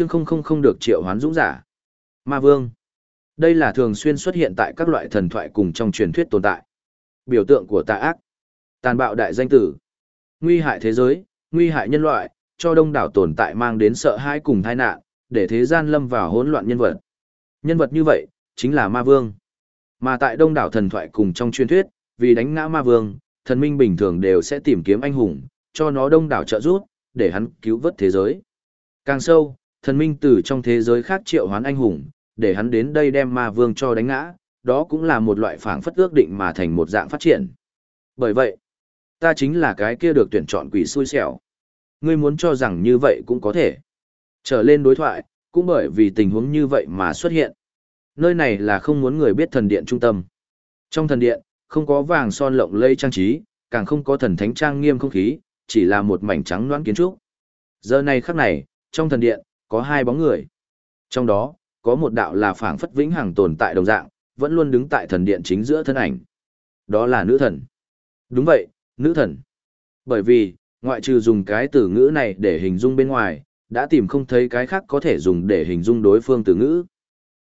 chương không không không được triệu hoán dũng giả. Ma vương. Đây là thường xuyên xuất hiện tại các loại thần thoại cùng trong truyền thuyết tồn tại. Biểu tượng của tà ác, tàn bạo đại danh tử, nguy hại thế giới, nguy hại nhân loại, cho đông đảo tồn tại mang đến sợ hãi cùng tai nạn, để thế gian lâm vào hỗn loạn nhân vật. Nhân vật như vậy, chính là ma vương. Mà tại đông đảo thần thoại cùng trong truyền thuyết, vì đánh ngã ma vương, thần minh bình thường đều sẽ tìm kiếm anh hùng, cho nó đông đảo trợ giúp, để hắn cứu vớt thế giới. Càng sâu, thần minh từ trong thế giới khác triệu hoán anh hùng, để hắn đến đây đem ma vương cho đánh ngã, đó cũng là một loại phảng phất ước định mà thành một dạng phát triển. Bởi vậy, ta chính là cái kia được tuyển chọn quỷ xui xẻo. Ngươi muốn cho rằng như vậy cũng có thể. Trở lên đối thoại, cũng bởi vì tình huống như vậy mà xuất hiện. Nơi này là không muốn người biết thần điện trung tâm. Trong thần điện, không có vàng son lộng lẫy trang trí, càng không có thần thánh trang nghiêm không khí, chỉ là một mảnh trắng loãng kiến trúc. Giờ này khắc này, trong thần điện, có hai bóng người. Trong đó, có một đạo là phảng phất vĩnh hằng tồn tại đồng dạng, vẫn luôn đứng tại thần điện chính giữa thân ảnh. Đó là nữ thần. Đúng vậy, nữ thần. Bởi vì, ngoại trừ dùng cái từ ngữ này để hình dung bên ngoài, đã tìm không thấy cái khác có thể dùng để hình dung đối phương từ ngữ.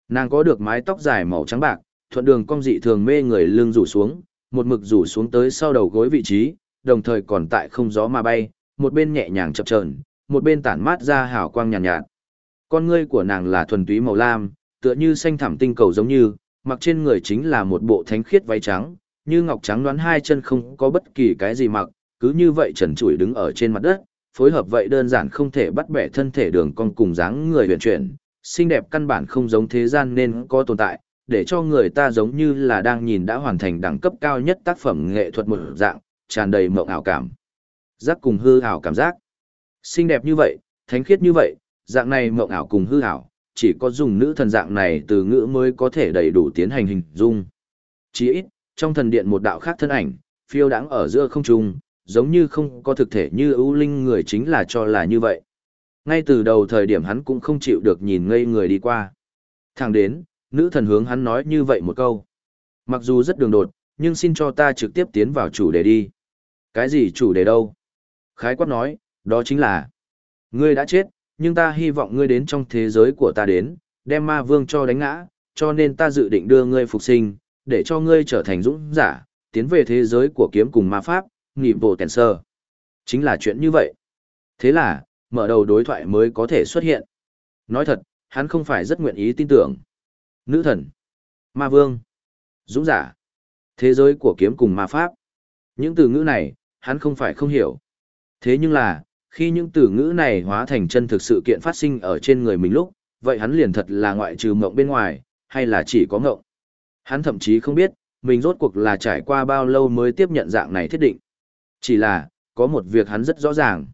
Nàng có được mái tóc dài màu trắng bạc, thuận đường cong dị thường mê người lưng rủ xuống, một mực rủ xuống tới sau đầu gối vị trí, đồng thời còn tại không gió mà bay, một bên nhẹ nhàng chập chờn, một bên tản mát ra hào quang nhàn nhạt, nhạt. Con ngươi của nàng là thuần túy màu lam, tựa như xanh thẳm tinh cầu giống như, mặc trên người chính là một bộ thánh khiết váy trắng, như ngọc trắng đoán hai chân không có bất kỳ cái gì mặc, cứ như vậy trần trụi đứng ở trên mặt đất, phối hợp vậy đơn giản không thể bắt bẻ thân thể đường cong cùng dáng người huyền chuyển, xinh đẹp căn bản không giống thế gian nên có tồn tại, để cho người ta giống như là đang nhìn đã hoàn thành đẳng cấp cao nhất tác phẩm nghệ thuật một dạng, tràn đầy mộng ảo cảm. Giác cùng hư ảo cảm giác. Xinh đẹp như vậy, thánh khiết như vậy, dạng này mộng ảo cùng hư ảo, chỉ có dùng nữ thần dạng này từ ngữ mới có thể đầy đủ tiến hành hình dung. Chỉ ít, trong thần điện một đạo khác thân ảnh, phiêu đãng ở giữa không trung, giống như không có thực thể như ưu linh người chính là cho là như vậy. Ngay từ đầu thời điểm hắn cũng không chịu được nhìn ngây người đi qua. Thẳng đến, nữ thần hướng hắn nói như vậy một câu. Mặc dù rất đường đột, nhưng xin cho ta trực tiếp tiến vào chủ đề đi. Cái gì chủ đề đâu? Khái quát nói, đó chính là Ngươi đã chết, nhưng ta hy vọng ngươi đến trong thế giới của ta đến, đem ma vương cho đánh ngã, cho nên ta dự định đưa ngươi phục sinh, để cho ngươi trở thành dũng giả, tiến về thế giới của kiếm cùng ma pháp, nghỉ bộ tèn sơ. Chính là chuyện như vậy. Thế là, mở đầu đối thoại mới có thể xuất hiện. Nói thật, hắn không phải rất nguyện ý tin tưởng. Nữ thần, ma vương, dũng giả, thế giới của kiếm cùng ma pháp. Những từ ngữ này, hắn không phải không hiểu. Thế nhưng là, khi những từ ngữ này hóa thành chân thực sự kiện phát sinh ở trên người mình lúc, vậy hắn liền thật là ngoại trừ mộng bên ngoài, hay là chỉ có mộng. Hắn thậm chí không biết, mình rốt cuộc là trải qua bao lâu mới tiếp nhận dạng này thiết định. Chỉ là, có một việc hắn rất rõ ràng.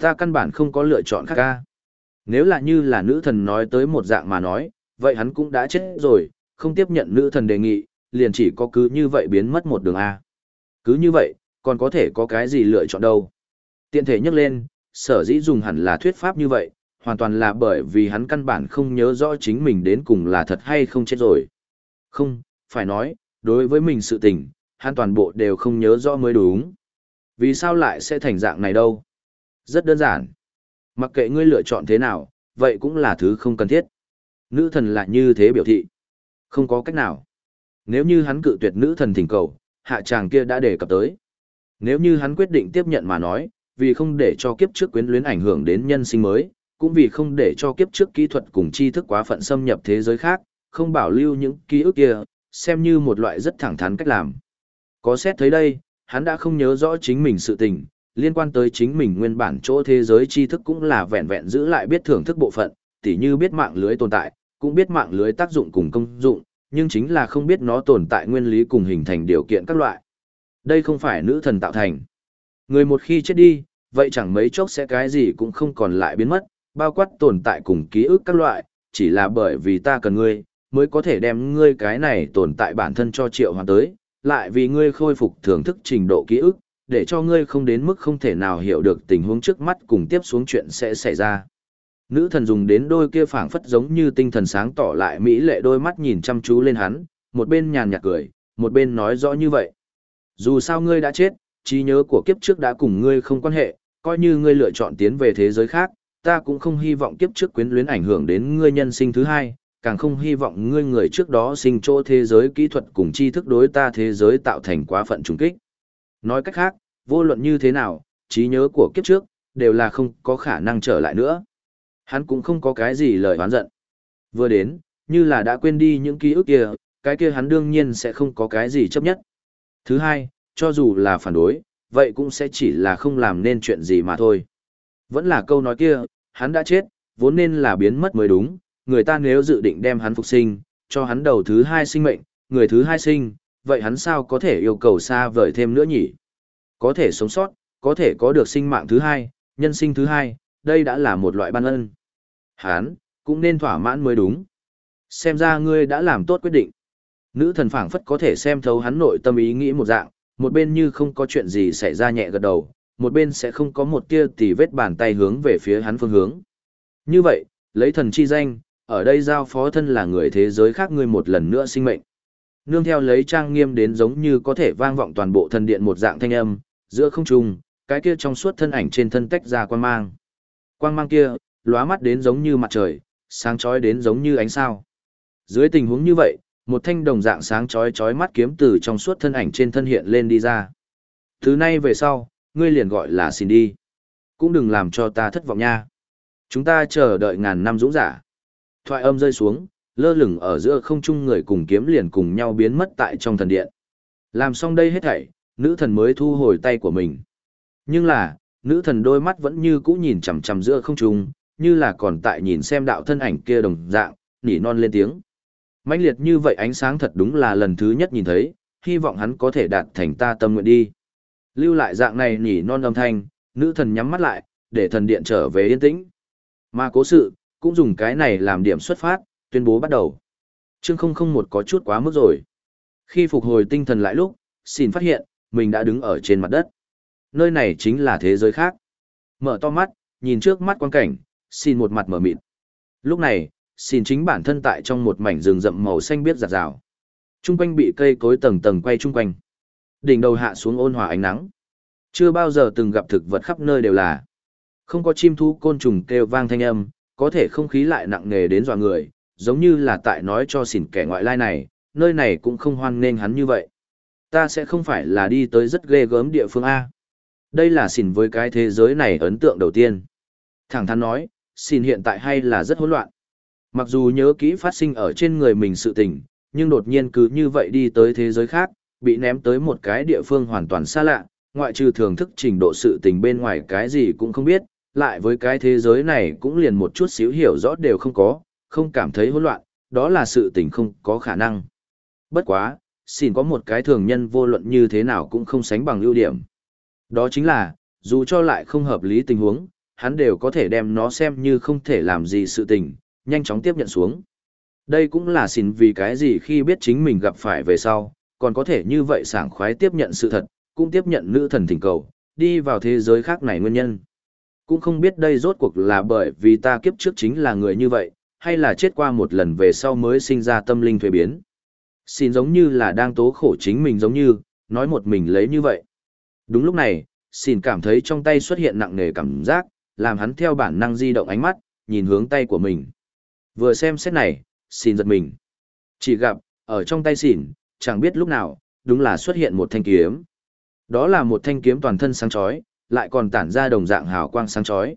Ta căn bản không có lựa chọn khác ca. Nếu là như là nữ thần nói tới một dạng mà nói, vậy hắn cũng đã chết rồi, không tiếp nhận nữ thần đề nghị, liền chỉ có cứ như vậy biến mất một đường A. Cứ như vậy, còn có thể có cái gì lựa chọn đâu. Tiện thể nhắc lên, sở dĩ dùng hẳn là thuyết pháp như vậy, hoàn toàn là bởi vì hắn căn bản không nhớ rõ chính mình đến cùng là thật hay không chết rồi. Không, phải nói, đối với mình sự tình, hắn toàn bộ đều không nhớ rõ mới đúng. Vì sao lại sẽ thành dạng này đâu? Rất đơn giản. Mặc kệ ngươi lựa chọn thế nào, vậy cũng là thứ không cần thiết. Nữ thần lại như thế biểu thị. Không có cách nào. Nếu như hắn cự tuyệt nữ thần thỉnh cầu, hạ chàng kia đã đề cập tới. Nếu như hắn quyết định tiếp nhận mà nói, vì không để cho kiếp trước quyến luyến ảnh hưởng đến nhân sinh mới, cũng vì không để cho kiếp trước kỹ thuật cùng tri thức quá phận xâm nhập thế giới khác, không bảo lưu những ký ức kia, xem như một loại rất thẳng thắn cách làm. Có xét thấy đây, hắn đã không nhớ rõ chính mình sự tình, liên quan tới chính mình nguyên bản chỗ thế giới tri thức cũng là vẹn vẹn giữ lại biết thưởng thức bộ phận, tỉ như biết mạng lưới tồn tại, cũng biết mạng lưới tác dụng cùng công dụng, nhưng chính là không biết nó tồn tại nguyên lý cùng hình thành điều kiện các loại. Đây không phải nữ thần tạo thành. Người một khi chết đi, vậy chẳng mấy chốc sẽ cái gì cũng không còn lại biến mất, bao quát tồn tại cùng ký ức các loại, chỉ là bởi vì ta cần ngươi, mới có thể đem ngươi cái này tồn tại bản thân cho triệu hoàn tới, lại vì ngươi khôi phục thưởng thức trình độ ký ức, để cho ngươi không đến mức không thể nào hiểu được tình huống trước mắt cùng tiếp xuống chuyện sẽ xảy ra. Nữ thần dùng đến đôi kia phảng phất giống như tinh thần sáng tỏ lại mỹ lệ đôi mắt nhìn chăm chú lên hắn, một bên nhàn nhạt cười, một bên nói rõ như vậy. Dù sao ngươi đã chết, trí nhớ của kiếp trước đã cùng ngươi không quan hệ, coi như ngươi lựa chọn tiến về thế giới khác, ta cũng không hy vọng kiếp trước quyến luyến ảnh hưởng đến ngươi nhân sinh thứ hai, càng không hy vọng ngươi người trước đó sinh chỗ thế giới kỹ thuật cùng tri thức đối ta thế giới tạo thành quá phận trùng kích. Nói cách khác, vô luận như thế nào, trí nhớ của kiếp trước, đều là không có khả năng trở lại nữa. Hắn cũng không có cái gì lời oán giận. Vừa đến, như là đã quên đi những ký ức kia, cái kia hắn đương nhiên sẽ không có cái gì chấp nhất. Thứ hai, cho dù là phản đối, vậy cũng sẽ chỉ là không làm nên chuyện gì mà thôi. Vẫn là câu nói kia, hắn đã chết, vốn nên là biến mất mới đúng, người ta nếu dự định đem hắn phục sinh, cho hắn đầu thứ hai sinh mệnh, người thứ hai sinh, vậy hắn sao có thể yêu cầu xa vời thêm nữa nhỉ? Có thể sống sót, có thể có được sinh mạng thứ hai, nhân sinh thứ hai, đây đã là một loại ban ân. Hắn, cũng nên thỏa mãn mới đúng. Xem ra ngươi đã làm tốt quyết định. Nữ thần phảng phất có thể xem thấu hắn nội tâm ý nghĩ một dạng, một bên như không có chuyện gì xảy ra nhẹ gật đầu, một bên sẽ không có một tia tì vết bàn tay hướng về phía hắn phương hướng. Như vậy, lấy thần chi danh, ở đây giao phó thân là người thế giới khác ngươi một lần nữa sinh mệnh. Nương theo lấy trang nghiêm đến giống như có thể vang vọng toàn bộ thần điện một dạng thanh âm, giữa không trung, cái kia trong suốt thân ảnh trên thân tách ra quang mang. Quang mang kia, lóa mắt đến giống như mặt trời, sáng chói đến giống như ánh sao. Dưới tình huống như vậy, một thanh đồng dạng sáng chói chói mắt kiếm từ trong suốt thân ảnh trên thân hiện lên đi ra. Thứ nay về sau, ngươi liền gọi là xin đi. Cũng đừng làm cho ta thất vọng nha. Chúng ta chờ đợi ngàn năm dũng giả. Thoại âm rơi xuống, lơ lửng ở giữa không trung người cùng kiếm liền cùng nhau biến mất tại trong thần điện. Làm xong đây hết thảy, nữ thần mới thu hồi tay của mình. Nhưng là, nữ thần đôi mắt vẫn như cũ nhìn chằm chằm giữa không trung, như là còn tại nhìn xem đạo thân ảnh kia đồng dạng, nỉ non lên tiếng mãnh liệt như vậy ánh sáng thật đúng là lần thứ nhất nhìn thấy, hy vọng hắn có thể đạt thành ta tâm nguyện đi. Lưu lại dạng này nỉ non âm thanh, nữ thần nhắm mắt lại, để thần điện trở về yên tĩnh. Mà cố sự, cũng dùng cái này làm điểm xuất phát, tuyên bố bắt đầu. Chương 001 có chút quá mức rồi. Khi phục hồi tinh thần lại lúc, xin phát hiện, mình đã đứng ở trên mặt đất. Nơi này chính là thế giới khác. Mở to mắt, nhìn trước mắt quan cảnh, xin một mặt mở mịt. Lúc này, xin chính bản thân tại trong một mảnh rừng rậm màu xanh biết giặt rào. Trung quanh bị cây cối tầng tầng quay trung quanh. Đỉnh đầu hạ xuống ôn hòa ánh nắng. Chưa bao giờ từng gặp thực vật khắp nơi đều là. Không có chim thú côn trùng kêu vang thanh âm, có thể không khí lại nặng nề đến dọa người, giống như là tại nói cho xỉn kẻ ngoại lai này, nơi này cũng không hoan nên hắn như vậy. Ta sẽ không phải là đi tới rất ghê gớm địa phương A. Đây là xỉn với cái thế giới này ấn tượng đầu tiên. Thẳng thắn nói, xỉn hiện tại hay là rất hỗn loạn. Mặc dù nhớ kỹ phát sinh ở trên người mình sự tình, nhưng đột nhiên cứ như vậy đi tới thế giới khác, bị ném tới một cái địa phương hoàn toàn xa lạ, ngoại trừ thưởng thức trình độ sự tình bên ngoài cái gì cũng không biết, lại với cái thế giới này cũng liền một chút xíu hiểu rõ đều không có, không cảm thấy hỗn loạn, đó là sự tình không có khả năng. Bất quá, xin có một cái thường nhân vô luận như thế nào cũng không sánh bằng ưu điểm. Đó chính là, dù cho lại không hợp lý tình huống, hắn đều có thể đem nó xem như không thể làm gì sự tình, nhanh chóng tiếp nhận xuống. Đây cũng là xin vì cái gì khi biết chính mình gặp phải về sau, còn có thể như vậy sảng khoái tiếp nhận sự thật, cũng tiếp nhận nữ thần thỉnh cầu, đi vào thế giới khác này nguyên nhân. Cũng không biết đây rốt cuộc là bởi vì ta kiếp trước chính là người như vậy, hay là chết qua một lần về sau mới sinh ra tâm linh thuế biến. Xin giống như là đang tố khổ chính mình giống như, nói một mình lấy như vậy. Đúng lúc này, xin cảm thấy trong tay xuất hiện nặng nề cảm giác, làm hắn theo bản năng di động ánh mắt, nhìn hướng tay của mình. Vừa xem xét này, xin giật mình. Chỉ gặp, ở trong tay xỉn, chẳng biết lúc nào, đúng là xuất hiện một thanh kiếm. Đó là một thanh kiếm toàn thân sáng chói, lại còn tản ra đồng dạng hào quang sáng chói.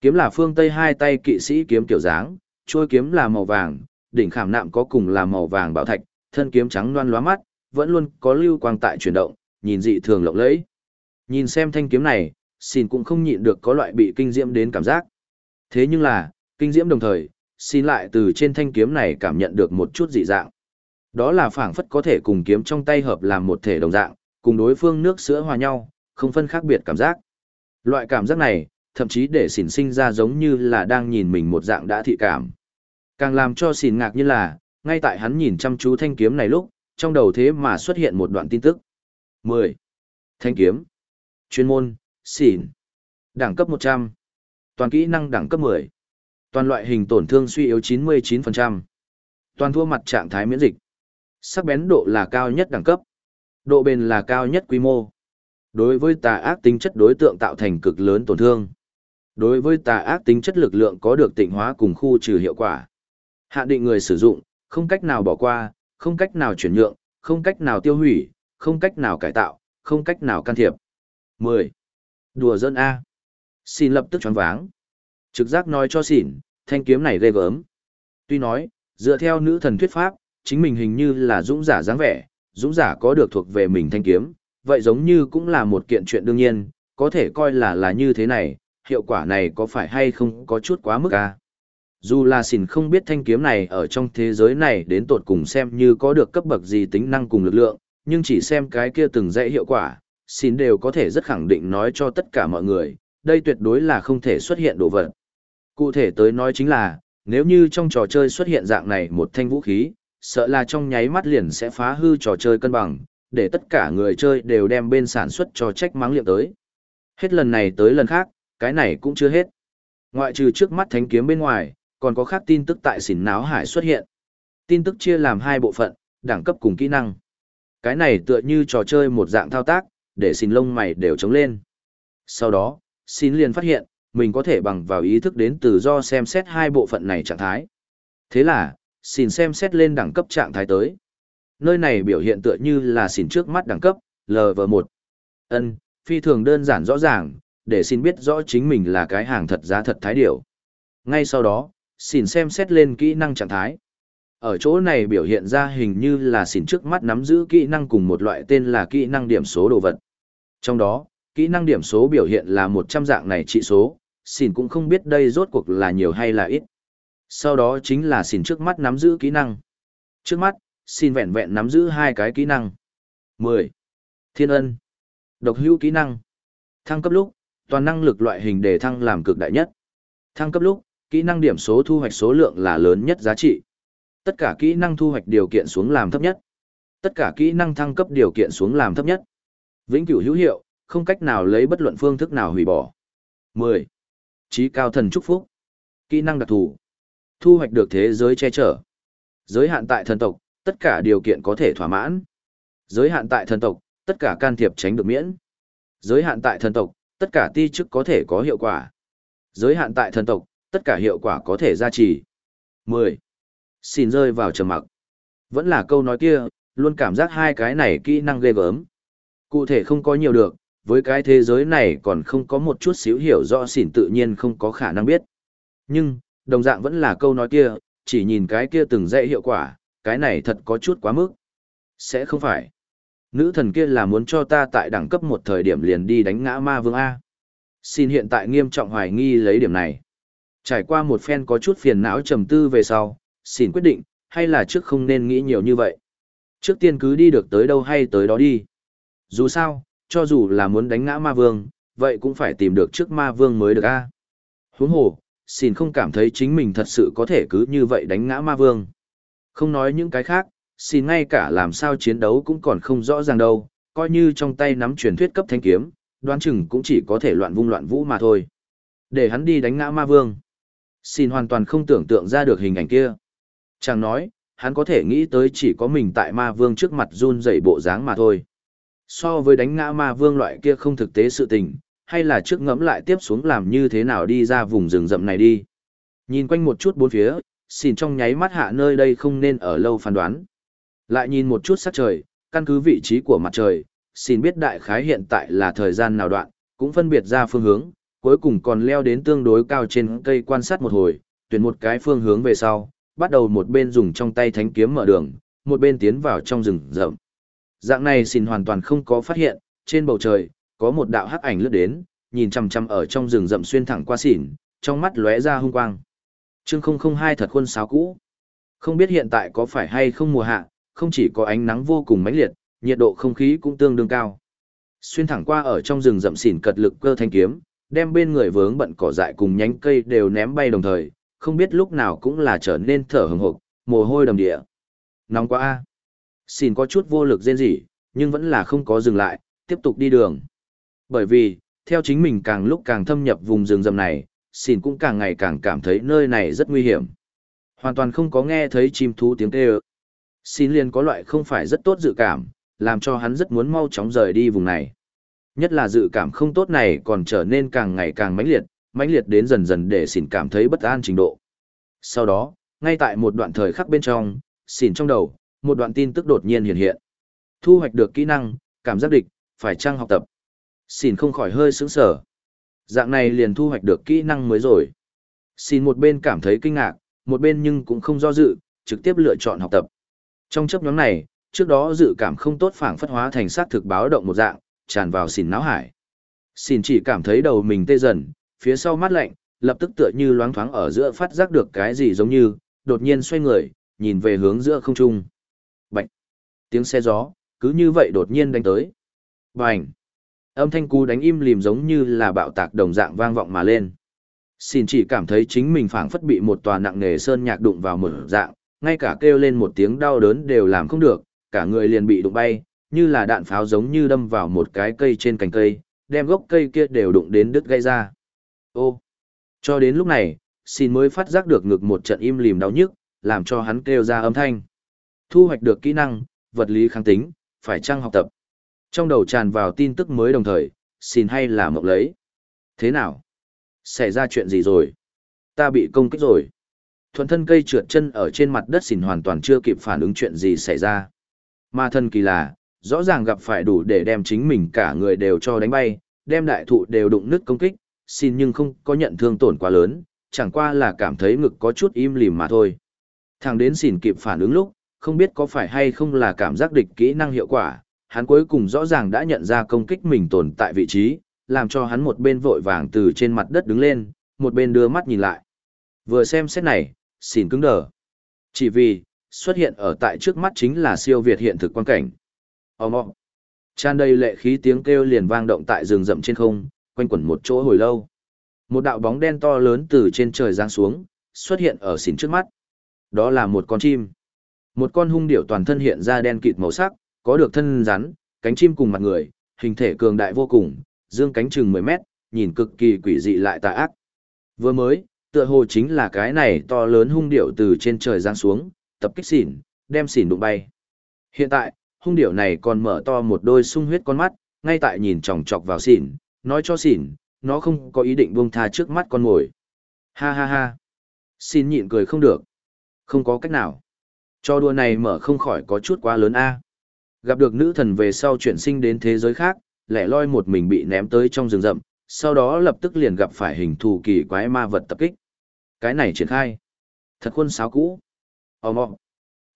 Kiếm là phương Tây hai tay kỵ sĩ kiếm kiểu dáng, chuôi kiếm là màu vàng, đỉnh khảm nạm có cùng là màu vàng bảo thạch, thân kiếm trắng loan lóa mắt, vẫn luôn có lưu quang tại chuyển động, nhìn dị thường lộng lẫy. Nhìn xem thanh kiếm này, xin cũng không nhịn được có loại bị kinh diễm đến cảm giác. Thế nhưng là, kinh diễm đồng thời, xin lại từ trên thanh kiếm này cảm nhận được một chút dị dạng. Đó là phảng phất có thể cùng kiếm trong tay hợp làm một thể đồng dạng, cùng đối phương nước sữa hòa nhau, không phân khác biệt cảm giác. Loại cảm giác này, thậm chí để xỉn sinh ra giống như là đang nhìn mình một dạng đã thị cảm. Càng làm cho xỉn ngạc như là, ngay tại hắn nhìn chăm chú thanh kiếm này lúc, trong đầu thế mà xuất hiện một đoạn tin tức. 10. Thanh kiếm. Chuyên môn, xỉn. Đẳng cấp 100. Toàn kỹ năng đẳng cấp 10. Toàn loại hình tổn thương suy yếu 99%. Toàn thua mặt trạng thái miễn dịch. Sắc bén độ là cao nhất đẳng cấp. Độ bền là cao nhất quy mô. Đối với tà ác tính chất đối tượng tạo thành cực lớn tổn thương. Đối với tà ác tính chất lực lượng có được tịnh hóa cùng khu trừ hiệu quả. Hạn định người sử dụng, không cách nào bỏ qua, không cách nào chuyển nhượng, không cách nào tiêu hủy, không cách nào cải tạo, không cách nào can thiệp. 10. Đùa dân A. Xin lập tức choáng váng. Trực giác nói cho xỉn, thanh kiếm này ghê gớm. Tuy nói, dựa theo nữ thần thuyết pháp, chính mình hình như là dũng giả dáng vẻ, dũng giả có được thuộc về mình thanh kiếm, vậy giống như cũng là một kiện chuyện đương nhiên, có thể coi là là như thế này, hiệu quả này có phải hay không có chút quá mức à? Dù là xỉn không biết thanh kiếm này ở trong thế giới này đến tột cùng xem như có được cấp bậc gì tính năng cùng lực lượng, nhưng chỉ xem cái kia từng dãy hiệu quả, xỉn đều có thể rất khẳng định nói cho tất cả mọi người, đây tuyệt đối là không thể xuất hiện đồ vật. Cụ thể tới nói chính là, nếu như trong trò chơi xuất hiện dạng này một thanh vũ khí, sợ là trong nháy mắt liền sẽ phá hư trò chơi cân bằng, để tất cả người chơi đều đem bên sản xuất cho trách mắng liệm tới. Hết lần này tới lần khác, cái này cũng chưa hết. Ngoại trừ trước mắt thánh kiếm bên ngoài, còn có khác tin tức tại xỉn náo hải xuất hiện. Tin tức chia làm hai bộ phận, đẳng cấp cùng kỹ năng. Cái này tựa như trò chơi một dạng thao tác, để xỉn lông mày đều trống lên. Sau đó, xin liền phát hiện, mình có thể bằng vào ý thức đến từ do xem xét hai bộ phận này trạng thái. Thế là, xin xem xét lên đẳng cấp trạng thái tới. Nơi này biểu hiện tựa như là xin trước mắt đẳng cấp, LV1. Ân, phi thường đơn giản rõ ràng, để xin biết rõ chính mình là cái hàng thật giá thật thái điểu. Ngay sau đó, xin xem xét lên kỹ năng trạng thái. Ở chỗ này biểu hiện ra hình như là xin trước mắt nắm giữ kỹ năng cùng một loại tên là kỹ năng điểm số đồ vật. Trong đó, kỹ năng điểm số biểu hiện là 100 dạng này trị số, xin cũng không biết đây rốt cuộc là nhiều hay là ít. Sau đó chính là xin trước mắt nắm giữ kỹ năng. Trước mắt, xin vẹn vẹn nắm giữ hai cái kỹ năng. 10. Thiên ân. Độc hữu kỹ năng. Thăng cấp lúc, toàn năng lực loại hình để thăng làm cực đại nhất. Thăng cấp lúc, kỹ năng điểm số thu hoạch số lượng là lớn nhất giá trị. Tất cả kỹ năng thu hoạch điều kiện xuống làm thấp nhất. Tất cả kỹ năng thăng cấp điều kiện xuống làm thấp nhất. Vĩnh cửu hữu hiệu, không cách nào lấy bất luận phương thức nào hủy bỏ. 10. Chí cao thần chúc phúc. Kỹ năng đặc thù. Thu hoạch được thế giới che chở. Giới hạn tại thần tộc, tất cả điều kiện có thể thỏa mãn. Giới hạn tại thần tộc, tất cả can thiệp tránh được miễn. Giới hạn tại thần tộc, tất cả ti chức có thể có hiệu quả. Giới hạn tại thần tộc, tất cả hiệu quả có thể gia trì. 10. Xin rơi vào trầm mặc. Vẫn là câu nói kia, luôn cảm giác hai cái này kỹ năng ghê gớm. Cụ thể không có nhiều được, với cái thế giới này còn không có một chút xíu hiểu rõ xỉn tự nhiên không có khả năng biết. Nhưng, đồng dạng vẫn là câu nói kia, chỉ nhìn cái kia từng dạy hiệu quả, cái này thật có chút quá mức. Sẽ không phải. Nữ thần kia là muốn cho ta tại đẳng cấp một thời điểm liền đi đánh ngã ma vương A. Xin hiện tại nghiêm trọng hoài nghi lấy điểm này. Trải qua một phen có chút phiền não trầm tư về sau, xin quyết định, hay là trước không nên nghĩ nhiều như vậy. Trước tiên cứ đi được tới đâu hay tới đó đi. Dù sao, cho dù là muốn đánh ngã ma vương, vậy cũng phải tìm được trước ma vương mới được a. Huống hồ, xin không cảm thấy chính mình thật sự có thể cứ như vậy đánh ngã ma vương. Không nói những cái khác, xin ngay cả làm sao chiến đấu cũng còn không rõ ràng đâu, coi như trong tay nắm truyền thuyết cấp thanh kiếm, đoán chừng cũng chỉ có thể loạn vung loạn vũ mà thôi. Để hắn đi đánh ngã ma vương. Xin hoàn toàn không tưởng tượng ra được hình ảnh kia. Chàng nói, hắn có thể nghĩ tới chỉ có mình tại ma vương trước mặt run dậy bộ dáng mà thôi. So với đánh ngã ma vương loại kia không thực tế sự tình, hay là trước ngẫm lại tiếp xuống làm như thế nào đi ra vùng rừng rậm này đi. Nhìn quanh một chút bốn phía, xin trong nháy mắt hạ nơi đây không nên ở lâu phán đoán. Lại nhìn một chút sắc trời, căn cứ vị trí của mặt trời, xin biết đại khái hiện tại là thời gian nào đoạn, cũng phân biệt ra phương hướng, cuối cùng còn leo đến tương đối cao trên cây quan sát một hồi, tuyển một cái phương hướng về sau, bắt đầu một bên dùng trong tay thánh kiếm mở đường, một bên tiến vào trong rừng rậm. Dạng này xin hoàn toàn không có phát hiện, trên bầu trời, có một đạo hắc ảnh lướt đến, nhìn chằm chằm ở trong rừng rậm xuyên thẳng qua xỉn, trong mắt lóe ra hung quang. Chương 002 thật khuôn sáo cũ. Không biết hiện tại có phải hay không mùa hạ, không chỉ có ánh nắng vô cùng mãnh liệt, nhiệt độ không khí cũng tương đương cao. Xuyên thẳng qua ở trong rừng rậm xỉn cật lực cơ thanh kiếm, đem bên người vướng bận cỏ dại cùng nhánh cây đều ném bay đồng thời, không biết lúc nào cũng là trở nên thở hừng hực, mồ hôi đầm địa. Nóng quá a. Xin có chút vô lực rên rỉ, nhưng vẫn là không có dừng lại, tiếp tục đi đường. Bởi vì, theo chính mình càng lúc càng thâm nhập vùng rừng rậm này, xin cũng càng ngày càng cảm thấy nơi này rất nguy hiểm. Hoàn toàn không có nghe thấy chim thú tiếng kêu. Xin liền có loại không phải rất tốt dự cảm, làm cho hắn rất muốn mau chóng rời đi vùng này. Nhất là dự cảm không tốt này còn trở nên càng ngày càng mãnh liệt, mãnh liệt đến dần dần để xỉn cảm thấy bất an trình độ. Sau đó, ngay tại một đoạn thời khắc bên trong, xỉn trong đầu, một đoạn tin tức đột nhiên hiện hiện. Thu hoạch được kỹ năng, cảm giác địch, phải chăng học tập. Xin không khỏi hơi sững sở, Dạng này liền thu hoạch được kỹ năng mới rồi. Xin một bên cảm thấy kinh ngạc, một bên nhưng cũng không do dự, trực tiếp lựa chọn học tập. Trong chấp nhóm này, trước đó dự cảm không tốt phảng phất hóa thành sát thực báo động một dạng, tràn vào xỉn náo hải. Xỉn chỉ cảm thấy đầu mình tê dần, phía sau mắt lạnh, lập tức tựa như loáng thoáng ở giữa phát giác được cái gì giống như, đột nhiên xoay người, nhìn về hướng giữa không trung. Tiếng xe gió, cứ như vậy đột nhiên đánh tới. Bành! Âm thanh cú đánh im lìm giống như là bạo tạc đồng dạng vang vọng mà lên. Xin chỉ cảm thấy chính mình phảng phất bị một tòa nặng nề sơn nhạc đụng vào một dạng, ngay cả kêu lên một tiếng đau đớn đều làm không được, cả người liền bị đụng bay, như là đạn pháo giống như đâm vào một cái cây trên cành cây, đem gốc cây kia đều đụng đến đứt gây ra. Ô! Cho đến lúc này, xin mới phát giác được ngực một trận im lìm đau nhức, làm cho hắn kêu ra âm thanh. Thu hoạch được kỹ năng, vật lý kháng tính, phải chăng học tập. Trong đầu tràn vào tin tức mới đồng thời, xin hay là mộng lấy. Thế nào? Xảy ra chuyện gì rồi? Ta bị công kích rồi. Thuận thân cây trượt chân ở trên mặt đất xỉn hoàn toàn chưa kịp phản ứng chuyện gì xảy ra. Mà thân kỳ là, rõ ràng gặp phải đủ để đem chính mình cả người đều cho đánh bay, đem đại thụ đều đụng nứt công kích, xin nhưng không có nhận thương tổn quá lớn, chẳng qua là cảm thấy ngực có chút im lìm mà thôi. Thằng đến xỉn kịp phản ứng lúc, không biết có phải hay không là cảm giác địch kỹ năng hiệu quả, hắn cuối cùng rõ ràng đã nhận ra công kích mình tồn tại vị trí, làm cho hắn một bên vội vàng từ trên mặt đất đứng lên, một bên đưa mắt nhìn lại. Vừa xem xét này, xỉn cứng đờ. Chỉ vì, xuất hiện ở tại trước mắt chính là siêu việt hiện thực quan cảnh. Ồ mọ. Tràn đầy lệ khí tiếng kêu liền vang động tại rừng rậm trên không, quanh quẩn một chỗ hồi lâu. Một đạo bóng đen to lớn từ trên trời giáng xuống, xuất hiện ở xỉn trước mắt. Đó là một con chim. Một con hung điểu toàn thân hiện ra đen kịt màu sắc, có được thân rắn, cánh chim cùng mặt người, hình thể cường đại vô cùng, dương cánh chừng 10 mét, nhìn cực kỳ quỷ dị lại tà ác. Vừa mới, tựa hồ chính là cái này to lớn hung điểu từ trên trời giáng xuống, tập kích xỉn, đem xỉn đụng bay. Hiện tại, hung điểu này còn mở to một đôi sung huyết con mắt, ngay tại nhìn chòng chọc vào xỉn, nói cho xỉn, nó không có ý định buông tha trước mắt con mồi. Ha ha ha. Xin nhịn cười không được. Không có cách nào. Cho đùa này mở không khỏi có chút quá lớn a. Gặp được nữ thần về sau chuyển sinh đến thế giới khác, lẻ loi một mình bị ném tới trong rừng rậm, sau đó lập tức liền gặp phải hình thù kỳ quái ma vật tập kích. Cái này triển khai. Thật khuôn sáo cũ. Ồ mọ.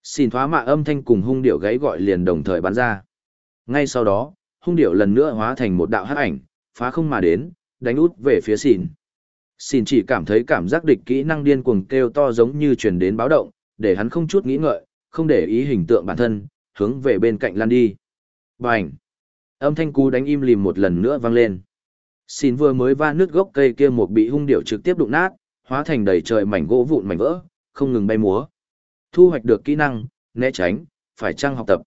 Xin thoá mạ âm thanh cùng hung điệu gáy gọi liền đồng thời bắn ra. Ngay sau đó, hung điệu lần nữa hóa thành một đạo hắc ảnh, phá không mà đến, đánh út về phía xìn. Xìn chỉ cảm thấy cảm giác địch kỹ năng điên cuồng kêu to giống như truyền đến báo động, để hắn không chút nghĩ ngợi, không để ý hình tượng bản thân, hướng về bên cạnh lăn đi. Bành! Âm thanh cú đánh im lìm một lần nữa vang lên. Xin vừa mới va nước gốc cây kia một bị hung điểu trực tiếp đụng nát, hóa thành đầy trời mảnh gỗ vụn mảnh vỡ, không ngừng bay múa. Thu hoạch được kỹ năng, né tránh, phải chăng học tập.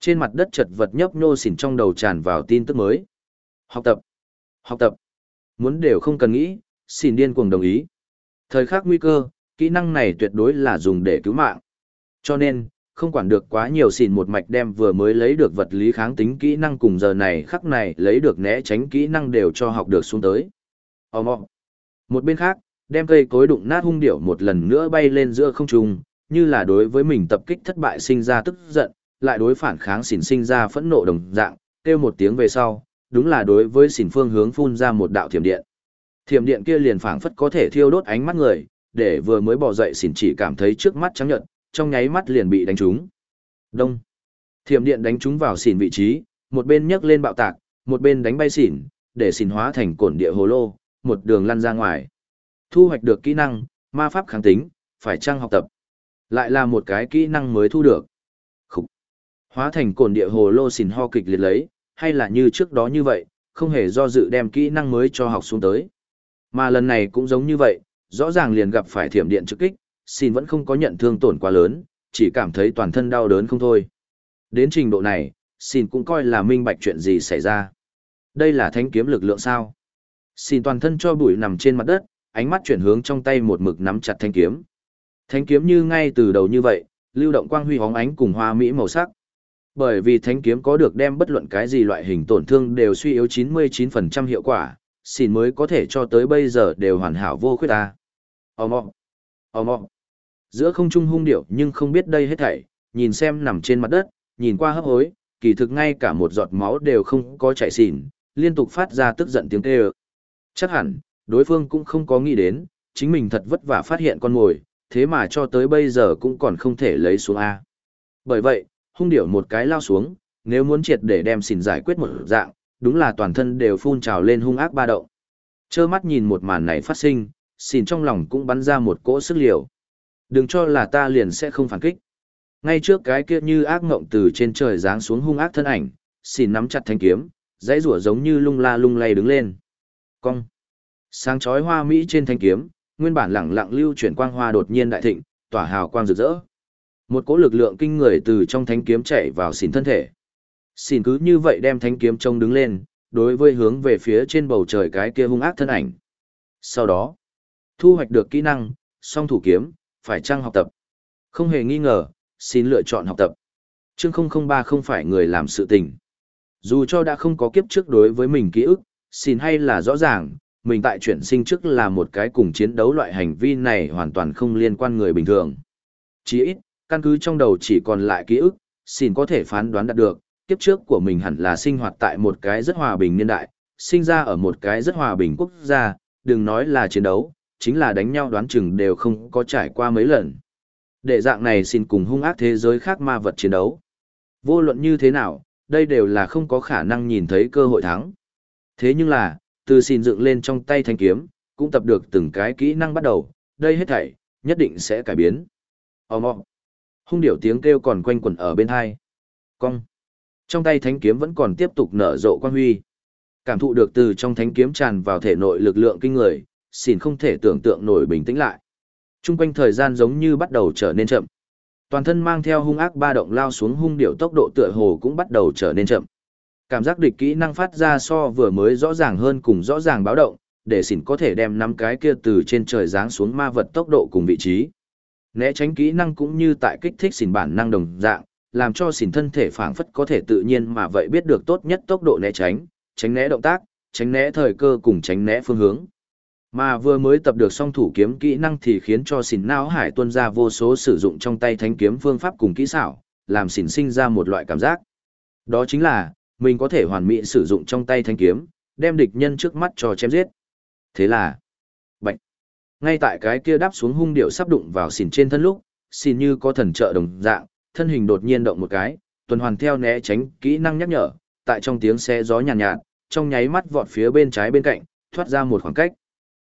Trên mặt đất chật vật nhấp nhô xỉn trong đầu tràn vào tin tức mới. Học tập, học tập. Muốn đều không cần nghĩ, xỉn điên cuồng đồng ý. Thời khắc nguy cơ, kỹ năng này tuyệt đối là dùng để cứu mạng. Cho nên, không quản được quá nhiều xỉn một mạch đem vừa mới lấy được vật lý kháng tính kỹ năng cùng giờ này khắc này lấy được né tránh kỹ năng đều cho học được xuống tới. Ồm mọ. Một bên khác, đem cây cối đụng nát hung điểu một lần nữa bay lên giữa không trung, như là đối với mình tập kích thất bại sinh ra tức giận, lại đối phản kháng xỉn sinh ra phẫn nộ đồng dạng, kêu một tiếng về sau, đúng là đối với xỉn phương hướng phun ra một đạo thiểm điện. Thiểm điện kia liền phảng phất có thể thiêu đốt ánh mắt người, để vừa mới bỏ dậy xỉn chỉ cảm thấy trước mắt trắng nhợt, trong nháy mắt liền bị đánh trúng. Đông. Thiểm điện đánh trúng vào xỉn vị trí, một bên nhấc lên bạo tạc, một bên đánh bay xỉn, để xỉn hóa thành cổn địa hồ lô, một đường lăn ra ngoài. Thu hoạch được kỹ năng, ma pháp kháng tính, phải trang học tập. Lại là một cái kỹ năng mới thu được. Khúc. Hóa thành cổn địa hồ lô xỉn ho kịch liệt lấy, hay là như trước đó như vậy, không hề do dự đem kỹ năng mới cho học xuống tới. Mà lần này cũng giống như vậy, rõ ràng liền gặp phải thiểm điện trực kích, xin vẫn không có nhận thương tổn quá lớn, chỉ cảm thấy toàn thân đau đớn không thôi. Đến trình độ này, xin cũng coi là minh bạch chuyện gì xảy ra. Đây là thánh kiếm lực lượng sao? Xin toàn thân cho bụi nằm trên mặt đất, ánh mắt chuyển hướng trong tay một mực nắm chặt thanh kiếm. Thánh kiếm như ngay từ đầu như vậy, lưu động quang huy hóng ánh cùng hoa mỹ màu sắc. Bởi vì thánh kiếm có được đem bất luận cái gì loại hình tổn thương đều suy yếu 99% hiệu quả, xin mới có thể cho tới bây giờ đều hoàn hảo vô khuyết ta. Ồ mọ, ồ mọ. Giữa không trung hung điệu nhưng không biết đây hết thảy, nhìn xem nằm trên mặt đất, nhìn qua hấp hối, kỳ thực ngay cả một giọt máu đều không có chảy xỉn, liên tục phát ra tức giận tiếng kêu. Chắc hẳn, đối phương cũng không có nghĩ đến, chính mình thật vất vả phát hiện con mồi, thế mà cho tới bây giờ cũng còn không thể lấy xuống A. Bởi vậy, hung điểu một cái lao xuống, nếu muốn triệt để đem xỉn giải quyết một dạng, đúng là toàn thân đều phun trào lên hung ác ba động. Chơ mắt nhìn một màn này phát sinh, xỉn trong lòng cũng bắn ra một cỗ sức liều. Đừng cho là ta liền sẽ không phản kích. Ngay trước cái kia như ác ngộng từ trên trời giáng xuống hung ác thân ảnh, xỉn nắm chặt thanh kiếm, dãy rủa giống như lung la lung lay đứng lên. Cong. Sáng chói hoa mỹ trên thanh kiếm, nguyên bản lẳng lặng lưu chuyển quang hoa đột nhiên đại thịnh, tỏa hào quang rực rỡ. Một cỗ lực lượng kinh người từ trong thanh kiếm chạy vào xỉn thân thể. Xin cứ như vậy đem thanh kiếm trông đứng lên, đối với hướng về phía trên bầu trời cái kia hung ác thân ảnh. Sau đó, thu hoạch được kỹ năng, song thủ kiếm, phải chăng học tập. Không hề nghi ngờ, xin lựa chọn học tập. Chương 003 không phải người làm sự tình. Dù cho đã không có kiếp trước đối với mình ký ức, xin hay là rõ ràng, mình tại chuyển sinh trước là một cái cùng chiến đấu loại hành vi này hoàn toàn không liên quan người bình thường. Chỉ ít, căn cứ trong đầu chỉ còn lại ký ức, xin có thể phán đoán đạt được, kiếp trước của mình hẳn là sinh hoạt tại một cái rất hòa bình niên đại, sinh ra ở một cái rất hòa bình quốc gia, đừng nói là chiến đấu, chính là đánh nhau đoán chừng đều không có trải qua mấy lần. Để dạng này xin cùng hung ác thế giới khác ma vật chiến đấu. Vô luận như thế nào, đây đều là không có khả năng nhìn thấy cơ hội thắng. Thế nhưng là, từ xin dựng lên trong tay thanh kiếm, cũng tập được từng cái kỹ năng bắt đầu, đây hết thảy, nhất định sẽ cải biến. Ồ mọ. Hung điểu tiếng kêu còn quanh quẩn ở bên hai. Cong. Trong tay thánh kiếm vẫn còn tiếp tục nở rộ quan huy. Cảm thụ được từ trong thánh kiếm tràn vào thể nội lực lượng kinh người, xin không thể tưởng tượng nổi bình tĩnh lại. Trung quanh thời gian giống như bắt đầu trở nên chậm. Toàn thân mang theo hung ác ba động lao xuống hung điệu tốc độ tựa hồ cũng bắt đầu trở nên chậm. Cảm giác địch kỹ năng phát ra so vừa mới rõ ràng hơn cùng rõ ràng báo động, để xỉn có thể đem năm cái kia từ trên trời giáng xuống ma vật tốc độ cùng vị trí. Né tránh kỹ năng cũng như tại kích thích xỉn bản năng đồng dạng, làm cho xỉn thân thể phảng phất có thể tự nhiên mà vậy biết được tốt nhất tốc độ né tránh, tránh né động tác, tránh né thời cơ cùng tránh né phương hướng. Mà vừa mới tập được song thủ kiếm kỹ năng thì khiến cho xỉn não hải tuân ra vô số sử dụng trong tay thánh kiếm phương pháp cùng kỹ xảo, làm xỉn sinh ra một loại cảm giác. Đó chính là, mình có thể hoàn mỹ sử dụng trong tay thanh kiếm, đem địch nhân trước mắt cho chém giết. Thế là, bệnh. Ngay tại cái kia đáp xuống hung điệu sắp đụng vào xỉn trên thân lúc, xỉn như có thần trợ đồng dạng, thân hình đột nhiên động một cái, tuần hoàn theo né tránh kỹ năng nhắc nhở, tại trong tiếng xe gió nhàn nhạt, nhạt, trong nháy mắt vọt phía bên trái bên cạnh, thoát ra một khoảng cách.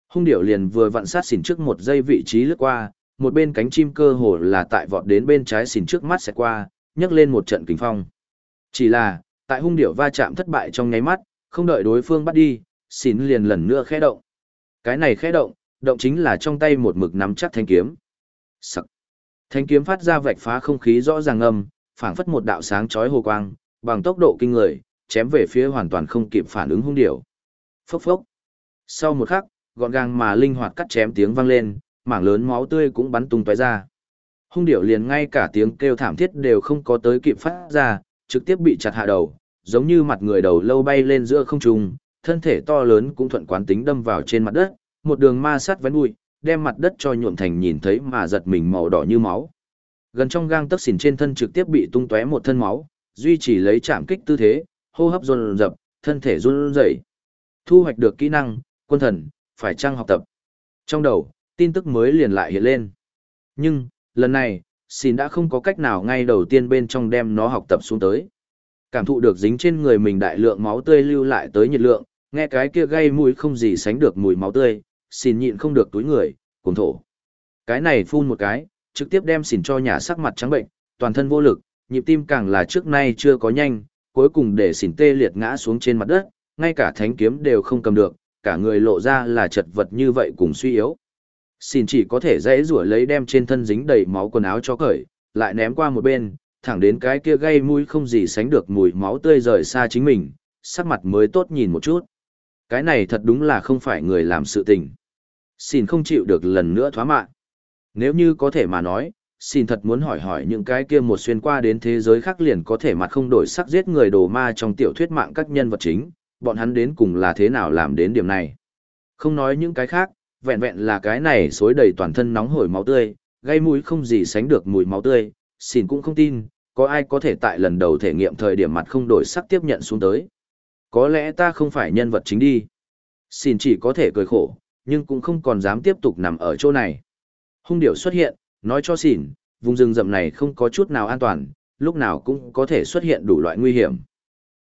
Hung điệu liền vừa vặn sát xỉn trước một giây vị trí lướt qua, một bên cánh chim cơ hồ là tại vọt đến bên trái xỉn trước mắt sẽ qua, nhấc lên một trận kinh phong. Chỉ là, tại hung điệu va chạm thất bại trong nháy mắt, không đợi đối phương bắt đi, xỉn liền lần nữa khẽ động. Cái này khẽ động, động chính là trong tay một mực nắm chắc thanh kiếm. Sắc. Thanh kiếm phát ra vạch phá không khí rõ ràng âm, phảng phất một đạo sáng chói hồ quang, bằng tốc độ kinh người, chém về phía hoàn toàn không kịp phản ứng hung điểu. Phốc phốc. Sau một khắc, gọn gàng mà linh hoạt cắt chém tiếng vang lên, mảng lớn máu tươi cũng bắn tung tóe ra. Hung điểu liền ngay cả tiếng kêu thảm thiết đều không có tới kịp phát ra, trực tiếp bị chặt hạ đầu, giống như mặt người đầu lâu bay lên giữa không trung, thân thể to lớn cũng thuận quán tính đâm vào trên mặt đất, một đường ma sát vén bụi, đem mặt đất cho nhuộm thành nhìn thấy mà giật mình màu đỏ như máu. Gần trong gang tấc xỉn trên thân trực tiếp bị tung tóe một thân máu, duy trì lấy chạm kích tư thế, hô hấp run rập, thân thể run rẩy. Thu hoạch được kỹ năng, quân thần, phải trang học tập. Trong đầu, tin tức mới liền lại hiện lên. Nhưng, lần này, xin đã không có cách nào ngay đầu tiên bên trong đem nó học tập xuống tới. Cảm thụ được dính trên người mình đại lượng máu tươi lưu lại tới nhiệt lượng, nghe cái kia gây mũi không gì sánh được mùi máu tươi, xin nhịn không được túi người, cùng thổ. Cái này phun một cái, trực tiếp đem xỉn cho nhà sắc mặt trắng bệnh, toàn thân vô lực, nhịp tim càng là trước nay chưa có nhanh, cuối cùng để xỉn tê liệt ngã xuống trên mặt đất, ngay cả thánh kiếm đều không cầm được, cả người lộ ra là chật vật như vậy cùng suy yếu. Xin chỉ có thể dễ rủa lấy đem trên thân dính đầy máu quần áo cho cởi, lại ném qua một bên, thẳng đến cái kia gây mũi không gì sánh được mùi máu tươi rời xa chính mình, sắc mặt mới tốt nhìn một chút. Cái này thật đúng là không phải người làm sự tình. Xin không chịu được lần nữa thoá mạng. Nếu như có thể mà nói, xin thật muốn hỏi hỏi những cái kia một xuyên qua đến thế giới khác liền có thể mặt không đổi sắc giết người đồ ma trong tiểu thuyết mạng các nhân vật chính, bọn hắn đến cùng là thế nào làm đến điểm này. Không nói những cái khác, vẹn vẹn là cái này xối đầy toàn thân nóng hổi máu tươi, gây mũi không gì sánh được mùi máu tươi, xin cũng không tin, có ai có thể tại lần đầu thể nghiệm thời điểm mặt không đổi sắc tiếp nhận xuống tới. Có lẽ ta không phải nhân vật chính đi. Xin chỉ có thể cười khổ, nhưng cũng không còn dám tiếp tục nằm ở chỗ này. Hung điểu xuất hiện, nói cho xỉn, vùng rừng rậm này không có chút nào an toàn, lúc nào cũng có thể xuất hiện đủ loại nguy hiểm.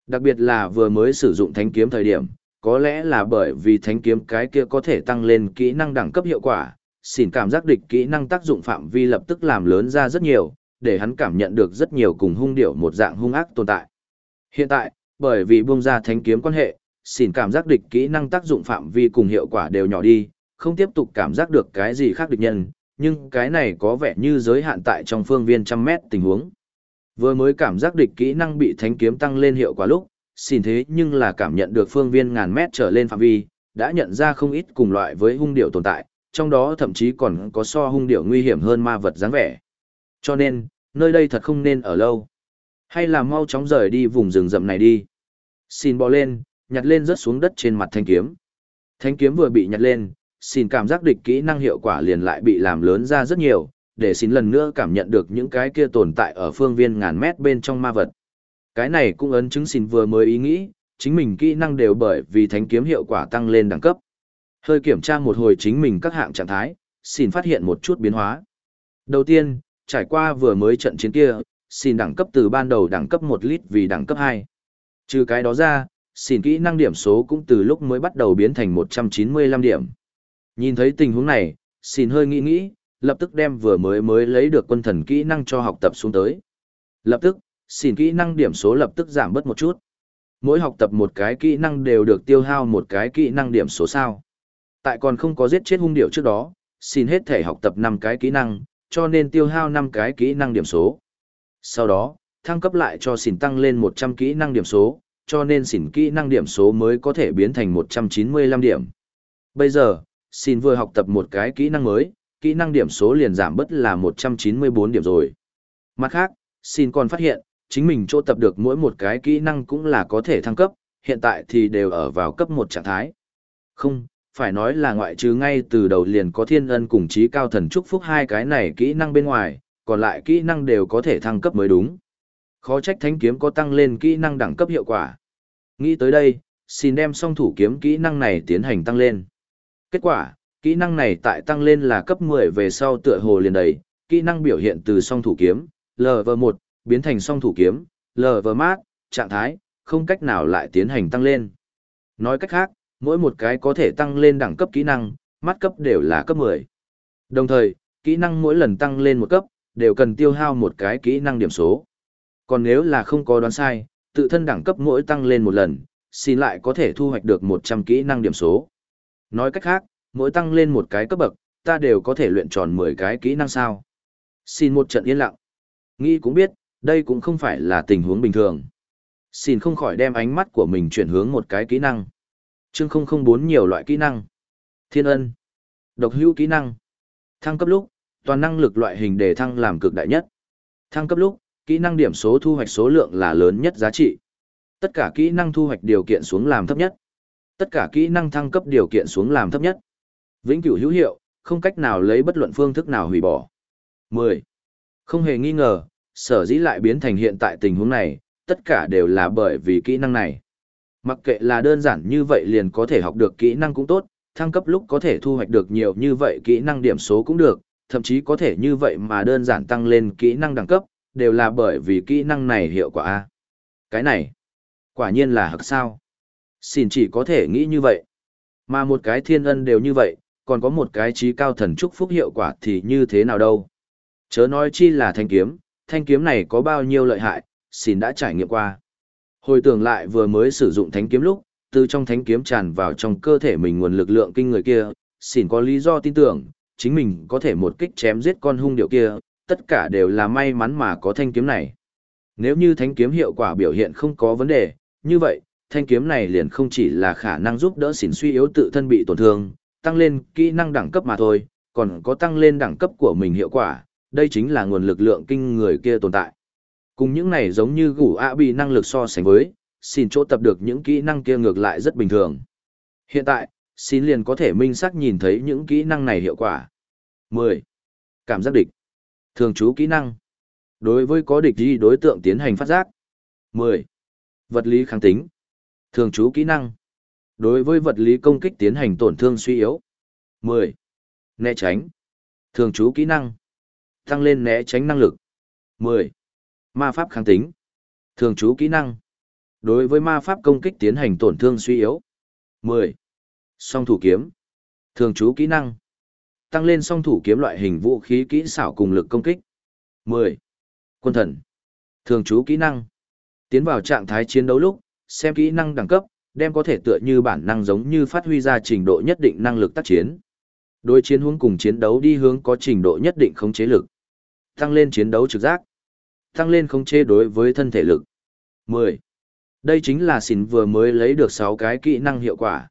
Đặc biệt là vừa mới sử dụng thánh kiếm thời điểm, có lẽ là bởi vì thánh kiếm cái kia có thể tăng lên kỹ năng đẳng cấp hiệu quả, xỉn cảm giác địch kỹ năng tác dụng phạm vi lập tức làm lớn ra rất nhiều, để hắn cảm nhận được rất nhiều cùng hung điểu một dạng hung ác tồn tại. Hiện tại, bởi vì buông ra thánh kiếm quan hệ, xin cảm giác địch kỹ năng tác dụng phạm vi cùng hiệu quả đều nhỏ đi, không tiếp tục cảm giác được cái gì khác địch nhân, nhưng cái này có vẻ như giới hạn tại trong phương viên trăm mét tình huống. Vừa mới cảm giác địch kỹ năng bị thánh kiếm tăng lên hiệu quả lúc, xin thế nhưng là cảm nhận được phương viên ngàn mét trở lên phạm vi, đã nhận ra không ít cùng loại với hung điệu tồn tại, trong đó thậm chí còn có so hung điệu nguy hiểm hơn ma vật dáng vẻ. Cho nên, nơi đây thật không nên ở lâu. Hay là mau chóng rời đi vùng rừng rậm này đi. Xin bò lên, nhặt lên rớt xuống đất trên mặt thanh kiếm. Thanh kiếm vừa bị nhặt lên, xin cảm giác địch kỹ năng hiệu quả liền lại bị làm lớn ra rất nhiều, để xin lần nữa cảm nhận được những cái kia tồn tại ở phương viên ngàn mét bên trong ma vật. Cái này cũng ấn chứng xin vừa mới ý nghĩ, chính mình kỹ năng đều bởi vì thánh kiếm hiệu quả tăng lên đẳng cấp. Hơi kiểm tra một hồi chính mình các hạng trạng thái, xin phát hiện một chút biến hóa. Đầu tiên, trải qua vừa mới trận chiến kia, xin đẳng cấp từ ban đầu đẳng cấp 1 lít vì đẳng cấp 2. Trừ cái đó ra, xin kỹ năng điểm số cũng từ lúc mới bắt đầu biến thành 195 điểm. Nhìn thấy tình huống này, xin hơi nghĩ nghĩ, lập tức đem vừa mới mới lấy được quân thần kỹ năng cho học tập xuống tới. Lập tức, xin kỹ năng điểm số lập tức giảm bớt một chút. Mỗi học tập một cái kỹ năng đều được tiêu hao một cái kỹ năng điểm số sao. Tại còn không có giết chết hung điệu trước đó, xin hết thể học tập 5 cái kỹ năng, cho nên tiêu hao 5 cái kỹ năng điểm số. Sau đó, thăng cấp lại cho xỉn tăng lên 100 kỹ năng điểm số, cho nên xỉn kỹ năng điểm số mới có thể biến thành 195 điểm. Bây giờ, xỉn vừa học tập một cái kỹ năng mới, kỹ năng điểm số liền giảm bất là 194 điểm rồi. Mặt khác, xỉn còn phát hiện, chính mình chỗ tập được mỗi một cái kỹ năng cũng là có thể thăng cấp, hiện tại thì đều ở vào cấp 1 trạng thái. Không, phải nói là ngoại trừ ngay từ đầu liền có thiên ân cùng trí cao thần chúc phúc hai cái này kỹ năng bên ngoài, còn lại kỹ năng đều có thể thăng cấp mới đúng. Khó trách thánh kiếm có tăng lên kỹ năng đẳng cấp hiệu quả. Nghĩ tới đây, xin đem song thủ kiếm kỹ năng này tiến hành tăng lên. Kết quả, kỹ năng này tại tăng lên là cấp 10 về sau tựa hồ liền đầy, kỹ năng biểu hiện từ song thủ kiếm, LV1, biến thành song thủ kiếm, LV mát, trạng thái, không cách nào lại tiến hành tăng lên. Nói cách khác, mỗi một cái có thể tăng lên đẳng cấp kỹ năng, mắt cấp đều là cấp 10. Đồng thời, kỹ năng mỗi lần tăng lên một cấp, đều cần tiêu hao một cái kỹ năng điểm số. Còn nếu là không có đoán sai, tự thân đẳng cấp mỗi tăng lên một lần, xin lại có thể thu hoạch được 100 kỹ năng điểm số. Nói cách khác, mỗi tăng lên một cái cấp bậc, ta đều có thể luyện tròn 10 cái kỹ năng sao. Xin một trận yên lặng. Nghĩ cũng biết, đây cũng không phải là tình huống bình thường. Xin không khỏi đem ánh mắt của mình chuyển hướng một cái kỹ năng. Chương 004 nhiều loại kỹ năng. Thiên ân. Độc hữu kỹ năng. Thăng cấp lúc, toàn năng lực loại hình để thăng làm cực đại nhất. Thăng cấp lúc, kỹ năng điểm số thu hoạch số lượng là lớn nhất giá trị. Tất cả kỹ năng thu hoạch điều kiện xuống làm thấp nhất. Tất cả kỹ năng thăng cấp điều kiện xuống làm thấp nhất. Vĩnh cửu hữu hiệu, không cách nào lấy bất luận phương thức nào hủy bỏ. 10. Không hề nghi ngờ, sở dĩ lại biến thành hiện tại tình huống này, tất cả đều là bởi vì kỹ năng này. Mặc kệ là đơn giản như vậy liền có thể học được kỹ năng cũng tốt, thăng cấp lúc có thể thu hoạch được nhiều như vậy kỹ năng điểm số cũng được, thậm chí có thể như vậy mà đơn giản tăng lên kỹ năng đẳng cấp, đều là bởi vì kỹ năng này hiệu quả A. Cái này, quả nhiên là hực sao. Xin chỉ có thể nghĩ như vậy. Mà một cái thiên ân đều như vậy, còn có một cái trí cao thần chúc phúc hiệu quả thì như thế nào đâu. Chớ nói chi là thanh kiếm, thanh kiếm này có bao nhiêu lợi hại, xin đã trải nghiệm qua. Hồi tưởng lại vừa mới sử dụng thánh kiếm lúc, từ trong thánh kiếm tràn vào trong cơ thể mình nguồn lực lượng kinh người kia, xin có lý do tin tưởng, chính mình có thể một kích chém giết con hung điệu kia, tất cả đều là may mắn mà có thanh kiếm này. Nếu như thanh kiếm hiệu quả biểu hiện không có vấn đề, như vậy, thanh kiếm này liền không chỉ là khả năng giúp đỡ xỉn suy yếu tự thân bị tổn thương, tăng lên kỹ năng đẳng cấp mà thôi, còn có tăng lên đẳng cấp của mình hiệu quả, đây chính là nguồn lực lượng kinh người kia tồn tại. Cùng những này giống như gủ ạ bị năng lực so sánh với, xin chỗ tập được những kỹ năng kia ngược lại rất bình thường. Hiện tại, xin liền có thể minh xác nhìn thấy những kỹ năng này hiệu quả. 10. Cảm giác địch. Thường trú kỹ năng. Đối với có địch gì đối tượng tiến hành phát giác. 10. Vật lý kháng tính. Thường trú kỹ năng. Đối với vật lý công kích tiến hành tổn thương suy yếu. 10. Né tránh. Thường trú kỹ năng. Tăng lên né tránh năng lực. 10. Ma pháp kháng tính. Thường trú kỹ năng. Đối với ma pháp công kích tiến hành tổn thương suy yếu. 10. Song thủ kiếm. Thường trú kỹ năng. Tăng lên song thủ kiếm loại hình vũ khí kỹ xảo cùng lực công kích. 10. Quân thần. Thường trú kỹ năng. Tiến vào trạng thái chiến đấu lúc, xem kỹ năng đẳng cấp, đem có thể tựa như bản năng giống như phát huy ra trình độ nhất định năng lực tác chiến. Đối chiến hướng cùng chiến đấu đi hướng có trình độ nhất định khống chế lực. Tăng lên chiến đấu trực giác. Tăng lên khống chế đối với thân thể lực. 10. Đây chính là xỉn vừa mới lấy được 6 cái kỹ năng hiệu quả.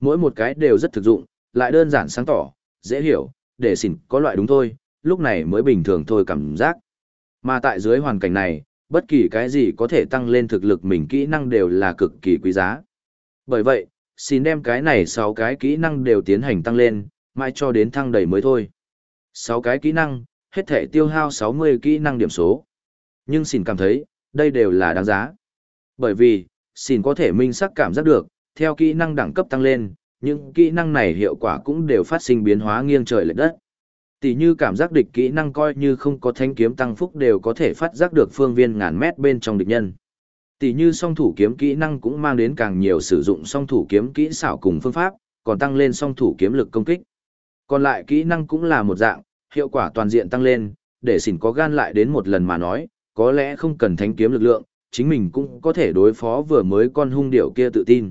Mỗi một cái đều rất thực dụng, lại đơn giản sáng tỏ, dễ hiểu, để xỉn có loại đúng thôi, lúc này mới bình thường thôi cảm giác. Mà tại dưới hoàn cảnh này, bất kỳ cái gì có thể tăng lên thực lực mình kỹ năng đều là cực kỳ quý giá. Bởi vậy, xin đem cái này 6 cái kỹ năng đều tiến hành tăng lên, mai cho đến thăng đầy mới thôi. 6 cái kỹ năng, hết thể tiêu hao 60 kỹ năng điểm số. Nhưng xin cảm thấy, đây đều là đáng giá. Bởi vì, xin có thể minh xác cảm giác được, theo kỹ năng đẳng cấp tăng lên, những kỹ năng này hiệu quả cũng đều phát sinh biến hóa nghiêng trời lệch đất. Tỷ như cảm giác địch kỹ năng coi như không có thanh kiếm tăng phúc đều có thể phát giác được phương viên ngàn mét bên trong địch nhân. Tỷ như song thủ kiếm kỹ năng cũng mang đến càng nhiều sử dụng song thủ kiếm kỹ xảo cùng phương pháp, còn tăng lên song thủ kiếm lực công kích. Còn lại kỹ năng cũng là một dạng, hiệu quả toàn diện tăng lên, để xỉn có gan lại đến một lần mà nói, có lẽ không cần thanh kiếm lực lượng, chính mình cũng có thể đối phó vừa mới con hung điểu kia tự tin.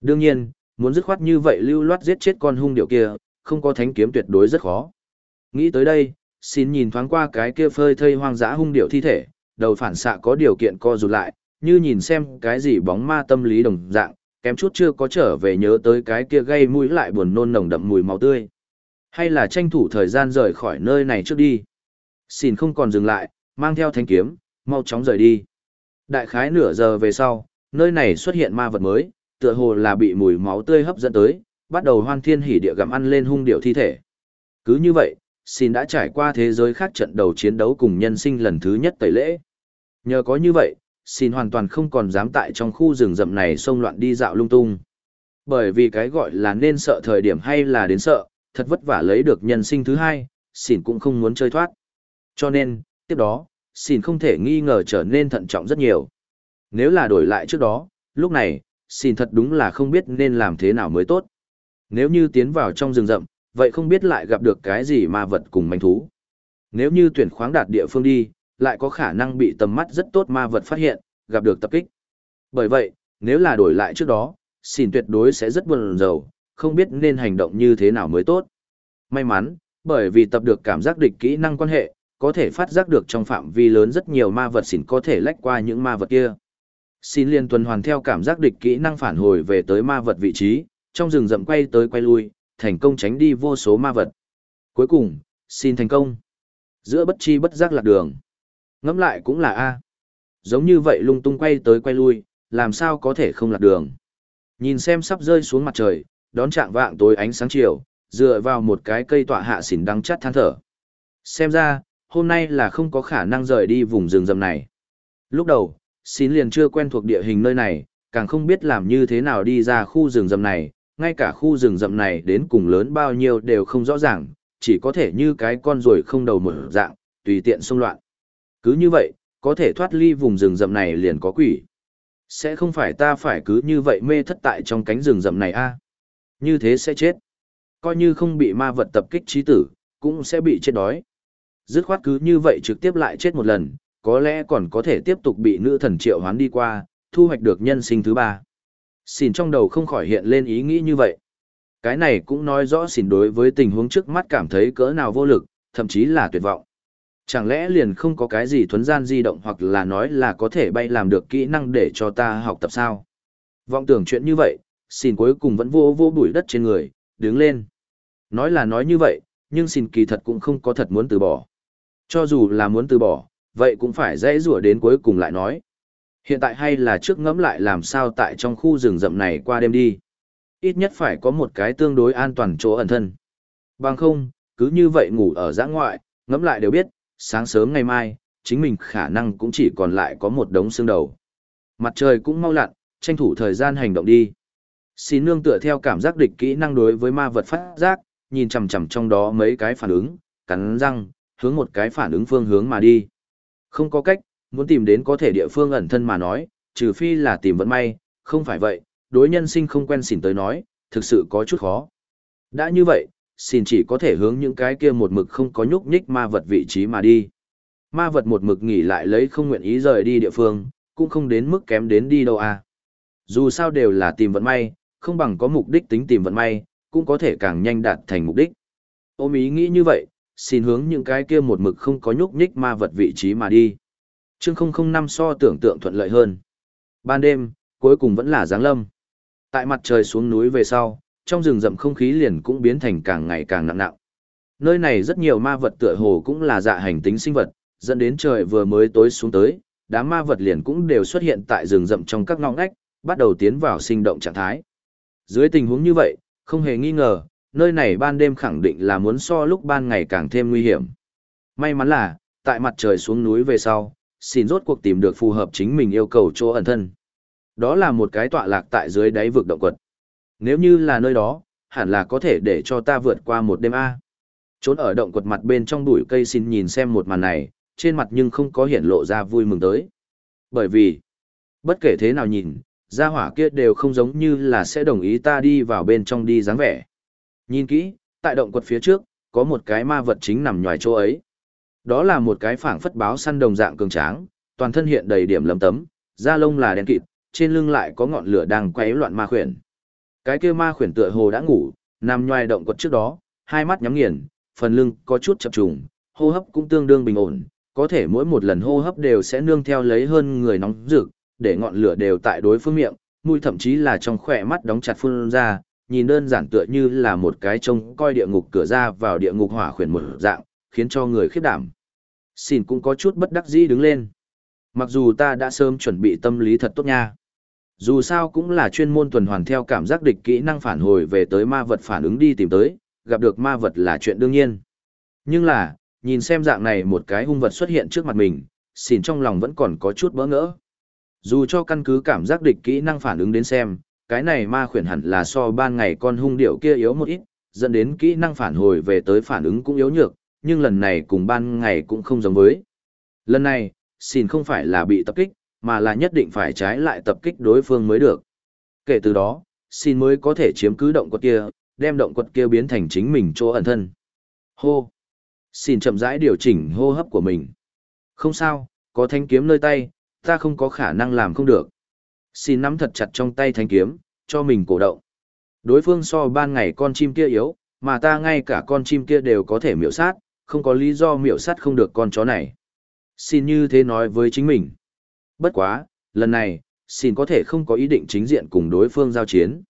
Đương nhiên, muốn dứt khoát như vậy lưu loát giết chết con hung điệu kia, không có thánh kiếm tuyệt đối rất khó. Nghĩ tới đây, xin nhìn thoáng qua cái kia phơi thây hoang dã hung điệu thi thể, đầu phản xạ có điều kiện co rụt lại, như nhìn xem cái gì bóng ma tâm lý đồng dạng, kém chút chưa có trở về nhớ tới cái kia gây mũi lại buồn nôn nồng đậm mùi máu tươi. Hay là tranh thủ thời gian rời khỏi nơi này trước đi. Xin không còn dừng lại, mang theo thanh kiếm, mau chóng rời đi. Đại khái nửa giờ về sau, nơi này xuất hiện ma vật mới, tựa hồ là bị mùi máu tươi hấp dẫn tới, bắt đầu hoan thiên hỉ địa gặm ăn lên hung điệu thi thể. Cứ như vậy, xin đã trải qua thế giới khác trận đầu chiến đấu cùng nhân sinh lần thứ nhất tẩy lễ. Nhờ có như vậy, xin hoàn toàn không còn dám tại trong khu rừng rậm này xông loạn đi dạo lung tung. Bởi vì cái gọi là nên sợ thời điểm hay là đến sợ, thật vất vả lấy được nhân sinh thứ hai, xin cũng không muốn chơi thoát. Cho nên, tiếp đó, xin không thể nghi ngờ trở nên thận trọng rất nhiều. Nếu là đổi lại trước đó, lúc này, xin thật đúng là không biết nên làm thế nào mới tốt. Nếu như tiến vào trong rừng rậm, vậy không biết lại gặp được cái gì ma vật cùng manh thú. Nếu như tuyển khoáng đạt địa phương đi, lại có khả năng bị tầm mắt rất tốt ma vật phát hiện, gặp được tập kích. Bởi vậy, nếu là đổi lại trước đó, xin tuyệt đối sẽ rất buồn rầu, không biết nên hành động như thế nào mới tốt. May mắn, bởi vì tập được cảm giác địch kỹ năng quan hệ, có thể phát giác được trong phạm vi lớn rất nhiều ma vật xỉn có thể lách qua những ma vật kia. Xin liên tuần hoàn theo cảm giác địch kỹ năng phản hồi về tới ma vật vị trí, trong rừng rậm quay tới quay lui, thành công tránh đi vô số ma vật. Cuối cùng, xin thành công. Giữa bất chi bất giác lạc đường. Ngẫm lại cũng là A. Giống như vậy lung tung quay tới quay lui, làm sao có thể không lạc đường. Nhìn xem sắp rơi xuống mặt trời, đón trạng vạng tối ánh sáng chiều, dựa vào một cái cây tọa hạ xỉn đắng chắt than thở. Xem ra, hôm nay là không có khả năng rời đi vùng rừng rậm này. Lúc đầu, xin liền chưa quen thuộc địa hình nơi này, càng không biết làm như thế nào đi ra khu rừng rậm này, ngay cả khu rừng rậm này đến cùng lớn bao nhiêu đều không rõ ràng, chỉ có thể như cái con ruồi không đầu mở dạng, tùy tiện xông loạn. Cứ như vậy, có thể thoát ly vùng rừng rậm này liền có quỷ. Sẽ không phải ta phải cứ như vậy mê thất tại trong cánh rừng rậm này a Như thế sẽ chết. Coi như không bị ma vật tập kích trí tử, cũng sẽ bị chết đói. Dứt khoát cứ như vậy trực tiếp lại chết một lần, có lẽ còn có thể tiếp tục bị nữ thần triệu hoán đi qua, thu hoạch được nhân sinh thứ ba. Xin trong đầu không khỏi hiện lên ý nghĩ như vậy. Cái này cũng nói rõ xin đối với tình huống trước mắt cảm thấy cỡ nào vô lực, thậm chí là tuyệt vọng. Chẳng lẽ liền không có cái gì thuấn gian di động hoặc là nói là có thể bay làm được kỹ năng để cho ta học tập sao? Vọng tưởng chuyện như vậy, xin cuối cùng vẫn vô vô bụi đất trên người, đứng lên. Nói là nói như vậy, nhưng xin kỳ thật cũng không có thật muốn từ bỏ. Cho dù là muốn từ bỏ, vậy cũng phải dễ rủa đến cuối cùng lại nói. Hiện tại hay là trước ngẫm lại làm sao tại trong khu rừng rậm này qua đêm đi. Ít nhất phải có một cái tương đối an toàn chỗ ẩn thân. Bằng không, cứ như vậy ngủ ở giã ngoại, ngẫm lại đều biết, sáng sớm ngày mai, chính mình khả năng cũng chỉ còn lại có một đống xương đầu. Mặt trời cũng mau lặn, tranh thủ thời gian hành động đi. Xin nương tựa theo cảm giác địch kỹ năng đối với ma vật phát giác, nhìn chằm chằm trong đó mấy cái phản ứng, cắn răng, hướng một cái phản ứng phương hướng mà đi. Không có cách, muốn tìm đến có thể địa phương ẩn thân mà nói, trừ phi là tìm vận may, không phải vậy, đối nhân sinh không quen xỉn tới nói, thực sự có chút khó. Đã như vậy, xỉn chỉ có thể hướng những cái kia một mực không có nhúc nhích ma vật vị trí mà đi. Ma vật một mực nghỉ lại lấy không nguyện ý rời đi địa phương, cũng không đến mức kém đến đi đâu à. Dù sao đều là tìm vận may, không bằng có mục đích tính tìm vận may, cũng có thể càng nhanh đạt thành mục đích. Ôm ý nghĩ như vậy, xin hướng những cái kia một mực không có nhúc nhích ma vật vị trí mà đi. Chương 005 so tưởng tượng thuận lợi hơn. Ban đêm, cuối cùng vẫn là giáng lâm. Tại mặt trời xuống núi về sau, trong rừng rậm không khí liền cũng biến thành càng ngày càng nặng nặng. Nơi này rất nhiều ma vật tựa hồ cũng là dạ hành tính sinh vật, dẫn đến trời vừa mới tối xuống tới, đám ma vật liền cũng đều xuất hiện tại rừng rậm trong các ngõ ngách, bắt đầu tiến vào sinh động trạng thái. Dưới tình huống như vậy, không hề nghi ngờ, nơi này ban đêm khẳng định là muốn so lúc ban ngày càng thêm nguy hiểm. May mắn là, tại mặt trời xuống núi về sau, xin rốt cuộc tìm được phù hợp chính mình yêu cầu chỗ ẩn thân. Đó là một cái tọa lạc tại dưới đáy vực động quật. Nếu như là nơi đó, hẳn là có thể để cho ta vượt qua một đêm A. Trốn ở động quật mặt bên trong bụi cây xin nhìn xem một màn này, trên mặt nhưng không có hiện lộ ra vui mừng tới. Bởi vì, bất kể thế nào nhìn, gia hỏa kia đều không giống như là sẽ đồng ý ta đi vào bên trong đi dáng vẻ. Nhìn kỹ, tại động quật phía trước, có một cái ma vật chính nằm nhòi chỗ ấy. Đó là một cái phảng phất báo săn đồng dạng cường tráng, toàn thân hiện đầy điểm lấm tấm, da lông là đen kịt, trên lưng lại có ngọn lửa đang quấy loạn ma khuyển. Cái kia ma khuyển tựa hồ đã ngủ, nằm nhòi động quật trước đó, hai mắt nhắm nghiền, phần lưng có chút chập trùng, hô hấp cũng tương đương bình ổn, có thể mỗi một lần hô hấp đều sẽ nương theo lấy hơn người nóng rực, để ngọn lửa đều tại đối phương miệng, mũi thậm chí là trong khỏe mắt đóng chặt phun ra, nhìn đơn giản tựa như là một cái trông coi địa ngục cửa ra vào địa ngục hỏa khuyển một dạng, khiến cho người khiếp đảm. Xin cũng có chút bất đắc dĩ đứng lên. Mặc dù ta đã sớm chuẩn bị tâm lý thật tốt nha. Dù sao cũng là chuyên môn tuần hoàn theo cảm giác địch kỹ năng phản hồi về tới ma vật phản ứng đi tìm tới, gặp được ma vật là chuyện đương nhiên. Nhưng là, nhìn xem dạng này một cái hung vật xuất hiện trước mặt mình, xin trong lòng vẫn còn có chút bỡ ngỡ. Dù cho căn cứ cảm giác địch kỹ năng phản ứng đến xem, cái này ma khuyển hẳn là so ban ngày con hung điệu kia yếu một ít, dẫn đến kỹ năng phản hồi về tới phản ứng cũng yếu nhược, nhưng lần này cùng ban ngày cũng không giống với. Lần này, xin không phải là bị tập kích, mà là nhất định phải trái lại tập kích đối phương mới được. Kể từ đó, xin mới có thể chiếm cứ động quật kia, đem động quật kia biến thành chính mình chỗ ẩn thân. Hô! Xin chậm rãi điều chỉnh hô hấp của mình. Không sao, có thanh kiếm nơi tay, ta không có khả năng làm không được. Xin nắm thật chặt trong tay thanh kiếm, cho mình cổ động. Đối phương so ban ngày con chim kia yếu, mà ta ngay cả con chim kia đều có thể miểu sát, không có lý do miểu sát không được con chó này. Xin như thế nói với chính mình. Bất quá, lần này, xin có thể không có ý định chính diện cùng đối phương giao chiến.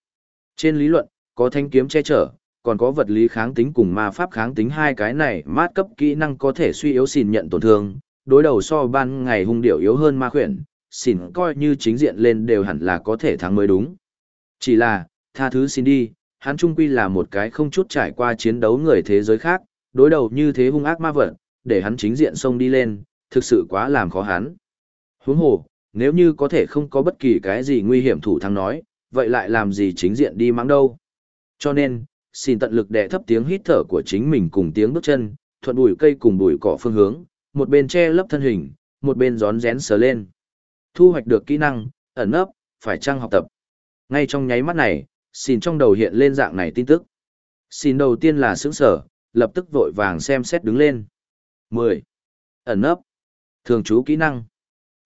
Trên lý luận, có thanh kiếm che chở, còn có vật lý kháng tính cùng ma pháp kháng tính hai cái này mát cấp kỹ năng có thể suy yếu xin nhận tổn thương, đối đầu so ban ngày hung điểu yếu hơn ma khuyển, xin coi như chính diện lên đều hẳn là có thể thắng mới đúng. Chỉ là, tha thứ xin đi, hắn trung quy là một cái không chút trải qua chiến đấu người thế giới khác, đối đầu như thế hung ác ma vật, để hắn chính diện xông đi lên, thực sự quá làm khó hắn. Huống hồ, nếu như có thể không có bất kỳ cái gì nguy hiểm thủ thắng nói, vậy lại làm gì chính diện đi mắng đâu. Cho nên, xin tận lực đè thấp tiếng hít thở của chính mình cùng tiếng bước chân, thuận bụi cây cùng bụi cỏ phương hướng, một bên che lấp thân hình, một bên gión rén sờ lên. Thu hoạch được kỹ năng, ẩn nấp, phải trang học tập. Ngay trong nháy mắt này, xin trong đầu hiện lên dạng này tin tức. Xin đầu tiên là sững sở, lập tức vội vàng xem xét đứng lên. 10. Ẩn nấp. Thường trú kỹ năng.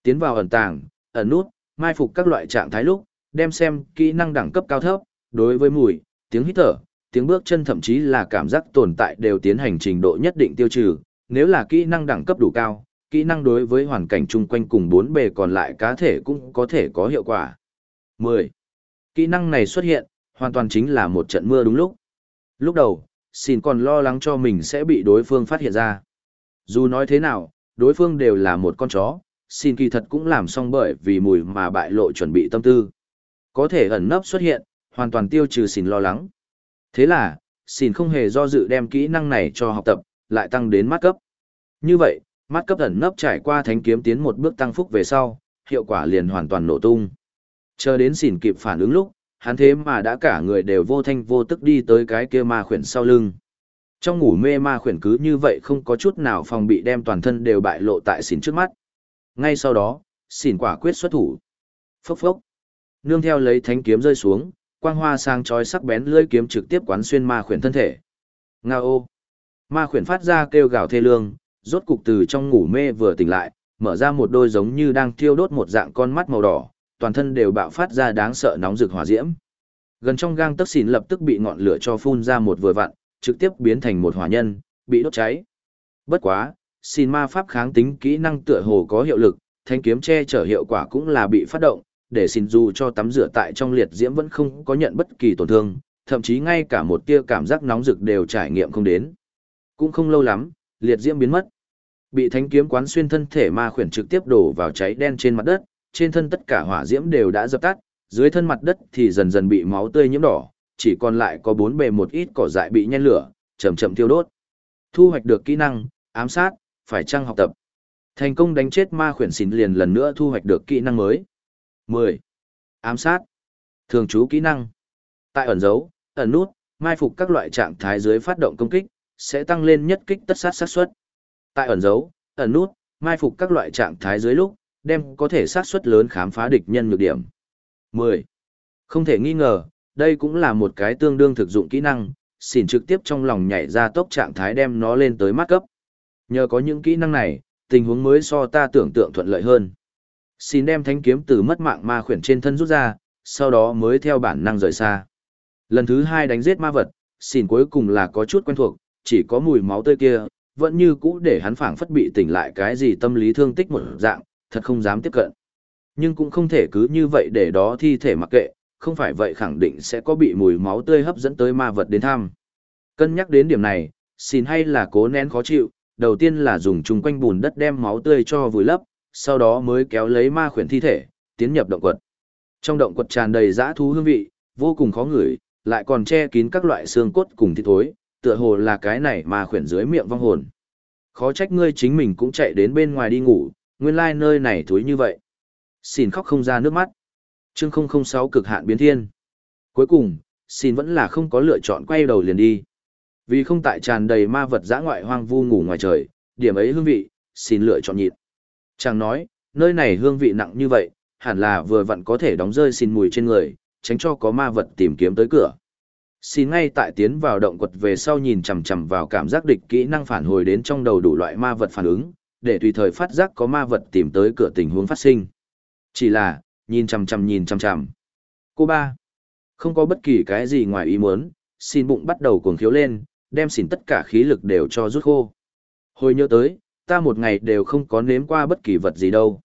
Tiến vào ẩn tàng, ẩn nút, mai phục các loại trạng thái lúc, đem xem kỹ năng đẳng cấp cao thấp, đối với mùi, tiếng hít thở, tiếng bước chân thậm chí là cảm giác tồn tại đều tiến hành trình độ nhất định tiêu trừ. Nếu là kỹ năng đẳng cấp đủ cao, kỹ năng đối với hoàn cảnh chung quanh cùng bốn bề còn lại cá thể cũng có thể có hiệu quả. 10. Kỹ năng này xuất hiện, hoàn toàn chính là một trận mưa đúng lúc. Lúc đầu, xin còn lo lắng cho mình sẽ bị đối phương phát hiện ra. Dù nói thế nào, đối phương đều là một con chó, xin kỳ thật cũng làm xong bởi vì mùi mà bại lộ chuẩn bị tâm tư. Có thể ẩn nấp xuất hiện, hoàn toàn tiêu trừ xin lo lắng. Thế là, xin không hề do dự đem kỹ năng này cho học tập, lại tăng đến mắt cấp. Như vậy, mắt cấp ẩn nấp trải qua thánh kiếm tiến một bước tăng phúc về sau, hiệu quả liền hoàn toàn nổ tung. Chờ đến xỉn kịp phản ứng lúc, hắn thế mà đã cả người đều vô thanh vô tức đi tới cái kia ma khuyển sau lưng. Trong ngủ mê ma khuyển cứ như vậy không có chút nào phòng bị đem toàn thân đều bại lộ tại xỉn trước mắt. Ngay sau đó, xỉn quả quyết xuất thủ. Phốc phốc. Nương theo lấy thánh kiếm rơi xuống, quang hoa sang chói sắc bén lưỡi kiếm trực tiếp quán xuyên ma khuyển thân thể. Ngao ô. Ma khuyển phát ra kêu gào thê lương, rốt cục từ trong ngủ mê vừa tỉnh lại, mở ra một đôi giống như đang thiêu đốt một dạng con mắt màu đỏ, toàn thân đều bạo phát ra đáng sợ nóng rực hỏa diễm. Gần trong gang tấc xỉn lập tức bị ngọn lửa cho phun ra một vừa vặn, trực tiếp biến thành một hỏa nhân, bị đốt cháy. Bất quá, xin ma pháp kháng tính kỹ năng tựa hồ có hiệu lực, thanh kiếm che chở hiệu quả cũng là bị phát động, để xin dù cho tắm rửa tại trong liệt diễm vẫn không có nhận bất kỳ tổn thương, thậm chí ngay cả một tia cảm giác nóng rực đều trải nghiệm không đến. Cũng không lâu lắm, liệt diễm biến mất. Bị thánh kiếm quán xuyên thân thể ma khuyển trực tiếp đổ vào cháy đen trên mặt đất, trên thân tất cả hỏa diễm đều đã dập tắt, dưới thân mặt đất thì dần dần bị máu tươi nhiễm đỏ, chỉ còn lại có bốn bề một ít cỏ dại bị nhen lửa, chậm chậm thiêu đốt. Thu hoạch được kỹ năng, ám sát, phải chăng học tập. Thành công đánh chết ma khuyển xỉn liền lần nữa thu hoạch được kỹ năng mới. 10. Ám sát. Thường trú kỹ năng. Tại ẩn dấu, ẩn nút, mai phục các loại trạng thái dưới phát động công kích, sẽ tăng lên nhất kích tất sát sát suất. Tại ẩn dấu, ẩn nút, mai phục các loại trạng thái dưới lúc, đem có thể sát suất lớn khám phá địch nhân nhược điểm. 10. Không thể nghi ngờ, đây cũng là một cái tương đương thực dụng kỹ năng, xỉn trực tiếp trong lòng nhảy ra tốc trạng thái đem nó lên tới mắt cấp. Nhờ có những kỹ năng này, tình huống mới so ta tưởng tượng thuận lợi hơn. Xin đem thánh kiếm từ mất mạng ma khuyển trên thân rút ra, sau đó mới theo bản năng rời xa. Lần thứ hai đánh giết ma vật, xin cuối cùng là có chút quen thuộc, chỉ có mùi máu tươi kia, vẫn như cũ để hắn phảng phất bị tỉnh lại cái gì tâm lý thương tích một dạng, thật không dám tiếp cận. Nhưng cũng không thể cứ như vậy để đó thi thể mặc kệ, không phải vậy khẳng định sẽ có bị mùi máu tươi hấp dẫn tới ma vật đến thăm. Cân nhắc đến điểm này, xin hay là cố nén khó chịu, đầu tiên là dùng chung quanh bùn đất đem máu tươi cho vùi lấp, sau đó mới kéo lấy ma khuyển thi thể, tiến nhập động quật. Trong động quật tràn đầy dã thú hương vị, vô cùng khó ngửi, lại còn che kín các loại xương cốt cùng thịt thối, tựa hồ là cái này ma khuyển dưới miệng vong hồn. Khó trách ngươi chính mình cũng chạy đến bên ngoài đi ngủ, nguyên lai like nơi này thối như vậy. Xin khóc không ra nước mắt. Chương 006 cực hạn biến thiên. Cuối cùng, xin vẫn là không có lựa chọn quay đầu liền đi. Vì không tại tràn đầy ma vật dã ngoại hoang vu ngủ ngoài trời, điểm ấy hương vị, xin lựa chọn nhịn. Chàng nói, nơi này hương vị nặng như vậy, hẳn là vừa vặn có thể đóng rơi xin mùi trên người, tránh cho có ma vật tìm kiếm tới cửa. Xin ngay tại tiến vào động quật về sau nhìn chằm chằm vào cảm giác địch kỹ năng phản hồi đến trong đầu đủ loại ma vật phản ứng, để tùy thời phát giác có ma vật tìm tới cửa tình huống phát sinh. Chỉ là, nhìn chằm chằm nhìn chằm chằm. Cô ba, không có bất kỳ cái gì ngoài ý muốn, xin bụng bắt đầu cuồng khiếu lên, đem xỉn tất cả khí lực đều cho rút khô. Hồi nhớ tới, ta một ngày đều không có nếm qua bất kỳ vật gì đâu.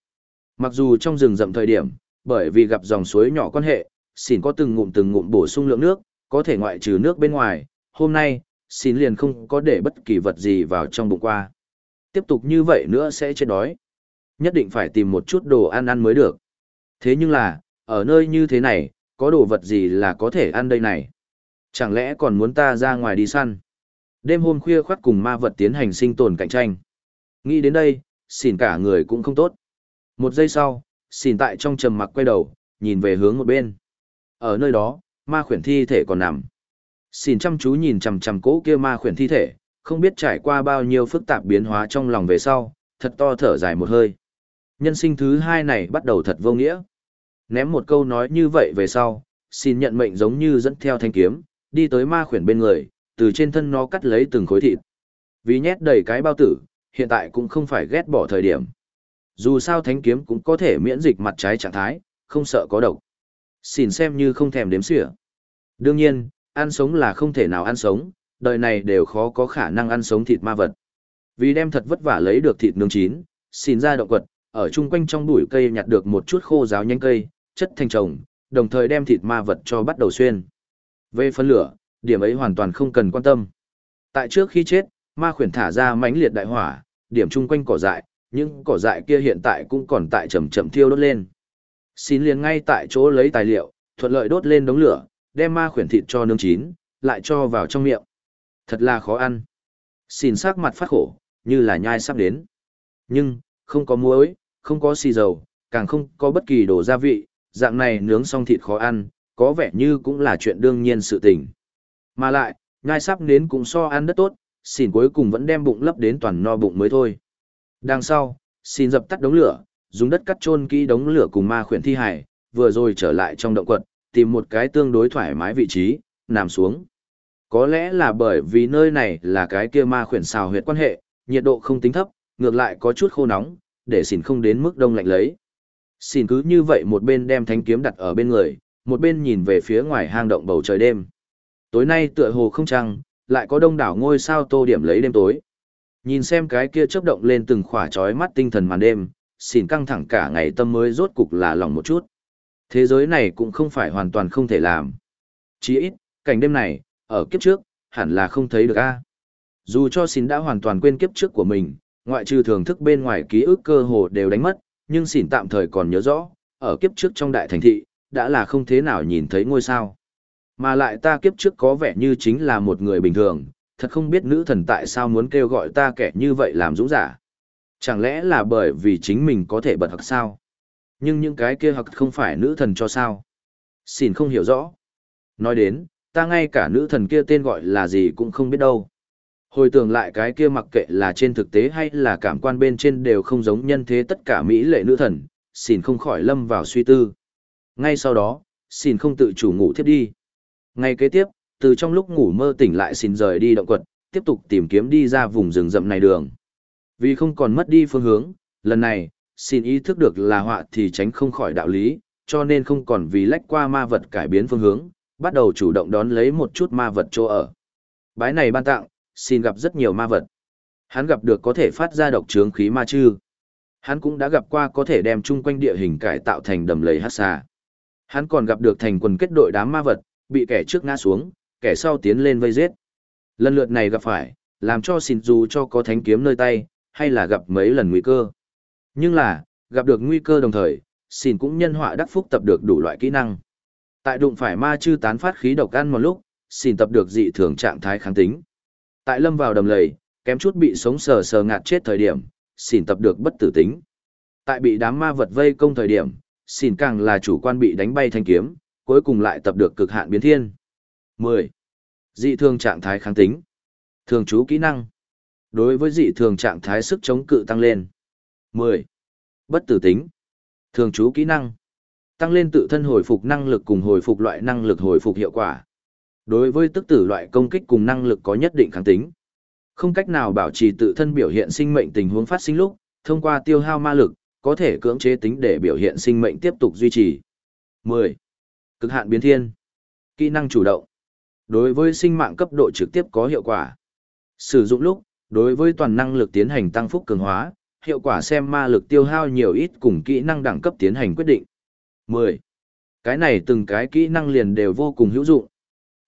Mặc dù trong rừng rậm thời điểm, bởi vì gặp dòng suối nhỏ quan hệ, xỉn có từng ngụm từng ngụm bổ sung lượng nước, có thể ngoại trừ nước bên ngoài, hôm nay, xỉn liền không có để bất kỳ vật gì vào trong bụng qua. Tiếp tục như vậy nữa sẽ chết đói. Nhất định phải tìm một chút đồ ăn ăn mới được. Thế nhưng là, ở nơi như thế này, có đồ vật gì là có thể ăn đây này? Chẳng lẽ còn muốn ta ra ngoài đi săn? Đêm hôm khuya khoắt cùng ma vật tiến hành sinh tồn cạnh tranh. Nghĩ đến đây, xỉn cả người cũng không tốt. Một giây sau, xỉn tại trong trầm mặc quay đầu, nhìn về hướng một bên. Ở nơi đó, ma khuyển thi thể còn nằm. Xỉn chăm chú nhìn chằm chằm cỗ kia ma khuyển thi thể, không biết trải qua bao nhiêu phức tạp biến hóa trong lòng về sau, thật to thở dài một hơi. Nhân sinh thứ hai này bắt đầu thật vô nghĩa. Ném một câu nói như vậy về sau, xin nhận mệnh giống như dẫn theo thanh kiếm, đi tới ma khuyển bên người, từ trên thân nó cắt lấy từng khối thịt. Vì nhét đầy cái bao tử, hiện tại cũng không phải ghét bỏ thời điểm. Dù sao thánh kiếm cũng có thể miễn dịch mặt trái trạng thái, không sợ có độc. Xin xem như không thèm đếm xỉa. Đương nhiên, ăn sống là không thể nào ăn sống, đời này đều khó có khả năng ăn sống thịt ma vật. Vì đem thật vất vả lấy được thịt nướng chín, xin ra động quật, ở chung quanh trong bụi cây nhặt được một chút khô giáo nhanh cây, chất thành trồng, đồng thời đem thịt ma vật cho bắt đầu xuyên. Về phân lửa, điểm ấy hoàn toàn không cần quan tâm. Tại trước khi chết, ma khuyển thả ra mãnh liệt đại hỏa, điểm chung quanh cỏ dại, những cỏ dại kia hiện tại cũng còn tại chậm chậm thiêu đốt lên. Xin liền ngay tại chỗ lấy tài liệu, thuận lợi đốt lên đống lửa, đem ma khuyển thịt cho nướng chín, lại cho vào trong miệng. Thật là khó ăn. Xin sắc mặt phát khổ, như là nhai sắp đến. Nhưng, không có muối, không có xì dầu, càng không có bất kỳ đồ gia vị, dạng này nướng xong thịt khó ăn, có vẻ như cũng là chuyện đương nhiên sự tình. Mà lại, nhai sắp đến cũng so ăn đất tốt, xin cuối cùng vẫn đem bụng lấp đến toàn no bụng mới thôi. Đằng sau, xin dập tắt đống lửa, dùng đất cắt chôn kỹ đống lửa cùng ma khuyển thi hải, vừa rồi trở lại trong động quật, tìm một cái tương đối thoải mái vị trí, nằm xuống. Có lẽ là bởi vì nơi này là cái kia ma khuyển xào huyệt quan hệ, nhiệt độ không tính thấp, ngược lại có chút khô nóng, để xỉn không đến mức đông lạnh lấy. Xỉn cứ như vậy một bên đem thanh kiếm đặt ở bên người, một bên nhìn về phía ngoài hang động bầu trời đêm. Tối nay tựa hồ không trăng, lại có đông đảo ngôi sao tô điểm lấy đêm tối. Nhìn xem cái kia chớp động lên từng khỏa trói mắt tinh thần màn đêm, xỉn căng thẳng cả ngày tâm mới rốt cục là lòng một chút. Thế giới này cũng không phải hoàn toàn không thể làm. Chỉ ít, cảnh đêm này, ở kiếp trước, hẳn là không thấy được a. Dù cho xỉn đã hoàn toàn quên kiếp trước của mình, ngoại trừ thưởng thức bên ngoài ký ức cơ hồ đều đánh mất, nhưng xỉn tạm thời còn nhớ rõ, ở kiếp trước trong đại thành thị, đã là không thế nào nhìn thấy ngôi sao. Mà lại ta kiếp trước có vẻ như chính là một người bình thường, thật không biết nữ thần tại sao muốn kêu gọi ta kẻ như vậy làm dũng giả. Chẳng lẽ là bởi vì chính mình có thể bật hặc sao? Nhưng những cái kia hặc không phải nữ thần cho sao? Xin không hiểu rõ. Nói đến, ta ngay cả nữ thần kia tên gọi là gì cũng không biết đâu. Hồi tưởng lại cái kia mặc kệ là trên thực tế hay là cảm quan bên trên đều không giống nhân thế tất cả Mỹ lệ nữ thần, xin không khỏi lâm vào suy tư. Ngay sau đó, xin không tự chủ ngủ thiếp đi. Ngay kế tiếp, từ trong lúc ngủ mơ tỉnh lại xin rời đi động quật, tiếp tục tìm kiếm đi ra vùng rừng rậm này đường. Vì không còn mất đi phương hướng, lần này, xin ý thức được là họa thì tránh không khỏi đạo lý, cho nên không còn vì lách qua ma vật cải biến phương hướng, bắt đầu chủ động đón lấy một chút ma vật chỗ ở. Bái này ban tặng, xin gặp rất nhiều ma vật. Hắn gặp được có thể phát ra độc trướng khí ma chư. Hắn cũng đã gặp qua có thể đem chung quanh địa hình cải tạo thành đầm lầy hát xà. Hắn còn gặp được thành quần kết đội đám ma vật, bị kẻ trước ngã xuống, kẻ sau tiến lên vây giết. Lần lượt này gặp phải, làm cho xin dù cho có thánh kiếm nơi tay, hay là gặp mấy lần nguy cơ. Nhưng là, gặp được nguy cơ đồng thời, xin cũng nhân họa đắc phúc tập được đủ loại kỹ năng. Tại đụng phải ma chư tán phát khí độc ăn một lúc, xin tập được dị thường trạng thái kháng tính. Tại lâm vào đầm lầy, kém chút bị sống sờ sờ ngạt chết thời điểm, xin tập được bất tử tính. Tại bị đám ma vật vây công thời điểm, xin càng là chủ quan bị đánh bay thanh kiếm, cuối cùng lại tập được cực hạn biến thiên. 10. Dị thường trạng thái kháng tính. Thường trú kỹ năng. Đối với dị thường trạng thái sức chống cự tăng lên. 10. Bất tử tính. Thường trú kỹ năng. Tăng lên tự thân hồi phục năng lực cùng hồi phục loại năng lực hồi phục hiệu quả. Đối với tức tử loại công kích cùng năng lực có nhất định kháng tính. Không cách nào bảo trì tự thân biểu hiện sinh mệnh tình huống phát sinh lúc, thông qua tiêu hao ma lực, có thể cưỡng chế tính để biểu hiện sinh mệnh tiếp tục duy trì. 10. Cực hạn biến thiên. Kỹ năng chủ động. Đối với sinh mạng cấp độ trực tiếp có hiệu quả. Sử dụng lúc, đối với toàn năng lực tiến hành tăng phúc cường hóa, hiệu quả xem ma lực tiêu hao nhiều ít cùng kỹ năng đẳng cấp tiến hành quyết định. 10. Cái này từng cái kỹ năng liền đều vô cùng hữu dụng.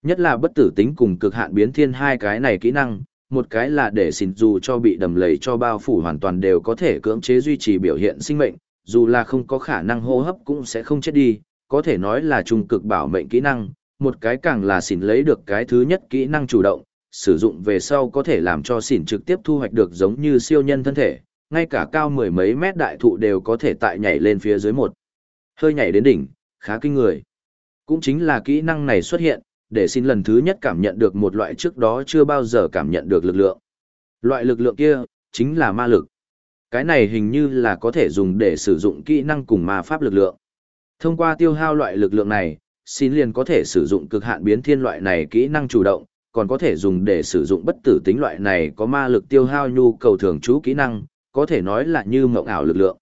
Nhất là bất tử tính cùng cực hạn biến thiên hai cái này kỹ năng, một cái là để xin dù cho bị đầm lầy cho bao phủ hoàn toàn đều có thể cưỡng chế duy trì biểu hiện sinh mệnh, dù là không có khả năng hô hấp cũng sẽ không chết đi, có thể nói là trung cực bảo mệnh kỹ năng, một cái càng là xỉn lấy được cái thứ nhất kỹ năng chủ động, sử dụng về sau có thể làm cho xỉn trực tiếp thu hoạch được giống như siêu nhân thân thể, ngay cả cao mười mấy mét đại thụ đều có thể tại nhảy lên phía dưới một. Hơi nhảy đến đỉnh, khá kinh người. Cũng chính là kỹ năng này xuất hiện, để xin lần thứ nhất cảm nhận được một loại trước đó chưa bao giờ cảm nhận được lực lượng. Loại lực lượng kia, chính là ma lực. Cái này hình như là có thể dùng để sử dụng kỹ năng cùng ma pháp lực lượng. Thông qua tiêu hao loại lực lượng này, xin liền có thể sử dụng cực hạn biến thiên loại này kỹ năng chủ động, còn có thể dùng để sử dụng bất tử tính loại này có ma lực tiêu hao nhu cầu thường trú kỹ năng, có thể nói là như mộng ảo lực lượng.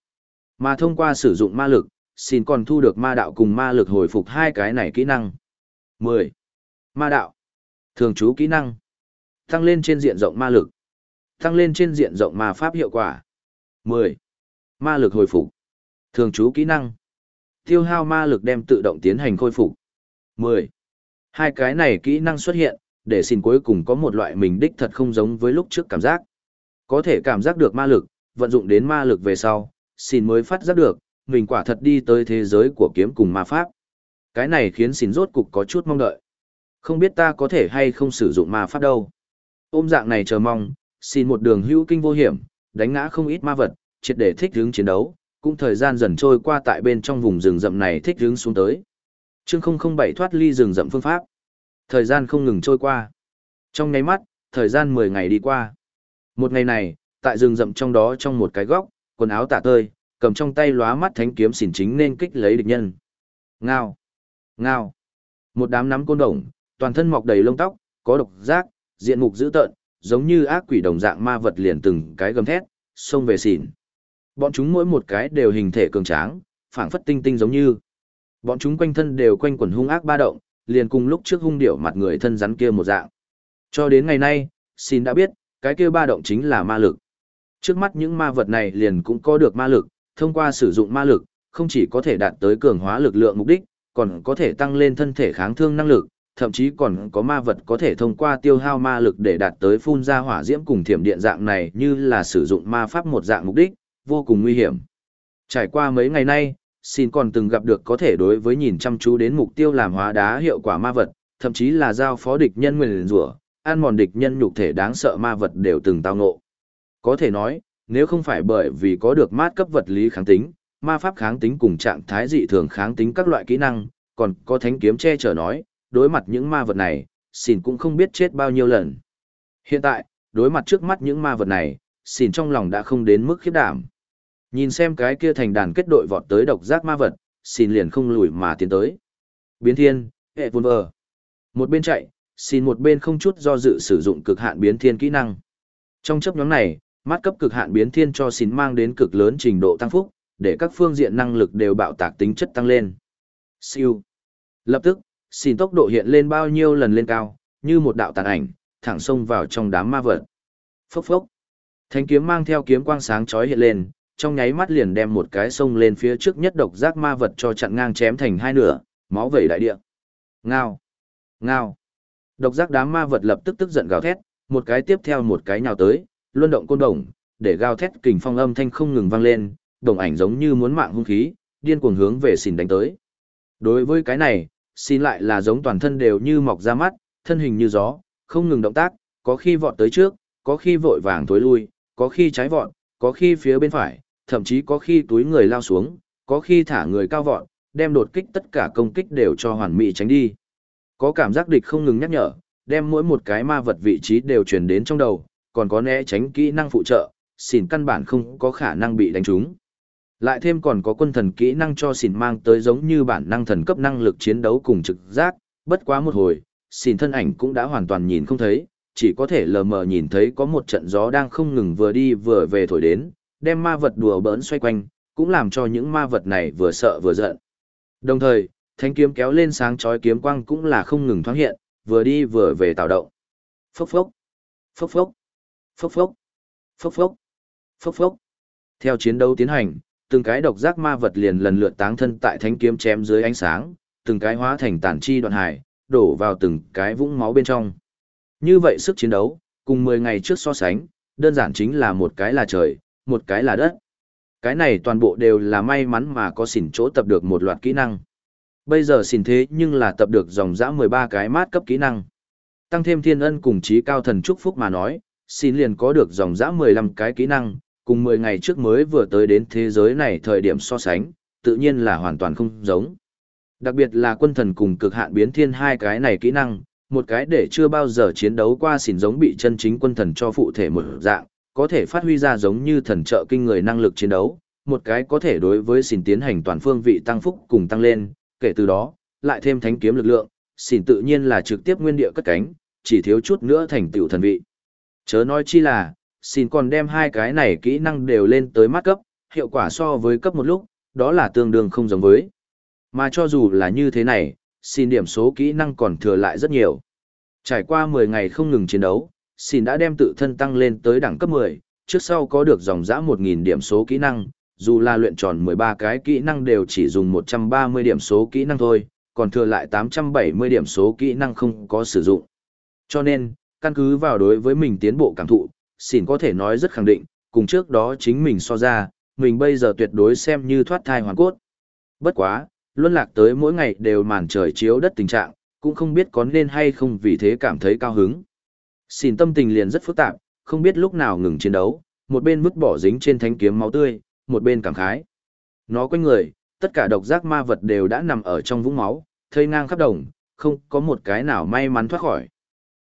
Mà thông qua sử dụng ma lực, xin còn thu được ma đạo cùng ma lực hồi phục hai cái này kỹ năng. 10. Ma đạo. Thường trú kỹ năng. Tăng lên trên diện rộng ma lực. Tăng lên trên diện rộng ma pháp hiệu quả. 10. Ma lực hồi phục. Thường trú kỹ năng. Tiêu hao ma lực đem tự động tiến hành khôi phục. 10. Hai cái này kỹ năng xuất hiện, để xin cuối cùng có một loại mình đích thật không giống với lúc trước cảm giác. Có thể cảm giác được ma lực, vận dụng đến ma lực về sau, xin mới phát giác được, mình quả thật đi tới thế giới của kiếm cùng ma pháp. Cái này khiến xin rốt cục có chút mong đợi. Không biết ta có thể hay không sử dụng ma pháp đâu. Ôm dạng này chờ mong, xin một đường hữu kinh vô hiểm, đánh ngã không ít ma vật, triệt để thích hướng chiến đấu, cũng thời gian dần trôi qua tại bên trong vùng rừng rậm này thích hướng xuống tới. Chương 007 thoát ly rừng rậm phương pháp. Thời gian không ngừng trôi qua. Trong nháy mắt, thời gian 10 ngày đi qua. Một ngày này, tại rừng rậm trong đó trong một cái góc, quần áo tả tơi, cầm trong tay lóa mắt thánh kiếm xỉn chính nên kích lấy địch nhân. Ngao! Ngao! Một đám nắm côn đồng, toàn thân mọc đầy lông tóc, có độc giác, diện mục dữ tợn, giống như ác quỷ đồng dạng ma vật liền từng cái gầm thét, xông về xỉn. Bọn chúng mỗi một cái đều hình thể cường tráng, phảng phất tinh tinh giống như. Bọn chúng quanh thân đều quanh quẩn hung ác ba động, liền cùng lúc trước hung điểu mặt người thân rắn kia một dạng. Cho đến ngày nay, xin đã biết, cái kia ba động chính là ma lực. Trước mắt những ma vật này liền cũng có được ma lực, thông qua sử dụng ma lực, không chỉ có thể đạt tới cường hóa lực lượng mục đích, còn có thể tăng lên thân thể kháng thương năng lực, thậm chí còn có ma vật có thể thông qua tiêu hao ma lực để đạt tới phun ra hỏa diễm cùng thiểm điện dạng này như là sử dụng ma pháp một dạng mục đích, vô cùng nguy hiểm. Trải qua mấy ngày nay, xin còn từng gặp được có thể đối với nhìn chăm chú đến mục tiêu làm hóa đá hiệu quả ma vật, thậm chí là giao phó địch nhân nguyền rủa, ăn mòn địch nhân nhục thể đáng sợ ma vật đều từng tao ngộ. Có thể nói, nếu không phải bởi vì có được mát cấp vật lý kháng tính, ma pháp kháng tính cùng trạng thái dị thường kháng tính các loại kỹ năng, còn có thánh kiếm che chở nói, đối mặt những ma vật này, xỉn cũng không biết chết bao nhiêu lần. Hiện tại, đối mặt trước mắt những ma vật này, xỉn trong lòng đã không đến mức khiếp đảm. Nhìn xem cái kia thành đàn kết đội vọt tới độc giác ma vật, xỉn liền không lùi mà tiến tới. Biến thiên, hệ vun vờ. Một bên chạy, xỉn một bên không chút do dự sử dụng cực hạn biến thiên kỹ năng. Trong chấp nhóm này, mắt cấp cực hạn biến thiên cho xin mang đến cực lớn trình độ tăng phúc, để các phương diện năng lực đều bạo tạc tính chất tăng lên. Siêu. Lập tức, xin tốc độ hiện lên bao nhiêu lần lên cao, như một đạo tàn ảnh, thẳng xông vào trong đám ma vật. Phốc phốc. thánh kiếm mang theo kiếm quang sáng chói hiện lên, trong nháy mắt liền đem một cái sông lên phía trước nhất độc giác ma vật cho chặn ngang chém thành hai nửa, máu vẩy đại địa. Ngao. Ngao. Độc giác đám ma vật lập tức tức giận gào thét, một cái tiếp theo một cái nhào tới, luân động côn đồng, để gào thét kình phong âm thanh không ngừng vang lên, đồng ảnh giống như muốn mạng hung khí, điên cuồng hướng về xỉn đánh tới. Đối với cái này, xin lại là giống toàn thân đều như mọc ra mắt, thân hình như gió, không ngừng động tác, có khi vọt tới trước, có khi vội vàng tối lui, có khi trái vọt, có khi phía bên phải, thậm chí có khi túi người lao xuống, có khi thả người cao vọt, đem đột kích tất cả công kích đều cho hoàn mỹ tránh đi. Có cảm giác địch không ngừng nhắc nhở, đem mỗi một cái ma vật vị trí đều truyền đến trong đầu, còn có né tránh kỹ năng phụ trợ, xỉn căn bản không có khả năng bị đánh trúng. Lại thêm còn có quân thần kỹ năng cho xỉn mang tới giống như bản năng thần cấp năng lực chiến đấu cùng trực giác, bất quá một hồi, xỉn thân ảnh cũng đã hoàn toàn nhìn không thấy, chỉ có thể lờ mờ nhìn thấy có một trận gió đang không ngừng vừa đi vừa về thổi đến, đem ma vật đùa bỡn xoay quanh, cũng làm cho những ma vật này vừa sợ vừa giận. Đồng thời, thanh kiếm kéo lên sáng chói kiếm quang cũng là không ngừng thoáng hiện, vừa đi vừa về tạo động. Phốc phốc, phốc phốc, phốc phốc, phốc phốc, phốc phốc. Theo chiến đấu tiến hành, từng cái độc giác ma vật liền lần lượt táng thân tại thánh kiếm chém dưới ánh sáng, từng cái hóa thành tàn chi đoạn hải, đổ vào từng cái vũng máu bên trong. Như vậy sức chiến đấu, cùng 10 ngày trước so sánh, đơn giản chính là một cái là trời, một cái là đất. Cái này toàn bộ đều là may mắn mà có xỉn chỗ tập được một loạt kỹ năng. Bây giờ xỉn thế nhưng là tập được dòng dã 13 cái mát cấp kỹ năng. Tăng thêm thiên ân cùng trí cao thần chúc phúc mà nói, xin liền có được dòng dã 15 cái kỹ năng, cùng 10 ngày trước mới vừa tới đến thế giới này thời điểm so sánh, tự nhiên là hoàn toàn không giống. Đặc biệt là quân thần cùng cực hạn biến thiên hai cái này kỹ năng, một cái để chưa bao giờ chiến đấu qua xỉn giống bị chân chính quân thần cho phụ thể một dạng, có thể phát huy ra giống như thần trợ kinh người năng lực chiến đấu, một cái có thể đối với xỉn tiến hành toàn phương vị tăng phúc cùng tăng lên, kể từ đó, lại thêm thánh kiếm lực lượng, xỉn tự nhiên là trực tiếp nguyên địa cất cánh, chỉ thiếu chút nữa thành tiểu thần vị. Chớ nói chi là, xin còn đem hai cái này kỹ năng đều lên tới mắt cấp, hiệu quả so với cấp một lúc, đó là tương đương không giống với. Mà cho dù là như thế này, xin điểm số kỹ năng còn thừa lại rất nhiều. Trải qua 10 ngày không ngừng chiến đấu, xin đã đem tự thân tăng lên tới đẳng cấp 10, trước sau có được dòng dã 1.000 điểm số kỹ năng, dù là luyện tròn 13 cái kỹ năng đều chỉ dùng 130 điểm số kỹ năng thôi, còn thừa lại 870 điểm số kỹ năng không có sử dụng. Cho nên, căn cứ vào đối với mình tiến bộ cảm thụ, xỉn có thể nói rất khẳng định, cùng trước đó chính mình so ra, mình bây giờ tuyệt đối xem như thoát thai hoàn cốt. Bất quá, luân lạc tới mỗi ngày đều màn trời chiếu đất tình trạng, cũng không biết có nên hay không vì thế cảm thấy cao hứng. Xỉn tâm tình liền rất phức tạp, không biết lúc nào ngừng chiến đấu, một bên vứt bỏ dính trên thanh kiếm máu tươi, một bên cảm khái. Nó quanh người, tất cả độc giác ma vật đều đã nằm ở trong vũng máu, thây ngang khắp đồng, không có một cái nào may mắn thoát khỏi.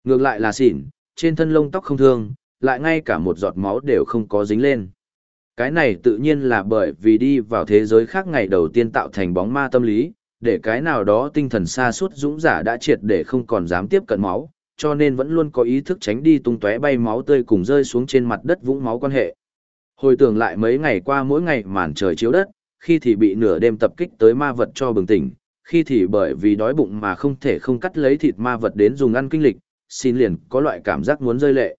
Ngược lại là xỉn, trên thân lông tóc không thương, lại ngay cả một giọt máu đều không có dính lên. Cái này tự nhiên là bởi vì đi vào thế giới khác ngày đầu tiên tạo thành bóng ma tâm lý, để cái nào đó tinh thần xa suốt dũng giả đã triệt để không còn dám tiếp cận máu, cho nên vẫn luôn có ý thức tránh đi tung tóe bay máu tươi cùng rơi xuống trên mặt đất vũng máu quan hệ. Hồi tưởng lại mấy ngày qua mỗi ngày màn trời chiếu đất, khi thì bị nửa đêm tập kích tới ma vật cho bừng tỉnh, khi thì bởi vì đói bụng mà không thể không cắt lấy thịt ma vật đến dùng ăn kinh lịch, xin liền có loại cảm giác muốn rơi lệ.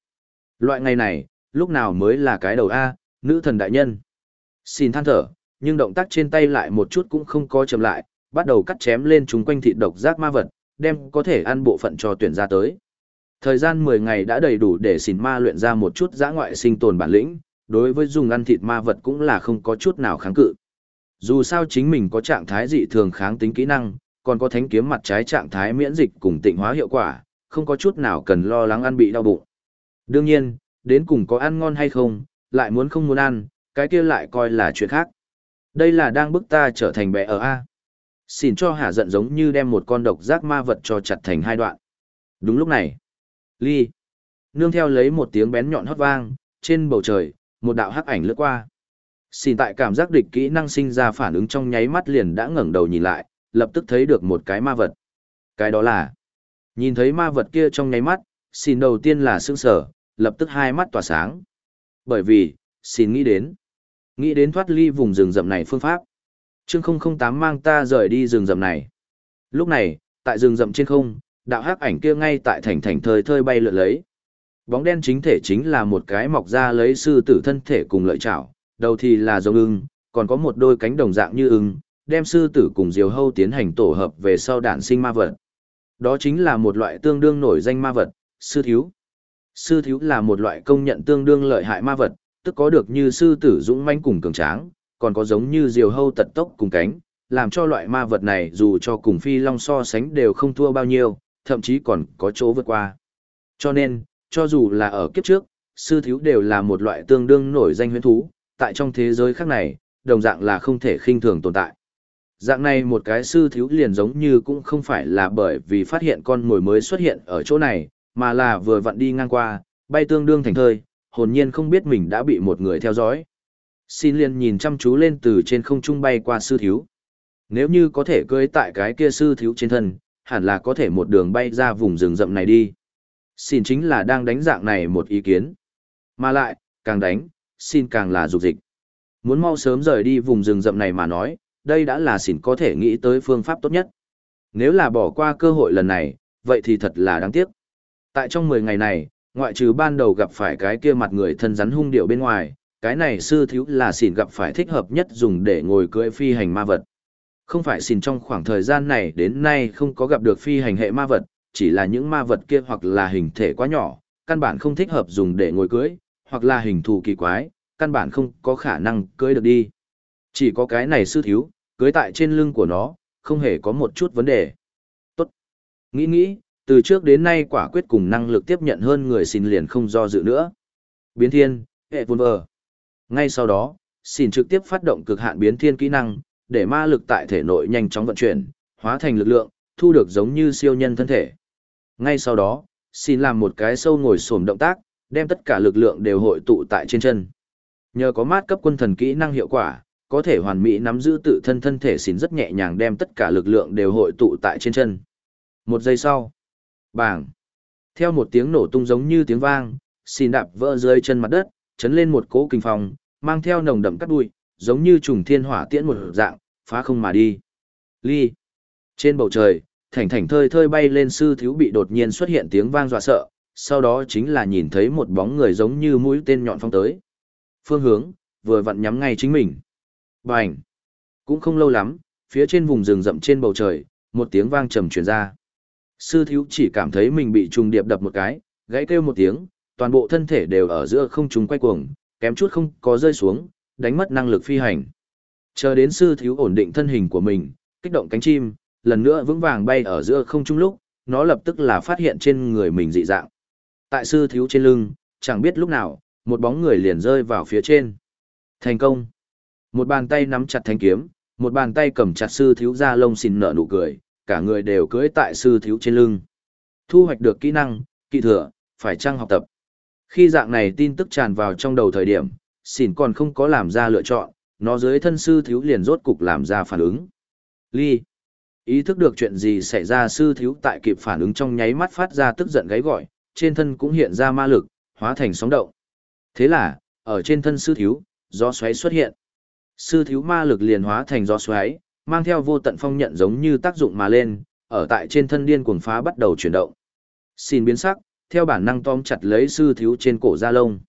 Loại ngày này, lúc nào mới là cái đầu A, nữ thần đại nhân. Xin than thở, nhưng động tác trên tay lại một chút cũng không có chậm lại, bắt đầu cắt chém lên chúng quanh thịt độc giác ma vật, đem có thể ăn bộ phận cho tuyển ra tới. Thời gian 10 ngày đã đầy đủ để xin ma luyện ra một chút giã ngoại sinh tồn bản lĩnh, đối với dùng ăn thịt ma vật cũng là không có chút nào kháng cự. Dù sao chính mình có trạng thái dị thường kháng tính kỹ năng, còn có thánh kiếm mặt trái trạng thái miễn dịch cùng tịnh hóa hiệu quả, không có chút nào cần lo lắng ăn bị đau bụng. Đương nhiên, đến cùng có ăn ngon hay không, lại muốn không muốn ăn, cái kia lại coi là chuyện khác. Đây là đang bức ta trở thành bẻ ở A. Xin cho hả giận giống như đem một con độc giác ma vật cho chặt thành hai đoạn. Đúng lúc này, ly, nương theo lấy một tiếng bén nhọn hót vang, trên bầu trời, một đạo hắc ảnh lướt qua. Xin tại cảm giác địch kỹ năng sinh ra phản ứng trong nháy mắt liền đã ngẩng đầu nhìn lại, lập tức thấy được một cái ma vật. Cái đó là, nhìn thấy ma vật kia trong nháy mắt, xin đầu tiên là sững sở, lập tức hai mắt tỏa sáng. Bởi vì, xin nghĩ đến, nghĩ đến thoát ly vùng rừng rậm này phương pháp. Chương 008 mang ta rời đi rừng rậm này. Lúc này, tại rừng rậm trên không, đạo hắc ảnh kia ngay tại thành thành thời thơi bay lượn lấy. Bóng đen chính thể chính là một cái mọc ra lấy sư tử thân thể cùng lợi chảo, đầu thì là giống ưng, còn có một đôi cánh đồng dạng như ưng, đem sư tử cùng diều hâu tiến hành tổ hợp về sau đản sinh ma vật. Đó chính là một loại tương đương nổi danh ma vật, sư thiếu. Sư thiếu là một loại công nhận tương đương lợi hại ma vật, tức có được như sư tử dũng manh cùng cường tráng, còn có giống như diều hâu tật tốc cùng cánh, làm cho loại ma vật này dù cho cùng phi long so sánh đều không thua bao nhiêu, thậm chí còn có chỗ vượt qua. Cho nên, cho dù là ở kiếp trước, sư thiếu đều là một loại tương đương nổi danh huyễn thú, tại trong thế giới khác này, đồng dạng là không thể khinh thường tồn tại. Dạng này một cái sư thiếu liền giống như cũng không phải là bởi vì phát hiện con mồi mới xuất hiện ở chỗ này, mà là vừa vặn đi ngang qua, bay tương đương thành thơi, hồn nhiên không biết mình đã bị một người theo dõi. Xin liền nhìn chăm chú lên từ trên không trung bay qua sư thiếu. Nếu như có thể cưới tại cái kia sư thiếu trên thân, hẳn là có thể một đường bay ra vùng rừng rậm này đi. Xin chính là đang đánh dạng này một ý kiến. Mà lại, càng đánh, xin càng là dục dịch. Muốn mau sớm rời đi vùng rừng rậm này mà nói, đây đã là xỉn có thể nghĩ tới phương pháp tốt nhất. Nếu là bỏ qua cơ hội lần này, vậy thì thật là đáng tiếc. Tại trong 10 ngày này, ngoại trừ ban đầu gặp phải cái kia mặt người thân rắn hung điệu bên ngoài, cái này sư thiếu là xỉn gặp phải thích hợp nhất dùng để ngồi cưỡi phi hành ma vật. Không phải xỉn trong khoảng thời gian này đến nay không có gặp được phi hành hệ ma vật, chỉ là những ma vật kia hoặc là hình thể quá nhỏ, căn bản không thích hợp dùng để ngồi cưỡi, hoặc là hình thù kỳ quái, căn bản không có khả năng cưỡi được đi. Chỉ có cái này sư thiếu, cưới tại trên lưng của nó, không hề có một chút vấn đề. Tốt. Nghĩ nghĩ, từ trước đến nay quả quyết cùng năng lực tiếp nhận hơn người xin liền không do dự nữa. Biến thiên, hệ vun vờ. Ngay sau đó, xin trực tiếp phát động cực hạn biến thiên kỹ năng, để ma lực tại thể nội nhanh chóng vận chuyển, hóa thành lực lượng, thu được giống như siêu nhân thân thể. Ngay sau đó, xin làm một cái sâu ngồi xổm động tác, đem tất cả lực lượng đều hội tụ tại trên chân. Nhờ có mát cấp quân thần kỹ năng hiệu quả, có thể hoàn mỹ nắm giữ tự thân thân thể xin rất nhẹ nhàng đem tất cả lực lượng đều hội tụ tại trên chân. Một giây sau, bảng. Theo một tiếng nổ tung giống như tiếng vang, xin đạp vỡ dưới chân mặt đất, chấn lên một cỗ kinh phòng mang theo nồng đậm cắt bụi, giống như trùng thiên hỏa tiễn một dạng, phá không mà đi. Ly. Trên bầu trời, thảnh thảnh thơi thơi bay lên sư thiếu bị đột nhiên xuất hiện tiếng vang dọa sợ, sau đó chính là nhìn thấy một bóng người giống như mũi tên nhọn phong tới. Phương hướng, vừa vặn nhắm ngay chính mình. Bành! Cũng không lâu lắm, phía trên vùng rừng rậm trên bầu trời, một tiếng vang trầm truyền ra. Sư thiếu chỉ cảm thấy mình bị trùng điệp đập một cái, gãy kêu một tiếng, toàn bộ thân thể đều ở giữa không trung quay cuồng, kém chút không có rơi xuống, đánh mất năng lực phi hành. Chờ đến sư thiếu ổn định thân hình của mình, kích động cánh chim, lần nữa vững vàng bay ở giữa không trung lúc, nó lập tức là phát hiện trên người mình dị dạng. Tại sư thiếu trên lưng, chẳng biết lúc nào, một bóng người liền rơi vào phía trên. Thành công. Một bàn tay nắm chặt thanh kiếm, một bàn tay cầm chặt sư thiếu ra lông xin nở nụ cười, cả người đều cưỡi tại sư thiếu trên lưng. Thu hoạch được kỹ năng, kỹ thừa, phải chăng học tập. Khi dạng này tin tức tràn vào trong đầu thời điểm, xỉn còn không có làm ra lựa chọn, nó dưới thân sư thiếu liền rốt cục làm ra phản ứng. Ly. Ý thức được chuyện gì xảy ra sư thiếu tại kịp phản ứng trong nháy mắt phát ra tức giận gáy gọi, trên thân cũng hiện ra ma lực, hóa thành sóng động. Thế là, ở trên thân sư thiếu, gió xoáy xuất hiện. Sư thiếu ma lực liền hóa thành gió xoáy, mang theo vô tận phong nhận giống như tác dụng mà lên, ở tại trên thân điên cuồng phá bắt đầu chuyển động. Xin biến sắc, theo bản năng tóm chặt lấy sư thiếu trên cổ da lông.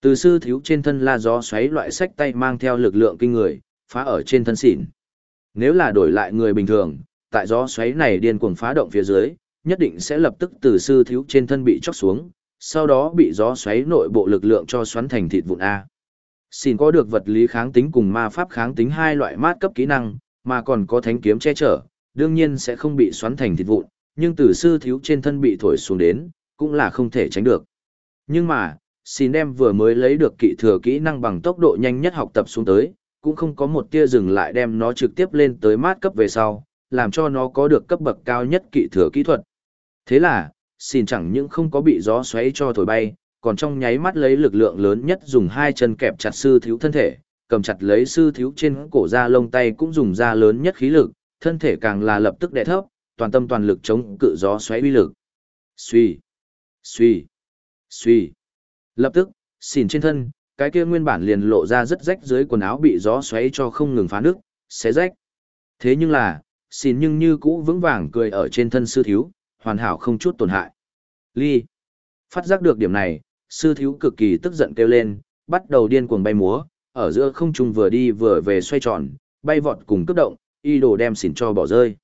Từ sư thiếu trên thân la gió xoáy loại sách tay mang theo lực lượng kinh người, phá ở trên thân xỉn. Nếu là đổi lại người bình thường, tại gió xoáy này điên cuồng phá động phía dưới, nhất định sẽ lập tức từ sư thiếu trên thân bị chóc xuống, sau đó bị gió xoáy nội bộ lực lượng cho xoắn thành thịt vụn A. Xin có được vật lý kháng tính cùng ma pháp kháng tính hai loại mát cấp kỹ năng, mà còn có thánh kiếm che chở, đương nhiên sẽ không bị xoắn thành thịt vụn, nhưng từ sư thiếu trên thân bị thổi xuống đến, cũng là không thể tránh được. Nhưng mà, xin đem vừa mới lấy được kỹ thừa kỹ năng bằng tốc độ nhanh nhất học tập xuống tới, cũng không có một tia dừng lại đem nó trực tiếp lên tới mát cấp về sau, làm cho nó có được cấp bậc cao nhất kỹ thừa kỹ thuật. Thế là, xin chẳng những không có bị gió xoáy cho thổi bay, còn trong nháy mắt lấy lực lượng lớn nhất dùng hai chân kẹp chặt sư thiếu thân thể, cầm chặt lấy sư thiếu trên cổ da lông tay cũng dùng ra lớn nhất khí lực, thân thể càng là lập tức đè thấp, toàn tâm toàn lực chống cự gió xoáy uy lực. Suy, suy, suy. Lập tức, xỉn trên thân, cái kia nguyên bản liền lộ ra rất rách dưới quần áo bị gió xoáy cho không ngừng phá nước, xé rách. Thế nhưng là, xỉn nhưng như cũ vững vàng cười ở trên thân sư thiếu, hoàn hảo không chút tổn hại. Ly. Phát giác được điểm này, sư thiếu cực kỳ tức giận kêu lên, bắt đầu điên cuồng bay múa, ở giữa không trung vừa đi vừa về xoay tròn, bay vọt cùng cấp động, y đồ đem xỉn cho bỏ rơi.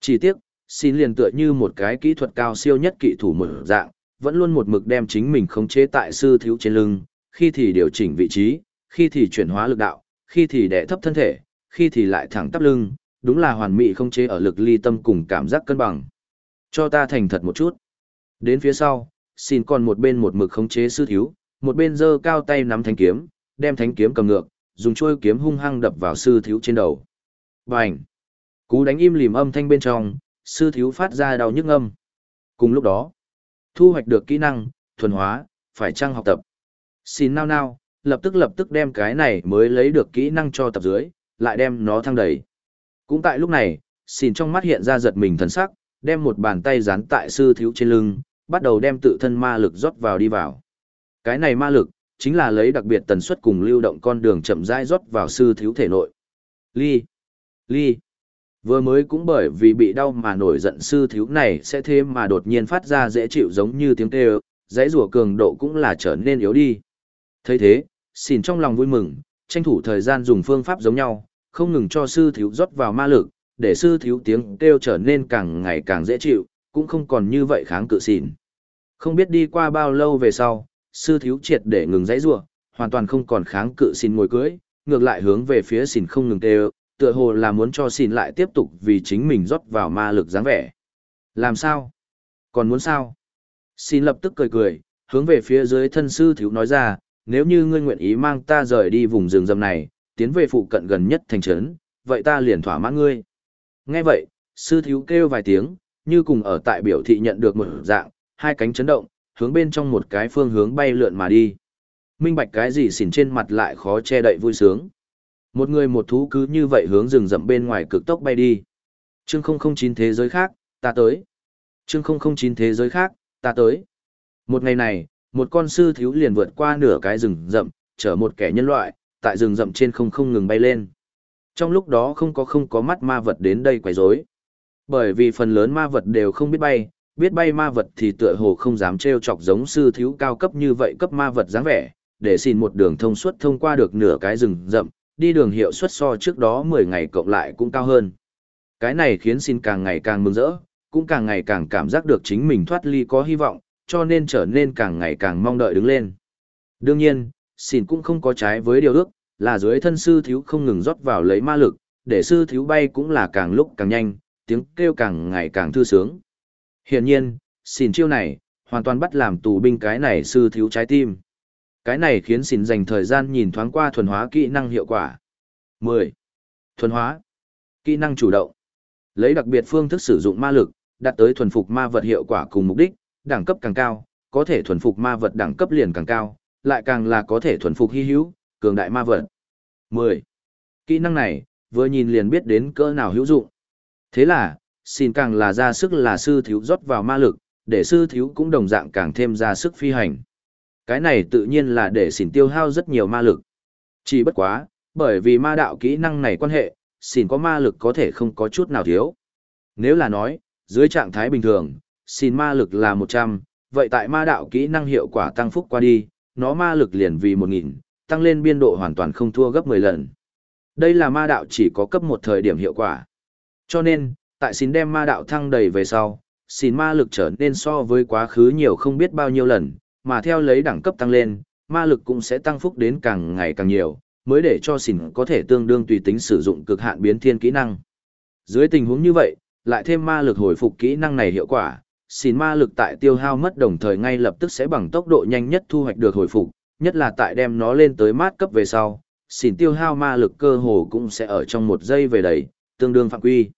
Chỉ tiếc, xin liền tựa như một cái kỹ thuật cao siêu nhất kỹ thủ mở dạng, vẫn luôn một mực đem chính mình khống chế tại sư thiếu trên lưng, khi thì điều chỉnh vị trí, khi thì chuyển hóa lực đạo, khi thì đè thấp thân thể, khi thì lại thẳng tắp lưng, đúng là hoàn mỹ khống chế ở lực ly tâm cùng cảm giác cân bằng. Cho ta thành thật một chút. Đến phía sau, xin còn một bên một mực khống chế sư thiếu, một bên giơ cao tay nắm thanh kiếm, đem thanh kiếm cầm ngược, dùng chuôi kiếm hung hăng đập vào sư thiếu trên đầu. Bành! Cú đánh im lìm âm thanh bên trong, sư thiếu phát ra đau nhức âm. Cùng lúc đó, thu hoạch được kỹ năng, thuần hóa, phải trang học tập. Xin nao nao, lập tức lập tức đem cái này mới lấy được kỹ năng cho tập dưới, lại đem nó thăng đầy. Cũng tại lúc này, xin trong mắt hiện ra giật mình thần sắc, đem một bàn tay dán tại sư thiếu trên lưng, bắt đầu đem tự thân ma lực rót vào đi vào. Cái này ma lực, chính là lấy đặc biệt tần suất cùng lưu động con đường chậm rãi rót vào sư thiếu thể nội. Ly, ly. Vừa mới cũng bởi vì bị đau mà nổi giận sư thiếu này sẽ thêm mà đột nhiên phát ra dễ chịu giống như tiếng kêu, dãy rùa cường độ cũng là trở nên yếu đi. thấy thế, xin trong lòng vui mừng, tranh thủ thời gian dùng phương pháp giống nhau, không ngừng cho sư thiếu rót vào ma lực, để sư thiếu tiếng kêu trở nên càng ngày càng dễ chịu, cũng không còn như vậy kháng cự xỉn. Không biết đi qua bao lâu về sau, sư thiếu triệt để ngừng dãy rủa, hoàn toàn không còn kháng cự xỉn ngồi cưới, ngược lại hướng về phía xỉn không ngừng kêu, tựa hồ là muốn cho xỉn lại tiếp tục vì chính mình rót vào ma lực dáng vẻ. Làm sao? Còn muốn sao? Xin lập tức cười cười, hướng về phía dưới thân sư thiếu nói ra, nếu như ngươi nguyện ý mang ta rời đi vùng rừng rậm này, tiến về phụ cận gần nhất thành trấn, vậy ta liền thỏa mãn ngươi. Nghe vậy, sư thiếu kêu vài tiếng, như cùng ở tại biểu thị nhận được một dạng, hai cánh chấn động, hướng bên trong một cái phương hướng bay lượn mà đi. Minh bạch cái gì xỉn trên mặt lại khó che đậy vui sướng. Một người một thú cứ như vậy hướng rừng rậm bên ngoài cực tốc bay đi. Chương 009 thế giới khác, ta tới. Chương 009 thế giới khác, ta tới. Một ngày này, một con sư thiếu liền vượt qua nửa cái rừng rậm, chở một kẻ nhân loại, tại rừng rậm trên không không ngừng bay lên. Trong lúc đó không có không có mắt ma vật đến đây quấy rối. Bởi vì phần lớn ma vật đều không biết bay, biết bay ma vật thì tựa hồ không dám trêu chọc giống sư thiếu cao cấp như vậy cấp ma vật dáng vẻ, để xin một đường thông suốt thông qua được nửa cái rừng rậm, đi đường hiệu suất so trước đó 10 ngày cộng lại cũng cao hơn. Cái này khiến xin càng ngày càng mừng rỡ, cũng càng ngày càng cảm giác được chính mình thoát ly có hy vọng, cho nên trở nên càng ngày càng mong đợi đứng lên. Đương nhiên, xin cũng không có trái với điều ước, là dưới thân sư thiếu không ngừng rót vào lấy ma lực, để sư thiếu bay cũng là càng lúc càng nhanh, tiếng kêu càng ngày càng thư sướng. Hiển nhiên, xỉn chiêu này, hoàn toàn bắt làm tù binh cái này sư thiếu trái tim. Cái này khiến xỉn dành thời gian nhìn thoáng qua thuần hóa kỹ năng hiệu quả. 10. Thuần hóa. Kỹ năng chủ động. Lấy đặc biệt phương thức sử dụng ma lực, đạt tới thuần phục ma vật hiệu quả cùng mục đích, đẳng cấp càng cao, có thể thuần phục ma vật đẳng cấp liền càng cao, lại càng là có thể thuần phục hy hữu, cường đại ma vật. 10. Kỹ năng này, vừa nhìn liền biết đến cỡ nào hữu dụng. Thế là, xin càng là ra sức là sư thiếu rót vào ma lực, để sư thiếu cũng đồng dạng càng thêm ra sức phi hành. Cái này tự nhiên là để xin tiêu hao rất nhiều ma lực. Chỉ bất quá, bởi vì ma đạo kỹ năng này quan hệ, xin có ma lực có thể không có chút nào thiếu. Nếu là nói, dưới trạng thái bình thường, xin ma lực là 100, vậy tại ma đạo kỹ năng hiệu quả tăng phúc qua đi, nó ma lực liền vì 1000, tăng lên biên độ hoàn toàn không thua gấp 10 lần. Đây là ma đạo chỉ có cấp một thời điểm hiệu quả. Cho nên, tại xin đem ma đạo thăng đầy về sau, xin ma lực trở nên so với quá khứ nhiều không biết bao nhiêu lần, mà theo lấy đẳng cấp tăng lên, ma lực cũng sẽ tăng phúc đến càng ngày càng nhiều, mới để cho xỉn có thể tương đương tùy tính sử dụng cực hạn biến thiên kỹ năng. Dưới tình huống như vậy, lại thêm ma lực hồi phục kỹ năng này hiệu quả, xỉn ma lực tại tiêu hao mất đồng thời ngay lập tức sẽ bằng tốc độ nhanh nhất thu hoạch được hồi phục, nhất là tại đem nó lên tới mát cấp về sau, xỉn tiêu hao ma lực cơ hồ cũng sẽ ở trong một giây về đầy, tương đương phạm quy.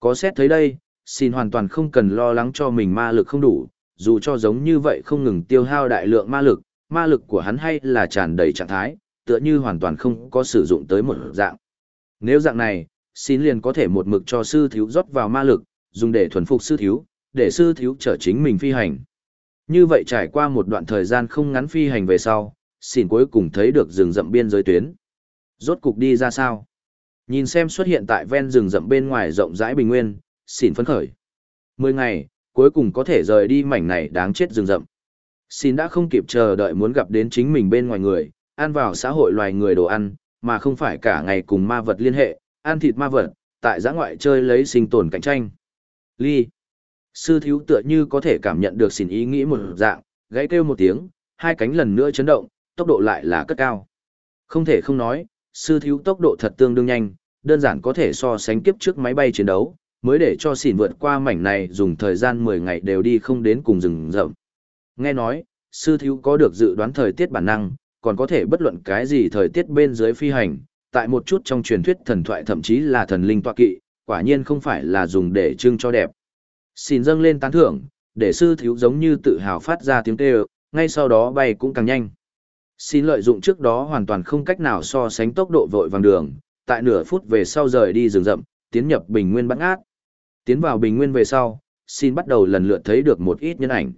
Có xét thấy đây, xin hoàn toàn không cần lo lắng cho mình ma lực không đủ, dù cho giống như vậy không ngừng tiêu hao đại lượng ma lực, ma lực của hắn hay là tràn đầy trạng thái, tựa như hoàn toàn không có sử dụng tới một dạng. Nếu dạng này, xin liền có thể một mực cho sư thiếu rót vào ma lực, dùng để thuần phục sư thiếu, để sư thiếu trở chính mình phi hành. Như vậy trải qua một đoạn thời gian không ngắn phi hành về sau, xin cuối cùng thấy được rừng rậm biên giới tuyến. Rốt cục đi ra sao? Nhìn xem xuất hiện tại ven rừng rậm bên ngoài rộng rãi bình nguyên, xin phấn khởi. Mười ngày, cuối cùng có thể rời đi mảnh này đáng chết rừng rậm. Xin đã không kịp chờ đợi muốn gặp đến chính mình bên ngoài người, ăn vào xã hội loài người đồ ăn, mà không phải cả ngày cùng ma vật liên hệ, ăn thịt ma vật, tại giã ngoại chơi lấy sinh tồn cạnh tranh. Ly. Sư thiếu tựa như có thể cảm nhận được xin ý nghĩ một dạng, gãy kêu một tiếng, hai cánh lần nữa chấn động, tốc độ lại là cất cao. Không thể không nói, sư thiếu tốc độ thật tương đương nhanh, đơn giản có thể so sánh kiếp trước máy bay chiến đấu, mới để cho xỉn vượt qua mảnh này dùng thời gian 10 ngày đều đi không đến cùng rừng rậm. Nghe nói, sư thiếu có được dự đoán thời tiết bản năng, còn có thể bất luận cái gì thời tiết bên dưới phi hành, tại một chút trong truyền thuyết thần thoại thậm chí là thần linh tọa kỵ, quả nhiên không phải là dùng để trưng cho đẹp. Xin dâng lên tán thưởng, để sư thiếu giống như tự hào phát ra tiếng kêu, ngay sau đó bay cũng càng nhanh. Xin lợi dụng trước đó hoàn toàn không cách nào so sánh tốc độ vội vàng đường, tại nửa phút về sau rời đi rừng rậm, tiến nhập bình nguyên bắn át. Tiến vào bình nguyên về sau, xin bắt đầu lần lượt thấy được một ít nhân ảnh.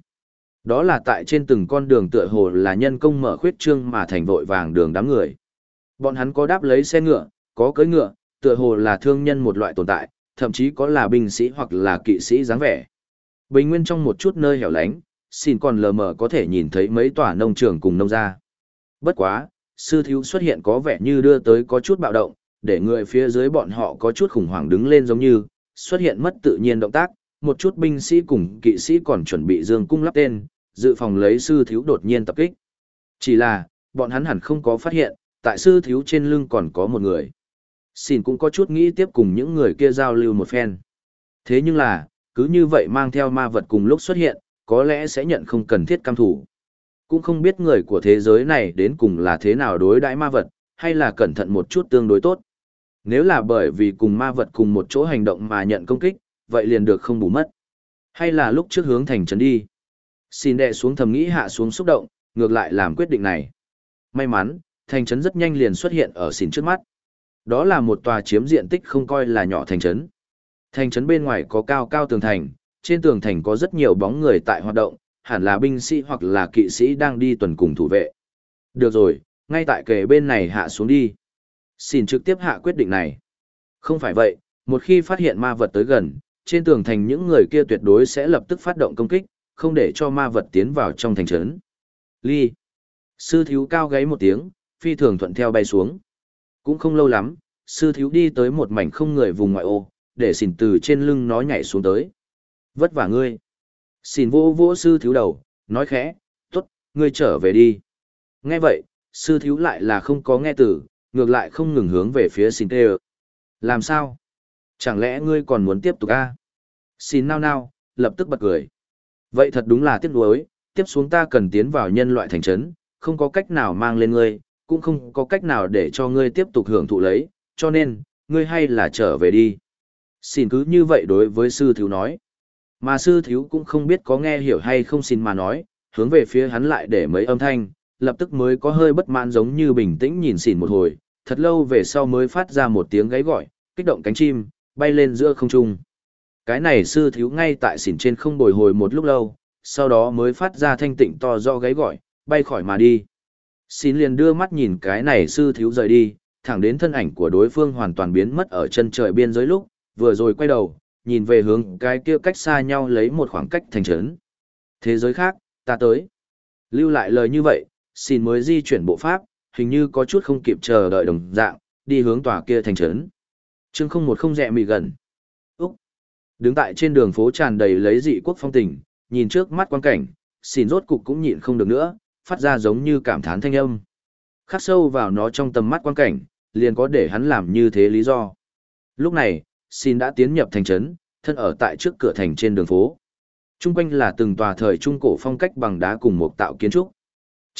Đó là tại trên từng con đường tựa hồ là nhân công mở khuyết trương mà thành vội vàng đường đám người. Bọn hắn có đáp lấy xe ngựa, có cưỡi ngựa, tựa hồ là thương nhân một loại tồn tại, thậm chí có là binh sĩ hoặc là kỵ sĩ dáng vẻ. Bình nguyên trong một chút nơi hẻo lánh, xin còn lờ mờ có thể nhìn thấy mấy tòa nông trường cùng nông gia. Bất quá, sư thiếu xuất hiện có vẻ như đưa tới có chút bạo động, để người phía dưới bọn họ có chút khủng hoảng đứng lên giống như, xuất hiện mất tự nhiên động tác, một chút binh sĩ cùng kỵ sĩ còn chuẩn bị dương cung lắp tên, dự phòng lấy sư thiếu đột nhiên tập kích. Chỉ là, bọn hắn hẳn không có phát hiện, tại sư thiếu trên lưng còn có một người. Xin cũng có chút nghĩ tiếp cùng những người kia giao lưu một phen. Thế nhưng là, cứ như vậy mang theo ma vật cùng lúc xuất hiện, có lẽ sẽ nhận không cần thiết cam thủ. Cũng không biết người của thế giới này đến cùng là thế nào đối đãi ma vật, hay là cẩn thận một chút tương đối tốt. Nếu là bởi vì cùng ma vật cùng một chỗ hành động mà nhận công kích, vậy liền được không bù mất. Hay là lúc trước hướng thành trấn đi. Xin đệ xuống thầm nghĩ hạ xuống xúc động, ngược lại làm quyết định này. May mắn, thành trấn rất nhanh liền xuất hiện ở xin trước mắt. Đó là một tòa chiếm diện tích không coi là nhỏ thành trấn. Thành trấn bên ngoài có cao cao tường thành, trên tường thành có rất nhiều bóng người tại hoạt động, hẳn là binh sĩ hoặc là kỵ sĩ đang đi tuần cùng thủ vệ. Được rồi, ngay tại kề bên này hạ xuống đi. Xin trực tiếp hạ quyết định này. Không phải vậy, một khi phát hiện ma vật tới gần, trên tường thành những người kia tuyệt đối sẽ lập tức phát động công kích, không để cho ma vật tiến vào trong thành trấn. Ly. Sư thiếu cao gáy một tiếng, phi thường thuận theo bay xuống. Cũng không lâu lắm, sư thiếu đi tới một mảnh không người vùng ngoại ô, để xỉn từ trên lưng nó nhảy xuống tới. Vất vả ngươi. Xỉn vô vô sư thiếu đầu, nói khẽ, tốt, ngươi trở về đi. Nghe vậy, sư thiếu lại là không có nghe từ, ngược lại không ngừng hướng về phía xin tê Làm sao? Chẳng lẽ ngươi còn muốn tiếp tục a? Xin nao nao, lập tức bật cười. Vậy thật đúng là tiếc nuối, tiếp xuống ta cần tiến vào nhân loại thành trấn, không có cách nào mang lên ngươi, cũng không có cách nào để cho ngươi tiếp tục hưởng thụ lấy, cho nên, ngươi hay là trở về đi. Xin cứ như vậy đối với sư thiếu nói. Mà sư thiếu cũng không biết có nghe hiểu hay không xin mà nói, hướng về phía hắn lại để mấy âm thanh, lập tức mới có hơi bất mãn giống như bình tĩnh nhìn xỉn một hồi, thật lâu về sau mới phát ra một tiếng gáy gọi, kích động cánh chim, bay lên giữa không trung. Cái này sư thiếu ngay tại xỉn trên không bồi hồi một lúc lâu, sau đó mới phát ra thanh tịnh to do gáy gọi, bay khỏi mà đi. Xin liền đưa mắt nhìn cái này sư thiếu rời đi, thẳng đến thân ảnh của đối phương hoàn toàn biến mất ở chân trời biên giới lúc, vừa rồi quay đầu, nhìn về hướng cái kia cách xa nhau lấy một khoảng cách thành trấn. Thế giới khác, ta tới. Lưu lại lời như vậy, xin mới di chuyển bộ pháp, hình như có chút không kịp chờ đợi đồng dạng, đi hướng tòa kia thành trấn. Chương không một không rẹ mì gần. Úc. Đứng tại trên đường phố tràn đầy lấy dị quốc phong tình, nhìn trước mắt quan cảnh, xin rốt cục cũng nhịn không được nữa, phát ra giống như cảm thán thanh âm. Khắc sâu vào nó trong tầm mắt quan cảnh, liền có để hắn làm như thế lý do. Lúc này, xin đã tiến nhập thành trấn, thân ở tại trước cửa thành trên đường phố. Trung quanh là từng tòa thời trung cổ phong cách bằng đá cùng một tạo kiến trúc.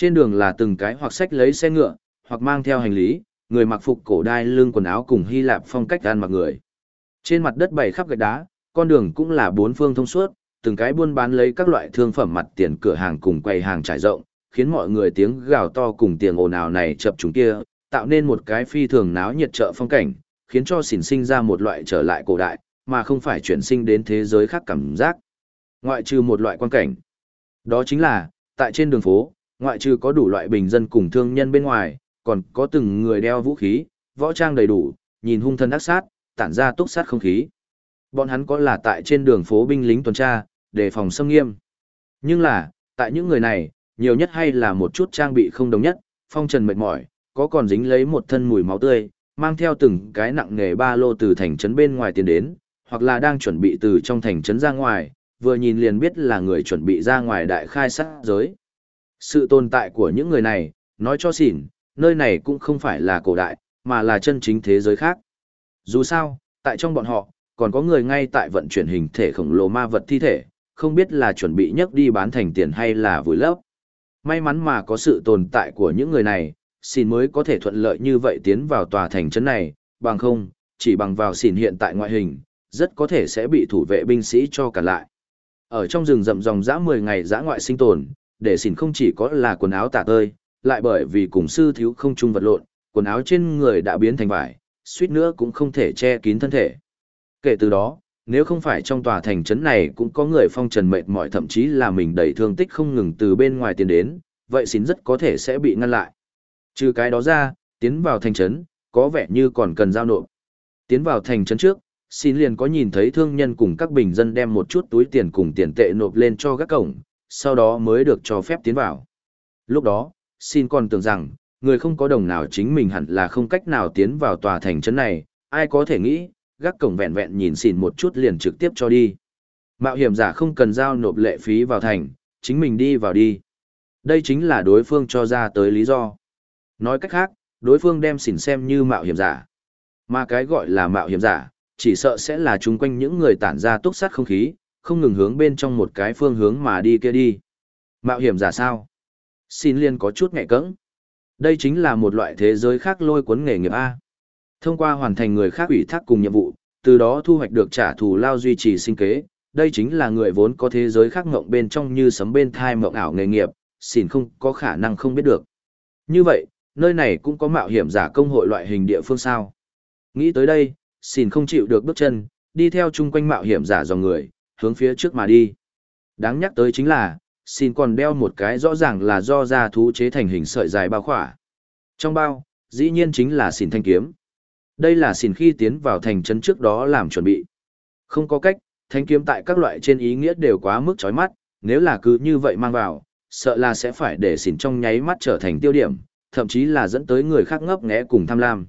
Trên đường là từng cái hoặc sách lấy xe ngựa, hoặc mang theo hành lý, người mặc phục cổ đai lưng quần áo cùng Hy Lạp phong cách ăn mặc người. Trên mặt đất bày khắp gạch đá, con đường cũng là bốn phương thông suốt, từng cái buôn bán lấy các loại thương phẩm mặt tiền cửa hàng cùng quầy hàng trải rộng, khiến mọi người tiếng gào to cùng tiếng ồn ào này chập chúng kia, tạo nên một cái phi thường náo nhiệt chợ phong cảnh, khiến cho xỉn sinh ra một loại trở lại cổ đại, mà không phải chuyển sinh đến thế giới khác cảm giác. Ngoại trừ một loại quan cảnh. Đó chính là, tại trên đường phố, ngoại trừ có đủ loại bình dân cùng thương nhân bên ngoài, còn có từng người đeo vũ khí, võ trang đầy đủ, nhìn hung thân ác sát, tản ra túc sát không khí. Bọn hắn có là tại trên đường phố binh lính tuần tra, đề phòng xâm nghiêm. Nhưng là, tại những người này, nhiều nhất hay là một chút trang bị không đồng nhất, phong trần mệt mỏi, có còn dính lấy một thân mùi máu tươi, mang theo từng cái nặng nghề ba lô từ thành trấn bên ngoài tiến đến, hoặc là đang chuẩn bị từ trong thành trấn ra ngoài, vừa nhìn liền biết là người chuẩn bị ra ngoài đại khai sát giới. Sự tồn tại của những người này, nói cho xỉn, nơi này cũng không phải là cổ đại, mà là chân chính thế giới khác. Dù sao, tại trong bọn họ, còn có người ngay tại vận chuyển hình thể khổng lồ ma vật thi thể, không biết là chuẩn bị nhấc đi bán thành tiền hay là vùi lấp. May mắn mà có sự tồn tại của những người này, xin mới có thể thuận lợi như vậy tiến vào tòa thành trấn này, bằng không, chỉ bằng vào xỉn hiện tại ngoại hình, rất có thể sẽ bị thủ vệ binh sĩ cho cả lại. Ở trong rừng rậm ròng dã 10 ngày dã ngoại sinh tồn, để xỉn không chỉ có là quần áo tả tơi, lại bởi vì cùng sư thiếu không chung vật lộn, quần áo trên người đã biến thành vải, suýt nữa cũng không thể che kín thân thể. Kể từ đó, nếu không phải trong tòa thành trấn này cũng có người phong trần mệt mỏi thậm chí là mình đầy thương tích không ngừng từ bên ngoài tiến đến, vậy xỉn rất có thể sẽ bị ngăn lại. Trừ cái đó ra, tiến vào thành trấn, có vẻ như còn cần giao nộp. Tiến vào thành trấn trước, xin liền có nhìn thấy thương nhân cùng các bình dân đem một chút túi tiền cùng tiền tệ nộp lên cho các cổng, sau đó mới được cho phép tiến vào. Lúc đó, xin còn tưởng rằng, người không có đồng nào chính mình hẳn là không cách nào tiến vào tòa thành trấn này, ai có thể nghĩ, gác cổng vẹn vẹn nhìn xin một chút liền trực tiếp cho đi. Mạo hiểm giả không cần giao nộp lệ phí vào thành, chính mình đi vào đi. Đây chính là đối phương cho ra tới lý do. Nói cách khác, đối phương đem xỉn xem như mạo hiểm giả. Mà cái gọi là mạo hiểm giả, chỉ sợ sẽ là chung quanh những người tản ra túc sát không khí, không ngừng hướng bên trong một cái phương hướng mà đi kia đi. Mạo hiểm giả sao? Xin liên có chút ngại cẫng. Đây chính là một loại thế giới khác lôi cuốn nghề nghiệp A. Thông qua hoàn thành người khác ủy thác cùng nhiệm vụ, từ đó thu hoạch được trả thù lao duy trì sinh kế, đây chính là người vốn có thế giới khác ngộng bên trong như sấm bên thai mộng ảo nghề nghiệp, xin không có khả năng không biết được. Như vậy, nơi này cũng có mạo hiểm giả công hội loại hình địa phương sao. Nghĩ tới đây, xin không chịu được bước chân, đi theo chung quanh mạo hiểm giả dòng người, hướng phía trước mà đi. Đáng nhắc tới chính là, xin còn đeo một cái rõ ràng là do da thú chế thành hình sợi dài bao khỏa. Trong bao, dĩ nhiên chính là xin thanh kiếm. Đây là xin khi tiến vào thành trấn trước đó làm chuẩn bị. Không có cách, thanh kiếm tại các loại trên ý nghĩa đều quá mức chói mắt, nếu là cứ như vậy mang vào, sợ là sẽ phải để xỉn trong nháy mắt trở thành tiêu điểm, thậm chí là dẫn tới người khác ngấp nghé cùng tham lam.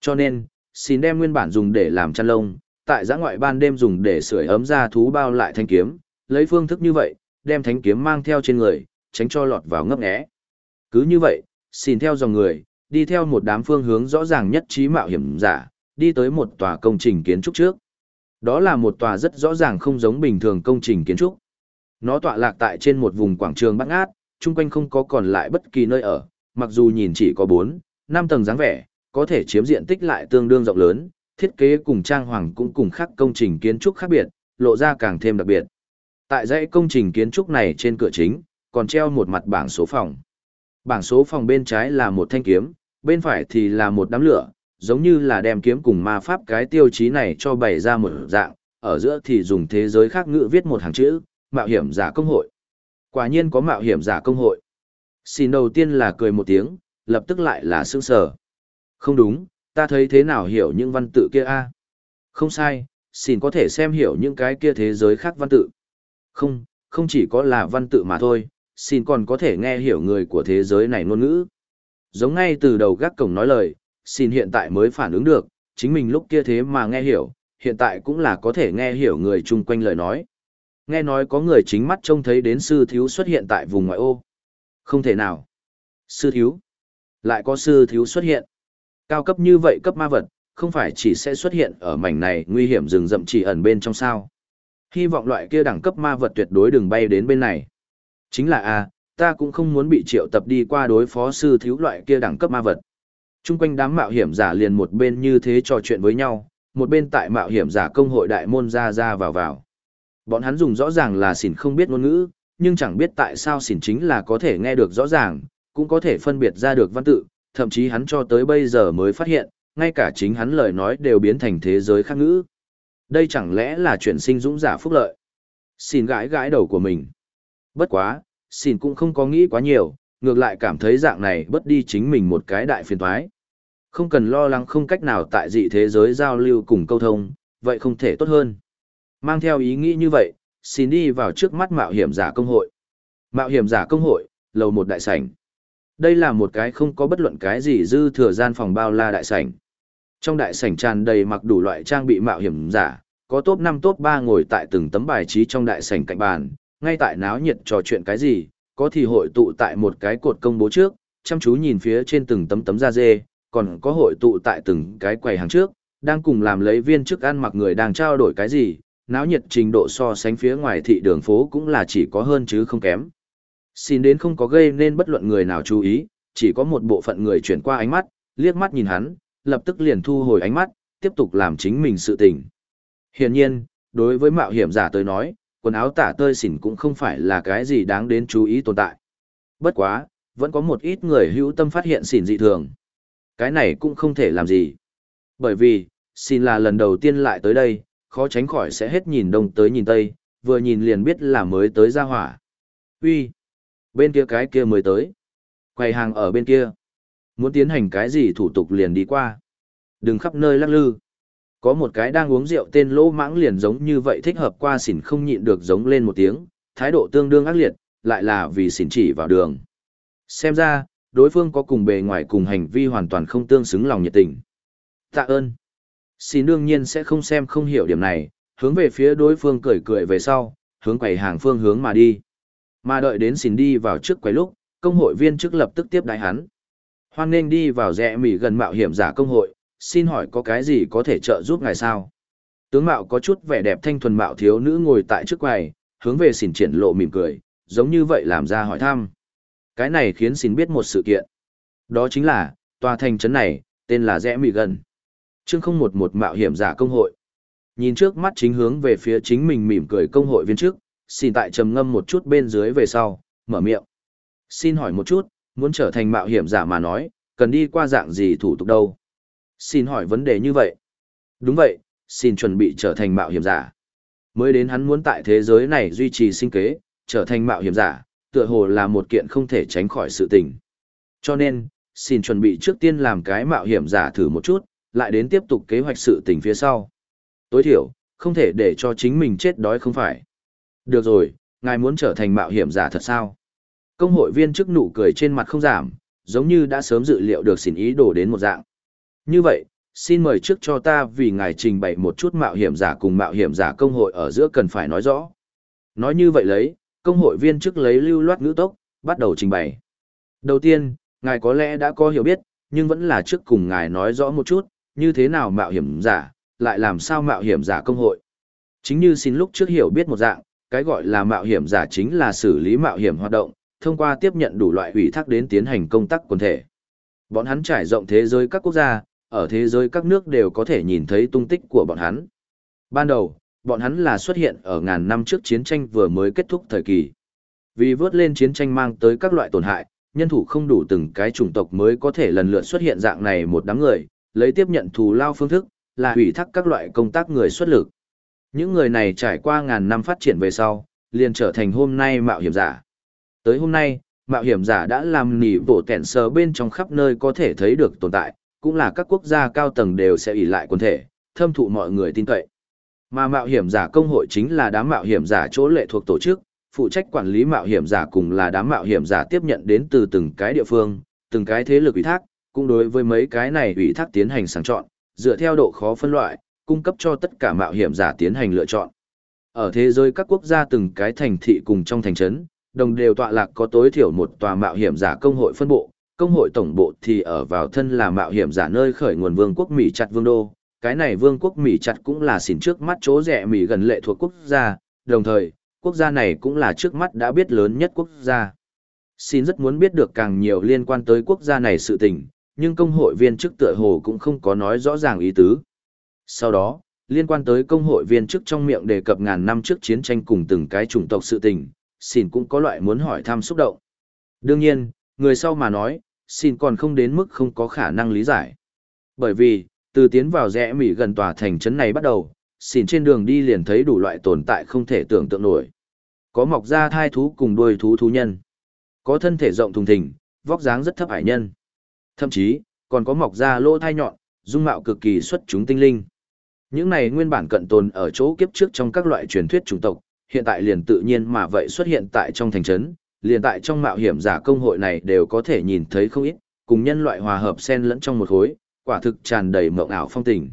Cho nên, xin đem nguyên bản dùng để làm chăn lông, tại giã ngoại ban đêm dùng để sưởi ấm ra thú bao lại thanh kiếm, lấy phương thức như vậy, đem thanh kiếm mang theo trên người, tránh cho lọt vào ngấp nghé. Cứ như vậy, xin theo dòng người, đi theo một đám phương hướng rõ ràng nhất trí mạo hiểm giả, đi tới một tòa công trình kiến trúc trước. Đó là một tòa rất rõ ràng không giống bình thường công trình kiến trúc. Nó tọa lạc tại trên một vùng quảng trường bát ngát, chung quanh không có còn lại bất kỳ nơi ở, mặc dù nhìn chỉ có 4, 5 tầng dáng vẻ, có thể chiếm diện tích lại tương đương rộng lớn, thiết kế cùng trang hoàng cũng cùng khác công trình kiến trúc khác biệt, lộ ra càng thêm đặc biệt. Tại dãy công trình kiến trúc này trên cửa chính, còn treo một mặt bảng số phòng. Bảng số phòng bên trái là một thanh kiếm, bên phải thì là một đám lửa, giống như là đem kiếm cùng ma pháp cái tiêu chí này cho bày ra một dạng, ở giữa thì dùng thế giới khác ngữ viết một hàng chữ, mạo hiểm giả công hội. Quả nhiên có mạo hiểm giả công hội. Xin đầu tiên là cười một tiếng, lập tức lại là sững sờ. Không đúng, ta thấy thế nào hiểu những văn tự kia a? Không sai, xin có thể xem hiểu những cái kia thế giới khác văn tự. Không, không chỉ có là văn tự mà thôi, xin còn có thể nghe hiểu người của thế giới này ngôn ngữ. Giống ngay từ đầu gác cổng nói lời, xin hiện tại mới phản ứng được, chính mình lúc kia thế mà nghe hiểu, hiện tại cũng là có thể nghe hiểu người chung quanh lời nói. Nghe nói có người chính mắt trông thấy đến sư thiếu xuất hiện tại vùng ngoại ô. Không thể nào. Sư thiếu. Lại có sư thiếu xuất hiện. Cao cấp như vậy cấp ma vật, không phải chỉ sẽ xuất hiện ở mảnh này nguy hiểm rừng rậm chỉ ẩn bên trong sao. Hy vọng loại kia đẳng cấp ma vật tuyệt đối đừng bay đến bên này. Chính là a, ta cũng không muốn bị triệu tập đi qua đối phó sư thiếu loại kia đẳng cấp ma vật. Trung quanh đám mạo hiểm giả liền một bên như thế trò chuyện với nhau, một bên tại mạo hiểm giả công hội đại môn ra ra vào vào. Bọn hắn dùng rõ ràng là xỉn không biết ngôn ngữ, nhưng chẳng biết tại sao xỉn chính là có thể nghe được rõ ràng, cũng có thể phân biệt ra được văn tự, thậm chí hắn cho tới bây giờ mới phát hiện, ngay cả chính hắn lời nói đều biến thành thế giới khác ngữ. Đây chẳng lẽ là chuyển sinh dũng giả phúc lợi? Xin gãi gãi đầu của mình. Bất quá, xin cũng không có nghĩ quá nhiều, ngược lại cảm thấy dạng này bất đi chính mình một cái đại phiền toái. Không cần lo lắng không cách nào tại dị thế giới giao lưu cùng câu thông, vậy không thể tốt hơn. Mang theo ý nghĩ như vậy, xin đi vào trước mắt mạo hiểm giả công hội. Mạo hiểm giả công hội, lầu một đại sảnh. Đây là một cái không có bất luận cái gì dư thừa gian phòng bao la đại sảnh. Trong đại sảnh tràn đầy mặc đủ loại trang bị mạo hiểm giả, có top 5 top 3 ngồi tại từng tấm bài trí trong đại sảnh cạnh bàn, ngay tại náo nhiệt trò chuyện cái gì, có thì hội tụ tại một cái cột công bố trước, chăm chú nhìn phía trên từng tấm tấm da dê, còn có hội tụ tại từng cái quầy hàng trước, đang cùng làm lấy viên chức ăn mặc người đang trao đổi cái gì, náo nhiệt trình độ so sánh phía ngoài thị đường phố cũng là chỉ có hơn chứ không kém. Xin đến không có gây nên bất luận người nào chú ý, chỉ có một bộ phận người chuyển qua ánh mắt, liếc mắt nhìn hắn, lập tức liền thu hồi ánh mắt, tiếp tục làm chính mình sự tình. Hiển nhiên, đối với mạo hiểm giả tới nói, quần áo tả tơi xỉn cũng không phải là cái gì đáng đến chú ý tồn tại. Bất quá, vẫn có một ít người hữu tâm phát hiện xỉn dị thường. Cái này cũng không thể làm gì. Bởi vì, xin là lần đầu tiên lại tới đây, khó tránh khỏi sẽ hết nhìn đông tới nhìn tây, vừa nhìn liền biết là mới tới ra hỏa. Uy, bên kia cái kia mới tới. Quầy hàng ở bên kia. Muốn tiến hành cái gì thủ tục liền đi qua. Đừng khắp nơi lắc lư. Có một cái đang uống rượu tên lỗ mãng liền giống như vậy thích hợp qua xỉn không nhịn được giống lên một tiếng, thái độ tương đương ác liệt, lại là vì xỉn chỉ vào đường. Xem ra, đối phương có cùng bề ngoài cùng hành vi hoàn toàn không tương xứng lòng nhiệt tình. Tạ ơn. Xin đương nhiên sẽ không xem không hiểu điểm này, hướng về phía đối phương cười cười về sau, hướng quầy hàng phương hướng mà đi. Mà đợi đến xin đi vào trước quầy lúc, công hội viên trước lập tức tiếp đái hắn. Hoan nên đi vào rẽ mỉ gần mạo hiểm giả công hội, xin hỏi có cái gì có thể trợ giúp ngài sao? Tướng mạo có chút vẻ đẹp thanh thuần mạo thiếu nữ ngồi tại trước quầy, hướng về xỉn triển lộ mỉm cười, giống như vậy làm ra hỏi thăm. Cái này khiến xỉn biết một sự kiện. Đó chính là, tòa thành trấn này, tên là rẽ mỉ gần. Chương không một một mạo hiểm giả công hội. Nhìn trước mắt chính hướng về phía chính mình mỉm cười công hội viên trước, xin tại trầm ngâm một chút bên dưới về sau, mở miệng. Xin hỏi một chút, muốn trở thành mạo hiểm giả mà nói, cần đi qua dạng gì thủ tục đâu? Xin hỏi vấn đề như vậy. Đúng vậy, xin chuẩn bị trở thành mạo hiểm giả. Mới đến hắn muốn tại thế giới này duy trì sinh kế, trở thành mạo hiểm giả, tựa hồ là một kiện không thể tránh khỏi sự tình. Cho nên, xin chuẩn bị trước tiên làm cái mạo hiểm giả thử một chút, lại đến tiếp tục kế hoạch sự tình phía sau. Tối thiểu, không thể để cho chính mình chết đói không phải. Được rồi, ngài muốn trở thành mạo hiểm giả thật sao? Công hội viên trước nụ cười trên mặt không giảm, giống như đã sớm dự liệu được xin ý đồ đến một dạng. Như vậy, xin mời trước cho ta vì ngài trình bày một chút mạo hiểm giả cùng mạo hiểm giả công hội ở giữa cần phải nói rõ. Nói như vậy lấy, công hội viên trước lấy lưu loát ngữ tốc, bắt đầu trình bày. Đầu tiên, ngài có lẽ đã có hiểu biết, nhưng vẫn là trước cùng ngài nói rõ một chút, như thế nào mạo hiểm giả, lại làm sao mạo hiểm giả công hội. Chính như xin lúc trước hiểu biết một dạng, cái gọi là mạo hiểm giả chính là xử lý mạo hiểm hoạt động, thông qua tiếp nhận đủ loại ủy thác đến tiến hành công tác quần thể. Bọn hắn trải rộng thế giới các quốc gia, ở thế giới các nước đều có thể nhìn thấy tung tích của bọn hắn. Ban đầu, bọn hắn là xuất hiện ở ngàn năm trước chiến tranh vừa mới kết thúc thời kỳ. Vì vớt lên chiến tranh mang tới các loại tổn hại, nhân thủ không đủ từng cái chủng tộc mới có thể lần lượt xuất hiện dạng này một đám người, lấy tiếp nhận thù lao phương thức, là hủy thác các loại công tác người xuất lực. Những người này trải qua ngàn năm phát triển về sau, liền trở thành hôm nay mạo hiểm giả. Tới hôm nay, mạo hiểm giả đã làm nỉ bộ kẹn sờ bên trong khắp nơi có thể thấy được tồn tại, cũng là các quốc gia cao tầng đều sẽ ủy lại quân thể, thâm thụ mọi người tin cậy. Mà mạo hiểm giả công hội chính là đám mạo hiểm giả chỗ lệ thuộc tổ chức, phụ trách quản lý mạo hiểm giả cùng là đám mạo hiểm giả tiếp nhận đến từ từng cái địa phương, từng cái thế lực ủy thác, cũng đối với mấy cái này ủy thác tiến hành sàng chọn, dựa theo độ khó phân loại, cung cấp cho tất cả mạo hiểm giả tiến hành lựa chọn. Ở thế giới các quốc gia từng cái thành thị cùng trong thành trấn, đồng đều tọa lạc có tối thiểu một tòa mạo hiểm giả công hội phân bộ, công hội tổng bộ thì ở vào thân là mạo hiểm giả nơi khởi nguồn vương quốc Mỹ chặt vương đô. Cái này vương quốc Mỹ chặt cũng là xỉn trước mắt chỗ rẻ Mỹ gần lệ thuộc quốc gia, đồng thời, quốc gia này cũng là trước mắt đã biết lớn nhất quốc gia. Xin rất muốn biết được càng nhiều liên quan tới quốc gia này sự tình, nhưng công hội viên chức tựa hồ cũng không có nói rõ ràng ý tứ. Sau đó, liên quan tới công hội viên chức trong miệng đề cập ngàn năm trước chiến tranh cùng từng cái chủng tộc sự tình, xin cũng có loại muốn hỏi thăm xúc động. Đương nhiên, người sau mà nói, xin còn không đến mức không có khả năng lý giải. Bởi vì, từ tiến vào rẽ mỉ gần tòa thành trấn này bắt đầu, xin trên đường đi liền thấy đủ loại tồn tại không thể tưởng tượng nổi. Có mọc ra thai thú cùng đuôi thú thú nhân. Có thân thể rộng thùng thình, vóc dáng rất thấp hải nhân. Thậm chí, còn có mọc ra lỗ thai nhọn, dung mạo cực kỳ xuất chúng tinh linh. Những này nguyên bản cận tồn ở chỗ kiếp trước trong các loại truyền thuyết chủng tộc, hiện tại liền tự nhiên mà vậy xuất hiện tại trong thành trấn, liền tại trong mạo hiểm giả công hội này đều có thể nhìn thấy không ít, cùng nhân loại hòa hợp xen lẫn trong một khối, quả thực tràn đầy mộng ảo phong tình.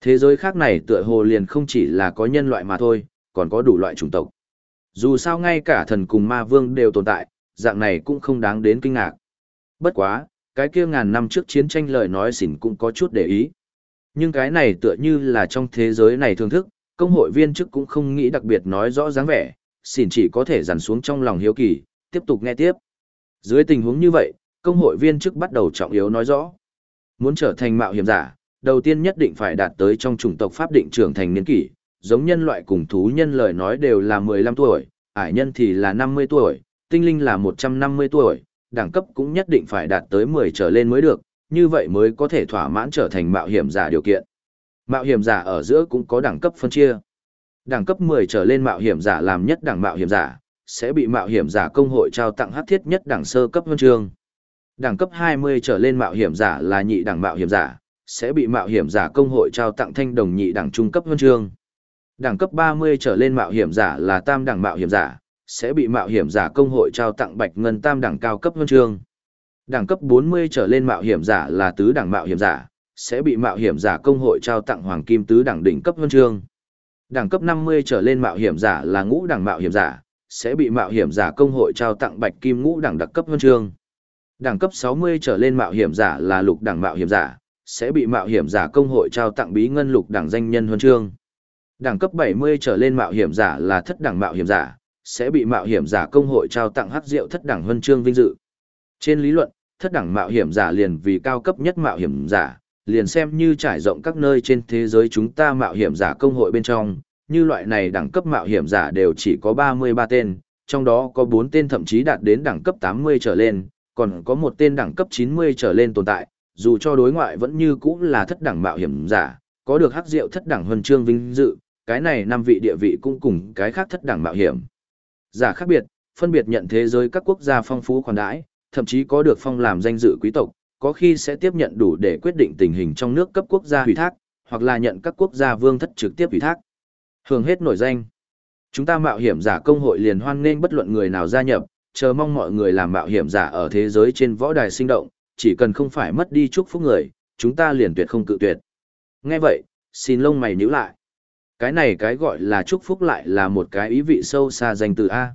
Thế giới khác này tựa hồ liền không chỉ là có nhân loại mà thôi, còn có đủ loại chủng tộc. Dù sao ngay cả thần cùng ma vương đều tồn tại, dạng này cũng không đáng đến kinh ngạc. Bất quá, cái kia ngàn năm trước chiến tranh lời nói xỉn cũng có chút để ý. Nhưng cái này tựa như là trong thế giới này thường thức, công hội viên chức cũng không nghĩ đặc biệt nói rõ dáng vẻ, xỉn chỉ có thể dằn xuống trong lòng hiếu kỳ, tiếp tục nghe tiếp. Dưới tình huống như vậy, công hội viên chức bắt đầu trọng yếu nói rõ. Muốn trở thành mạo hiểm giả, đầu tiên nhất định phải đạt tới trong chủng tộc pháp định trưởng thành niên kỷ, giống nhân loại cùng thú nhân lời nói đều là 15 tuổi, ải nhân thì là 50 tuổi, tinh linh là 150 tuổi, đẳng cấp cũng nhất định phải đạt tới 10 trở lên mới được, như vậy mới có thể thỏa mãn trở thành mạo hiểm giả điều kiện. Mạo hiểm giả ở giữa cũng có đẳng cấp phân chia. Đẳng cấp 10 trở lên mạo hiểm giả làm nhất đẳng mạo hiểm giả, sẽ bị mạo hiểm giả công hội trao tặng hắc thiết nhất đẳng sơ cấp huân chương. Đẳng cấp 20 trở lên mạo hiểm giả là nhị đẳng mạo hiểm giả, sẽ bị mạo hiểm giả công hội trao tặng thanh đồng nhị đẳng trung cấp huân chương. Đẳng cấp 30 trở lên mạo hiểm giả là tam đẳng mạo hiểm giả, sẽ bị mạo hiểm giả công hội trao tặng bạch ngân tam đẳng cao cấp huân chương. Đẳng cấp 40 trở lên mạo hiểm giả là tứ đẳng mạo hiểm giả, sẽ bị mạo hiểm giả công hội trao tặng hoàng kim tứ đẳng đỉnh cấp huân chương. Đẳng cấp 50 trở lên mạo hiểm giả là ngũ đẳng mạo hiểm giả, sẽ bị mạo hiểm giả công hội trao tặng bạch kim ngũ đẳng đặc cấp huân chương. Đẳng cấp 60 trở lên mạo hiểm giả là lục đẳng mạo hiểm giả, sẽ bị mạo hiểm giả công hội trao tặng bí ngân lục đẳng danh nhân huân chương. Đẳng cấp 70 trở lên mạo hiểm giả là thất đẳng mạo hiểm giả, sẽ bị mạo hiểm giả công hội trao tặng hắc diệu thất đẳng huân chương vinh dự. Trên lý luận, thất đẳng mạo hiểm giả liền vì cao cấp nhất mạo hiểm giả, liền xem như trải rộng các nơi trên thế giới chúng ta mạo hiểm giả công hội bên trong, như loại này đẳng cấp mạo hiểm giả đều chỉ có 33 tên, trong đó có 4 tên thậm chí đạt đến đẳng cấp 80 trở lên, còn có một tên đẳng cấp 90 trở lên tồn tại, dù cho đối ngoại vẫn như cũ là thất đẳng mạo hiểm giả, có được hắc diệu thất đẳng huân chương vinh dự, cái này năm vị địa vị cũng cùng cái khác thất đẳng mạo hiểm. Giả khác biệt, phân biệt nhận thế giới các quốc gia phong phú khoản đãi, thậm chí có được phong làm danh dự quý tộc, có khi sẽ tiếp nhận đủ để quyết định tình hình trong nước cấp quốc gia hủy thác, hoặc là nhận các quốc gia vương thất trực tiếp hủy thác. Hưởng hết nổi danh. Chúng ta mạo hiểm giả công hội liền hoan nghênh bất luận người nào gia nhập, chờ mong mọi người làm mạo hiểm giả ở thế giới trên võ đài sinh động, chỉ cần không phải mất đi chúc phúc người, chúng ta liền tuyệt không cự tuyệt. Nghe vậy, xin lông mày nhíu lại. Cái này cái gọi là chúc phúc lại là một cái ý vị sâu xa danh từ A.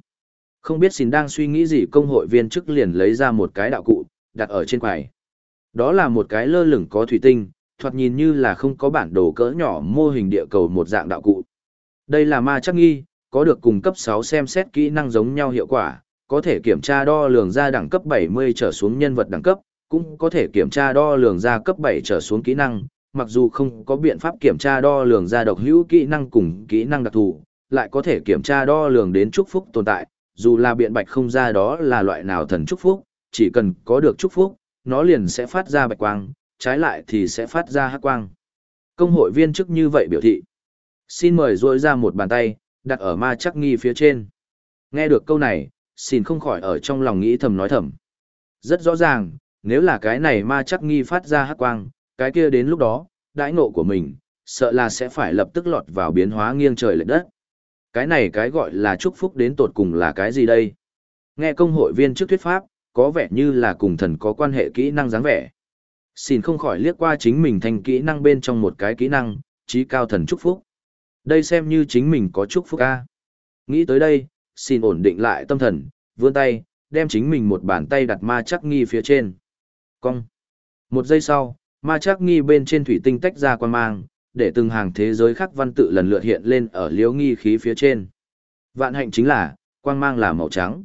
Không biết xin đang suy nghĩ gì công hội viên chức liền lấy ra một cái đạo cụ, đặt ở trên quầy. Đó là một cái lơ lửng có thủy tinh, thoạt nhìn như là không có bản đồ cỡ nhỏ mô hình địa cầu một dạng đạo cụ. Đây là ma chắc nghi, có được cùng cấp 6 xem xét kỹ năng giống nhau hiệu quả, có thể kiểm tra đo lường ra đẳng cấp 70 trở xuống nhân vật đẳng cấp, cũng có thể kiểm tra đo lường ra cấp 7 trở xuống kỹ năng, mặc dù không có biện pháp kiểm tra đo lường ra độc hữu kỹ năng cùng kỹ năng đặc thù, lại có thể kiểm tra đo lường đến chúc phúc tồn tại, dù là biện bạch không ra đó là loại nào thần chúc phúc, chỉ cần có được chúc phúc, nó liền sẽ phát ra bạch quang, trái lại thì sẽ phát ra hắc quang. Công hội viên chức như vậy biểu thị. Xin mời rôi ra một bàn tay, đặt ở ma chắc nghi phía trên. Nghe được câu này, xin không khỏi ở trong lòng nghĩ thầm nói thầm. Rất rõ ràng, nếu là cái này ma chắc nghi phát ra hắc quang, cái kia đến lúc đó, đãi ngộ của mình, sợ là sẽ phải lập tức lọt vào biến hóa nghiêng trời lệch đất. Cái này cái gọi là chúc phúc đến tột cùng là cái gì đây? Nghe công hội viên trước thuyết pháp, có vẻ như là cùng thần có quan hệ kỹ năng dáng vẻ. Xin không khỏi liếc qua chính mình thành kỹ năng bên trong một cái kỹ năng, trí cao thần chúc phúc. Đây xem như chính mình có chúc phúc a. Nghĩ tới đây, xin ổn định lại tâm thần, vươn tay, đem chính mình một bàn tay đặt ma chắc nghi phía trên. Cong. Một giây sau, ma chắc nghi bên trên thủy tinh tách ra quan mang, để từng hàng thế giới khác văn tự lần lượt hiện lên ở liễu nghi khí phía trên. Vạn hạnh chính là, quang mang là màu trắng.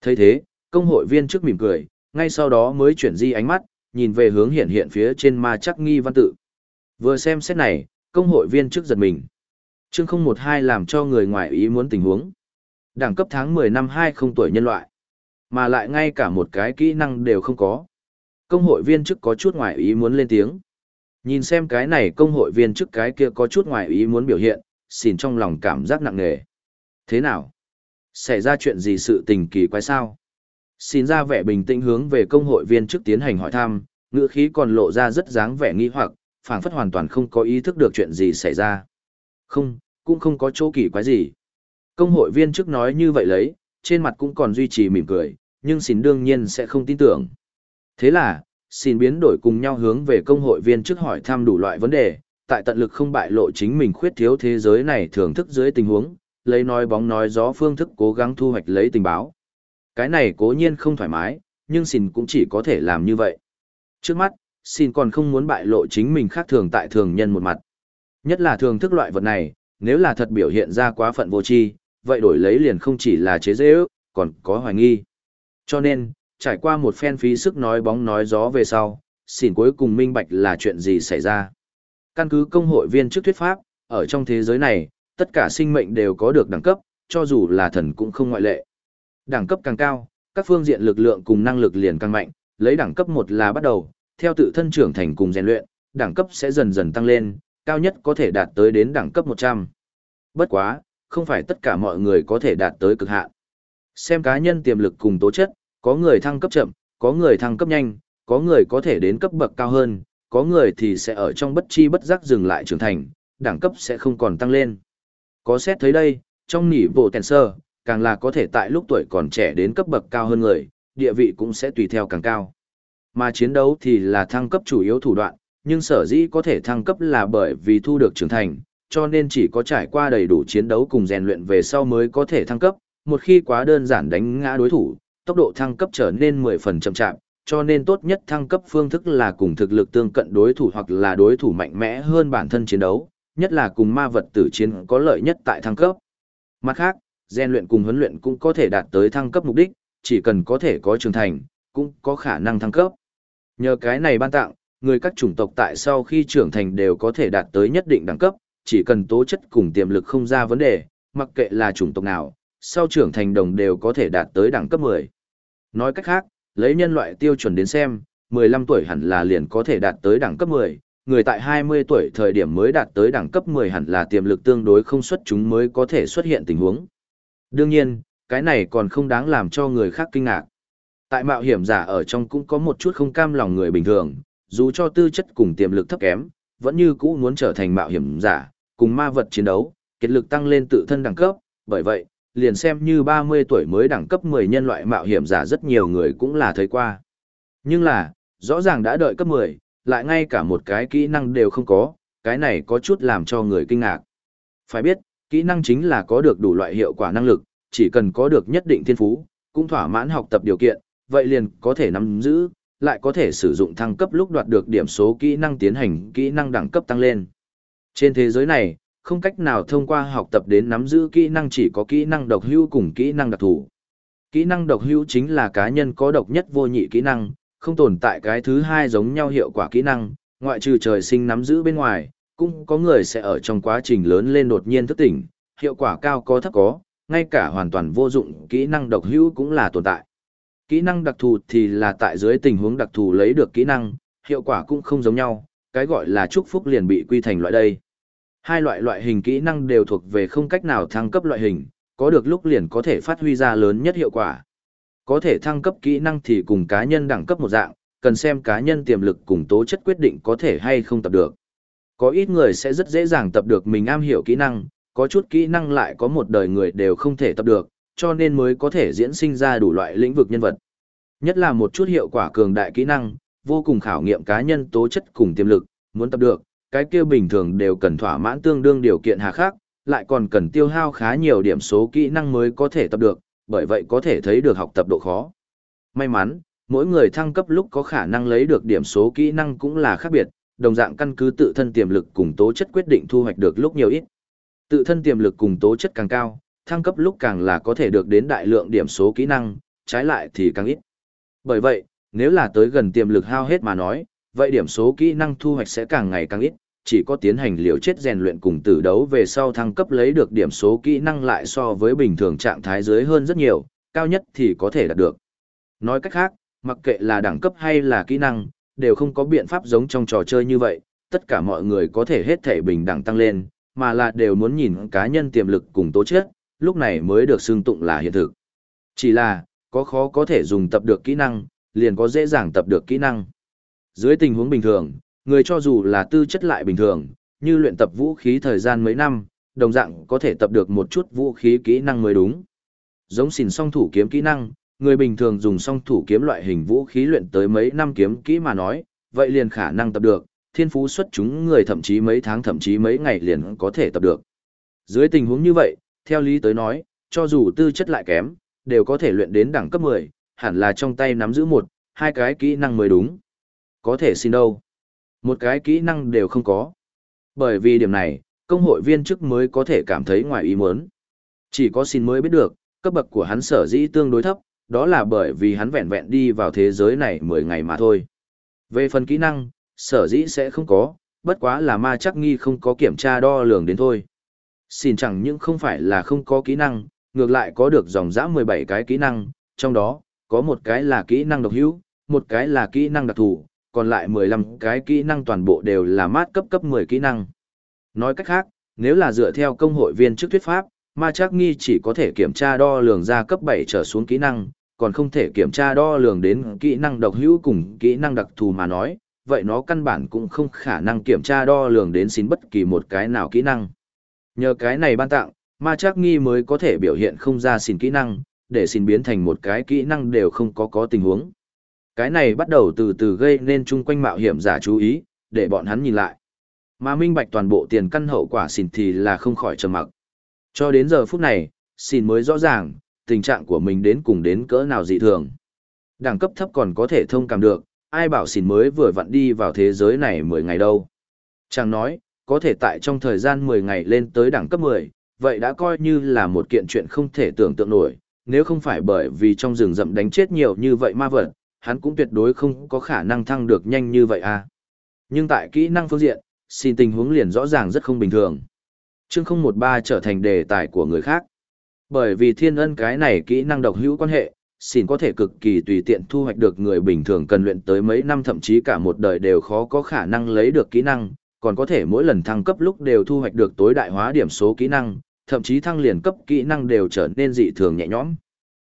thấy thế, công hội viên trước mỉm cười, ngay sau đó mới chuyển di ánh mắt, nhìn về hướng hiện hiện phía trên ma chắc nghi văn tự. Vừa xem xét này, công hội viên trước giật mình. Chương 012 làm cho người ngoài ý muốn tình huống. Đẳng cấp tháng 10 năm 20 tuổi nhân loại. Mà lại ngay cả một cái kỹ năng đều không có. Công hội viên trước có chút ngoài ý muốn lên tiếng. Nhìn xem cái này công hội viên trước cái kia có chút ngoài ý muốn biểu hiện, xin trong lòng cảm giác nặng nề. Thế nào? Xảy ra chuyện gì sự tình kỳ quái sao? Xin ra vẻ bình tĩnh hướng về công hội viên trước tiến hành hỏi thăm, ngữ khí còn lộ ra rất dáng vẻ nghi hoặc, phảng phất hoàn toàn không có ý thức được chuyện gì xảy ra. Không, cũng không có chỗ kỳ quái gì. Công hội viên trước nói như vậy lấy, trên mặt cũng còn duy trì mỉm cười, nhưng xin đương nhiên sẽ không tin tưởng. Thế là, xin biến đổi cùng nhau hướng về công hội viên trước hỏi thăm đủ loại vấn đề, tại tận lực không bại lộ chính mình khuyết thiếu thế giới này thưởng thức dưới tình huống, lấy nói bóng nói gió phương thức cố gắng thu hoạch lấy tình báo. Cái này cố nhiên không thoải mái, nhưng xin cũng chỉ có thể làm như vậy. Trước mắt, xin còn không muốn bại lộ chính mình khác thường tại thường nhân một mặt. Nhất là thường thức loại vật này, nếu là thật biểu hiện ra quá phận vô tri, vậy đổi lấy liền không chỉ là chế dễ ước, còn có hoài nghi. Cho nên, trải qua một phen phí sức nói bóng nói gió về sau, xỉn cuối cùng minh bạch là chuyện gì xảy ra. Căn cứ công hội viên trước thuyết pháp, ở trong thế giới này, tất cả sinh mệnh đều có được đẳng cấp, cho dù là thần cũng không ngoại lệ. Đẳng cấp càng cao, các phương diện lực lượng cùng năng lực liền càng mạnh, lấy đẳng cấp một là bắt đầu, theo tự thân trưởng thành cùng rèn luyện, đẳng cấp sẽ dần dần tăng lên, cao nhất có thể đạt tới đến đẳng cấp 100. Bất quá, không phải tất cả mọi người có thể đạt tới cực hạn. Xem cá nhân tiềm lực cùng tố chất, có người thăng cấp chậm, có người thăng cấp nhanh, có người có thể đến cấp bậc cao hơn, có người thì sẽ ở trong bất chi bất giác dừng lại trưởng thành, đẳng cấp sẽ không còn tăng lên. Có xét thấy đây, trong nỉ bộ tèn sơ, càng là có thể tại lúc tuổi còn trẻ đến cấp bậc cao hơn người, địa vị cũng sẽ tùy theo càng cao. Mà chiến đấu thì là thăng cấp chủ yếu thủ đoạn, nhưng sở dĩ có thể thăng cấp là bởi vì thu được trưởng thành, cho nên chỉ có trải qua đầy đủ chiến đấu cùng rèn luyện về sau mới có thể thăng cấp, một khi quá đơn giản đánh ngã đối thủ, tốc độ thăng cấp trở nên 10 phần chậm chạp, cho nên tốt nhất thăng cấp phương thức là cùng thực lực tương cận đối thủ hoặc là đối thủ mạnh mẽ hơn bản thân chiến đấu, nhất là cùng ma vật tử chiến có lợi nhất tại thăng cấp. Mặt khác, gian luyện cùng huấn luyện cũng có thể đạt tới thăng cấp mục đích, chỉ cần có thể có trưởng thành, cũng có khả năng thăng cấp. Nhờ cái này ban tặng, người các chủng tộc tại sau khi trưởng thành đều có thể đạt tới nhất định đẳng cấp, chỉ cần tố chất cùng tiềm lực không ra vấn đề, mặc kệ là chủng tộc nào, sau trưởng thành đồng đều có thể đạt tới đẳng cấp 10. Nói cách khác, lấy nhân loại tiêu chuẩn đến xem, 15 tuổi hẳn là liền có thể đạt tới đẳng cấp 10, người tại 20 tuổi thời điểm mới đạt tới đẳng cấp 10 hẳn là tiềm lực tương đối không xuất chúng mới có thể xuất hiện tình huống. Đương nhiên, cái này còn không đáng làm cho người khác kinh ngạc. Tại mạo hiểm giả ở trong cũng có một chút không cam lòng người bình thường, dù cho tư chất cùng tiềm lực thấp kém, vẫn như cũ muốn trở thành mạo hiểm giả, cùng ma vật chiến đấu, kết lực tăng lên tự thân đẳng cấp, bởi vậy, liền xem như 30 tuổi mới đẳng cấp 10 nhân loại mạo hiểm giả rất nhiều người cũng là thấy qua. Nhưng là, rõ ràng đã đợi cấp 10, lại ngay cả một cái kỹ năng đều không có, cái này có chút làm cho người kinh ngạc. Phải biết, kỹ năng chính là có được đủ loại hiệu quả năng lực, chỉ cần có được nhất định thiên phú, cũng thỏa mãn học tập điều kiện, vậy liền có thể nắm giữ, lại có thể sử dụng thăng cấp lúc đoạt được điểm số kỹ năng tiến hành kỹ năng đẳng cấp tăng lên. Trên thế giới này, không cách nào thông qua học tập đến nắm giữ kỹ năng chỉ có kỹ năng độc hữu cùng kỹ năng đặc thù. Kỹ năng độc hữu chính là cá nhân có độc nhất vô nhị kỹ năng, không tồn tại cái thứ hai giống nhau hiệu quả kỹ năng, ngoại trừ trời sinh nắm giữ bên ngoài, cũng có người sẽ ở trong quá trình lớn lên đột nhiên thức tỉnh, hiệu quả cao có thấp có, ngay cả hoàn toàn vô dụng kỹ năng độc hữu cũng là tồn tại. Kỹ năng đặc thù thì là tại dưới tình huống đặc thù lấy được kỹ năng, hiệu quả cũng không giống nhau, cái gọi là chúc phúc liền bị quy thành loại đây. Hai loại loại hình kỹ năng đều thuộc về không cách nào thăng cấp loại hình, có được lúc liền có thể phát huy ra lớn nhất hiệu quả. Có thể thăng cấp kỹ năng thì cùng cá nhân đẳng cấp một dạng, cần xem cá nhân tiềm lực cùng tố chất quyết định có thể hay không tập được. Có ít người sẽ rất dễ dàng tập được mình am hiểu kỹ năng, có chút kỹ năng lại có một đời người đều không thể tập được, cho nên mới có thể diễn sinh ra đủ loại lĩnh vực nhân vật. Nhất là một chút hiệu quả cường đại kỹ năng, vô cùng khảo nghiệm cá nhân tố chất cùng tiềm lực, muốn tập được, cái kia bình thường đều cần thỏa mãn tương đương điều kiện hà khắc, lại còn cần tiêu hao khá nhiều điểm số kỹ năng mới có thể tập được, bởi vậy có thể thấy được học tập độ khó. May mắn, mỗi người thăng cấp lúc có khả năng lấy được điểm số kỹ năng cũng là khác biệt, đồng dạng căn cứ tự thân tiềm lực cùng tố chất quyết định thu hoạch được lúc nhiều ít. Tự thân tiềm lực cùng tố chất càng cao, thăng cấp lúc càng là có thể được đến đại lượng điểm số kỹ năng, trái lại thì càng ít. Bởi vậy, nếu là tới gần tiềm lực hao hết mà nói, vậy điểm số kỹ năng thu hoạch sẽ càng ngày càng ít, chỉ có tiến hành liều chết rèn luyện cùng tử đấu về sau thăng cấp lấy được điểm số kỹ năng lại so với bình thường trạng thái dưới hơn rất nhiều, cao nhất thì có thể đạt được. Nói cách khác, mặc kệ là đẳng cấp hay là kỹ năng, đều không có biện pháp giống trong trò chơi như vậy, tất cả mọi người có thể hết thể bình đẳng tăng lên, mà là đều muốn nhìn cá nhân tiềm lực cùng tố chất, lúc này mới được xưng tụng là hiện thực. Chỉ là, có khó có thể dùng tập được kỹ năng, liền có dễ dàng tập được kỹ năng. Dưới tình huống bình thường, người cho dù là tư chất lại bình thường, như luyện tập vũ khí thời gian mấy năm, đồng dạng có thể tập được một chút vũ khí kỹ năng mới đúng. Giống xìn song thủ kiếm kỹ năng, người bình thường dùng song thủ kiếm loại hình vũ khí luyện tới mấy năm kiếm kỹ mà nói, vậy liền khả năng tập được, thiên phú xuất chúng người thậm chí mấy tháng thậm chí mấy ngày liền có thể tập được. Dưới tình huống như vậy, theo lý tới nói, cho dù tư chất lại kém, đều có thể luyện đến đẳng cấp 10, hẳn là trong tay nắm giữ một, hai cái kỹ năng mới đúng. Có thể xin đâu. Một cái kỹ năng đều không có. Bởi vì điểm này, công hội viên chức mới có thể cảm thấy ngoài ý muốn. Chỉ có xin mới biết được, cấp bậc của hắn sở dĩ tương đối thấp, đó là bởi vì hắn vẹn vẹn đi vào thế giới này 10 ngày mà thôi. Về phần kỹ năng, sở dĩ sẽ không có, bất quá là ma chắc nghi không có kiểm tra đo lường đến thôi. Xin chẳng những không phải là không có kỹ năng, ngược lại có được dòng dã 17 cái kỹ năng, trong đó, có một cái là kỹ năng độc hữu, một cái là kỹ năng đặc thù, còn lại 15 cái kỹ năng toàn bộ đều là mát cấp cấp 10 kỹ năng. Nói cách khác, nếu là dựa theo công hội viên trước thuyết pháp, ma chắc nghi chỉ có thể kiểm tra đo lường ra cấp 7 trở xuống kỹ năng, còn không thể kiểm tra đo lường đến kỹ năng độc hữu cùng kỹ năng đặc thù mà nói, vậy nó căn bản cũng không khả năng kiểm tra đo lường đến xin bất kỳ một cái nào kỹ năng. Nhờ cái này ban tặng, ma chắc nghi mới có thể biểu hiện không ra xin kỹ năng, để xin biến thành một cái kỹ năng đều không có có tình huống. Cái này bắt đầu từ từ gây nên chung quanh mạo hiểm giả chú ý, để bọn hắn nhìn lại. Mà minh bạch toàn bộ tiền căn hậu quả xin thì là không khỏi trầm mặc. Cho đến giờ phút này, xin mới rõ ràng, tình trạng của mình đến cùng đến cỡ nào dị thường. Đẳng cấp thấp còn có thể thông cảm được, ai bảo xin mới vừa vặn đi vào thế giới này 10 ngày đâu. Chàng nói, có thể tại trong thời gian 10 ngày lên tới đẳng cấp 10, vậy đã coi như là một kiện chuyện không thể tưởng tượng nổi, nếu không phải bởi vì trong rừng rậm đánh chết nhiều như vậy ma vật, hắn cũng tuyệt đối không có khả năng thăng được nhanh như vậy à. Nhưng tại kỹ năng phương diện, xin tình huống liền rõ ràng rất không bình thường. Chương 013 trở thành đề tài của người khác. Bởi vì thiên ân cái này kỹ năng độc hữu quan hệ, xin có thể cực kỳ tùy tiện thu hoạch được người bình thường cần luyện tới mấy năm thậm chí cả một đời đều khó có khả năng lấy được kỹ năng, còn có thể mỗi lần thăng cấp lúc đều thu hoạch được tối đại hóa điểm số kỹ năng, thậm chí thăng liền cấp kỹ năng đều trở nên dị thường nhẹ nhõm.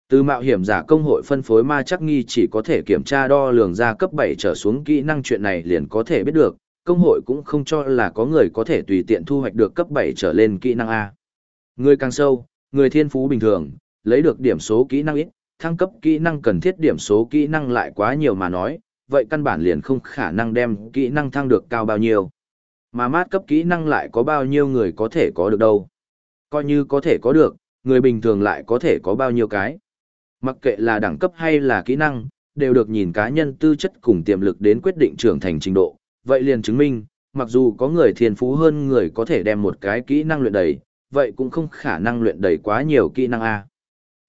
Từ mạo hiểm giả công hội phân phối ma chắc nghi chỉ có thể kiểm tra đo lường ra cấp 7 trở xuống kỹ năng chuyện này liền có thể biết được, công hội cũng không cho là có người có thể tùy tiện thu hoạch được cấp 7 trở lên kỹ năng A. Người càng sâu, người thiên phú bình thường, lấy được điểm số kỹ năng ít, thăng cấp kỹ năng cần thiết điểm số kỹ năng lại quá nhiều mà nói, vậy căn bản liền không khả năng đem kỹ năng thăng được cao bao nhiêu. Mà mát cấp kỹ năng lại có bao nhiêu người có thể có được đâu. Coi như có thể có được, người bình thường lại có thể có bao nhiêu cái. Mặc kệ là đẳng cấp hay là kỹ năng, đều được nhìn cá nhân tư chất cùng tiềm lực đến quyết định trưởng thành trình độ. Vậy liền chứng minh, mặc dù có người thiên phú hơn người có thể đem một cái kỹ năng luyện đầy, vậy cũng không khả năng luyện đầy quá nhiều kỹ năng A.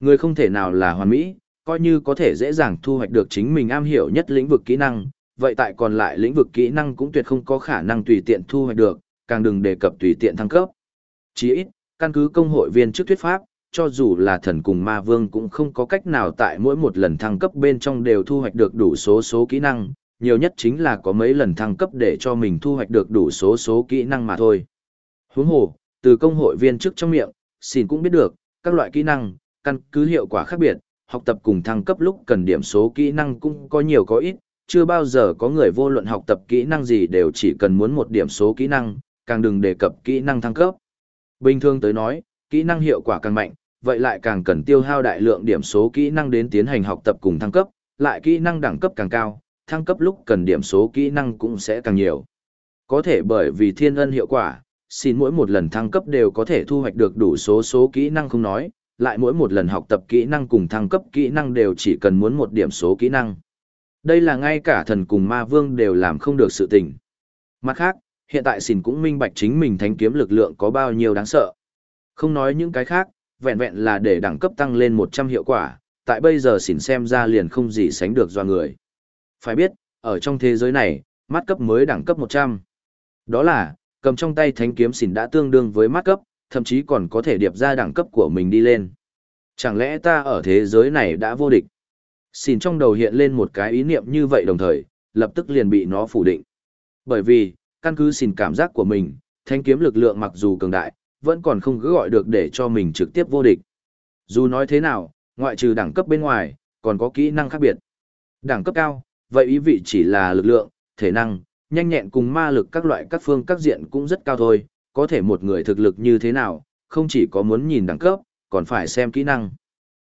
Người không thể nào là hoàn mỹ, coi như có thể dễ dàng thu hoạch được chính mình am hiểu nhất lĩnh vực kỹ năng, vậy tại còn lại lĩnh vực kỹ năng cũng tuyệt không có khả năng tùy tiện thu hoạch được, càng đừng đề cập tùy tiện thăng cấp. Chỉ ít, căn cứ công hội viên trước thuyết pháp, cho dù là thần cùng ma vương cũng không có cách nào tại mỗi một lần thăng cấp bên trong đều thu hoạch được đủ số số kỹ năng, nhiều nhất chính là có mấy lần thăng cấp để cho mình thu hoạch được đủ số số kỹ năng mà thôi. Huống hồ, từ công hội viên trước trong miệng, xin cũng biết được, các loại kỹ năng, căn cứ hiệu quả khác biệt, học tập cùng thăng cấp lúc cần điểm số kỹ năng cũng có nhiều có ít, chưa bao giờ có người vô luận học tập kỹ năng gì đều chỉ cần muốn một điểm số kỹ năng, càng đừng đề cập kỹ năng thăng cấp. Bình thường tới nói, kỹ năng hiệu quả càng mạnh, vậy lại càng cần tiêu hao đại lượng điểm số kỹ năng đến tiến hành học tập cùng thăng cấp, lại kỹ năng đẳng cấp càng cao, thăng cấp lúc cần điểm số kỹ năng cũng sẽ càng nhiều. Có thể bởi vì thiên ân hiệu quả, xin mỗi một lần thăng cấp đều có thể thu hoạch được đủ số số kỹ năng không nói, lại mỗi một lần học tập kỹ năng cùng thăng cấp kỹ năng đều chỉ cần muốn một điểm số kỹ năng. Đây là ngay cả thần cùng ma vương đều làm không được sự tình. Mặt khác, hiện tại xỉn cũng minh bạch chính mình thánh kiếm lực lượng có bao nhiêu đáng sợ. Không nói những cái khác, vẹn vẹn là để đẳng cấp tăng lên 100 hiệu quả, tại bây giờ xỉn xem ra liền không gì sánh được do người. Phải biết, ở trong thế giới này, mắt cấp mới đẳng cấp 100. Đó là, cầm trong tay thánh kiếm xỉn đã tương đương với mắt cấp, thậm chí còn có thể điệp ra đẳng cấp của mình đi lên. Chẳng lẽ ta ở thế giới này đã vô địch? Xỉn trong đầu hiện lên một cái ý niệm như vậy đồng thời, lập tức liền bị nó phủ định. Bởi vì, căn cứ xỉn cảm giác của mình, thanh kiếm lực lượng mặc dù cường đại, vẫn còn không cứ gọi được để cho mình trực tiếp vô địch. Dù nói thế nào, ngoại trừ đẳng cấp bên ngoài, còn có kỹ năng khác biệt. Đẳng cấp cao, vậy ý vị chỉ là lực lượng, thể năng, nhanh nhẹn cùng ma lực các loại các phương các diện cũng rất cao thôi, có thể một người thực lực như thế nào, không chỉ có muốn nhìn đẳng cấp, còn phải xem kỹ năng.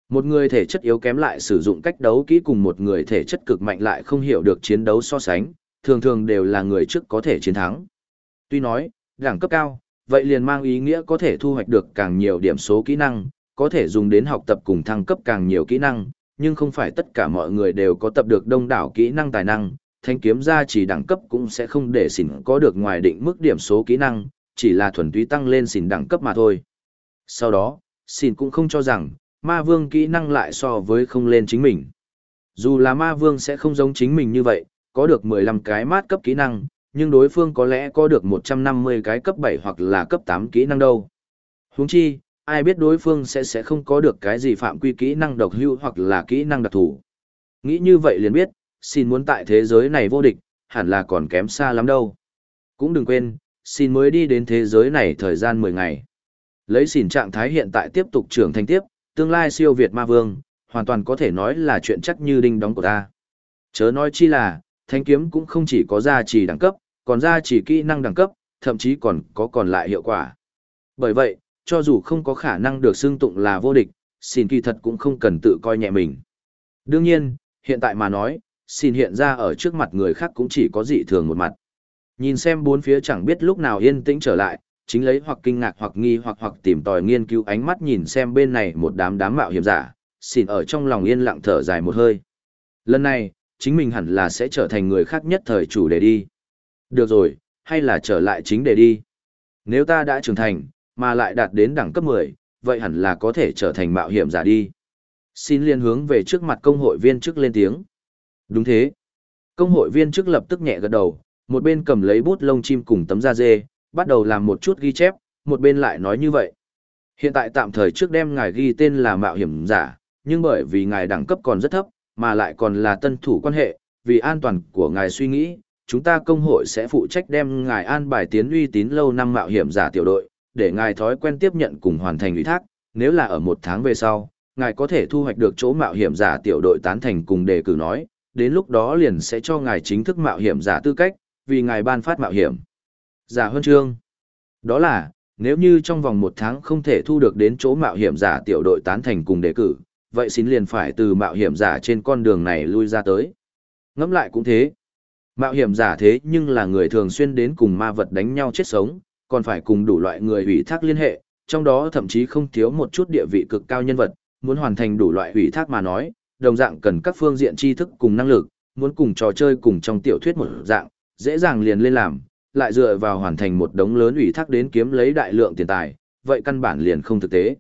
Một người thể chất yếu kém lại sử dụng cách đấu kỹ cùng một người thể chất cực mạnh lại không hiểu được chiến đấu so sánh, thường thường đều là người trước có thể chiến thắng. Tuy nói, đẳng cấp cao, vậy liền mang ý nghĩa có thể thu hoạch được càng nhiều điểm số kỹ năng, có thể dùng đến học tập cùng thăng cấp càng nhiều kỹ năng, nhưng không phải tất cả mọi người đều có tập được đông đảo kỹ năng tài năng, thanh kiếm gia chỉ đẳng cấp cũng sẽ không để xỉn có được ngoài định mức điểm số kỹ năng, chỉ là thuần túy tăng lên xỉn đẳng cấp mà thôi. Sau đó, xỉn cũng không cho rằng, ma vương kỹ năng lại so với không lên chính mình. Dù là ma vương sẽ không giống chính mình như vậy, có được 15 cái mát cấp kỹ năng, nhưng đối phương có lẽ có được 150 cái cấp 7 hoặc là cấp 8 kỹ năng đâu. Huống chi, ai biết đối phương sẽ sẽ không có được cái gì phạm quy kỹ năng độc hưu hoặc là kỹ năng đặc thù. Nghĩ như vậy liền biết, xin muốn tại thế giới này vô địch, hẳn là còn kém xa lắm đâu. Cũng đừng quên, xin mới đi đến thế giới này thời gian 10 ngày. Lấy xin trạng thái hiện tại tiếp tục trưởng thành tiếp, tương lai siêu Việt ma vương, hoàn toàn có thể nói là chuyện chắc như đinh đóng của ta. Chớ nói chi là, thanh kiếm cũng không chỉ có gia trì đẳng cấp, còn ra chỉ kỹ năng đẳng cấp, thậm chí còn có còn lại hiệu quả. Bởi vậy, cho dù không có khả năng được xưng tụng là vô địch, xin kỳ thật cũng không cần tự coi nhẹ mình. Đương nhiên, hiện tại mà nói, xin hiện ra ở trước mặt người khác cũng chỉ có dị thường một mặt. Nhìn xem bốn phía chẳng biết lúc nào yên tĩnh trở lại, chính lấy hoặc kinh ngạc hoặc nghi hoặc hoặc tìm tòi nghiên cứu ánh mắt nhìn xem bên này một đám đám mạo hiểm giả, xin ở trong lòng yên lặng thở dài một hơi. Lần này, chính mình hẳn là sẽ trở thành người khác nhất thời chủ đề đi. Được rồi, hay là trở lại chính đề đi. Nếu ta đã trưởng thành, mà lại đạt đến đẳng cấp 10, vậy hẳn là có thể trở thành mạo hiểm giả đi. Xin liên hướng về trước mặt công hội viên trước lên tiếng. Đúng thế. Công hội viên trước lập tức nhẹ gật đầu, một bên cầm lấy bút lông chim cùng tấm da dê, bắt đầu làm một chút ghi chép, một bên lại nói như vậy. Hiện tại tạm thời trước đem ngài ghi tên là mạo hiểm giả, nhưng bởi vì ngài đẳng cấp còn rất thấp, mà lại còn là tân thủ quan hệ, vì an toàn của ngài suy nghĩ, chúng ta công hội sẽ phụ trách đem ngài an bài tiến uy tín lâu năm mạo hiểm giả tiểu đội, để ngài thói quen tiếp nhận cùng hoàn thành ủy thác, nếu là ở một tháng về sau, ngài có thể thu hoạch được chỗ mạo hiểm giả tiểu đội tán thành cùng đề cử nói, đến lúc đó liền sẽ cho ngài chính thức mạo hiểm giả tư cách, vì ngài ban phát mạo hiểm. Giả huân chương. Đó là, nếu như trong vòng một tháng không thể thu được đến chỗ mạo hiểm giả tiểu đội tán thành cùng đề cử, vậy xin liền phải từ mạo hiểm giả trên con đường này lui ra tới. Ngẫm lại cũng thế. Mạo hiểm giả thế nhưng là người thường xuyên đến cùng ma vật đánh nhau chết sống, còn phải cùng đủ loại người ủy thác liên hệ, trong đó thậm chí không thiếu một chút địa vị cực cao nhân vật, muốn hoàn thành đủ loại ủy thác mà nói, đồng dạng cần các phương diện tri thức cùng năng lực, muốn cùng trò chơi cùng trong tiểu thuyết một dạng, dễ dàng liền lên làm, lại dựa vào hoàn thành một đống lớn ủy thác đến kiếm lấy đại lượng tiền tài, vậy căn bản liền không thực tế.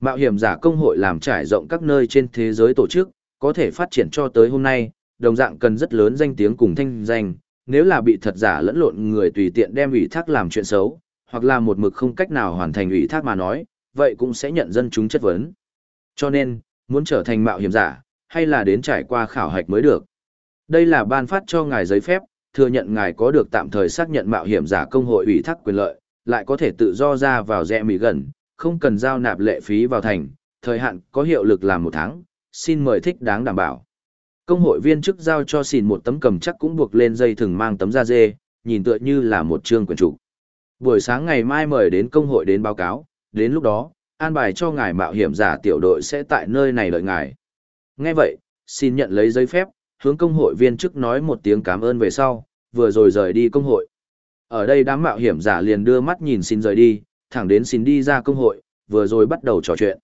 Mạo hiểm giả công hội làm trải rộng các nơi trên thế giới tổ chức, có thể phát triển cho tới hôm nay, đồng dạng cần rất lớn danh tiếng cùng thanh danh, nếu là bị thật giả lẫn lộn người tùy tiện đem ủy thác làm chuyện xấu, hoặc là một mực không cách nào hoàn thành ủy thác mà nói, vậy cũng sẽ nhận dân chúng chất vấn. Cho nên, muốn trở thành mạo hiểm giả, hay là đến trải qua khảo hạch mới được. Đây là ban phát cho ngài giấy phép, thừa nhận ngài có được tạm thời xác nhận mạo hiểm giả công hội ủy thác quyền lợi, lại có thể tự do ra vào rẽ mì gần, không cần giao nạp lệ phí vào thành, thời hạn có hiệu lực là một tháng, xin mời thích đáng đảm bảo. Công hội viên chức giao cho xỉn một tấm cầm chắc cũng buộc lên dây thừng mang tấm da dê, nhìn tựa như là một chương quyền chủ. Buổi sáng ngày mai mời đến công hội đến báo cáo, đến lúc đó, an bài cho ngài mạo hiểm giả tiểu đội sẽ tại nơi này đợi ngài. Nghe vậy, xin nhận lấy giấy phép, hướng công hội viên chức nói một tiếng cảm ơn về sau, vừa rồi rời đi công hội. Ở đây đám mạo hiểm giả liền đưa mắt nhìn xin rời đi, thẳng đến xin đi ra công hội, vừa rồi bắt đầu trò chuyện.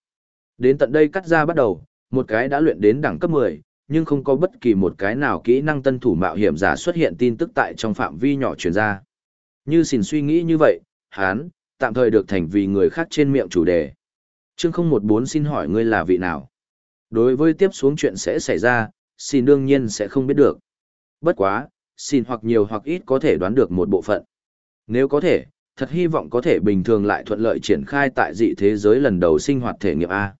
Đến tận đây cắt ra bắt đầu, một cái đã luyện đến đẳng cấp 10, nhưng không có bất kỳ một cái nào kỹ năng tân thủ mạo hiểm giả xuất hiện tin tức tại trong phạm vi nhỏ truyền ra. Như xin suy nghĩ như vậy, hán, tạm thời được thành vì người khác trên miệng chủ đề. Chương 014 xin hỏi ngươi là vị nào? Đối với tiếp xuống chuyện sẽ xảy ra, xin đương nhiên sẽ không biết được. Bất quá, xin hoặc nhiều hoặc ít có thể đoán được một bộ phận. Nếu có thể, thật hy vọng có thể bình thường lại thuận lợi triển khai tại dị thế giới lần đầu sinh hoạt thể nghiệm A.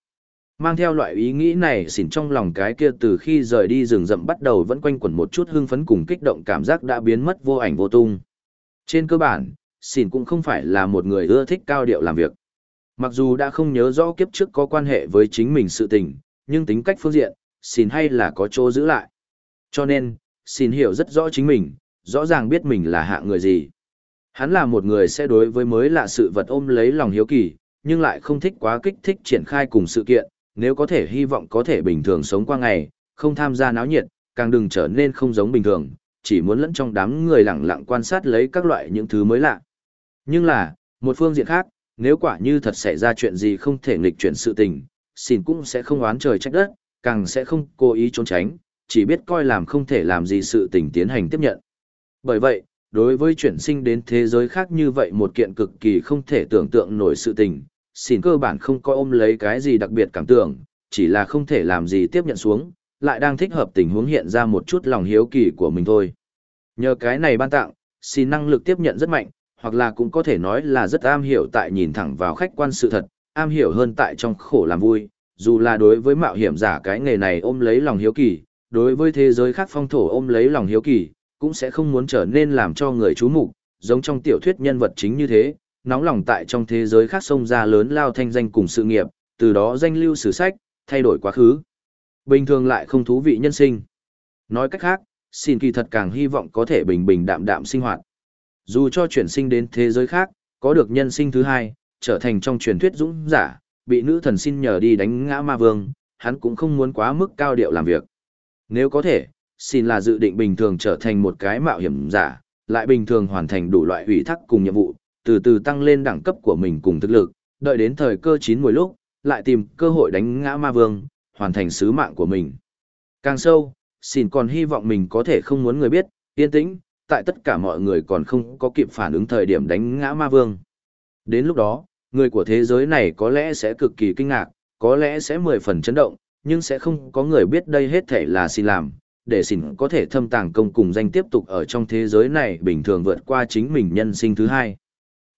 Mang theo loại ý nghĩ này xỉn trong lòng cái kia từ khi rời đi rừng rậm bắt đầu vẫn quanh quẩn một chút hưng phấn cùng kích động cảm giác đã biến mất vô ảnh vô tung. Trên cơ bản, xỉn cũng không phải là một người ưa thích cao điệu làm việc. Mặc dù đã không nhớ rõ kiếp trước có quan hệ với chính mình sự tình, nhưng tính cách phương diện, xỉn hay là có chỗ giữ lại. Cho nên, xỉn hiểu rất rõ chính mình, rõ ràng biết mình là hạ người gì. Hắn là một người sẽ đối với mới lạ sự vật ôm lấy lòng hiếu kỳ, nhưng lại không thích quá kích thích triển khai cùng sự kiện, nếu có thể hy vọng có thể bình thường sống qua ngày, không tham gia náo nhiệt, càng đừng trở nên không giống bình thường, chỉ muốn lẫn trong đám người lặng lặng quan sát lấy các loại những thứ mới lạ. Nhưng là, một phương diện khác, nếu quả như thật xảy ra chuyện gì không thể nghịch chuyển sự tình, xin cũng sẽ không oán trời trách đất, càng sẽ không cố ý trốn tránh, chỉ biết coi làm không thể làm gì sự tình tiến hành tiếp nhận. Bởi vậy, đối với chuyển sinh đến thế giới khác như vậy một kiện cực kỳ không thể tưởng tượng nổi sự tình, xin cơ bản không coi ôm lấy cái gì đặc biệt cảm tưởng, chỉ là không thể làm gì tiếp nhận xuống, lại đang thích hợp tình huống hiện ra một chút lòng hiếu kỳ của mình thôi. Nhờ cái này ban tặng, xin năng lực tiếp nhận rất mạnh, hoặc là cũng có thể nói là rất am hiểu tại nhìn thẳng vào khách quan sự thật, am hiểu hơn tại trong khổ làm vui, dù là đối với mạo hiểm giả cái nghề này ôm lấy lòng hiếu kỳ, đối với thế giới khác phong thổ ôm lấy lòng hiếu kỳ, cũng sẽ không muốn trở nên làm cho người chú mục, giống trong tiểu thuyết nhân vật chính như thế, nóng lòng tại trong thế giới khác sông ra lớn lao thanh danh cùng sự nghiệp, từ đó danh lưu sử sách, thay đổi quá khứ. Bình thường lại không thú vị nhân sinh. Nói cách khác, xin kỳ thật càng hy vọng có thể bình bình đạm đạm sinh hoạt. Dù cho chuyển sinh đến thế giới khác, có được nhân sinh thứ hai, trở thành trong truyền thuyết dũng giả, bị nữ thần xin nhờ đi đánh ngã ma vương, hắn cũng không muốn quá mức cao điệu làm việc. Nếu có thể, xin là dự định bình thường trở thành một cái mạo hiểm giả, lại bình thường hoàn thành đủ loại ủy thác cùng nhiệm vụ, từ từ tăng lên đẳng cấp của mình cùng thực lực, đợi đến thời cơ chín mùi lúc, lại tìm cơ hội đánh ngã ma vương, hoàn thành sứ mạng của mình. Càng sâu, xin còn hy vọng mình có thể không muốn người biết, yên tĩnh, tại tất cả mọi người còn không có kịp phản ứng thời điểm đánh ngã ma vương. Đến lúc đó, người của thế giới này có lẽ sẽ cực kỳ kinh ngạc, có lẽ sẽ mười phần chấn động, nhưng sẽ không có người biết đây hết thể là xin làm, để xin có thể thâm tàng công cùng danh tiếp tục ở trong thế giới này bình thường vượt qua chính mình nhân sinh thứ hai.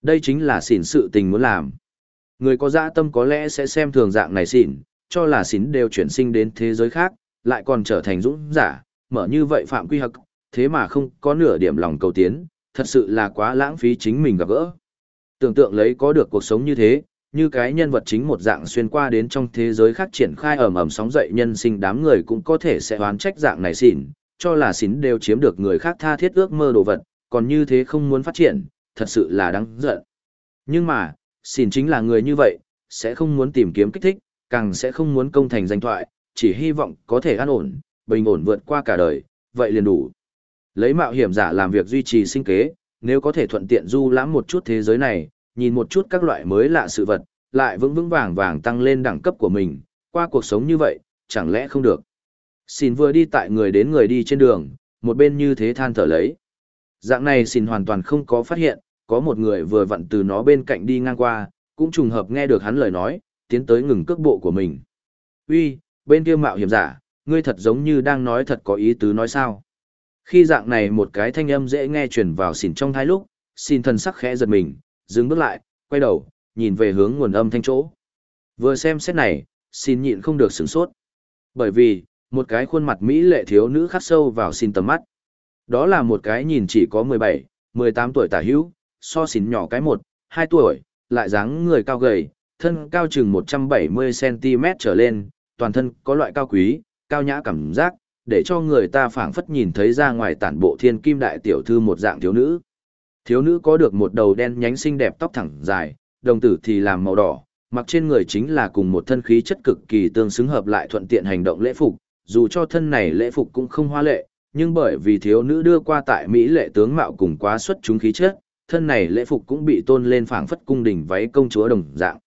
Đây chính là xỉn sự tình muốn làm. Người có dạ tâm có lẽ sẽ xem thường dạng này xỉn, cho là xỉn đều chuyển sinh đến thế giới khác, lại còn trở thành dũng giả, mở như vậy phạm quy hậc, thế mà không có nửa điểm lòng cầu tiến, thật sự là quá lãng phí chính mình gặp gỡ. Tưởng tượng lấy có được cuộc sống như thế, như cái nhân vật chính một dạng xuyên qua đến trong thế giới khác triển khai ẩm ẩm sóng dậy nhân sinh đám người cũng có thể sẽ oán trách dạng này xỉn, cho là xỉn đều chiếm được người khác tha thiết ước mơ đồ vật, còn như thế không muốn phát triển, thật sự là đáng giận. Nhưng mà, xin chính là người như vậy, sẽ không muốn tìm kiếm kích thích, càng sẽ không muốn công thành danh thoại, chỉ hy vọng có thể an ổn, bình ổn vượt qua cả đời, vậy liền đủ. Lấy mạo hiểm giả làm việc duy trì sinh kế, nếu có thể thuận tiện du lãm một chút thế giới này, nhìn một chút các loại mới lạ sự vật, lại vững vững vàng vàng tăng lên đẳng cấp của mình, qua cuộc sống như vậy, chẳng lẽ không được. Xin vừa đi tại người đến người đi trên đường, một bên như thế than thở lấy. Dạng này xin hoàn toàn không có phát hiện, có một người vừa vặn từ nó bên cạnh đi ngang qua, cũng trùng hợp nghe được hắn lời nói, tiến tới ngừng cước bộ của mình. Uy, bên kia mạo hiểm giả, ngươi thật giống như đang nói thật có ý tứ nói sao. Khi dạng này một cái thanh âm dễ nghe truyền vào xỉn trong thái lúc, xin thần sắc khẽ giật mình, dừng bước lại, quay đầu, nhìn về hướng nguồn âm thanh chỗ. Vừa xem xét này, xin nhịn không được sửng sốt. Bởi vì, một cái khuôn mặt mỹ lệ thiếu nữ khắc sâu vào xin tầm mắt. Đó là một cái nhìn chỉ có 17, 18 tuổi tả hữu, so xín nhỏ cái một, 2 tuổi, lại dáng người cao gầy, thân cao chừng 170cm trở lên, toàn thân có loại cao quý, cao nhã cảm giác, để cho người ta phảng phất nhìn thấy ra ngoài tản bộ thiên kim đại tiểu thư một dạng thiếu nữ. Thiếu nữ có được một đầu đen nhánh xinh đẹp tóc thẳng dài, đồng tử thì làm màu đỏ, mặc trên người chính là cùng một thân khí chất cực kỳ tương xứng hợp lại thuận tiện hành động lễ phục, dù cho thân này lễ phục cũng không hoa lệ, nhưng bởi vì thiếu nữ đưa qua tại Mỹ lệ tướng mạo cùng quá xuất chúng khí chất, thân này lễ phục cũng bị tôn lên phảng phất cung đình váy công chúa đồng dạng.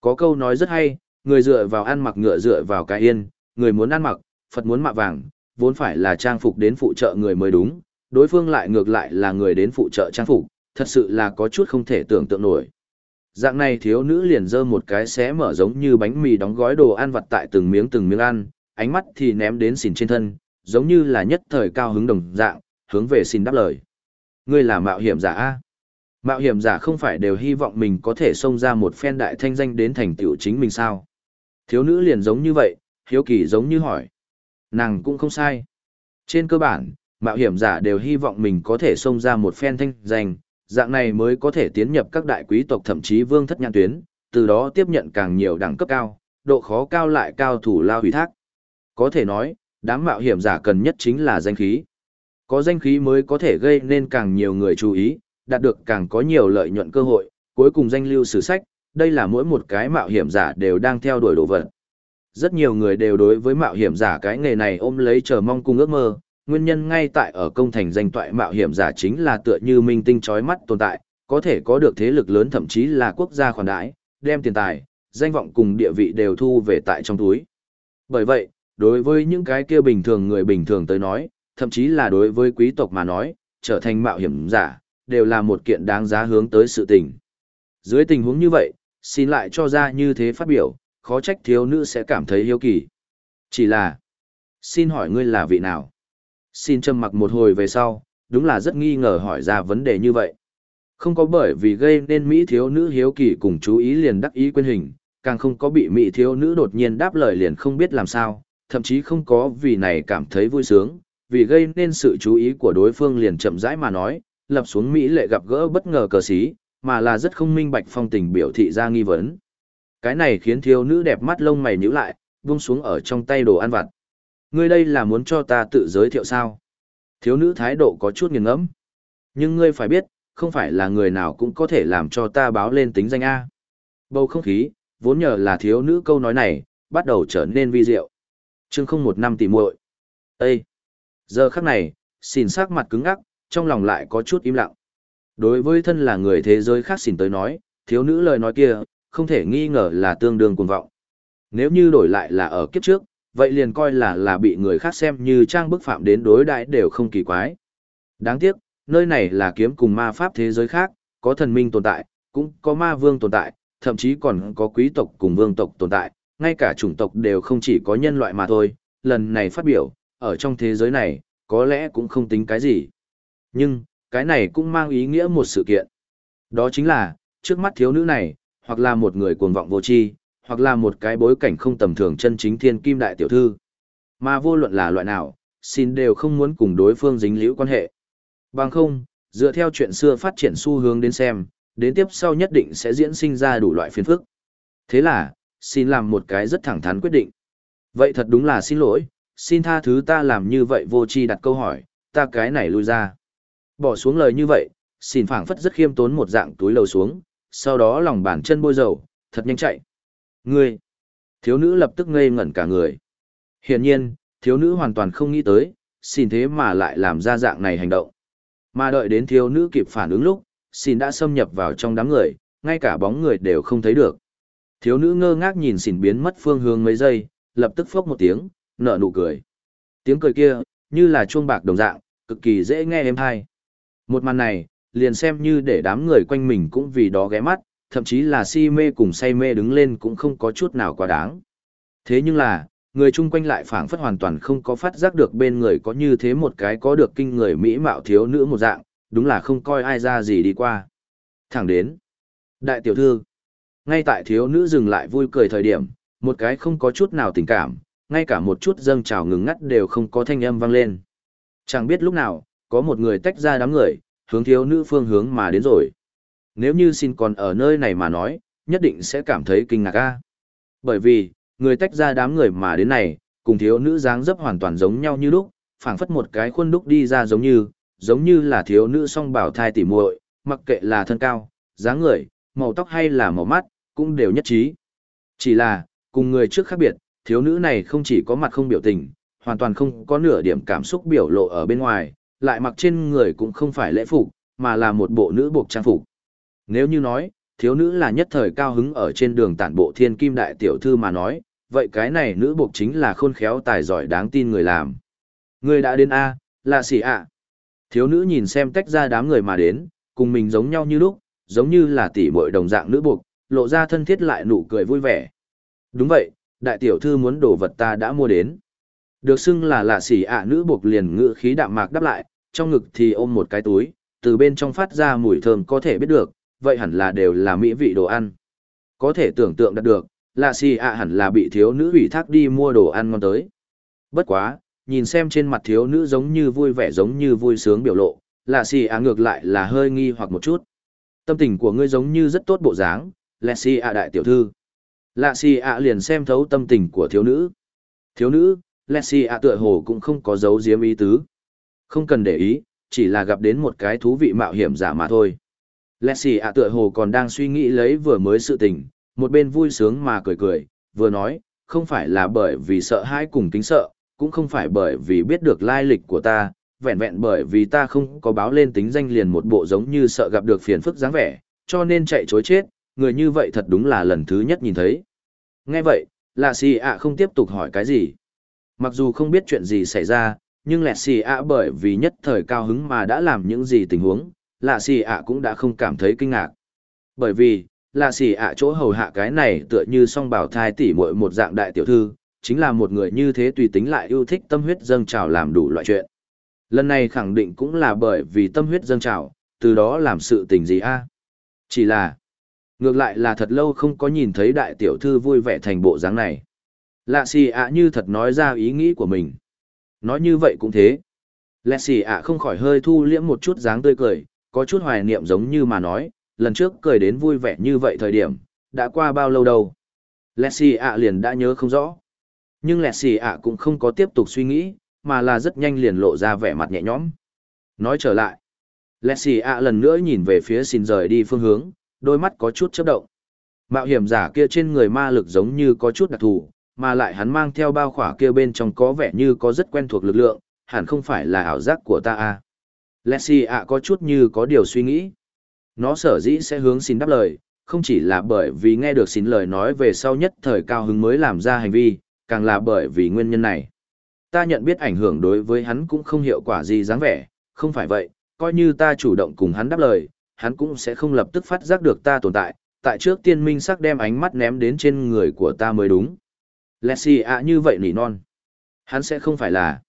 Có câu nói rất hay, người dựa vào ăn mặc ngựa dựa vào cái yên, người muốn ăn mặc, Phật muốn mạ vàng, vốn phải là trang phục đến phụ trợ người mới đúng, đối phương lại ngược lại là người đến phụ trợ trang phục, thật sự là có chút không thể tưởng tượng nổi. Dạng này thiếu nữ liền dơ một cái xé mở giống như bánh mì đóng gói đồ ăn vặt tại từng miếng từng miếng ăn, ánh mắt thì ném đến xỉn trên thân, giống như là nhất thời cao hứng đồng dạng, hướng về xin đáp lời. Ngươi là mạo hiểm giả A. Mạo hiểm giả không phải đều hy vọng mình có thể xông ra một phen đại thanh danh đến thành tựu chính mình sao. Thiếu nữ liền giống như vậy, hiếu kỳ giống như hỏi. Nàng cũng không sai. Trên cơ bản, mạo hiểm giả đều hy vọng mình có thể xông ra một phen thanh danh, dạng này mới có thể tiến nhập các đại quý tộc thậm chí vương thất nhãn tuyến, từ đó tiếp nhận càng nhiều đẳng cấp cao, độ khó cao lại cao thủ lao hủy thác. Có thể nói, đám mạo hiểm giả cần nhất chính là danh khí. Có danh khí mới có thể gây nên càng nhiều người chú ý, đạt được càng có nhiều lợi nhuận cơ hội, cuối cùng danh lưu sử sách, đây là mỗi một cái mạo hiểm giả đều đang theo đuổi đồ vật. Rất nhiều người đều đối với mạo hiểm giả cái nghề này ôm lấy chờ mong cùng ước mơ, nguyên nhân ngay tại ở công thành danh toại mạo hiểm giả chính là tựa như minh tinh chói mắt tồn tại, có thể có được thế lực lớn thậm chí là quốc gia khoản đãi, đem tiền tài, danh vọng cùng địa vị đều thu về tại trong túi. Bởi vậy, đối với những cái kia bình thường người bình thường tới nói, thậm chí là đối với quý tộc mà nói, trở thành mạo hiểm giả, đều là một kiện đáng giá hướng tới sự tình. Dưới tình huống như vậy, xin lại cho ra như thế phát biểu, khó trách thiếu nữ sẽ cảm thấy hiếu kỳ. Chỉ là, xin hỏi ngươi là vị nào? Xin trầm mặc một hồi về sau, đúng là rất nghi ngờ hỏi ra vấn đề như vậy. Không có bởi vì gây nên Mỹ thiếu nữ hiếu kỳ cùng chú ý liền đắc ý quên hình, càng không có bị Mỹ thiếu nữ đột nhiên đáp lời liền không biết làm sao, thậm chí không có vì này cảm thấy vui sướng, vì gây nên sự chú ý của đối phương liền chậm rãi mà nói, lập xuống Mỹ lệ gặp gỡ bất ngờ cờ xí, mà là rất không minh bạch phong tình biểu thị ra nghi vấn. Cái này khiến thiếu nữ đẹp mắt lông mày nhíu lại, buông xuống ở trong tay đồ ăn vặt. Ngươi đây là muốn cho ta tự giới thiệu sao? Thiếu nữ thái độ có chút nghiền ngẫm. Nhưng ngươi phải biết, không phải là người nào cũng có thể làm cho ta báo lên tính danh A. Bầu không khí, vốn nhờ là thiếu nữ câu nói này, bắt đầu trở nên vi diệu chương không một năm tỷ muội Ê! Giờ khắc này, xin sắc mặt cứng ngắc, trong lòng lại có chút im lặng. Đối với thân là người thế giới khác xin tới nói, thiếu nữ lời nói kia, không thể nghi ngờ là tương đương cuồng vọng. Nếu như đổi lại là ở kiếp trước, vậy liền coi là là bị người khác xem như trang bức phạm đến đối đãi đều không kỳ quái. Đáng tiếc, nơi này là kiếm cùng ma pháp thế giới khác, có thần minh tồn tại, cũng có ma vương tồn tại, thậm chí còn có quý tộc cùng vương tộc tồn tại, ngay cả chủng tộc đều không chỉ có nhân loại mà thôi. Lần này phát biểu, ở trong thế giới này, có lẽ cũng không tính cái gì. Nhưng, cái này cũng mang ý nghĩa một sự kiện. Đó chính là, trước mắt thiếu nữ này, hoặc là một người cuồng vọng vô tri, hoặc là một cái bối cảnh không tầm thường chân chính thiên kim đại tiểu thư. Mà vô luận là loại nào, xin đều không muốn cùng đối phương dính liễu quan hệ. Bằng không, dựa theo chuyện xưa phát triển xu hướng đến xem, đến tiếp sau nhất định sẽ diễn sinh ra đủ loại phiền phức. Thế là, xin làm một cái rất thẳng thắn quyết định. Vậy thật đúng là xin lỗi, xin tha thứ ta làm như vậy vô tri đặt câu hỏi, ta cái này lui ra. Bỏ xuống lời như vậy, xin phảng phất rất khiêm tốn một dạng túi lầu xuống, sau đó lòng bàn chân bôi dầu, thật nhanh chạy. Ngươi! Thiếu nữ lập tức ngây ngẩn cả người. Hiển nhiên, thiếu nữ hoàn toàn không nghĩ tới, xin thế mà lại làm ra dạng này hành động. Mà đợi đến thiếu nữ kịp phản ứng lúc, xin đã xâm nhập vào trong đám người, ngay cả bóng người đều không thấy được. Thiếu nữ ngơ ngác nhìn xỉn biến mất phương hướng mấy giây, lập tức phốc một tiếng, nở nụ cười. Tiếng cười kia, như là chuông bạc đồng dạng, cực kỳ dễ nghe êm hay. Một màn này, liền xem như để đám người quanh mình cũng vì đó ghé mắt, thậm chí là si mê cùng say mê đứng lên cũng không có chút nào quá đáng. Thế nhưng là, người chung quanh lại phảng phất hoàn toàn không có phát giác được bên người có như thế một cái có được kinh người mỹ mạo thiếu nữ một dạng, đúng là không coi ai ra gì đi qua. Thẳng đến. Đại tiểu thư. Ngay tại thiếu nữ dừng lại vui cười thời điểm, một cái không có chút nào tình cảm, ngay cả một chút dâng trào ngừng ngắt đều không có thanh âm vang lên. Chẳng biết lúc nào, có một người tách ra đám người, hướng thiếu nữ phương hướng mà đến rồi. Nếu như xin còn ở nơi này mà nói, nhất định sẽ cảm thấy kinh ngạc a. Bởi vì, người tách ra đám người mà đến này, cùng thiếu nữ dáng dấp hoàn toàn giống nhau như lúc, phảng phất một cái khuôn đúc đi ra giống như, giống như là thiếu nữ song bảo thai tỉ muội, mặc kệ là thân cao, dáng người, màu tóc hay là màu mắt, cũng đều nhất trí. Chỉ là, cùng người trước khác biệt, thiếu nữ này không chỉ có mặt không biểu tình, hoàn toàn không có nửa điểm cảm xúc biểu lộ ở bên ngoài, lại mặc trên người cũng không phải lễ phục, mà là một bộ nữ buộc trang phục. Nếu như nói, thiếu nữ là nhất thời cao hứng ở trên đường tản bộ thiên kim đại tiểu thư mà nói, vậy cái này nữ buộc chính là khôn khéo tài giỏi đáng tin người làm. Người đã đến A, là xỉ ạ. Thiếu nữ nhìn xem tách ra đám người mà đến, cùng mình giống nhau như lúc, giống như là tỷ muội đồng dạng nữ buộc, lộ ra thân thiết lại nụ cười vui vẻ. Đúng vậy, đại tiểu thư muốn đồ vật ta đã mua đến. Được xưng là lạ xỉ ạ nữ buộc liền ngự khí đạm mạc đáp lại, trong ngực thì ôm một cái túi, từ bên trong phát ra mùi thơm có thể biết được, vậy hẳn là đều là mỹ vị đồ ăn. Có thể tưởng tượng đạt được, lạ xỉ ạ hẳn là bị thiếu nữ ủy thác đi mua đồ ăn ngon tới. Bất quá, nhìn xem trên mặt thiếu nữ giống như vui vẻ giống như vui sướng biểu lộ, lạ xỉ ạ ngược lại là hơi nghi hoặc một chút. Tâm tình của ngươi giống như rất tốt bộ dáng, lạ xì ạ đại tiểu thư. Lạ xì ạ liền xem thấu tâm tình của thiếu nữ. Thiếu nữ, Lexi ạ tựa hồ cũng không có dấu diếm ý tứ. Không cần để ý, chỉ là gặp đến một cái thú vị mạo hiểm giả mà thôi. Lexi ạ tựa hồ còn đang suy nghĩ lấy vừa mới sự tình, một bên vui sướng mà cười cười, vừa nói, không phải là bởi vì sợ hãi cùng kính sợ, cũng không phải bởi vì biết được lai lịch của ta, vẹn vẹn bởi vì ta không có báo lên tính danh liền một bộ giống như sợ gặp được phiền phức dáng vẻ, cho nên chạy chối chết, người như vậy thật đúng là lần thứ nhất nhìn thấy. Nghe vậy, lạ xì ạ không tiếp tục hỏi cái gì. Mặc dù không biết chuyện gì xảy ra, nhưng lẹ xì ạ bởi vì nhất thời cao hứng mà đã làm những gì tình huống, lạ xì ạ cũng đã không cảm thấy kinh ngạc. Bởi vì, lạ xì ạ chỗ hầu hạ cái này tựa như song bảo thai tỉ muội một dạng đại tiểu thư, chính là một người như thế tùy tính lại yêu thích tâm huyết dâng trào làm đủ loại chuyện. Lần này khẳng định cũng là bởi vì tâm huyết dâng trào, từ đó làm sự tình gì a? Chỉ là, ngược lại là thật lâu không có nhìn thấy đại tiểu thư vui vẻ thành bộ dáng này. Lạ xì ạ như thật nói ra ý nghĩ của mình. Nói như vậy cũng thế. Lạ xì ạ không khỏi hơi thu liễm một chút dáng tươi cười, có chút hoài niệm giống như mà nói, lần trước cười đến vui vẻ như vậy thời điểm, đã qua bao lâu đâu. Lạ xì ạ liền đã nhớ không rõ. Nhưng lạ xì ạ cũng không có tiếp tục suy nghĩ, mà là rất nhanh liền lộ ra vẻ mặt nhẹ nhõm. Nói trở lại. Lạ xì ạ lần nữa nhìn về phía xin rời đi phương hướng, đôi mắt có chút chớp động. Mạo hiểm giả kia trên người ma lực giống như có chút đặc thù, mà lại hắn mang theo bao khỏa kia bên trong có vẻ như có rất quen thuộc lực lượng, hẳn không phải là ảo giác của ta à. Lexi ạ có chút như có điều suy nghĩ. Nó sở dĩ sẽ hướng xin đáp lời, không chỉ là bởi vì nghe được xin lời nói về sau nhất thời cao hứng mới làm ra hành vi, càng là bởi vì nguyên nhân này. Ta nhận biết ảnh hưởng đối với hắn cũng không hiệu quả gì dáng vẻ, không phải vậy, coi như ta chủ động cùng hắn đáp lời, hắn cũng sẽ không lập tức phát giác được ta tồn tại, tại trước tiên minh sắc đem ánh mắt ném đến trên người của ta mới đúng. Lexi ạ như vậy nỉ non. Hắn sẽ không phải là.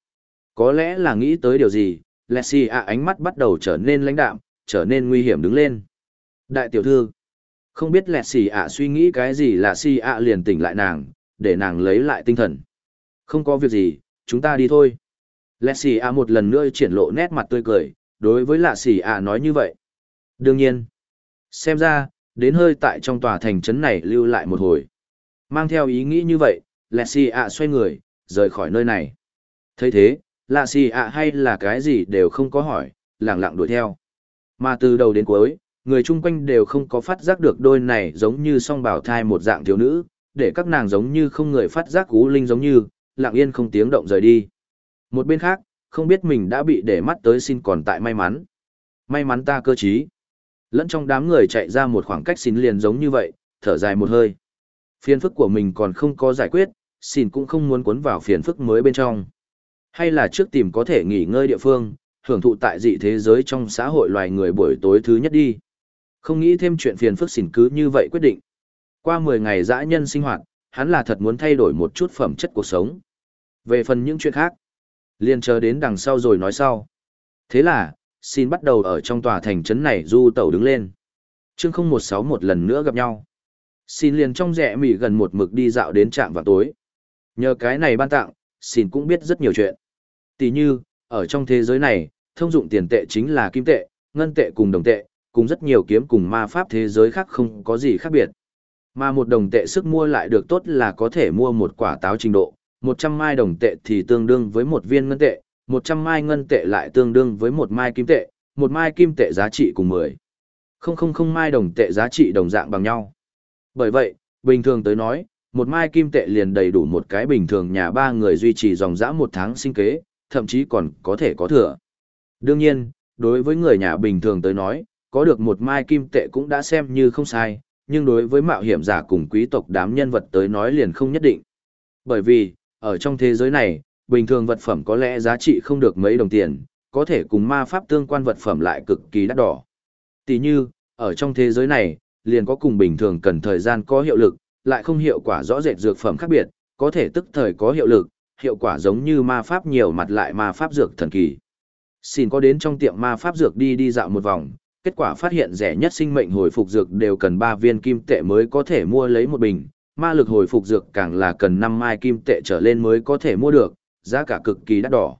Có lẽ là nghĩ tới điều gì, Lexi ạ ánh mắt bắt đầu trở nên lãnh đạm, trở nên nguy hiểm đứng lên. Đại tiểu thư. Không biết Lexi ạ suy nghĩ cái gì là si ạ liền tỉnh lại nàng, để nàng lấy lại tinh thần. Không có việc gì, chúng ta đi thôi. Lexi ạ một lần nữa triển lộ nét mặt tươi cười, đối với lạ xỉ ạ nói như vậy. Đương nhiên. Xem ra, đến hơi tại trong tòa thành trấn này lưu lại một hồi. Mang theo ý nghĩ như vậy, lạ xì ạ xoay người, rời khỏi nơi này. thấy thế, lạ xì ạ hay là cái gì đều không có hỏi, lẳng lặng đuổi theo. Mà từ đầu đến cuối, người chung quanh đều không có phát giác được đôi này giống như song bảo thai một dạng thiếu nữ, để các nàng giống như không người phát giác cú linh giống như, lặng yên không tiếng động rời đi. Một bên khác, không biết mình đã bị để mắt tới xin còn tại may mắn. May mắn ta cơ trí. Lẫn trong đám người chạy ra một khoảng cách xin liền giống như vậy, thở dài một hơi. Phiền phức của mình còn không có giải quyết, xin cũng không muốn cuốn vào phiền phức mới bên trong. Hay là trước tìm có thể nghỉ ngơi địa phương, hưởng thụ tại dị thế giới trong xã hội loài người buổi tối thứ nhất đi. Không nghĩ thêm chuyện phiền phức xỉn cứ như vậy quyết định. Qua 10 ngày dã nhân sinh hoạt, hắn là thật muốn thay đổi một chút phẩm chất cuộc sống. Về phần những chuyện khác, liền chờ đến đằng sau rồi nói sau. Thế là, xin bắt đầu ở trong tòa thành trấn này du tẩu đứng lên. Chương 016 một lần nữa gặp nhau. Xin liền trong rẻ mỉ gần một mực đi dạo đến trạm vào tối. Nhờ cái này ban tặng, xin cũng biết rất nhiều chuyện. Tỷ như, ở trong thế giới này, thông dụng tiền tệ chính là kim tệ, ngân tệ cùng đồng tệ, cùng rất nhiều kiếm cùng ma pháp thế giới khác không có gì khác biệt. Mà một đồng tệ sức mua lại được tốt là có thể mua một quả táo trình độ, 100 mai đồng tệ thì tương đương với một viên ngân tệ, 100 mai ngân tệ lại tương đương với một mai kim tệ, một mai kim tệ giá trị cùng 10. Không không không mai đồng tệ giá trị đồng dạng bằng nhau. Bởi vậy, bình thường tới nói, một mai kim tệ liền đầy đủ một cái bình thường nhà ba người duy trì dòng dã một tháng sinh kế, thậm chí còn có thể có thừa. Đương nhiên, đối với người nhà bình thường tới nói, có được một mai kim tệ cũng đã xem như không sai, nhưng đối với mạo hiểm giả cùng quý tộc đám nhân vật tới nói liền không nhất định. Bởi vì, ở trong thế giới này, bình thường vật phẩm có lẽ giá trị không được mấy đồng tiền, có thể cùng ma pháp tương quan vật phẩm lại cực kỳ đắt đỏ. Tỷ như, ở trong thế giới này, liền có cùng bình thường cần thời gian có hiệu lực, lại không hiệu quả rõ rệt dược phẩm khác biệt, có thể tức thời có hiệu lực, hiệu quả giống như ma pháp nhiều mặt lại ma pháp dược thần kỳ. Xin có đến trong tiệm ma pháp dược đi đi dạo một vòng, kết quả phát hiện rẻ nhất sinh mệnh hồi phục dược đều cần 3 viên kim tệ mới có thể mua lấy một bình, ma lực hồi phục dược càng là cần 5 mai kim tệ trở lên mới có thể mua được, giá cả cực kỳ đắt đỏ.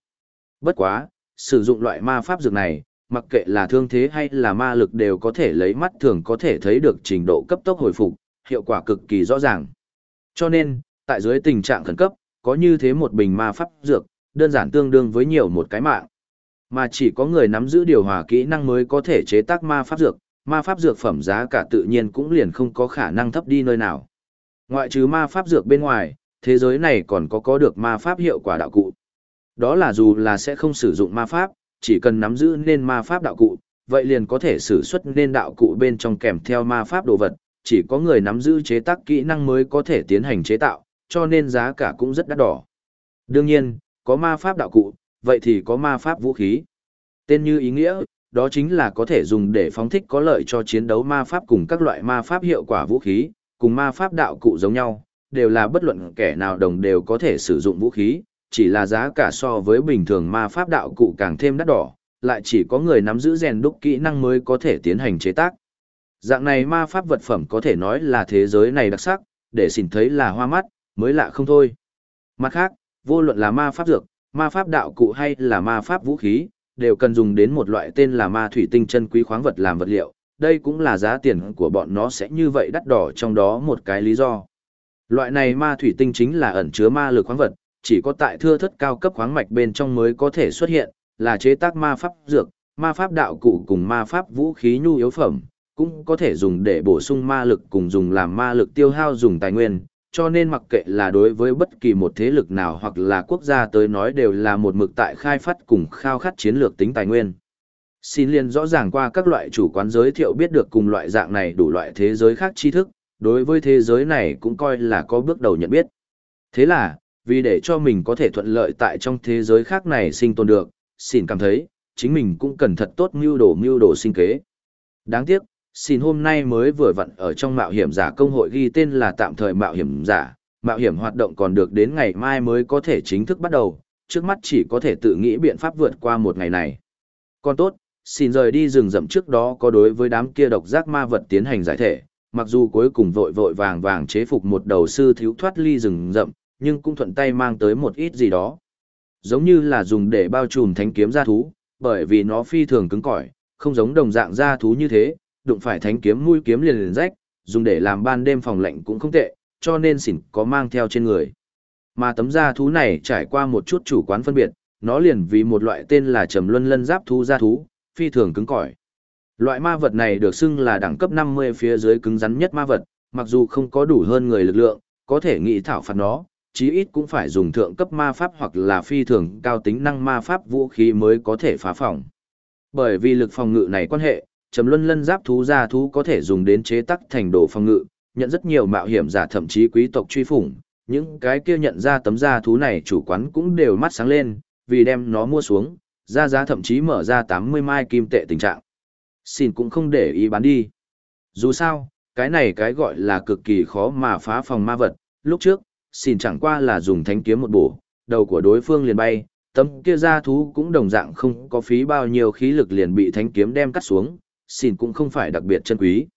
Bất quá, sử dụng loại ma pháp dược này, mặc kệ là thương thế hay là ma lực đều có thể lấy mắt thường có thể thấy được trình độ cấp tốc hồi phục, hiệu quả cực kỳ rõ ràng. Cho nên, tại dưới tình trạng khẩn cấp, có như thế một bình ma pháp dược, đơn giản tương đương với nhiều một cái mạng. Mà chỉ có người nắm giữ điều hòa kỹ năng mới có thể chế tác ma pháp dược, ma pháp dược phẩm giá cả tự nhiên cũng liền không có khả năng thấp đi nơi nào. Ngoại trừ ma pháp dược bên ngoài, thế giới này còn có có được ma pháp hiệu quả đạo cụ. Đó là dù là sẽ không sử dụng ma pháp, chỉ cần nắm giữ nên ma pháp đạo cụ, vậy liền có thể sử xuất nên đạo cụ bên trong kèm theo ma pháp đồ vật, chỉ có người nắm giữ chế tác kỹ năng mới có thể tiến hành chế tạo, cho nên giá cả cũng rất đắt đỏ. Đương nhiên, có ma pháp đạo cụ, vậy thì có ma pháp vũ khí. Tên như ý nghĩa, đó chính là có thể dùng để phóng thích có lợi cho chiến đấu ma pháp cùng các loại ma pháp hiệu quả vũ khí, cùng ma pháp đạo cụ giống nhau, đều là bất luận kẻ nào đồng đều có thể sử dụng vũ khí, chỉ là giá cả so với bình thường ma pháp đạo cụ càng thêm đắt đỏ, lại chỉ có người nắm giữ rèn đúc kỹ năng mới có thể tiến hành chế tác. Dạng này ma pháp vật phẩm có thể nói là thế giới này đặc sắc, để xin thấy là hoa mắt, mới lạ không thôi. Mặt khác, vô luận là ma pháp dược, ma pháp đạo cụ hay là ma pháp vũ khí, đều cần dùng đến một loại tên là ma thủy tinh chân quý khoáng vật làm vật liệu, đây cũng là giá tiền của bọn nó sẽ như vậy đắt đỏ trong đó một cái lý do. Loại này ma thủy tinh chính là ẩn chứa ma lực khoáng vật, chỉ có tại thưa thất cao cấp khoáng mạch bên trong mới có thể xuất hiện, là chế tác ma pháp dược, ma pháp đạo cụ cùng ma pháp vũ khí nhu yếu phẩm, cũng có thể dùng để bổ sung ma lực cùng dùng làm ma lực tiêu hao dùng tài nguyên, cho nên mặc kệ là đối với bất kỳ một thế lực nào hoặc là quốc gia tới nói đều là một mực tại khai phát cùng khao khát chiến lược tính tài nguyên. Xin liên rõ ràng qua các loại chủ quán giới thiệu biết được cùng loại dạng này đủ loại thế giới khác tri thức, đối với thế giới này cũng coi là có bước đầu nhận biết. Thế là, vì để cho mình có thể thuận lợi tại trong thế giới khác này sinh tồn được, xin cảm thấy, chính mình cũng cần thật tốt mưu đồ mưu đồ sinh kế. Đáng tiếc, xin hôm nay mới vừa vặn ở trong mạo hiểm giả công hội ghi tên là tạm thời mạo hiểm giả, mạo hiểm hoạt động còn được đến ngày mai mới có thể chính thức bắt đầu, trước mắt chỉ có thể tự nghĩ biện pháp vượt qua một ngày này. Còn tốt, xin rời đi rừng rậm trước đó có đối với đám kia độc giác ma vật tiến hành giải thể, mặc dù cuối cùng vội vội vàng vàng chế phục một đầu sư thiếu thoát ly rừng rậm, nhưng cũng thuận tay mang tới một ít gì đó. Giống như là dùng để bao trùm thánh kiếm gia thú, bởi vì nó phi thường cứng cỏi, không giống đồng dạng gia thú như thế, đụng phải thánh kiếm mũi kiếm liền liền rách, dùng để làm ban đêm phòng lạnh cũng không tệ, cho nên xỉn có mang theo trên người. Mà tấm gia thú này trải qua một chút chủ quán phân biệt, nó liền vì một loại tên là trầm luân lân giáp thú gia thú, phi thường cứng cỏi. Loại ma vật này được xưng là đẳng cấp 50 phía dưới cứng rắn nhất ma vật, mặc dù không có đủ hơn người lực lượng, có thể nghĩ thảo phạt nó, chí ít cũng phải dùng thượng cấp ma pháp hoặc là phi thường cao tính năng ma pháp vũ khí mới có thể phá phòng. Bởi vì lực phòng ngự này quan hệ, trầm luân lân giáp thú gia thú có thể dùng đến chế tắc thành đồ phòng ngự, nhận rất nhiều mạo hiểm giả thậm chí quý tộc truy phủng. Những cái kia nhận ra tấm gia thú này chủ quán cũng đều mắt sáng lên, vì đem nó mua xuống, ra giá thậm chí mở ra 80 mai kim tệ tình trạng. Xin cũng không để ý bán đi. Dù sao, cái này cái gọi là cực kỳ khó mà phá phòng ma vật, lúc trước, xin chẳng qua là dùng thánh kiếm một bổ, đầu của đối phương liền bay, tấm kia ra thú cũng đồng dạng không có phí bao nhiêu khí lực liền bị thánh kiếm đem cắt xuống, xin cũng không phải đặc biệt chân quý.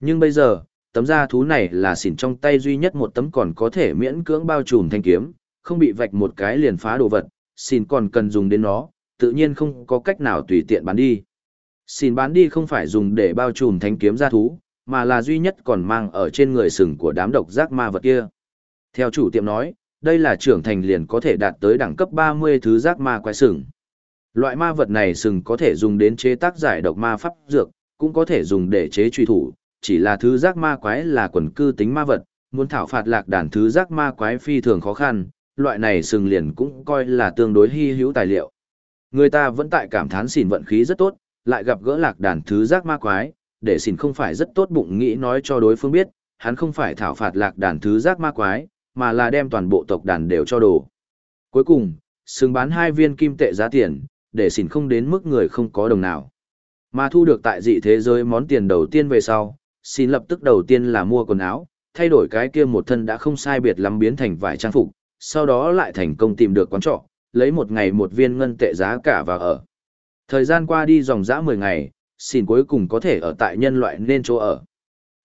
Nhưng bây giờ, tấm da thú này là xỉn trong tay duy nhất một tấm còn có thể miễn cưỡng bao trùm thanh kiếm, không bị vạch một cái liền phá đồ vật, xỉn còn cần dùng đến nó, tự nhiên không có cách nào tùy tiện bán đi. Xỉn bán đi không phải dùng để bao trùm thanh kiếm gia thú, mà là duy nhất còn mang ở trên người sừng của đám độc giác ma vật kia. Theo chủ tiệm nói, đây là trưởng thành liền có thể đạt tới đẳng cấp 30 thứ giác ma quái sừng. Loại ma vật này sừng có thể dùng đến chế tác giải độc ma pháp dược, cũng có thể dùng để chế truy thủ, chỉ là thứ giác ma quái là quần cư tính ma vật, muốn thảo phạt lạc đàn thứ giác ma quái phi thường khó khăn, loại này sừng liền cũng coi là tương đối hy hữu tài liệu. Người ta vẫn tại cảm thán xỉn vận khí rất tốt, lại gặp gỡ lạc đàn thứ giác ma quái, để xỉn không phải rất tốt bụng nghĩ nói cho đối phương biết, hắn không phải thảo phạt lạc đàn thứ giác ma quái, mà là đem toàn bộ tộc đàn đều cho đồ. Cuối cùng, xứng bán hai viên kim tệ giá tiền, để xỉn không đến mức người không có đồng nào. Mà thu được tại dị thế giới món tiền đầu tiên về sau, xin lập tức đầu tiên là mua quần áo, thay đổi cái kia một thân đã không sai biệt lắm biến thành vải trang phục, sau đó lại thành công tìm được quán trọ, lấy một ngày một viên ngân tệ giá cả và ở. Thời gian qua đi dòng dã 10 ngày, xin cuối cùng có thể ở tại nhân loại nên chỗ ở.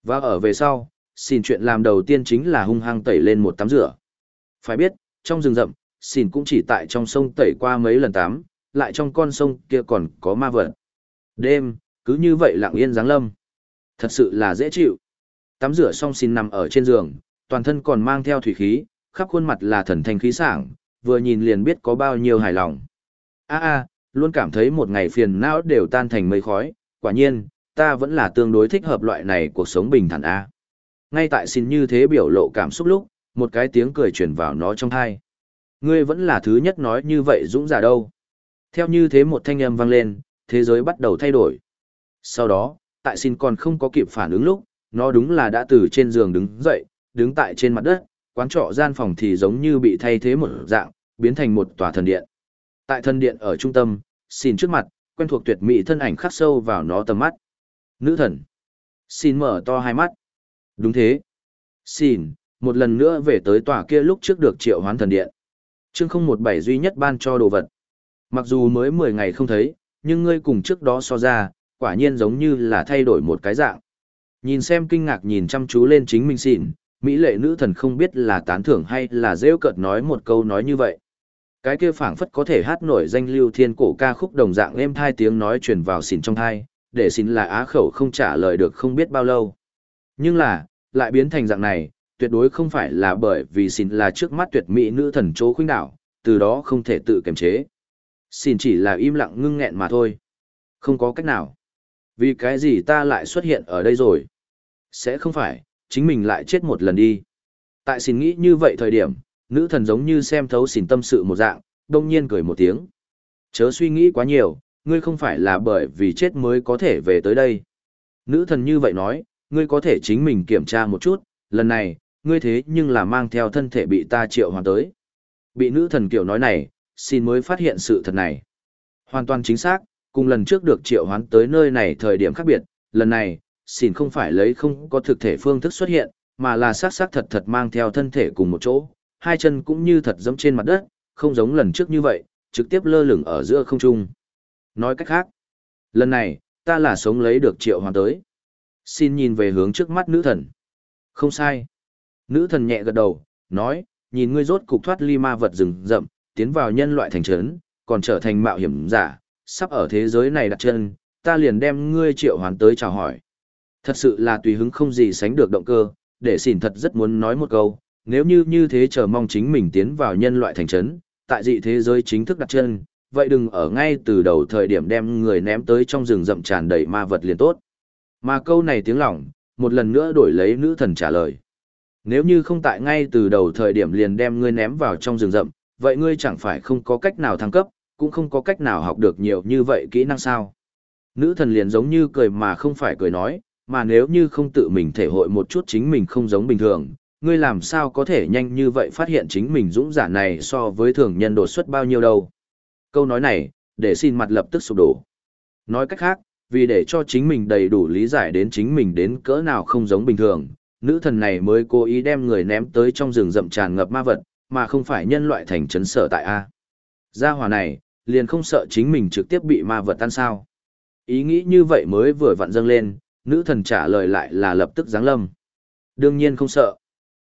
Và ở về sau, xin chuyện làm đầu tiên chính là hung hăng tẩy lên một tắm rửa. Phải biết, trong rừng rậm, xin cũng chỉ tại trong sông tẩy qua mấy lần tắm, lại trong con sông kia còn có ma vật. Đêm, cứ như vậy lặng yên dáng lâm. Thật sự là dễ chịu. Tắm rửa xong xin nằm ở trên giường, toàn thân còn mang theo thủy khí, khắp khuôn mặt là thần thanh khí sảng, vừa nhìn liền biết có bao nhiêu hài lòng. A a, luôn cảm thấy một ngày phiền não đều tan thành mây khói, quả nhiên, ta vẫn là tương đối thích hợp loại này cuộc sống bình thản a. Ngay tại xin như thế biểu lộ cảm xúc lúc, một cái tiếng cười truyền vào nó trong tai. Ngươi vẫn là thứ nhất nói như vậy dũng giả đâu. Theo như thế một thanh âm vang lên, thế giới bắt đầu thay đổi. Sau đó, tại xin còn không có kịp phản ứng lúc, nó đúng là đã từ trên giường đứng dậy, đứng tại trên mặt đất, quán trọ gian phòng thì giống như bị thay thế một dạng, biến thành một tòa thần điện. Tại thần điện ở trung tâm, xin trước mặt, quen thuộc tuyệt mỹ thân ảnh khắc sâu vào nó tầm mắt. Nữ thần. Xin mở to hai mắt. Đúng thế. Xin, một lần nữa về tới tòa kia lúc trước được triệu hoán thần điện. Chương không một bảy duy nhất ban cho đồ vật. Mặc dù mới 10 ngày không thấy, nhưng ngươi cùng trước đó so ra, quả nhiên giống như là thay đổi một cái dạng. Nhìn xem kinh ngạc nhìn chăm chú lên chính mình xỉn, Mỹ lệ nữ thần không biết là tán thưởng hay là rêu cợt nói một câu nói như vậy. Cái kia phảng phất có thể hát nổi danh lưu thiên cổ ca khúc đồng dạng êm thai tiếng nói truyền vào xỉn trong thai, để xỉn là á khẩu không trả lời được không biết bao lâu. Nhưng là, lại biến thành dạng này, tuyệt đối không phải là bởi vì xỉn là trước mắt tuyệt mỹ nữ thần chỗ khuynh đảo, từ đó không thể tự kiềm chế. Xỉn chỉ là im lặng ngưng nghẹn mà thôi. Không có cách nào. Vì cái gì ta lại xuất hiện ở đây rồi? Sẽ không phải, chính mình lại chết một lần đi. Tại xỉn nghĩ như vậy thời điểm, nữ thần giống như xem thấu xin tâm sự một dạng, đông nhiên cười một tiếng. Chớ suy nghĩ quá nhiều, ngươi không phải là bởi vì chết mới có thể về tới đây. Nữ thần như vậy nói, ngươi có thể chính mình kiểm tra một chút, lần này, ngươi thế nhưng là mang theo thân thể bị ta triệu hoàn tới. Bị nữ thần kiểu nói này, xin mới phát hiện sự thật này. Hoàn toàn chính xác, cùng lần trước được triệu hoán tới nơi này thời điểm khác biệt, lần này, xin không phải lấy không có thực thể phương thức xuất hiện, mà là xác xác thật thật mang theo thân thể cùng một chỗ, hai chân cũng như thật giống trên mặt đất, không giống lần trước như vậy, trực tiếp lơ lửng ở giữa không trung. Nói cách khác, lần này, ta là sống lấy được triệu hoàn tới. Xin nhìn về hướng trước mắt nữ thần. Không sai. Nữ thần nhẹ gật đầu, nói, nhìn ngươi rốt cục thoát ly ma vật rừng rậm, tiến vào nhân loại thành trấn, còn trở thành mạo hiểm giả, sắp ở thế giới này đặt chân, ta liền đem ngươi triệu hoàn tới chào hỏi. Thật sự là tùy hứng không gì sánh được động cơ, để xỉn thật rất muốn nói một câu, nếu như như thế chờ mong chính mình tiến vào nhân loại thành trấn, tại dị thế giới chính thức đặt chân, vậy đừng ở ngay từ đầu thời điểm đem người ném tới trong rừng rậm tràn đầy ma vật liền tốt. Mà câu này tiếng lỏng, một lần nữa đổi lấy nữ thần trả lời. Nếu như không tại ngay từ đầu thời điểm liền đem ngươi ném vào trong rừng rậm, vậy ngươi chẳng phải không có cách nào thăng cấp, cũng không có cách nào học được nhiều như vậy kỹ năng sao. Nữ thần liền giống như cười mà không phải cười nói, mà nếu như không tự mình thể hội một chút chính mình không giống bình thường, ngươi làm sao có thể nhanh như vậy phát hiện chính mình dũng giả này so với thường nhân đột xuất bao nhiêu đâu. Câu nói này, để xin mặt lập tức sụp đổ. Nói cách khác, vì để cho chính mình đầy đủ lý giải đến chính mình đến cỡ nào không giống bình thường, nữ thần này mới cố ý đem người ném tới trong rừng rậm tràn ngập ma vật, mà không phải nhân loại thành trấn sở tại A. Gia hỏa này, liền không sợ chính mình trực tiếp bị ma vật tan sao. Ý nghĩ như vậy mới vừa vặn dâng lên, nữ thần trả lời lại là lập tức giáng lâm. Đương nhiên không sợ.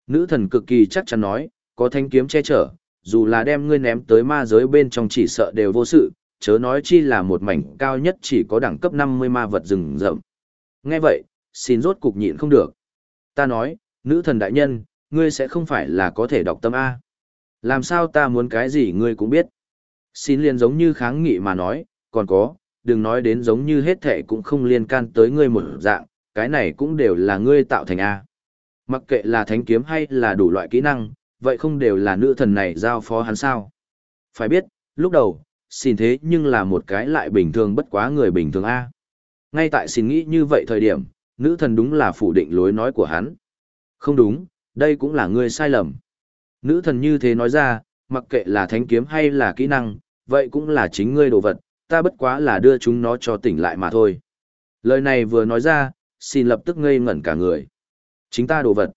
Nữ thần cực kỳ chắc chắn nói, có thanh kiếm che chở, dù là đem ngươi ném tới ma giới bên trong chỉ sợ đều vô sự, chớ nói chi là một mảnh cao nhất chỉ có đẳng cấp 50 ma vật rừng rậm. Nghe vậy, xin rốt cục nhịn không được. Ta nói, nữ thần đại nhân, ngươi sẽ không phải là có thể đọc tâm A. Làm sao ta muốn cái gì ngươi cũng biết. Xin liền giống như kháng nghị mà nói, còn có, đừng nói đến giống như hết thể cũng không liên can tới ngươi một dạng, cái này cũng đều là ngươi tạo thành A. Mặc kệ là thánh kiếm hay là đủ loại kỹ năng, vậy không đều là nữ thần này giao phó hắn sao. Phải biết, lúc đầu, xin thế nhưng là một cái lại bình thường bất quá người bình thường A. Ngay tại xin nghĩ như vậy thời điểm, nữ thần đúng là phủ định lối nói của hắn. Không đúng, đây cũng là ngươi sai lầm. Nữ thần như thế nói ra, mặc kệ là thánh kiếm hay là kỹ năng, vậy cũng là chính ngươi đồ vật, ta bất quá là đưa chúng nó cho tỉnh lại mà thôi. Lời này vừa nói ra, xin lập tức ngây ngẩn cả người. Chính ta đồ vật.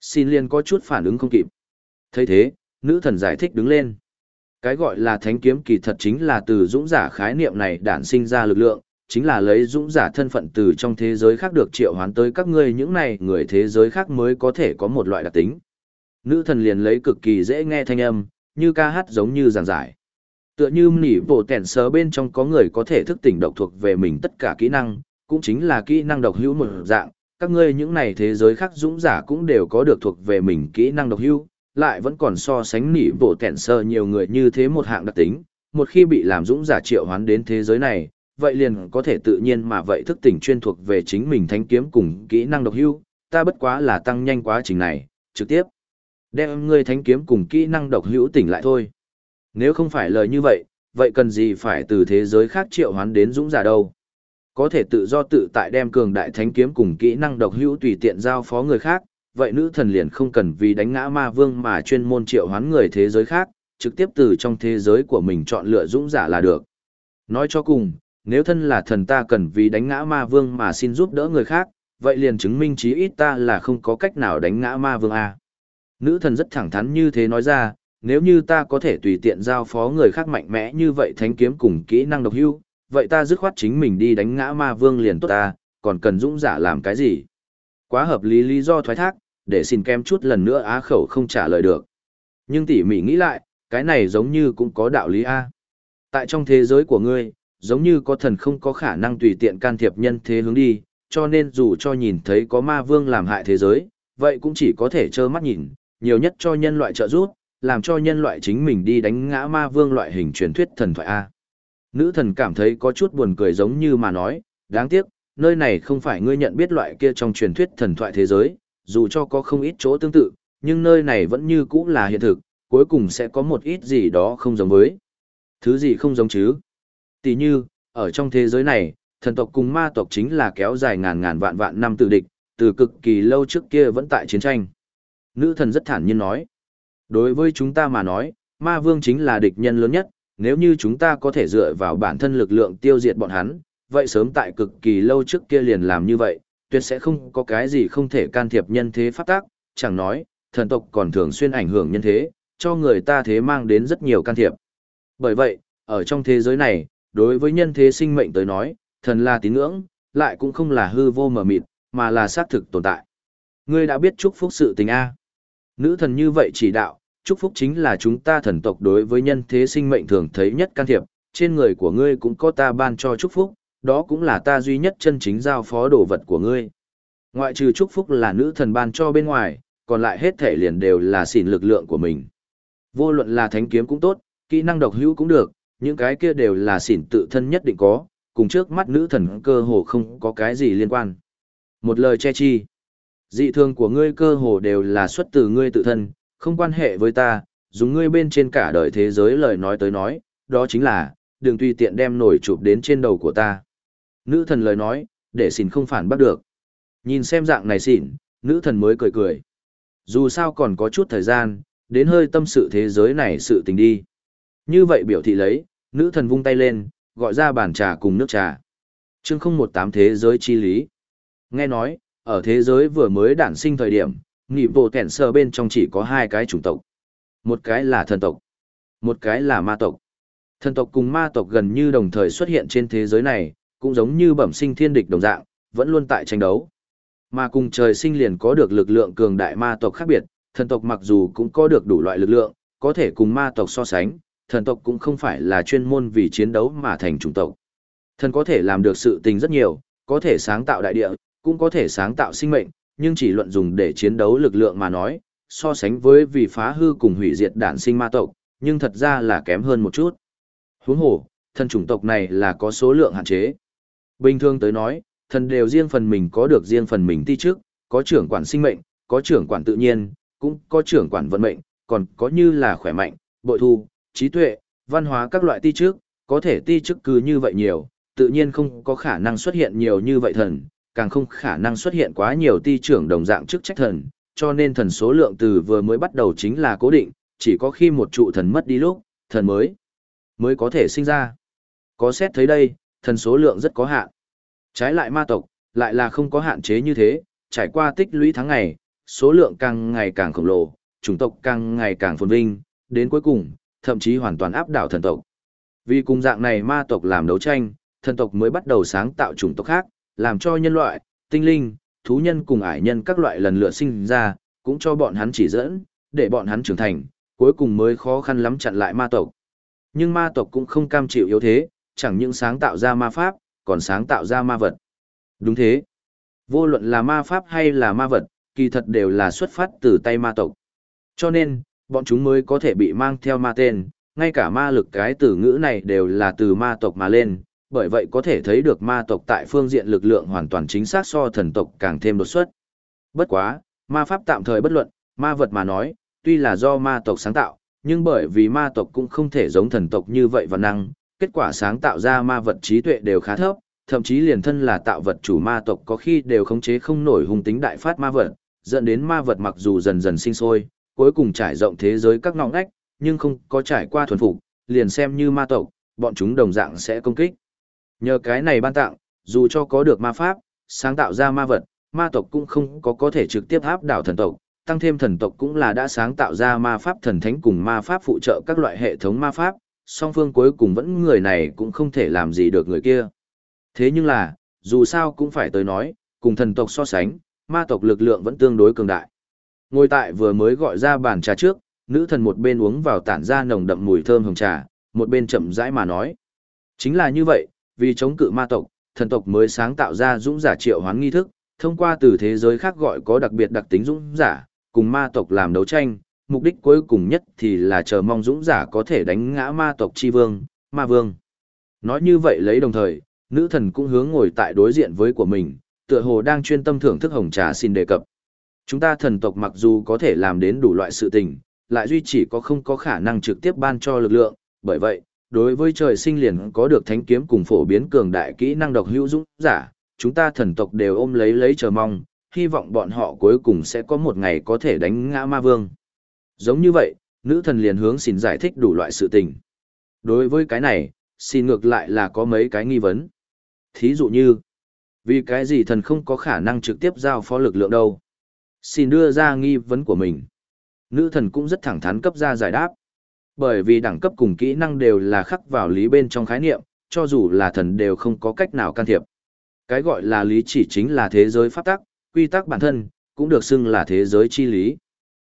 Xin liền có chút phản ứng không kịp. thấy thế, nữ thần giải thích đứng lên. Cái gọi là thánh kiếm kỳ thật chính là từ dũng giả khái niệm này đản sinh ra lực lượng, chính là lấy dũng giả thân phận từ trong thế giới khác được triệu hoán tới các ngươi những này người thế giới khác mới có thể có một loại đặc tính. Nữ thần liền lấy cực kỳ dễ nghe thanh âm, như ca hát giống như giảng giải. Tựa như nỉ bộ tẻn sớ bên trong có người có thể thức tỉnh độc thuộc về mình tất cả kỹ năng, cũng chính là kỹ năng độc hữu một dạng, các ngươi những này thế giới khác dũng giả cũng đều có được thuộc về mình kỹ năng độc hưu, lại vẫn còn so sánh nỉ bộ kẹn sơ nhiều người như thế một hạng đặc tính, một khi bị làm dũng giả triệu hoán đến thế giới này, vậy liền có thể tự nhiên mà vậy thức tỉnh chuyên thuộc về chính mình thánh kiếm cùng kỹ năng độc hưu, ta bất quá là tăng nhanh quá trình này, trực tiếp đem ngươi thánh kiếm cùng kỹ năng độc hữu tỉnh lại thôi. Nếu không phải lời như vậy, vậy cần gì phải từ thế giới khác triệu hoán đến dũng giả đâu? Có thể tự do tự tại đem cường đại thánh kiếm cùng kỹ năng độc hữu tùy tiện giao phó người khác, vậy nữ thần liền không cần vì đánh ngã ma vương mà chuyên môn triệu hoán người thế giới khác, trực tiếp từ trong thế giới của mình chọn lựa dũng giả là được. Nói cho cùng, nếu thân là thần ta cần vì đánh ngã ma vương mà xin giúp đỡ người khác, vậy liền chứng minh chí ít ta là không có cách nào đánh ngã ma vương a. Nữ thần rất thẳng thắn như thế nói ra, nếu như ta có thể tùy tiện giao phó người khác mạnh mẽ như vậy thánh kiếm cùng kỹ năng độc hưu, vậy ta dứt khoát chính mình đi đánh ngã ma vương liền tốt ta, còn cần dũng giả làm cái gì? Quá hợp lý lý do thoái thác, để xin kem chút lần nữa á khẩu không trả lời được. Nhưng tỉ mỉ nghĩ lại, cái này giống như cũng có đạo lý A. Tại trong thế giới của ngươi, giống như có thần không có khả năng tùy tiện can thiệp nhân thế hướng đi, cho nên dù cho nhìn thấy có ma vương làm hại thế giới, vậy cũng chỉ có thể trơ mắt nhìn, nhiều nhất cho nhân loại trợ giúp, làm cho nhân loại chính mình đi đánh ngã ma vương loại hình truyền thuyết thần thoại A. Nữ thần cảm thấy có chút buồn cười giống như mà nói, đáng tiếc, nơi này không phải ngươi nhận biết loại kia trong truyền thuyết thần thoại thế giới, dù cho có không ít chỗ tương tự, nhưng nơi này vẫn như cũ là hiện thực, cuối cùng sẽ có một ít gì đó không giống với. Thứ gì không giống chứ? Tỷ như, ở trong thế giới này, thần tộc cùng ma tộc chính là kéo dài ngàn ngàn vạn vạn năm tự địch, từ cực kỳ lâu trước kia vẫn tại chiến tranh. Nữ thần rất thản nhiên nói. Đối với chúng ta mà nói, ma vương chính là địch nhân lớn nhất, nếu như chúng ta có thể dựa vào bản thân lực lượng tiêu diệt bọn hắn, vậy sớm tại cực kỳ lâu trước kia liền làm như vậy, tuyệt sẽ không có cái gì không thể can thiệp nhân thế phát tác, chẳng nói, thần tộc còn thường xuyên ảnh hưởng nhân thế, cho người ta thế mang đến rất nhiều can thiệp. Bởi vậy, ở trong thế giới này, đối với nhân thế sinh mệnh tới nói, thần là tín ngưỡng, lại cũng không là hư vô mờ mịt, mà là xác thực tồn tại. Ngươi đã biết chúc phúc sự tình A. Nữ thần như vậy chỉ đạo, chúc phúc chính là chúng ta thần tộc đối với nhân thế sinh mệnh thường thấy nhất can thiệp, trên người của ngươi cũng có ta ban cho chúc phúc, đó cũng là ta duy nhất chân chính giao phó đồ vật của ngươi. Ngoại trừ chúc phúc là nữ thần ban cho bên ngoài, còn lại hết thể liền đều là xỉn lực lượng của mình. Vô luận là thánh kiếm cũng tốt, kỹ năng độc hữu cũng được, những cái kia đều là xỉn tự thân nhất định có, cùng trước mắt nữ thần cơ hồ không có cái gì liên quan. Một lời che chi. Dị thường của ngươi cơ hồ đều là xuất từ ngươi tự thân, không quan hệ với ta, dùng ngươi bên trên cả đời thế giới lời nói tới nói, đó chính là, đừng tùy tiện đem nổi chụp đến trên đầu của ta. Nữ thần lời nói, để xỉn không phản bắt được. Nhìn xem dạng này xỉn, nữ thần mới cười cười. Dù sao còn có chút thời gian, đến hơi tâm sự thế giới này sự tình đi. Như vậy biểu thị lấy, nữ thần vung tay lên, gọi ra bàn trà cùng nước trà. Chương không một tám thế giới chi lý. Nghe nói, ở thế giới vừa mới đản sinh thời điểm, nghỉ bộ kẹn sơ bên trong chỉ có hai cái chủng tộc. Một cái là thần tộc, một cái là ma tộc. Thần tộc cùng ma tộc gần như đồng thời xuất hiện trên thế giới này, cũng giống như bẩm sinh thiên địch đồng dạng, vẫn luôn tại tranh đấu. Mà cùng trời sinh liền có được lực lượng cường đại ma tộc khác biệt, thần tộc mặc dù cũng có được đủ loại lực lượng, có thể cùng ma tộc so sánh, thần tộc cũng không phải là chuyên môn vì chiến đấu mà thành chủng tộc. Thần có thể làm được sự tình rất nhiều, có thể sáng tạo đại địa, cũng có thể sáng tạo sinh mệnh, nhưng chỉ luận dùng để chiến đấu lực lượng mà nói, so sánh với vì phá hư cùng hủy diệt đản sinh ma tộc, nhưng thật ra là kém hơn một chút. Huống hồ, thần chủng tộc này là có số lượng hạn chế. Bình thường tới nói, thần đều riêng phần mình có được riêng phần mình ti trước, có trưởng quản sinh mệnh, có trưởng quản tự nhiên, cũng có trưởng quản vận mệnh, còn có như là khỏe mạnh, bội thu, trí tuệ, văn hóa các loại ti trước, có thể ti trước cứ như vậy nhiều, tự nhiên không có khả năng xuất hiện nhiều như vậy thần, càng không khả năng xuất hiện quá nhiều ti trưởng đồng dạng chức trách thần, cho nên thần số lượng từ vừa mới bắt đầu chính là cố định, chỉ có khi một trụ thần mất đi lúc, thần mới mới có thể sinh ra. Có xét thấy đây, thần số lượng rất có hạn. Trái lại ma tộc, lại là không có hạn chế như thế, trải qua tích lũy tháng ngày, số lượng càng ngày càng khổng lồ, chủng tộc càng ngày càng phồn vinh, đến cuối cùng, thậm chí hoàn toàn áp đảo thần tộc. Vì cùng dạng này ma tộc làm đấu tranh, thần tộc mới bắt đầu sáng tạo chủng tộc khác, làm cho nhân loại, tinh linh, thú nhân cùng ải nhân các loại lần lượt sinh ra, cũng cho bọn hắn chỉ dẫn, để bọn hắn trưởng thành, cuối cùng mới khó khăn lắm chặn lại ma tộc. Nhưng ma tộc cũng không cam chịu yếu thế, chẳng những sáng tạo ra ma pháp, còn sáng tạo ra ma vật. Đúng thế. Vô luận là ma pháp hay là ma vật, kỳ thật đều là xuất phát từ tay ma tộc. Cho nên, bọn chúng mới có thể bị mang theo ma tên, ngay cả ma lực cái từ ngữ này đều là từ ma tộc mà lên, bởi vậy có thể thấy được ma tộc tại phương diện lực lượng hoàn toàn chính xác so thần tộc càng thêm đột xuất. Bất quá, ma pháp tạm thời bất luận, ma vật mà nói, tuy là do ma tộc sáng tạo, nhưng bởi vì ma tộc cũng không thể giống thần tộc như vậy và năng, kết quả sáng tạo ra ma vật trí tuệ đều khá thấp, thậm chí liền thân là tạo vật chủ ma tộc có khi đều khống chế không nổi hung tính đại phát ma vật, dẫn đến ma vật mặc dù dần dần sinh sôi, cuối cùng trải rộng thế giới các ngõ ngách, nhưng không có trải qua thuần phục, liền xem như ma tộc, bọn chúng đồng dạng sẽ công kích. Nhờ cái này ban tặng, dù cho có được ma pháp, sáng tạo ra ma vật, ma tộc cũng không có có thể trực tiếp áp đảo thần tộc, tăng thêm thần tộc cũng là đã sáng tạo ra ma pháp thần thánh cùng ma pháp phụ trợ các loại hệ thống ma pháp, song phương cuối cùng vẫn người này cũng không thể làm gì được người kia. Thế nhưng là, dù sao cũng phải tới nói, cùng thần tộc so sánh, ma tộc lực lượng vẫn tương đối cường đại. Ngồi tại vừa mới gọi ra bàn trà trước, nữ thần một bên uống vào tản ra nồng đậm mùi thơm hồng trà, một bên chậm rãi mà nói. Chính là như vậy, vì chống cự ma tộc, thần tộc mới sáng tạo ra dũng giả triệu hoán nghi thức, thông qua từ thế giới khác gọi có đặc biệt đặc tính dũng giả, cùng ma tộc làm đấu tranh, mục đích cuối cùng nhất thì là chờ mong dũng giả có thể đánh ngã ma tộc chi vương, ma vương. Nói như vậy lấy đồng thời, nữ thần cũng hướng ngồi tại đối diện với của mình, tựa hồ đang chuyên tâm thưởng thức hồng trà xin đề cập. Chúng ta thần tộc mặc dù có thể làm đến đủ loại sự tình, lại duy chỉ có không có khả năng trực tiếp ban cho lực lượng, bởi vậy, đối với trời sinh liền có được thánh kiếm cùng phổ biến cường đại kỹ năng độc hữu dũng giả, chúng ta thần tộc đều ôm lấy lấy chờ mong, hy vọng bọn họ cuối cùng sẽ có một ngày có thể đánh ngã ma vương. Giống như vậy, nữ thần liền hướng xin giải thích đủ loại sự tình. Đối với cái này, xin ngược lại là có mấy cái nghi vấn. Thí dụ như, vì cái gì thần không có khả năng trực tiếp giao phó lực lượng đâu? Xin đưa ra nghi vấn của mình. Nữ thần cũng rất thẳng thắn cấp ra giải đáp. Bởi vì đẳng cấp cùng kỹ năng đều là khắc vào lý bên trong khái niệm, cho dù là thần đều không có cách nào can thiệp. Cái gọi là lý chỉ chính là thế giới pháp tắc, quy tắc bản thân, cũng được xưng là thế giới chi lý.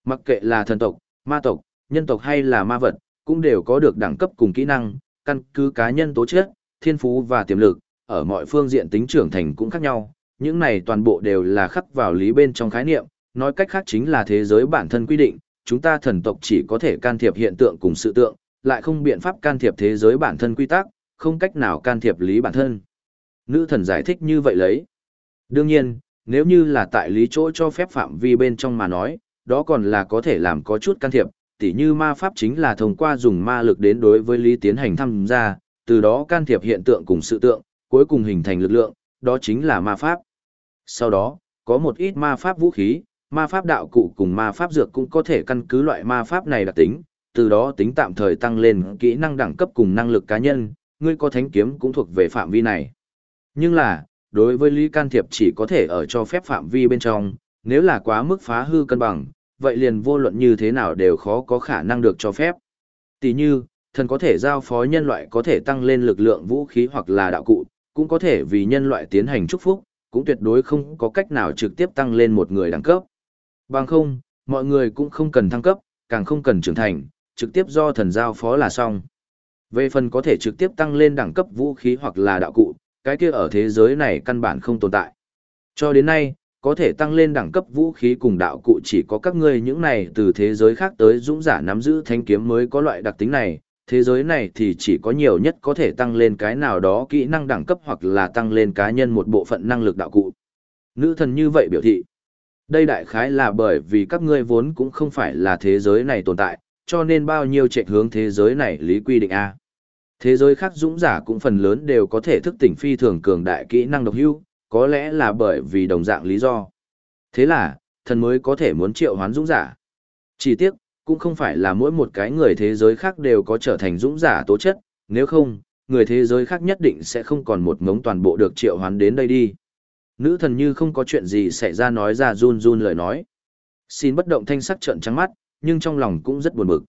Mặc kệ là thần tộc, ma tộc, nhân tộc hay là ma vật, cũng đều có được đẳng cấp cùng kỹ năng, căn cứ cá nhân tố chất, thiên phú và tiềm lực, ở mọi phương diện tính trưởng thành cũng khác nhau. Những này toàn bộ đều là khắc vào lý bên trong khái niệm, nói cách khác chính là thế giới bản thân quy định, chúng ta thần tộc chỉ có thể can thiệp hiện tượng cùng sự tượng, lại không biện pháp can thiệp thế giới bản thân quy tắc, không cách nào can thiệp lý bản thân. Nữ thần giải thích như vậy lấy. Đương nhiên, nếu như là tại lý chỗ cho phép phạm vi bên trong mà nói, đó còn là có thể làm có chút can thiệp, tỉ như ma pháp chính là thông qua dùng ma lực đến đối với lý tiến hành tham gia, từ đó can thiệp hiện tượng cùng sự tượng, cuối cùng hình thành lực lượng, đó chính là ma pháp. Sau đó, có một ít ma pháp vũ khí, ma pháp đạo cụ cùng ma pháp dược cũng có thể căn cứ loại ma pháp này đặc tính, từ đó tính tạm thời tăng lên kỹ năng đẳng cấp cùng năng lực cá nhân, ngươi có thánh kiếm cũng thuộc về phạm vi này. Nhưng là, đối với Lý can thiệp chỉ có thể ở cho phép phạm vi bên trong, nếu là quá mức phá hư cân bằng, vậy liền vô luận như thế nào đều khó có khả năng được cho phép. Tỷ như, thần có thể giao phó nhân loại có thể tăng lên lực lượng vũ khí hoặc là đạo cụ, cũng có thể vì nhân loại tiến hành chúc phúc, cũng tuyệt đối không có cách nào trực tiếp tăng lên một người đẳng cấp. Bằng không, mọi người cũng không cần thăng cấp, càng không cần trưởng thành, trực tiếp do thần giao phó là xong. Về phần có thể trực tiếp tăng lên đẳng cấp vũ khí hoặc là đạo cụ, cái kia ở thế giới này căn bản không tồn tại. Cho đến nay, có thể tăng lên đẳng cấp vũ khí cùng đạo cụ chỉ có các ngươi những này từ thế giới khác tới dũng giả nắm giữ thanh kiếm mới có loại đặc tính này, thế giới này thì chỉ có nhiều nhất có thể tăng lên cái nào đó kỹ năng đẳng cấp hoặc là tăng lên cá nhân một bộ phận năng lực đạo cụ. Nữ thần như vậy biểu thị. Đây đại khái là bởi vì các ngươi vốn cũng không phải là thế giới này tồn tại, cho nên bao nhiêu chạy hướng thế giới này lý quy định A. Thế giới khác dũng giả cũng phần lớn đều có thể thức tỉnh phi thường cường đại kỹ năng độc hưu, có lẽ là bởi vì đồng dạng lý do. Thế là, thần mới có thể muốn triệu hoán dũng giả. Chỉ tiếc, cũng không phải là mỗi một cái người thế giới khác đều có trở thành dũng giả tố chất, nếu không, người thế giới khác nhất định sẽ không còn một ngống toàn bộ được triệu hoán đến đây đi. Nữ thần như không có chuyện gì xảy ra nói ra run run lời nói. Xin bất động thanh sắc trợn trắng mắt, nhưng trong lòng cũng rất buồn bực.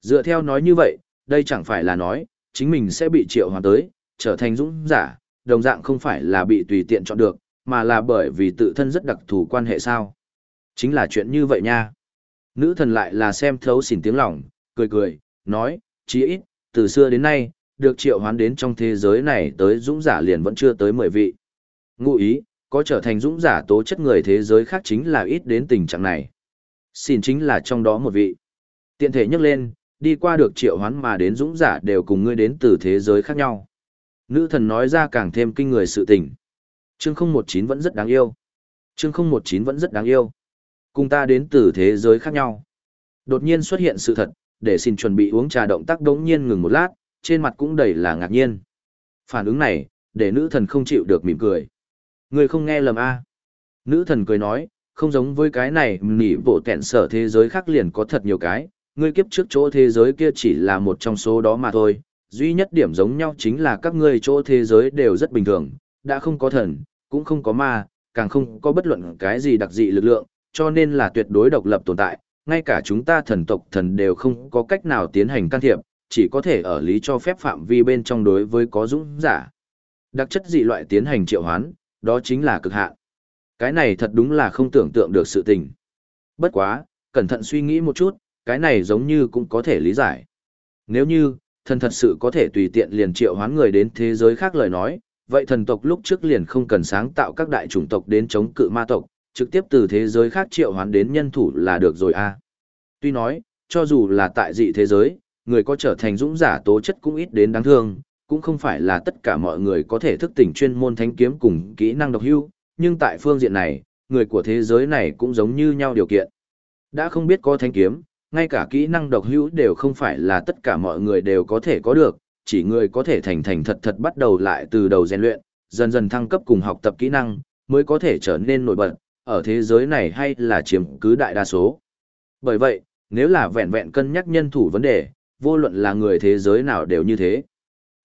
Dựa theo nói như vậy, đây chẳng phải là nói, chính mình sẽ bị triệu hoán tới, trở thành dũng giả, đồng dạng không phải là bị tùy tiện chọn được, mà là bởi vì tự thân rất đặc thù quan hệ sao. Chính là chuyện như vậy nha. Nữ thần lại là xem thấu xỉn tiếng lòng, cười cười, nói, chí ít, từ xưa đến nay, được triệu hoán đến trong thế giới này tới dũng giả liền vẫn chưa tới 10 vị. Ngụ ý, có trở thành dũng giả tố chất người thế giới khác chính là ít đến tình trạng này. Xin chính là trong đó một vị. Tiện thể nhắc lên, đi qua được triệu hoán mà đến dũng giả đều cùng ngươi đến từ thế giới khác nhau. Nữ thần nói ra càng thêm kinh người sự tình. Chương 019 vẫn rất đáng yêu. Chương 019 vẫn rất đáng yêu. Cùng ta đến từ thế giới khác nhau. Đột nhiên xuất hiện sự thật, để xin chuẩn bị uống trà động tác đống nhiên ngừng một lát, trên mặt cũng đầy là ngạc nhiên. Phản ứng này, để nữ thần không chịu được mỉm cười. Người không nghe lầm a Nữ thần cười nói, không giống với cái này, nỉ bộ tẹn sở thế giới khác liền có thật nhiều cái, ngươi kiếp trước chỗ thế giới kia chỉ là một trong số đó mà thôi. Duy nhất điểm giống nhau chính là các ngươi chỗ thế giới đều rất bình thường, đã không có thần, cũng không có ma, càng không có bất luận cái gì đặc dị lực lượng, cho nên là tuyệt đối độc lập tồn tại, ngay cả chúng ta thần tộc thần đều không có cách nào tiến hành can thiệp, chỉ có thể ở lý cho phép phạm vi bên trong đối với có dũng giả. Đặc chất dị loại tiến hành triệu hoán, đó chính là cực hạn. Cái này thật đúng là không tưởng tượng được sự tình. Bất quá, cẩn thận suy nghĩ một chút, cái này giống như cũng có thể lý giải. Nếu như, thần thật sự có thể tùy tiện liền triệu hoán người đến thế giới khác lời nói, vậy thần tộc lúc trước liền không cần sáng tạo các đại chủng tộc đến chống cự ma tộc, trực tiếp từ thế giới khác triệu hoán đến nhân thủ là được rồi a. Tuy nói, cho dù là tại dị thế giới, người có trở thành dũng giả tố chất cũng ít đến đáng thương, cũng không phải là tất cả mọi người có thể thức tỉnh chuyên môn thánh kiếm cùng kỹ năng độc hưu, nhưng tại phương diện này, người của thế giới này cũng giống như nhau điều kiện. Đã không biết có thánh kiếm, ngay cả kỹ năng độc hữu đều không phải là tất cả mọi người đều có thể có được, chỉ người có thể thành thành thật thật bắt đầu lại từ đầu rèn luyện, dần dần thăng cấp cùng học tập kỹ năng, mới có thể trở nên nổi bật, ở thế giới này hay là chiếm cứ đại đa số. Bởi vậy, nếu là vẹn vẹn cân nhắc nhân thủ vấn đề, vô luận là người thế giới nào đều như thế.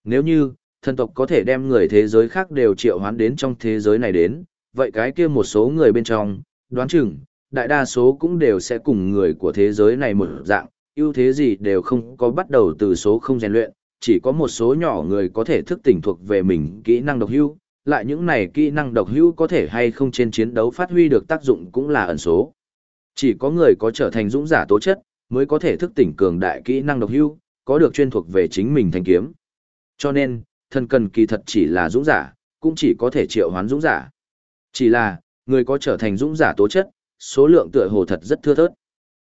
Nếu như, thần tộc có thể đem người thế giới khác đều triệu hoán đến trong thế giới này đến, vậy cái kia một số người bên trong, đoán chừng, đại đa số cũng đều sẽ cùng người của thế giới này một dạng, ưu thế gì đều không có bắt đầu từ số không rèn luyện, chỉ có một số nhỏ người có thể thức tỉnh thuộc về mình kỹ năng độc hưu, lại những này kỹ năng độc hưu có thể hay không trên chiến đấu phát huy được tác dụng cũng là ẩn số. Chỉ có người có trở thành dũng giả tố chất, mới có thể thức tỉnh cường đại kỹ năng độc hưu, có được chuyên thuộc về chính mình thanh kiếm. Cho nên, thần cần kỳ thật chỉ là dũng giả, cũng chỉ có thể triệu hoán dũng giả. Chỉ là, người có trở thành dũng giả tố chất, số lượng tựa hồ thật rất thưa thớt.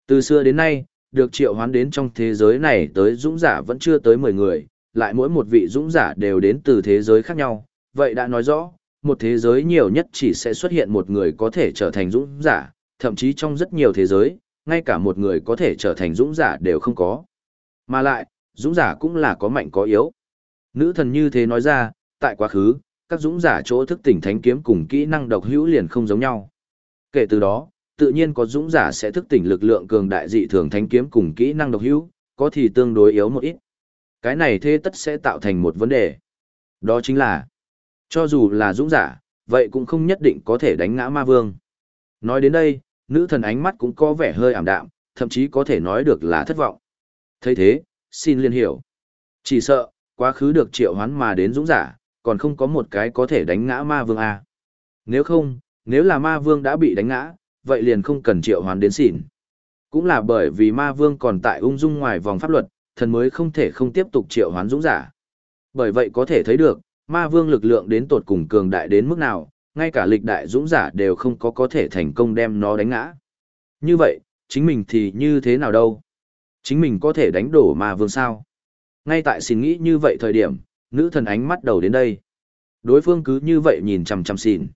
Từ xưa đến nay, được triệu hoán đến trong thế giới này tới dũng giả vẫn chưa tới 10 người, lại mỗi một vị dũng giả đều đến từ thế giới khác nhau, vậy đã nói rõ, một thế giới nhiều nhất chỉ sẽ xuất hiện một người có thể trở thành dũng giả, thậm chí trong rất nhiều thế giới, ngay cả một người có thể trở thành dũng giả đều không có. Mà lại, dũng giả cũng là có mạnh có yếu. Nữ thần như thế nói ra, tại quá khứ, các dũng giả chỗ thức tỉnh thánh kiếm cùng kỹ năng độc hữu liền không giống nhau. Kể từ đó, tự nhiên có dũng giả sẽ thức tỉnh lực lượng cường đại dị thường thánh kiếm cùng kỹ năng độc hữu, có thì tương đối yếu một ít. Cái này thế tất sẽ tạo thành một vấn đề. Đó chính là, cho dù là dũng giả, vậy cũng không nhất định có thể đánh ngã ma vương. Nói đến đây, nữ thần ánh mắt cũng có vẻ hơi ảm đạm, thậm chí có thể nói được là thất vọng. thấy thế, xin liên hiểu. Chỉ sợ, quá khứ được triệu hoán mà đến dũng giả, còn không có một cái có thể đánh ngã ma vương A. Nếu không, nếu là ma vương đã bị đánh ngã, vậy liền không cần triệu hoán đến xỉn. Cũng là bởi vì ma vương còn tại ung dung ngoài vòng pháp luật, thần mới không thể không tiếp tục triệu hoán dũng giả. Bởi vậy có thể thấy được, ma vương lực lượng đến tột cùng cường đại đến mức nào, ngay cả lịch đại dũng giả đều không có có thể thành công đem nó đánh ngã. Như vậy, chính mình thì như thế nào đâu? Chính mình có thể đánh đổ ma vương sao? Ngay tại xin nghĩ như vậy thời điểm, nữ thần ánh mắt đầu đến đây. Đối phương cứ như vậy nhìn chằm chằm xin.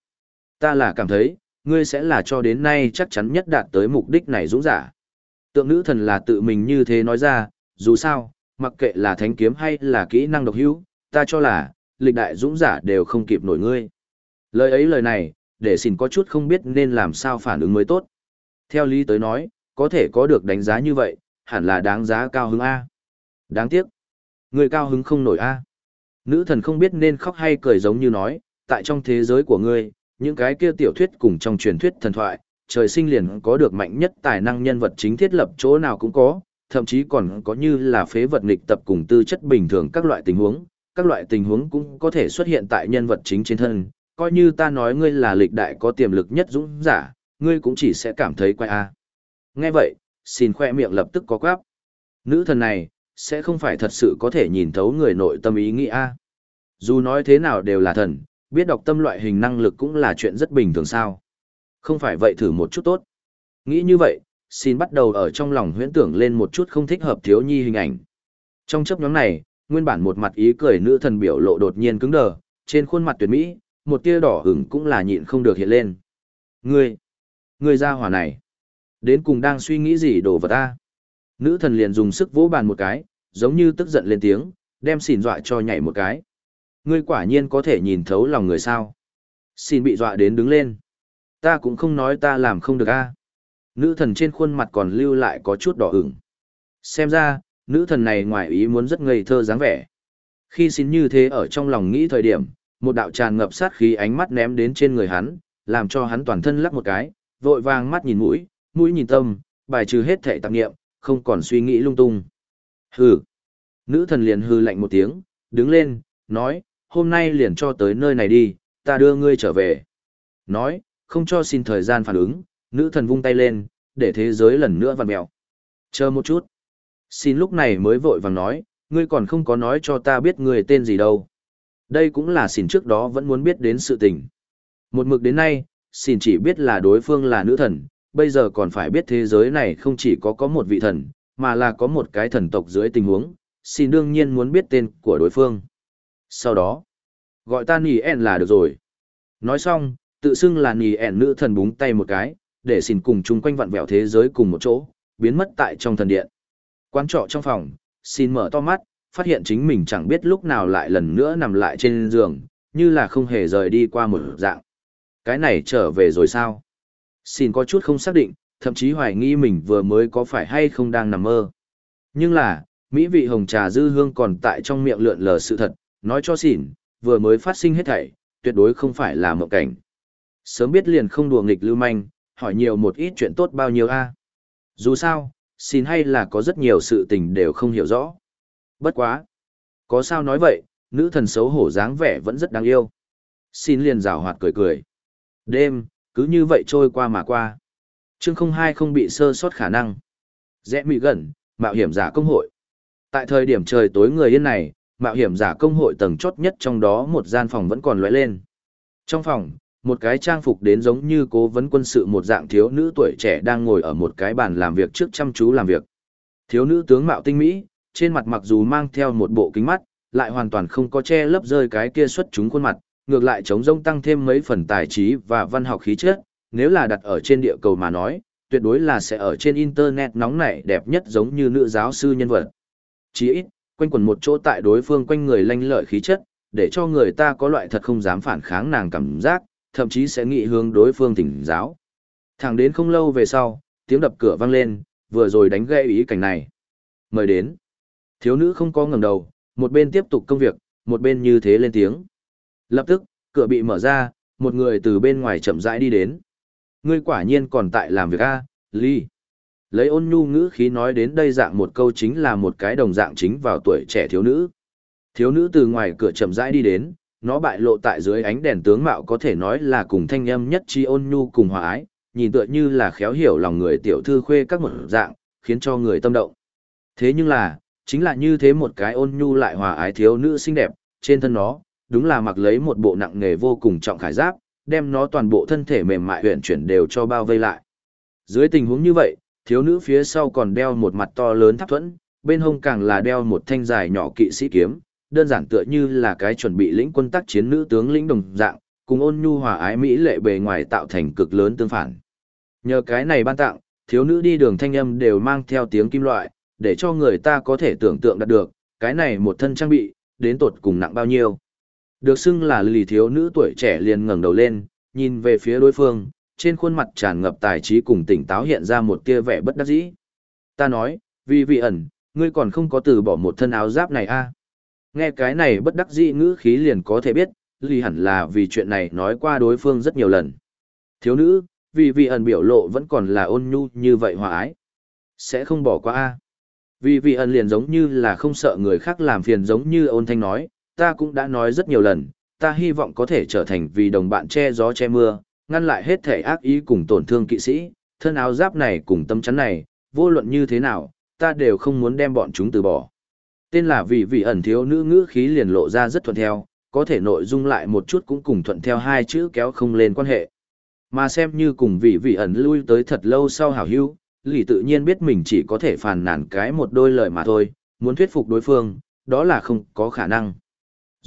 Ta là cảm thấy, ngươi sẽ là cho đến nay chắc chắn nhất đạt tới mục đích này dũng giả. Tượng nữ thần là tự mình như thế nói ra, dù sao, mặc kệ là thánh kiếm hay là kỹ năng độc hữu, ta cho là, lịch đại dũng giả đều không kịp nổi ngươi. Lời ấy lời này, để xin có chút không biết nên làm sao phản ứng mới tốt. Theo lý tới nói, có thể có được đánh giá như vậy, hẳn là đáng giá cao hứng A. Đáng tiếc. Người cao hứng không nổi A. Nữ thần không biết nên khóc hay cười giống như nói, tại trong thế giới của ngươi, những cái kia tiểu thuyết cùng trong truyền thuyết thần thoại, trời sinh liền có được mạnh nhất tài năng nhân vật chính thiết lập chỗ nào cũng có, thậm chí còn có như là phế vật nghịch tập cùng tư chất bình thường các loại tình huống, các loại tình huống cũng có thể xuất hiện tại nhân vật chính trên thân, coi như ta nói ngươi là lịch đại có tiềm lực nhất dũng giả, ngươi cũng chỉ sẽ cảm thấy quay a. Nghe vậy, xin khoe miệng lập tức có quáp. Nữ thần này, sẽ không phải thật sự có thể nhìn thấu người nội tâm ý nghĩ a. Dù nói thế nào đều là thần, biết đọc tâm loại hình năng lực cũng là chuyện rất bình thường sao. Không phải vậy thử một chút tốt. Nghĩ như vậy, xin bắt đầu ở trong lòng huyễn tưởng lên một chút không thích hợp thiếu nhi hình ảnh. Trong chấp nhóm này, nguyên bản một mặt ý cười nữ thần biểu lộ đột nhiên cứng đờ, trên khuôn mặt tuyệt mỹ, một tia đỏ ửng cũng là nhịn không được hiện lên. Ngươi, ngươi ra hỏa này, đến cùng đang suy nghĩ gì đồ vật ta? Nữ thần liền dùng sức vỗ bàn một cái, giống như tức giận lên tiếng, đem xỉn dọa cho nhảy một cái. Ngươi quả nhiên có thể nhìn thấu lòng người sao. Xin bị dọa đến đứng lên. Ta cũng không nói ta làm không được a. Nữ thần trên khuôn mặt còn lưu lại có chút đỏ ửng. Xem ra, nữ thần này ngoài ý muốn rất ngây thơ dáng vẻ. Khi xin như thế ở trong lòng nghĩ thời điểm, một đạo tràn ngập sát khí ánh mắt ném đến trên người hắn, làm cho hắn toàn thân lắc một cái, vội vàng mắt nhìn mũi, mũi nhìn tâm, bài trừ hết thể tạp nghiệm, không còn suy nghĩ lung tung. Hừ. Nữ thần liền hư lạnh một tiếng, đứng lên, nói, hôm nay liền cho tới nơi này đi, ta đưa ngươi trở về. Nói, không cho xin thời gian phản ứng, nữ thần vung tay lên, để thế giới lần nữa vặn mèo. Chờ một chút. Xin lúc này mới vội vàng nói, ngươi còn không có nói cho ta biết người tên gì đâu. Đây cũng là xin trước đó vẫn muốn biết đến sự tình. Một mực đến nay, xin chỉ biết là đối phương là nữ thần, bây giờ còn phải biết thế giới này không chỉ có có một vị thần, mà là có một cái thần tộc dưới tình huống, xin đương nhiên muốn biết tên của đối phương. Sau đó, gọi ta nì ẻn là được rồi. Nói xong, tự xưng là nì ẻn nữ thần búng tay một cái, để xin cùng chung quanh vặn vẹo thế giới cùng một chỗ, biến mất tại trong thần điện. Quán trọ trong phòng, xin mở to mắt, phát hiện chính mình chẳng biết lúc nào lại lần nữa nằm lại trên giường, như là không hề rời đi qua một dạng. Cái này trở về rồi sao? Xin có chút không xác định, thậm chí hoài nghi mình vừa mới có phải hay không đang nằm mơ. Nhưng là, mỹ vị hồng trà dư hương còn tại trong miệng lượn lờ sự thật, nói cho xỉn, vừa mới phát sinh hết thảy, tuyệt đối không phải là mộng cảnh. Sớm biết liền không đùa nghịch lưu manh, hỏi nhiều một ít chuyện tốt bao nhiêu a Dù sao, xin hay là có rất nhiều sự tình đều không hiểu rõ. Bất quá. Có sao nói vậy, nữ thần xấu hổ dáng vẻ vẫn rất đáng yêu. Xin liền rào hoạt cười cười. Đêm, cứ như vậy trôi qua mà qua. Chương không hai không bị sơ sót khả năng. Rẽ mị gần, mạo hiểm giả công hội. Tại thời điểm trời tối người yên này, mạo hiểm giả công hội tầng chốt nhất trong đó một gian phòng vẫn còn lóe lên. Trong phòng, một cái trang phục đến giống như cố vấn quân sự một dạng thiếu nữ tuổi trẻ đang ngồi ở một cái bàn làm việc trước chăm chú làm việc. Thiếu nữ tướng mạo tinh mỹ, trên mặt mặc dù mang theo một bộ kính mắt, lại hoàn toàn không có che lấp rơi cái kia xuất chúng khuôn mặt, ngược lại chống rông tăng thêm mấy phần tài trí và văn học khí chất, nếu là đặt ở trên địa cầu mà nói, tuyệt đối là sẽ ở trên internet nóng nảy đẹp nhất giống như nữ giáo sư nhân vật. Chỉ ít, quanh quẩn một chỗ tại đối phương quanh người lanh lợi khí chất, để cho người ta có loại thật không dám phản kháng nàng cảm giác, thậm chí sẽ nghĩ hướng đối phương tỉnh giáo. Thẳng đến không lâu về sau, tiếng đập cửa vang lên, vừa rồi đánh gây ý cảnh này. Mời đến. Thiếu nữ không có ngẩng đầu, một bên tiếp tục công việc, một bên như thế lên tiếng. Lập tức, cửa bị mở ra, một người từ bên ngoài chậm rãi đi đến. Ngươi quả nhiên còn tại làm việc a, Ly. Lấy ôn nhu ngữ khí nói đến đây dạng một câu chính là một cái đồng dạng chính vào tuổi trẻ thiếu nữ. Thiếu nữ từ ngoài cửa chậm rãi đi đến, nó bại lộ tại dưới ánh đèn tướng mạo có thể nói là cùng thanh âm nhất chi ôn nhu cùng hòa ái, nhìn tựa như là khéo hiểu lòng người tiểu thư khuê các một dạng, khiến cho người tâm động. Thế nhưng là, chính là như thế một cái ôn nhu lại hòa ái thiếu nữ xinh đẹp, trên thân nó, đúng là mặc lấy một bộ nặng nghề vô cùng trọng khải giáp, đem nó toàn bộ thân thể mềm mại huyện chuyển đều cho bao vây lại. Dưới tình huống như vậy, thiếu nữ phía sau còn đeo một mặt to lớn tháp thuẫn, bên hông càng là đeo một thanh dài nhỏ kỵ sĩ kiếm, đơn giản tựa như là cái chuẩn bị lĩnh quân tác chiến nữ tướng lĩnh đồng dạng, cùng ôn nhu hòa ái mỹ lệ bề ngoài tạo thành cực lớn tương phản. Nhờ cái này ban tặng, thiếu nữ đi đường thanh âm đều mang theo tiếng kim loại, để cho người ta có thể tưởng tượng đạt được, cái này một thân trang bị, đến tột cùng nặng bao nhiêu. Được xưng là lì thiếu nữ tuổi trẻ liền ngẩng đầu lên, nhìn về phía đối phương, trên khuôn mặt tràn ngập tài trí cùng tỉnh táo hiện ra một tia vẻ bất đắc dĩ. Ta nói, vì vị ẩn, ngươi còn không có từ bỏ một thân áo giáp này a à? Nghe cái này bất đắc dĩ ngữ khí liền có thể biết, lì hẳn là vì chuyện này nói qua đối phương rất nhiều lần. Thiếu nữ, vì vị ẩn biểu lộ vẫn còn là ôn nhu như vậy hòa ái. Sẽ không bỏ qua a Vì vị ẩn liền giống như là không sợ người khác làm phiền giống như ôn thanh nói, ta cũng đã nói rất nhiều lần, ta hy vọng có thể trở thành vì đồng bạn che gió che mưa, ngăn lại hết thể ác ý cùng tổn thương kỵ sĩ, thân áo giáp này cùng tâm chắn này, vô luận như thế nào, ta đều không muốn đem bọn chúng từ bỏ. Tên là vì vị ẩn thiếu nữ ngữ khí liền lộ ra rất thuận theo, có thể nội dung lại một chút cũng cùng thuận theo hai chữ kéo không lên quan hệ. Mà xem như cùng vị vị ẩn lui tới thật lâu sau hảo hữu, lì tự nhiên biết mình chỉ có thể phàn nàn cái một đôi lời mà thôi, muốn thuyết phục đối phương, đó là không có khả năng.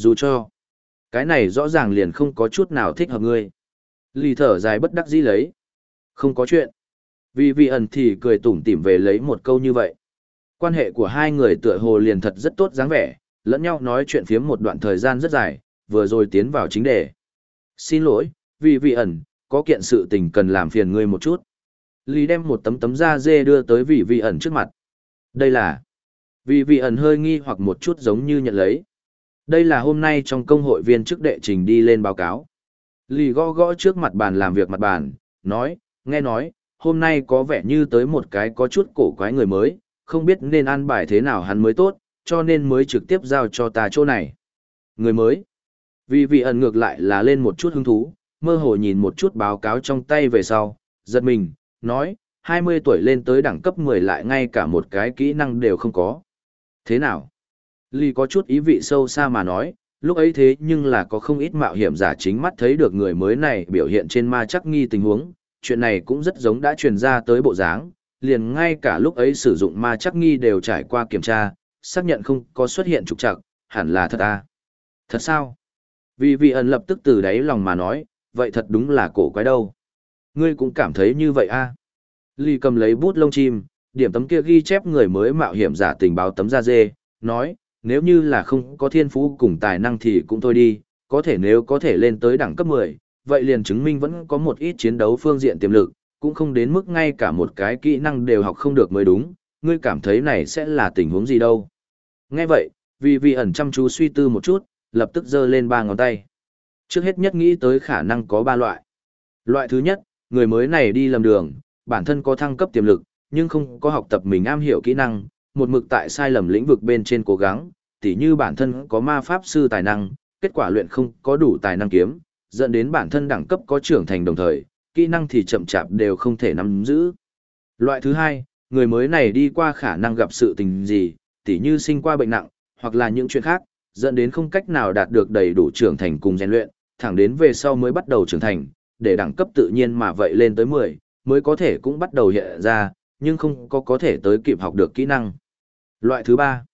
Dù cho, cái này rõ ràng liền không có chút nào thích hợp ngươi. Lì thở dài bất đắc dĩ lấy. Không có chuyện. Vì vị ẩn thì cười tủm tỉm về lấy một câu như vậy. Quan hệ của hai người tựa hồ liền thật rất tốt dáng vẻ, lẫn nhau nói chuyện phiếm một đoạn thời gian rất dài, vừa rồi tiến vào chính đề. Xin lỗi, vì vị ẩn, có kiện sự tình cần làm phiền ngươi một chút. Lý đem một tấm tấm da dê đưa tới vị vị ẩn trước mặt. Đây là... vì vị ẩn hơi nghi hoặc một chút giống như nhận lấy. Đây là hôm nay trong công hội viên chức đệ trình đi lên báo cáo. lì gõ gõ trước mặt bàn làm việc mặt bàn, nói, nghe nói, hôm nay có vẻ như tới một cái có chút cổ quái người mới, không biết nên ăn bài thế nào hắn mới tốt, cho nên mới trực tiếp giao cho ta chỗ này. Người mới. Vì vị ẩn ngược lại là lên một chút hứng thú, mơ hồ nhìn một chút báo cáo trong tay về sau, giật mình, nói, 20 tuổi lên tới đẳng cấp 10 lại ngay cả một cái kỹ năng đều không có. Thế nào? Ly có chút ý vị sâu xa mà nói, lúc ấy thế nhưng là có không ít mạo hiểm giả chính mắt thấy được người mới này biểu hiện trên ma chắc nghi tình huống, chuyện này cũng rất giống đã truyền ra tới bộ dáng, liền ngay cả lúc ấy sử dụng ma chắc nghi đều trải qua kiểm tra, xác nhận không có xuất hiện trục trặc, hẳn là thật à. Thật sao? Vì vị ẩn lập tức từ đáy lòng mà nói, vậy thật đúng là cổ quái đâu. Ngươi cũng cảm thấy như vậy à? Ly cầm lấy bút lông chim, điểm tấm kia ghi chép người mới mạo hiểm giả tình báo tấm da dê, nói, nếu như là không có thiên phú cùng tài năng thì cũng thôi đi, có thể nếu có thể lên tới đẳng cấp 10, vậy liền chứng minh vẫn có một ít chiến đấu phương diện tiềm lực, cũng không đến mức ngay cả một cái kỹ năng đều học không được mới đúng, ngươi cảm thấy này sẽ là tình huống gì đâu. Nghe vậy, vì vì ẩn chăm chú suy tư một chút, lập tức giơ lên ba ngón tay. Trước hết nhất nghĩ tới khả năng có ba loại. Loại thứ nhất, người mới này đi lầm đường, bản thân có thăng cấp tiềm lực, nhưng không có học tập mình am hiểu kỹ năng, một mực tại sai lầm lĩnh vực bên trên cố gắng, tỉ như bản thân có ma pháp sư tài năng, kết quả luyện không có đủ tài năng kiếm, dẫn đến bản thân đẳng cấp có trưởng thành đồng thời, kỹ năng thì chậm chạp đều không thể nắm giữ. Loại thứ hai, người mới này đi qua khả năng gặp sự tình gì, tỉ như sinh qua bệnh nặng, hoặc là những chuyện khác, dẫn đến không cách nào đạt được đầy đủ trưởng thành cùng rèn luyện, thẳng đến về sau mới bắt đầu trưởng thành, để đẳng cấp tự nhiên mà vậy lên tới 10, mới có thể cũng bắt đầu hiện ra, nhưng không có có thể tới kịp học được kỹ năng. Loại thứ ba.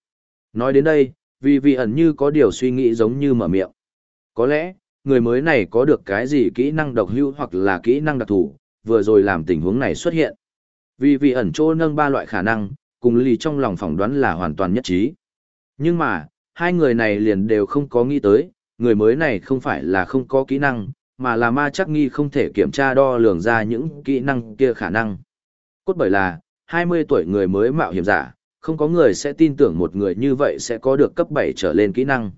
Nói đến đây, vì vì ẩn như có điều suy nghĩ giống như mở miệng. Có lẽ, người mới này có được cái gì kỹ năng độc hữu hoặc là kỹ năng đặc thù, vừa rồi làm tình huống này xuất hiện. Vì vì ẩn chỗ nâng ba loại khả năng, cùng lì trong lòng phỏng đoán là hoàn toàn nhất trí. Nhưng mà, hai người này liền đều không có nghĩ tới, người mới này không phải là không có kỹ năng, mà là ma chắc nghi không thể kiểm tra đo lường ra những kỹ năng kia khả năng. Cốt bởi là, 20 tuổi người mới mạo hiểm giả, không có người sẽ tin tưởng một người như vậy sẽ có được cấp 7 trở lên kỹ năng.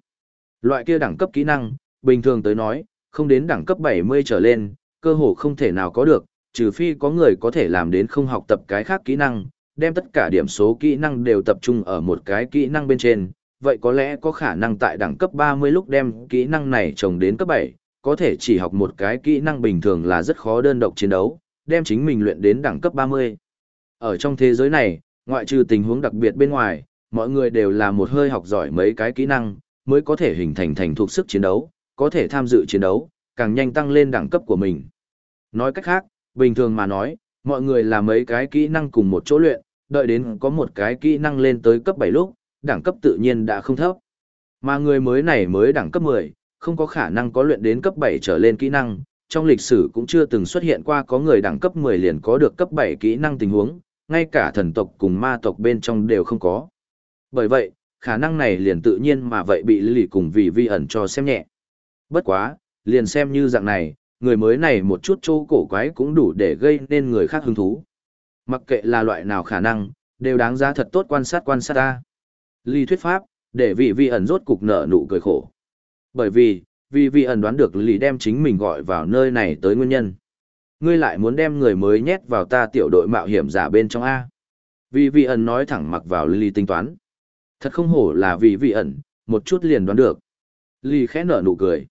Loại kia đẳng cấp kỹ năng, bình thường tới nói, không đến đẳng cấp 70 trở lên, cơ hồ không thể nào có được, trừ phi có người có thể làm đến không học tập cái khác kỹ năng, đem tất cả điểm số kỹ năng đều tập trung ở một cái kỹ năng bên trên, vậy có lẽ có khả năng tại đẳng cấp 30 lúc đem kỹ năng này trồng đến cấp 7, có thể chỉ học một cái kỹ năng bình thường là rất khó đơn độc chiến đấu, đem chính mình luyện đến đẳng cấp 30. Ở trong thế giới này, ngoại trừ tình huống đặc biệt bên ngoài, mọi người đều là một hơi học giỏi mấy cái kỹ năng, mới có thể hình thành thành thuộc sức chiến đấu, có thể tham dự chiến đấu, càng nhanh tăng lên đẳng cấp của mình. Nói cách khác, bình thường mà nói, mọi người là mấy cái kỹ năng cùng một chỗ luyện, đợi đến có một cái kỹ năng lên tới cấp 7 lúc, đẳng cấp tự nhiên đã không thấp. Mà người mới này mới đẳng cấp 10, không có khả năng có luyện đến cấp 7 trở lên kỹ năng, trong lịch sử cũng chưa từng xuất hiện qua có người đẳng cấp 10 liền có được cấp 7 kỹ năng tình huống, ngay cả thần tộc cùng ma tộc bên trong đều không có. Bởi vậy, khả năng này liền tự nhiên mà vậy bị lì cùng vì vi ẩn cho xem nhẹ. Bất quá, liền xem như dạng này, người mới này một chút chỗ cổ quái cũng đủ để gây nên người khác hứng thú. Mặc kệ là loại nào khả năng, đều đáng giá thật tốt quan sát quan sát ta. Ly thuyết pháp, để vị vi ẩn rốt cục nở nụ cười khổ. Bởi vì, vì vì ẩn đoán được lì đem chính mình gọi vào nơi này tới nguyên nhân. Ngươi lại muốn đem người mới nhét vào ta tiểu đội mạo hiểm giả bên trong A. Vì vì ẩn nói thẳng mặc vào lì tính toán. Thật không hổ là vì Vị ẩn, một chút liền đoán được. Lì khẽ nở nụ cười.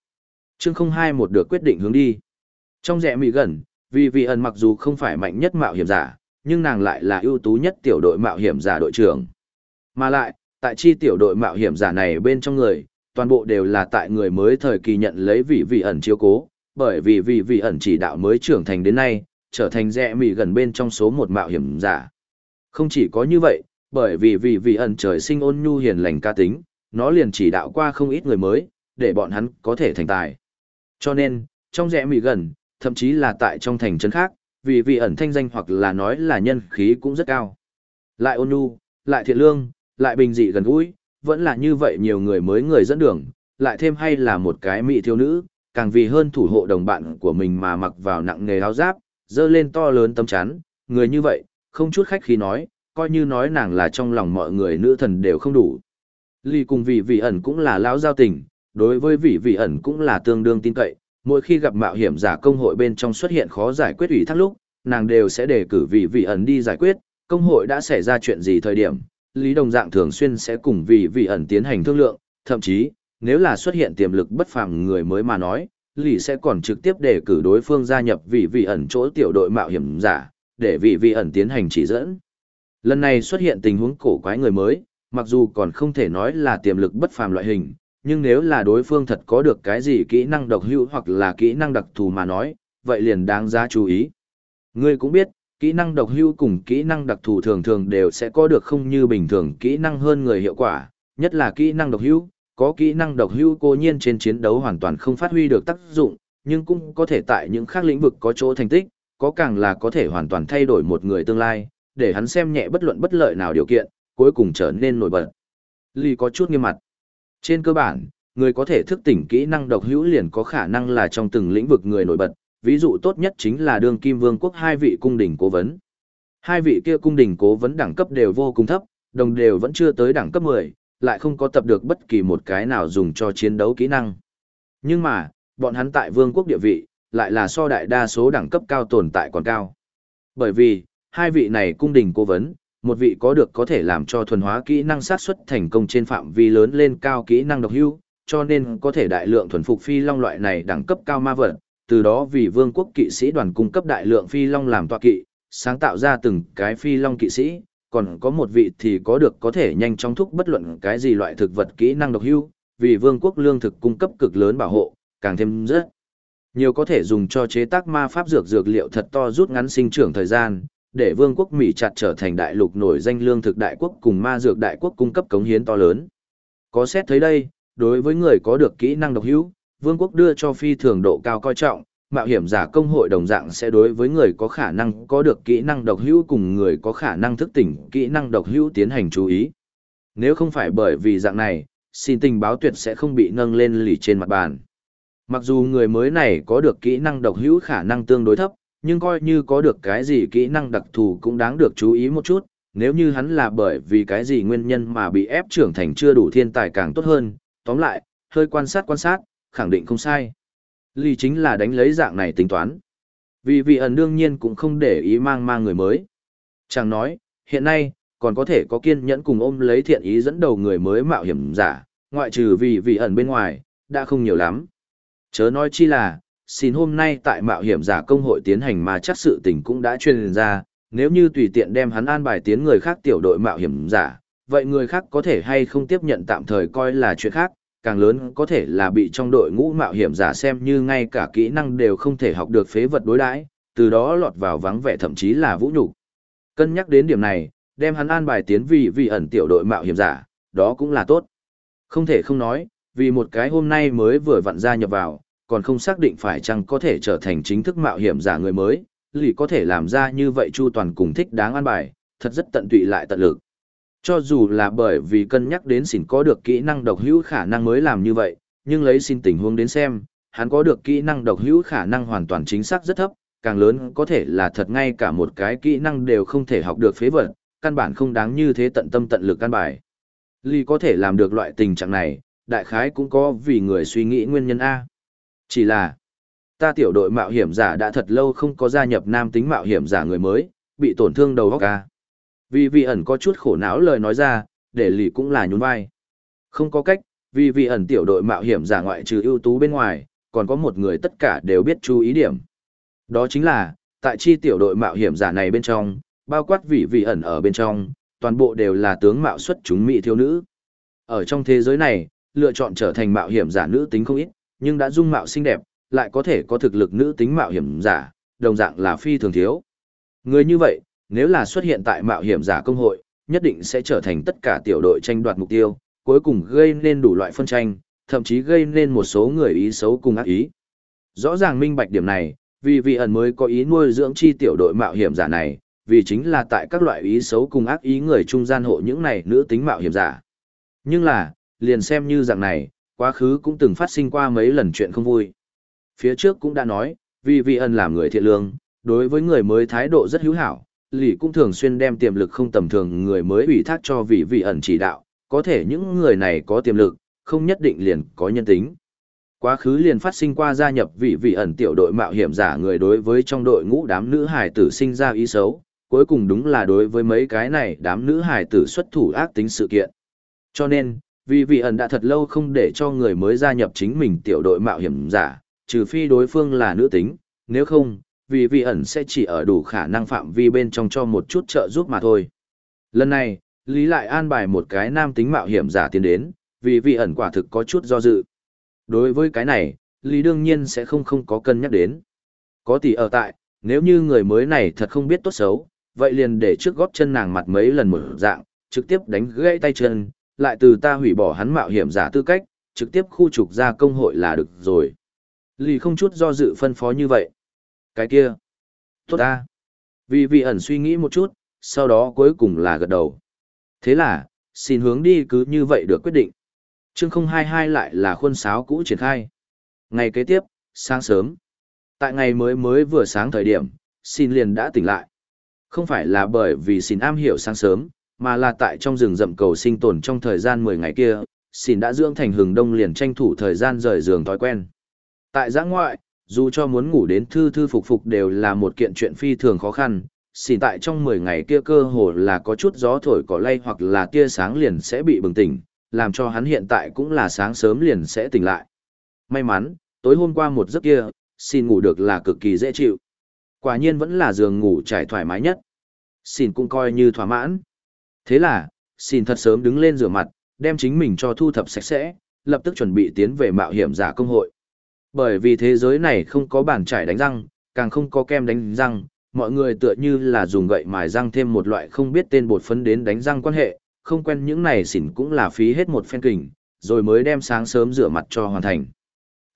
Chương không hai một được quyết định hướng đi. Trong rẽ mỹ gần, vì Vị ẩn mặc dù không phải mạnh nhất mạo hiểm giả, nhưng nàng lại là ưu tú nhất tiểu đội mạo hiểm giả đội trưởng. Mà lại, tại chi tiểu đội mạo hiểm giả này bên trong người, toàn bộ đều là tại người mới thời kỳ nhận lấy vị vị ẩn chiếu cố, bởi vì vị vị ẩn chỉ đạo mới trưởng thành đến nay, trở thành rẽ mì gần bên trong số một mạo hiểm giả. Không chỉ có như vậy, bởi vì vị vị ẩn trời sinh ôn nhu hiền lành ca tính, nó liền chỉ đạo qua không ít người mới, để bọn hắn có thể thành tài. Cho nên, trong rẽ mì gần, thậm chí là tại trong thành trấn khác, vì vị ẩn thanh danh hoặc là nói là nhân khí cũng rất cao. Lại ôn nhu, lại thiện lương, lại bình dị gần gũi, vẫn là như vậy nhiều người mới người dẫn đường, lại thêm hay là một cái mỹ thiếu nữ, càng vì hơn thủ hộ đồng bạn của mình mà mặc vào nặng nghề áo giáp, dơ lên to lớn tấm chắn, người như vậy, không chút khách khí nói, coi như nói nàng là trong lòng mọi người nữ thần đều không đủ. Ly cùng vị vị ẩn cũng là lão giao tình, đối với vị vị ẩn cũng là tương đương tin cậy, mỗi khi gặp mạo hiểm giả công hội bên trong xuất hiện khó giải quyết ủy thác lúc, nàng đều sẽ đề cử vị vị ẩn đi giải quyết, công hội đã xảy ra chuyện gì thời điểm, Lý Đồng Dạng thường xuyên sẽ cùng vị vị ẩn tiến hành thương lượng, thậm chí, nếu là xuất hiện tiềm lực bất phàm người mới mà nói, Lý sẽ còn trực tiếp đề cử đối phương gia nhập vị vị ẩn chỗ tiểu đội mạo hiểm giả, để vị vị ẩn tiến hành chỉ dẫn. Lần này xuất hiện tình huống cổ quái người mới, mặc dù còn không thể nói là tiềm lực bất phàm loại hình, nhưng nếu là đối phương thật có được cái gì kỹ năng độc hữu hoặc là kỹ năng đặc thù mà nói, vậy liền đáng giá chú ý. Ngươi cũng biết, kỹ năng độc hưu cùng kỹ năng đặc thù thường thường đều sẽ có được không như bình thường kỹ năng hơn người hiệu quả, nhất là kỹ năng độc hưu, có kỹ năng độc hưu cố nhiên trên chiến đấu hoàn toàn không phát huy được tác dụng, nhưng cũng có thể tại những khác lĩnh vực có chỗ thành tích, có càng là có thể hoàn toàn thay đổi một người tương lai, để hắn xem nhẹ bất luận bất lợi nào điều kiện, cuối cùng trở nên nổi bật. Ly có chút nghiêm mặt. Trên cơ bản, người có thể thức tỉnh kỹ năng độc hữu liền có khả năng là trong từng lĩnh vực người nổi bật, ví dụ tốt nhất chính là đương kim vương quốc hai vị cung đình cố vấn. Hai vị kia cung đình cố vấn đẳng cấp đều vô cùng thấp, đồng đều vẫn chưa tới đẳng cấp 10, lại không có tập được bất kỳ một cái nào dùng cho chiến đấu kỹ năng. Nhưng mà, bọn hắn tại vương quốc địa vị, lại là so đại đa số đẳng cấp cao tồn tại còn cao. Bởi vì, hai vị này cung đình cố vấn, một vị có được có thể làm cho thuần hóa kỹ năng sát xuất thành công trên phạm vi lớn lên cao kỹ năng độc hưu, cho nên có thể đại lượng thuần phục phi long loại này đẳng cấp cao ma vật, từ đó vì vương quốc kỵ sĩ đoàn cung cấp đại lượng phi long làm tọa kỵ, sáng tạo ra từng cái phi long kỵ sĩ, còn có một vị thì có được có thể nhanh chóng thúc bất luận cái gì loại thực vật kỹ năng độc hưu vì vương quốc lương thực cung cấp cực lớn bảo hộ, càng thêm rất nhiều có thể dùng cho chế tác ma pháp dược dược liệu thật to rút ngắn sinh trưởng thời gian, để vương quốc Mỹ chặt trở thành đại lục nổi danh lương thực đại quốc cùng ma dược đại quốc cung cấp cống hiến to lớn. Có xét thấy đây, đối với người có được kỹ năng độc hữu, vương quốc đưa cho phi thường độ cao coi trọng, mạo hiểm giả công hội đồng dạng sẽ đối với người có khả năng có được kỹ năng độc hữu cùng người có khả năng thức tỉnh kỹ năng độc hữu tiến hành chú ý. Nếu không phải bởi vì dạng này, xin tình báo tuyệt sẽ không bị nâng lên lì trên mặt bàn. Mặc dù người mới này có được kỹ năng độc hữu khả năng tương đối thấp, nhưng coi như có được cái gì kỹ năng đặc thù cũng đáng được chú ý một chút, nếu như hắn là bởi vì cái gì nguyên nhân mà bị ép trưởng thành chưa đủ thiên tài càng tốt hơn, tóm lại, hơi quan sát quan sát, khẳng định không sai. Lý chính là đánh lấy dạng này tính toán. Vì vị ẩn đương nhiên cũng không để ý mang mang người mới. Chàng nói, hiện nay, còn có thể có kiên nhẫn cùng ôm lấy thiện ý dẫn đầu người mới mạo hiểm giả, ngoại trừ vì vị ẩn bên ngoài, đã không nhiều lắm. Chớ nói chi là, xin hôm nay tại mạo hiểm giả công hội tiến hành mà chắc sự tình cũng đã truyền ra, nếu như tùy tiện đem hắn an bài tiến người khác tiểu đội mạo hiểm giả, vậy người khác có thể hay không tiếp nhận tạm thời coi là chuyện khác, càng lớn có thể là bị trong đội ngũ mạo hiểm giả xem như ngay cả kỹ năng đều không thể học được phế vật đối đãi, từ đó lọt vào vắng vẻ thậm chí là vũ nhục. Cân nhắc đến điểm này, đem hắn an bài tiến vì vị ẩn tiểu đội mạo hiểm giả, đó cũng là tốt. Không thể không nói, vì một cái hôm nay mới vừa vặn ra nhập vào, còn không xác định phải chăng có thể trở thành chính thức mạo hiểm giả người mới, lì có thể làm ra như vậy chu toàn cùng thích đáng an bài, thật rất tận tụy lại tận lực. Cho dù là bởi vì cân nhắc đến xỉn có được kỹ năng độc hữu khả năng mới làm như vậy, nhưng lấy xin tình huống đến xem, hắn có được kỹ năng độc hữu khả năng hoàn toàn chính xác rất thấp, càng lớn có thể là thật ngay cả một cái kỹ năng đều không thể học được phế vật, căn bản không đáng như thế tận tâm tận lực căn bài. Ly có thể làm được loại tình trạng này, đại khái cũng có vì người suy nghĩ nguyên nhân A. Chỉ là, ta tiểu đội mạo hiểm giả đã thật lâu không có gia nhập nam tính mạo hiểm giả người mới, bị tổn thương đầu óc A. Vì vị ẩn có chút khổ não lời nói ra, để lì cũng là nhún vai. Không có cách, vì vị ẩn tiểu đội mạo hiểm giả ngoại trừ ưu tú bên ngoài, còn có một người tất cả đều biết chú ý điểm. Đó chính là, tại chi tiểu đội mạo hiểm giả này bên trong, bao quát vị vị ẩn ở bên trong, toàn bộ đều là tướng mạo xuất chúng mỹ thiếu nữ. Ở trong thế giới này, lựa chọn trở thành mạo hiểm giả nữ tính không ít, nhưng đã dung mạo xinh đẹp, lại có thể có thực lực nữ tính mạo hiểm giả, đồng dạng là phi thường thiếu. Người như vậy, nếu là xuất hiện tại mạo hiểm giả công hội, nhất định sẽ trở thành tất cả tiểu đội tranh đoạt mục tiêu, cuối cùng gây nên đủ loại phân tranh, thậm chí gây nên một số người ý xấu cùng ác ý. Rõ ràng minh bạch điểm này, vì vị ẩn mới có ý nuôi dưỡng chi tiểu đội mạo hiểm giả này, vì chính là tại các loại ý xấu cùng ác ý người trung gian hộ những này nữ tính mạo hiểm giả. Nhưng là, liền xem như dạng này, quá khứ cũng từng phát sinh qua mấy lần chuyện không vui. Phía trước cũng đã nói, vì vị ẩn làm người thiện lương, đối với người mới thái độ rất hữu hảo, lì cũng thường xuyên đem tiềm lực không tầm thường người mới ủy thác cho vị vị ẩn chỉ đạo, có thể những người này có tiềm lực, không nhất định liền có nhân tính. Quá khứ liền phát sinh qua gia nhập vị vị ẩn tiểu đội mạo hiểm giả người đối với trong đội ngũ đám nữ hải tử sinh ra ý xấu, cuối cùng đúng là đối với mấy cái này đám nữ hải tử xuất thủ ác tính sự kiện. Cho nên, vị vị ẩn đã thật lâu không để cho người mới gia nhập chính mình tiểu đội mạo hiểm giả, trừ phi đối phương là nữ tính, nếu không, vì vị ẩn sẽ chỉ ở đủ khả năng phạm vi bên trong cho một chút trợ giúp mà thôi. Lần này, Lý lại an bài một cái nam tính mạo hiểm giả tiến đến, vì vị ẩn quả thực có chút do dự. Đối với cái này, Lý đương nhiên sẽ không không có cân nhắc đến. Có tỷ ở tại, nếu như người mới này thật không biết tốt xấu, vậy liền để trước góp chân nàng mặt mấy lần một dạng, trực tiếp đánh gãy tay chân, lại từ ta hủy bỏ hắn mạo hiểm giả tư cách, trực tiếp khu trục ra công hội là được rồi. Lý không chút do dự phân phó như vậy. Cái kia. Tốt ta. Vì vị ẩn suy nghĩ một chút, sau đó cuối cùng là gật đầu. Thế là, xin hướng đi cứ như vậy được quyết định. Chương 022 lại là khuôn sáo cũ triển khai. Ngày kế tiếp, sáng sớm. Tại ngày mới mới vừa sáng thời điểm, xin liền đã tỉnh lại. Không phải là bởi vì xin am hiểu sáng sớm, mà là tại trong rừng rậm cầu sinh tồn trong thời gian 10 ngày kia, xin đã dưỡng thành hừng đông liền tranh thủ thời gian rời giường thói quen. Tại giã ngoại, dù cho muốn ngủ đến thư thư phục phục đều là một kiện chuyện phi thường khó khăn, xỉn tại trong 10 ngày kia cơ hồ là có chút gió thổi cỏ lay hoặc là tia sáng liền sẽ bị bừng tỉnh, làm cho hắn hiện tại cũng là sáng sớm liền sẽ tỉnh lại. May mắn, tối hôm qua một giấc kia, xin ngủ được là cực kỳ dễ chịu. Quả nhiên vẫn là giường ngủ trải thoải mái nhất. Xin cũng coi như thỏa mãn. Thế là, xin thật sớm đứng lên rửa mặt, đem chính mình cho thu thập sạch sẽ, lập tức chuẩn bị tiến về mạo hiểm giả công hội. Bởi vì thế giới này không có bàn trải đánh răng, càng không có kem đánh răng, mọi người tựa như là dùng gậy mài răng thêm một loại không biết tên bột phấn đến đánh răng quan hệ, không quen những này xỉn cũng là phí hết một phen kình, rồi mới đem sáng sớm rửa mặt cho hoàn thành.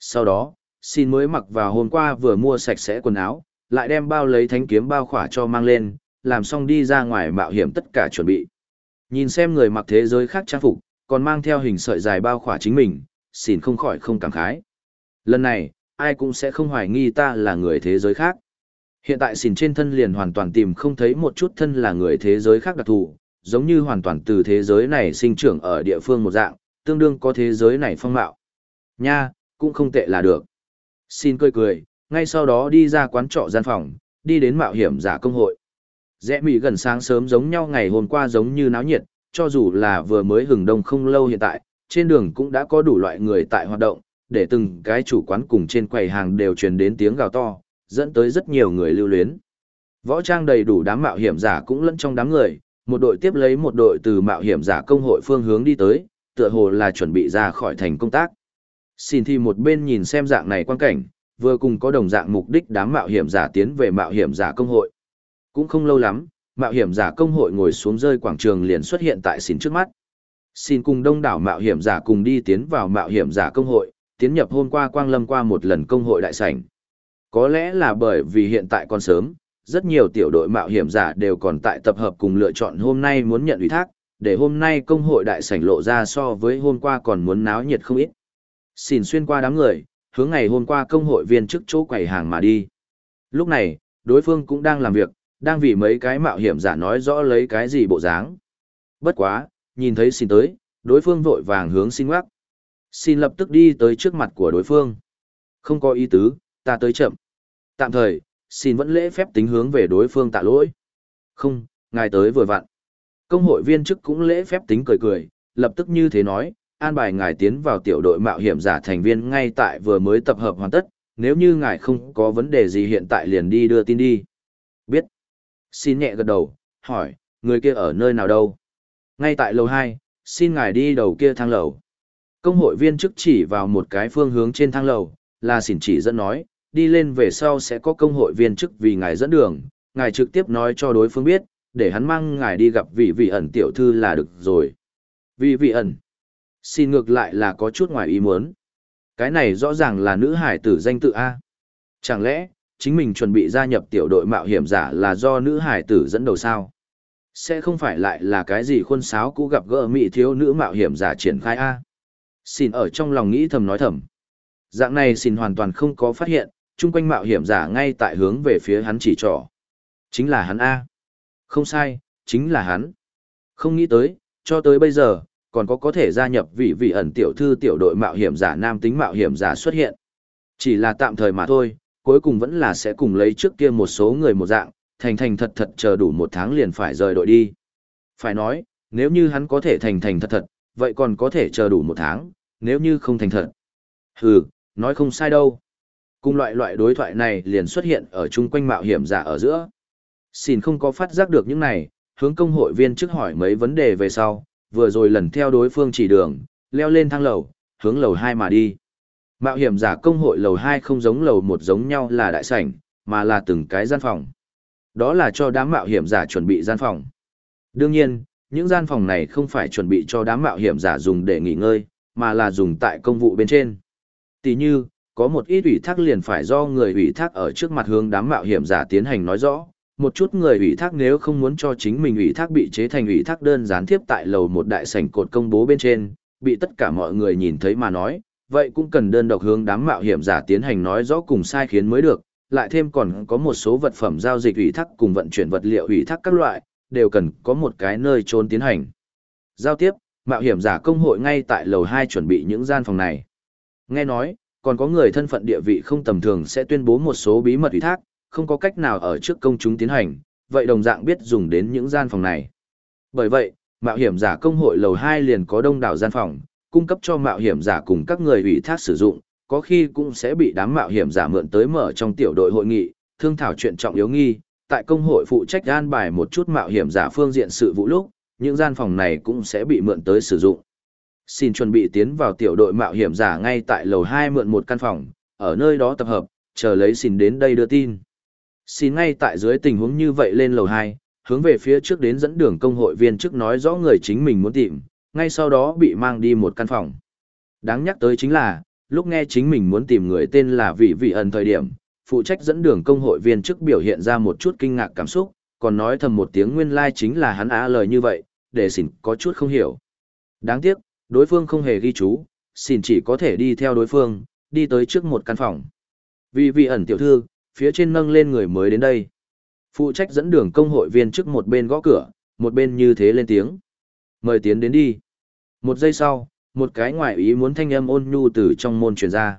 Sau đó, xin mới mặc vào hôm qua vừa mua sạch sẽ quần áo, lại đem bao lấy thánh kiếm bao khỏa cho mang lên, làm xong đi ra ngoài mạo hiểm tất cả chuẩn bị. Nhìn xem người mặc thế giới khác trang phục, còn mang theo hình sợi dài bao khỏa chính mình, xin không khỏi không cảm khái. Lần này, ai cũng sẽ không hoài nghi ta là người thế giới khác. Hiện tại xìn trên thân liền hoàn toàn tìm không thấy một chút thân là người thế giới khác đặc thù, giống như hoàn toàn từ thế giới này sinh trưởng ở địa phương một dạng, tương đương có thế giới này phong mạo. Nha, cũng không tệ là được. Xin cười cười, ngay sau đó đi ra quán trọ gian phòng, đi đến mạo hiểm giả công hội. Rẽ mỉ gần sáng sớm giống nhau ngày hôm qua giống như náo nhiệt, cho dù là vừa mới hừng đông không lâu hiện tại, trên đường cũng đã có đủ loại người tại hoạt động, để từng cái chủ quán cùng trên quầy hàng đều truyền đến tiếng gào to, dẫn tới rất nhiều người lưu luyến. Võ trang đầy đủ đám mạo hiểm giả cũng lẫn trong đám người, một đội tiếp lấy một đội từ mạo hiểm giả công hội phương hướng đi tới, tựa hồ là chuẩn bị ra khỏi thành công tác. Xin thì một bên nhìn xem dạng này quan cảnh, vừa cùng có đồng dạng mục đích đám mạo hiểm giả tiến về mạo hiểm giả công hội. Cũng không lâu lắm, mạo hiểm giả công hội ngồi xuống rơi quảng trường liền xuất hiện tại xin trước mắt. Xin cùng đông đảo mạo hiểm giả cùng đi tiến vào mạo hiểm giả công hội, tiến nhập hôm qua quang lâm qua một lần công hội đại sảnh. Có lẽ là bởi vì hiện tại còn sớm, rất nhiều tiểu đội mạo hiểm giả đều còn tại tập hợp cùng lựa chọn hôm nay muốn nhận ủy thác, để hôm nay công hội đại sảnh lộ ra so với hôm qua còn muốn náo nhiệt không ít. Xin xuyên qua đám người, hướng ngày hôm qua công hội viên trước chỗ quầy hàng mà đi. Lúc này, đối phương cũng đang làm việc, đang vì mấy cái mạo hiểm giả nói rõ lấy cái gì bộ dáng. Bất quá, nhìn thấy xin tới, đối phương vội vàng hướng xin ngoắc. Xin lập tức đi tới trước mặt của đối phương. Không có ý tứ, ta tới chậm. Tạm thời, xin vẫn lễ phép tính hướng về đối phương tạ lỗi. Không, ngài tới vừa vặn. Công hội viên chức cũng lễ phép tính cười cười, lập tức như thế nói, an bài ngài tiến vào tiểu đội mạo hiểm giả thành viên ngay tại vừa mới tập hợp hoàn tất, nếu như ngài không có vấn đề gì hiện tại liền đi đưa tin đi. Biết. Xin nhẹ gật đầu, hỏi, người kia ở nơi nào đâu? Ngay tại lầu 2, xin ngài đi đầu kia thang lầu. Công hội viên chức chỉ vào một cái phương hướng trên thang lầu, là xỉn chỉ dẫn nói, đi lên về sau sẽ có công hội viên chức vì ngài dẫn đường, ngài trực tiếp nói cho đối phương biết, để hắn mang ngài đi gặp vị vị ẩn tiểu thư là được rồi. Vị vị ẩn. Xin ngược lại là có chút ngoài ý muốn. Cái này rõ ràng là nữ hải tử danh tự A. Chẳng lẽ, chính mình chuẩn bị gia nhập tiểu đội mạo hiểm giả là do nữ hải tử dẫn đầu sao? Sẽ không phải lại là cái gì khuôn sáo cũ gặp gỡ mỹ thiếu nữ mạo hiểm giả triển khai A. Xin ở trong lòng nghĩ thầm nói thầm. Dạng này xin hoàn toàn không có phát hiện, chung quanh mạo hiểm giả ngay tại hướng về phía hắn chỉ trỏ. Chính là hắn A. Không sai, chính là hắn. Không nghĩ tới, cho tới bây giờ, còn có có thể gia nhập vị vị ẩn tiểu thư tiểu đội mạo hiểm giả nam tính mạo hiểm giả xuất hiện. Chỉ là tạm thời mà thôi, cuối cùng vẫn là sẽ cùng lấy trước kia một số người một dạng, thành thành thật thật chờ đủ một tháng liền phải rời đội đi. Phải nói, nếu như hắn có thể thành thành thật thật, vậy còn có thể chờ đủ một tháng, nếu như không thành thật. Hừ, nói không sai đâu. Cùng loại loại đối thoại này liền xuất hiện ở chung quanh mạo hiểm giả ở giữa. Xin không có phát giác được những này, hướng công hội viên trước hỏi mấy vấn đề về sau, vừa rồi lần theo đối phương chỉ đường, leo lên thang lầu, hướng lầu 2 mà đi. Mạo hiểm giả công hội lầu 2 không giống lầu 1 giống nhau là đại sảnh, mà là từng cái gian phòng. Đó là cho đám mạo hiểm giả chuẩn bị gian phòng. Đương nhiên, những gian phòng này không phải chuẩn bị cho đám mạo hiểm giả dùng để nghỉ ngơi, mà là dùng tại công vụ bên trên. Tỷ như, có một ít ủy thác liền phải do người ủy thác ở trước mặt hướng đám mạo hiểm giả tiến hành nói rõ. Một chút người ủy thác nếu không muốn cho chính mình ủy thác bị chế thành ủy thác đơn gián tiếp tại lầu một đại sảnh cột công bố bên trên, bị tất cả mọi người nhìn thấy mà nói, vậy cũng cần đơn độc hướng đám mạo hiểm giả tiến hành nói rõ cùng sai khiến mới được, lại thêm còn có một số vật phẩm giao dịch ủy thác cùng vận chuyển vật liệu ủy thác các loại, đều cần có một cái nơi trốn tiến hành. Giao tiếp, mạo hiểm giả công hội ngay tại lầu 2 chuẩn bị những gian phòng này. Nghe nói, còn có người thân phận địa vị không tầm thường sẽ tuyên bố một số bí mật ủy thác, không có cách nào ở trước công chúng tiến hành, vậy đồng dạng biết dùng đến những gian phòng này. Bởi vậy, mạo hiểm giả công hội lầu 2 liền có đông đảo gian phòng, cung cấp cho mạo hiểm giả cùng các người ủy thác sử dụng, có khi cũng sẽ bị đám mạo hiểm giả mượn tới mở trong tiểu đội hội nghị, thương thảo chuyện trọng yếu nghi, tại công hội phụ trách an bài một chút mạo hiểm giả phương diện sự vụ lúc, những gian phòng này cũng sẽ bị mượn tới sử dụng. Xin chuẩn bị tiến vào tiểu đội mạo hiểm giả ngay tại lầu 2 mượn một căn phòng, ở nơi đó tập hợp, chờ lấy xin đến đây đưa tin. Xin ngay tại dưới tình huống như vậy lên lầu 2, hướng về phía trước đến dẫn đường công hội viên trước nói rõ người chính mình muốn tìm, ngay sau đó bị mang đi một căn phòng. Đáng nhắc tới chính là, lúc nghe chính mình muốn tìm người tên là vị vị ẩn thời điểm, phụ trách dẫn đường công hội viên trước biểu hiện ra một chút kinh ngạc cảm xúc, còn nói thầm một tiếng nguyên lai like chính là hắn á lời như vậy, để xỉn có chút không hiểu. Đáng tiếc, đối phương không hề ghi chú, xỉn chỉ có thể đi theo đối phương, đi tới trước một căn phòng. Vì vị ẩn tiểu thư, phía trên nâng lên người mới đến đây. Phụ trách dẫn đường công hội viên trước một bên gõ cửa, một bên như thế lên tiếng. Mời tiến đến đi. Một giây sau, một cái ngoại ý muốn thanh âm ôn nhu từ trong môn truyền ra.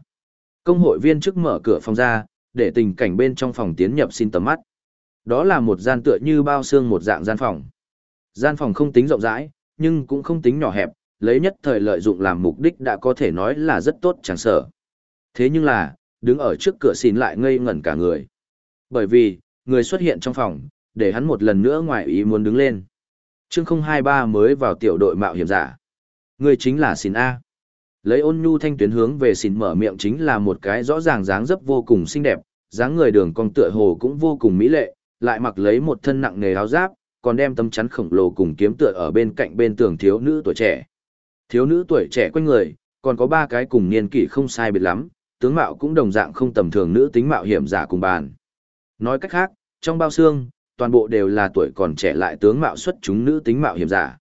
Công hội viên trước mở cửa phòng ra, để tình cảnh bên trong phòng tiến nhập xin tầm mắt. Đó là một gian tựa như bao xương một dạng gian phòng. Gian phòng không tính rộng rãi, nhưng cũng không tính nhỏ hẹp, lấy nhất thời lợi dụng làm mục đích đã có thể nói là rất tốt chẳng sợ. Thế nhưng là, đứng ở trước cửa xin lại ngây ngẩn cả người. Bởi vì, người xuất hiện trong phòng, để hắn một lần nữa ngoài ý muốn đứng lên. Chương 023 mới vào tiểu đội mạo hiểm giả. Người chính là xin A. Lấy ôn nhu thanh tuyến hướng về xin mở miệng chính là một cái rõ ràng dáng dấp vô cùng xinh đẹp, dáng người đường cong tựa hồ cũng vô cùng mỹ lệ, lại mặc lấy một thân nặng nề áo giáp, còn đem tấm chắn khổng lồ cùng kiếm tựa ở bên cạnh bên tường thiếu nữ tuổi trẻ. Thiếu nữ tuổi trẻ quanh người, còn có ba cái cùng niên kỷ không sai biệt lắm, tướng mạo cũng đồng dạng không tầm thường nữ tính mạo hiểm giả cùng bàn. Nói cách khác, trong bao xương, toàn bộ đều là tuổi còn trẻ lại tướng mạo xuất chúng nữ tính mạo hiểm giả.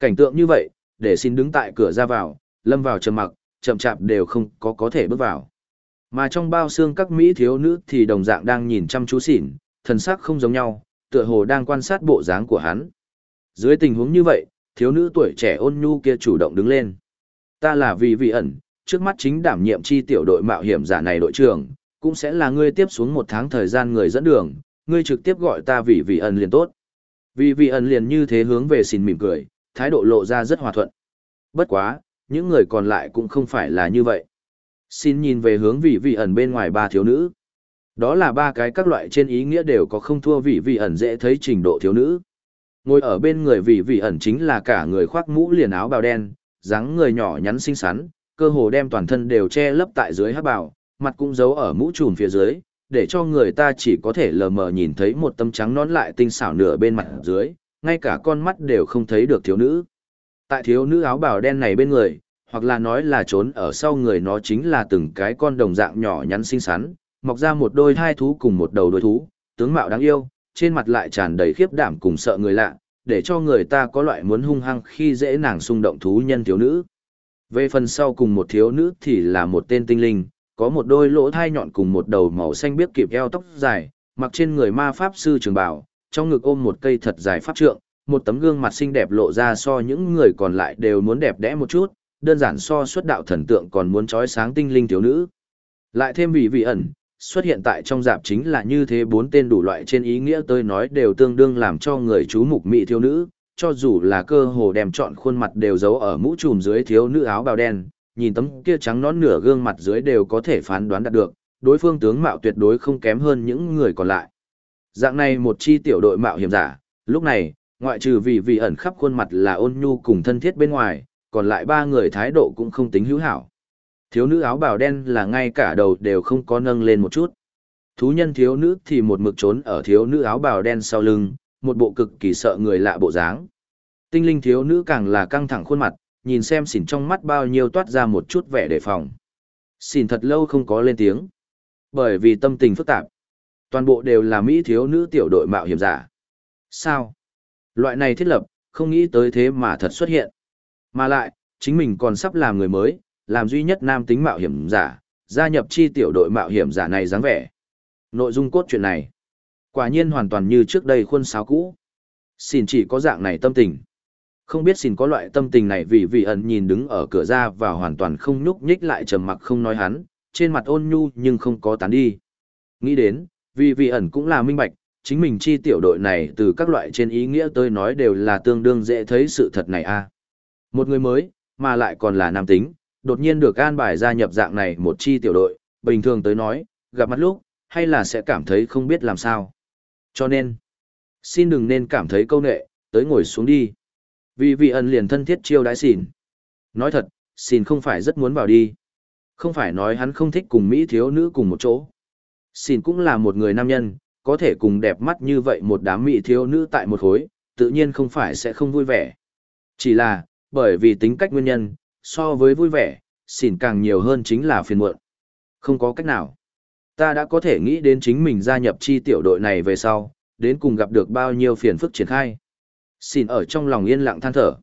Cảnh tượng như vậy, để xin đứng tại cửa ra vào, lâm vào trầm mặc, chậm chạp đều không có có thể bước vào. Mà trong bao xương các mỹ thiếu nữ thì đồng dạng đang nhìn chăm chú xỉn, thần sắc không giống nhau, tựa hồ đang quan sát bộ dáng của hắn. Dưới tình huống như vậy, thiếu nữ tuổi trẻ ôn nhu kia chủ động đứng lên. Ta là vì vị ẩn, trước mắt chính đảm nhiệm chi tiểu đội mạo hiểm giả này đội trưởng, cũng sẽ là ngươi tiếp xuống một tháng thời gian người dẫn đường, ngươi trực tiếp gọi ta vì vị ẩn liền tốt. Vì vị ẩn liền như thế hướng về xin mỉm cười, thái độ lộ ra rất hòa thuận. Bất quá, những người còn lại cũng không phải là như vậy. Xin nhìn về hướng vị vị ẩn bên ngoài ba thiếu nữ. Đó là ba cái các loại trên ý nghĩa đều có không thua vị vị ẩn dễ thấy trình độ thiếu nữ. Ngồi ở bên người vị vị ẩn chính là cả người khoác mũ liền áo bào đen, dáng người nhỏ nhắn xinh xắn, cơ hồ đem toàn thân đều che lấp tại dưới hắc bào, mặt cũng giấu ở mũ trùm phía dưới, để cho người ta chỉ có thể lờ mờ nhìn thấy một tấm trắng nón lại tinh xảo nửa bên mặt dưới, ngay cả con mắt đều không thấy được thiếu nữ. Tại thiếu nữ áo bào đen này bên người, hoặc là nói là trốn ở sau người nó chính là từng cái con đồng dạng nhỏ nhắn xinh xắn, mọc ra một đôi hai thú cùng một đầu đôi thú, tướng mạo đáng yêu, trên mặt lại tràn đầy khiếp đảm cùng sợ người lạ, để cho người ta có loại muốn hung hăng khi dễ nàng xung động thú nhân thiếu nữ. Về phần sau cùng một thiếu nữ thì là một tên tinh linh, có một đôi lỗ thai nhọn cùng một đầu màu xanh biếc kịp eo tóc dài, mặc trên người ma pháp sư trường bảo, trong ngực ôm một cây thật dài pháp trượng, một tấm gương mặt xinh đẹp lộ ra so những người còn lại đều muốn đẹp đẽ một chút, đơn giản so xuất đạo thần tượng còn muốn trói sáng tinh linh thiếu nữ. Lại thêm vị vị ẩn, xuất hiện tại trong dạp chính là như thế bốn tên đủ loại trên ý nghĩa tôi nói đều tương đương làm cho người chú mục mỹ thiếu nữ, cho dù là cơ hồ đem chọn khuôn mặt đều giấu ở mũ trùm dưới thiếu nữ áo bào đen, nhìn tấm kia trắng nón nửa gương mặt dưới đều có thể phán đoán đạt được, đối phương tướng mạo tuyệt đối không kém hơn những người còn lại. Dạng này một chi tiểu đội mạo hiểm giả, lúc này, ngoại trừ vì vì ẩn khắp khuôn mặt là ôn nhu cùng thân thiết bên ngoài, còn lại ba người thái độ cũng không tính hữu hảo. Thiếu nữ áo bào đen là ngay cả đầu đều không có nâng lên một chút. Thú nhân thiếu nữ thì một mực trốn ở thiếu nữ áo bào đen sau lưng, một bộ cực kỳ sợ người lạ bộ dáng. Tinh linh thiếu nữ càng là căng thẳng khuôn mặt, nhìn xem xỉn trong mắt bao nhiêu toát ra một chút vẻ đề phòng. Xỉn thật lâu không có lên tiếng. Bởi vì tâm tình phức tạp. Toàn bộ đều là Mỹ thiếu nữ tiểu đội mạo hiểm giả. Sao? Loại này thiết lập, không nghĩ tới thế mà thật xuất hiện. Mà lại, chính mình còn sắp làm người mới, làm duy nhất nam tính mạo hiểm giả, gia nhập chi tiểu đội mạo hiểm giả này dáng vẻ. Nội dung cốt truyện này, quả nhiên hoàn toàn như trước đây khuôn sáo cũ. Xin chỉ có dạng này tâm tình. Không biết xin có loại tâm tình này vì vị ẩn nhìn đứng ở cửa ra và hoàn toàn không nhúc nhích lại trầm mặc không nói hắn, trên mặt ôn nhu nhưng không có tán đi. Nghĩ đến, vì vị ẩn cũng là minh bạch, chính mình chi tiểu đội này từ các loại trên ý nghĩa tôi nói đều là tương đương dễ thấy sự thật này a Một người mới, mà lại còn là nam tính, đột nhiên được an bài gia nhập dạng này một chi tiểu đội, bình thường tới nói, gặp mặt lúc, hay là sẽ cảm thấy không biết làm sao. Cho nên, xin đừng nên cảm thấy câu nệ, tới ngồi xuống đi. Vì vị ẩn liền thân thiết chiêu đãi xỉn. Nói thật, xỉn không phải rất muốn vào đi. Không phải nói hắn không thích cùng Mỹ thiếu nữ cùng một chỗ. Xỉn cũng là một người nam nhân, có thể cùng đẹp mắt như vậy một đám Mỹ thiếu nữ tại một khối, tự nhiên không phải sẽ không vui vẻ. Chỉ là, bởi vì tính cách nguyên nhân, so với vui vẻ, xỉn càng nhiều hơn chính là phiền muộn. Không có cách nào. Ta đã có thể nghĩ đến chính mình gia nhập chi tiểu đội này về sau, đến cùng gặp được bao nhiêu phiền phức triển khai. Xỉn ở trong lòng yên lặng than thở.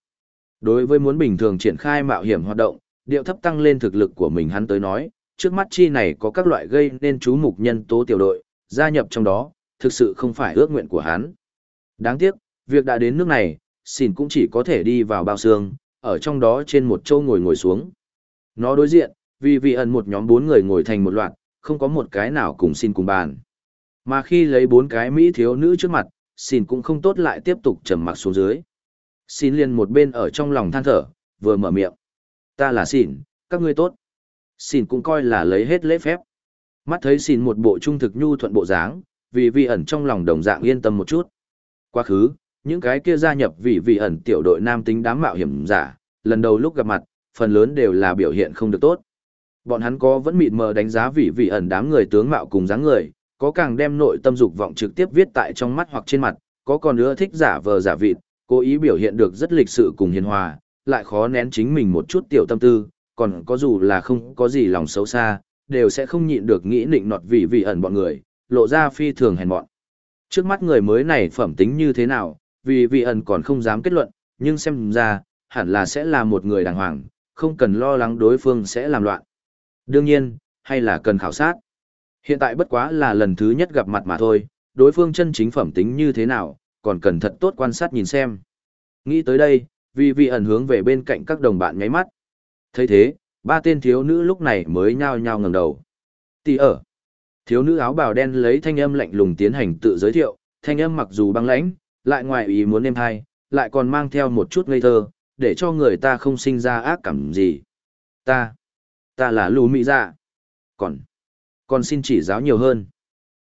Đối với muốn bình thường triển khai mạo hiểm hoạt động, điệu thấp tăng lên thực lực của mình hắn tới nói, trước mắt chi này có các loại gây nên chú mục nhân tố tiểu đội, gia nhập trong đó, thực sự không phải ước nguyện của hắn. Đáng tiếc, việc đã đến nước này, xỉn cũng chỉ có thể đi vào bao xương, ở trong đó trên một châu ngồi ngồi xuống. Nó đối diện, vì vị ẩn một nhóm bốn người ngồi thành một loạt, không có một cái nào cùng xin cùng bàn. Mà khi lấy bốn cái Mỹ thiếu nữ trước mặt, xin cũng không tốt lại tiếp tục trầm mặc xuống dưới. Xin liền một bên ở trong lòng than thở, vừa mở miệng. Ta là xin, các ngươi tốt. Xin cũng coi là lấy hết lễ phép. Mắt thấy xin một bộ trung thực nhu thuận bộ dáng, vì vị ẩn trong lòng đồng dạng yên tâm một chút. Quá khứ, những cái kia gia nhập vì vị ẩn tiểu đội nam tính đám mạo hiểm giả, lần đầu lúc gặp mặt, phần lớn đều là biểu hiện không được tốt. Bọn hắn có vẫn mịt mờ đánh giá vị vị ẩn đám người tướng mạo cùng dáng người, có càng đem nội tâm dục vọng trực tiếp viết tại trong mắt hoặc trên mặt, có còn nữa thích giả vờ giả vịt, cố ý biểu hiện được rất lịch sự cùng hiền hòa, lại khó nén chính mình một chút tiểu tâm tư, còn có dù là không có gì lòng xấu xa, đều sẽ không nhịn được nghĩ nịnh nọt vì vị ẩn bọn người, lộ ra phi thường hèn mọn. Trước mắt người mới này phẩm tính như thế nào, vì vị ẩn còn không dám kết luận, nhưng xem ra, hẳn là sẽ là một người đàng hoàng, không cần lo lắng đối phương sẽ làm loạn. Đương nhiên, hay là cần khảo sát. Hiện tại bất quá là lần thứ nhất gặp mặt mà thôi, đối phương chân chính phẩm tính như thế nào, còn cần thật tốt quan sát nhìn xem. Nghĩ tới đây, vì vị ẩn hướng về bên cạnh các đồng bạn nháy mắt. thấy thế, ba tên thiếu nữ lúc này mới nhao nhao ngẩng đầu. Tỷ ở. Thiếu nữ áo bào đen lấy thanh âm lạnh lùng tiến hành tự giới thiệu, thanh âm mặc dù băng lãnh, lại ngoài ý muốn êm hay, lại còn mang theo một chút ngây thơ, để cho người ta không sinh ra ác cảm gì. Ta, ta là lù mỹ dạ. Còn, còn xin chỉ giáo nhiều hơn.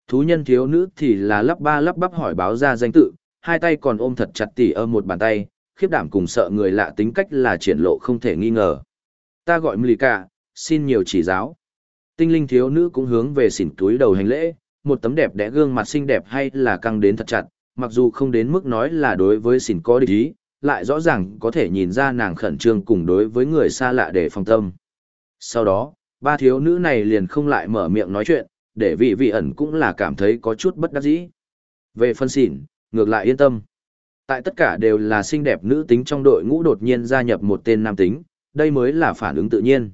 Thú nhân thiếu nữ thì là lắp ba lắp bắp hỏi báo ra danh tự, hai tay còn ôm thật chặt tỉ ở một bàn tay, khiếp đảm cùng sợ người lạ tính cách là triển lộ không thể nghi ngờ. Ta gọi Mlika, xin nhiều chỉ giáo. Tinh linh thiếu nữ cũng hướng về xỉn túi đầu hành lễ, một tấm đẹp đẽ gương mặt xinh đẹp hay là căng đến thật chặt, mặc dù không đến mức nói là đối với xỉn có địch ý, lại rõ ràng có thể nhìn ra nàng khẩn trương cùng đối với người xa lạ để phòng tâm. Sau đó, ba thiếu nữ này liền không lại mở miệng nói chuyện, để vị vị ẩn cũng là cảm thấy có chút bất đắc dĩ. Về phân xỉn, ngược lại yên tâm. Tại tất cả đều là xinh đẹp nữ tính trong đội ngũ đột nhiên gia nhập một tên nam tính, đây mới là phản ứng tự nhiên.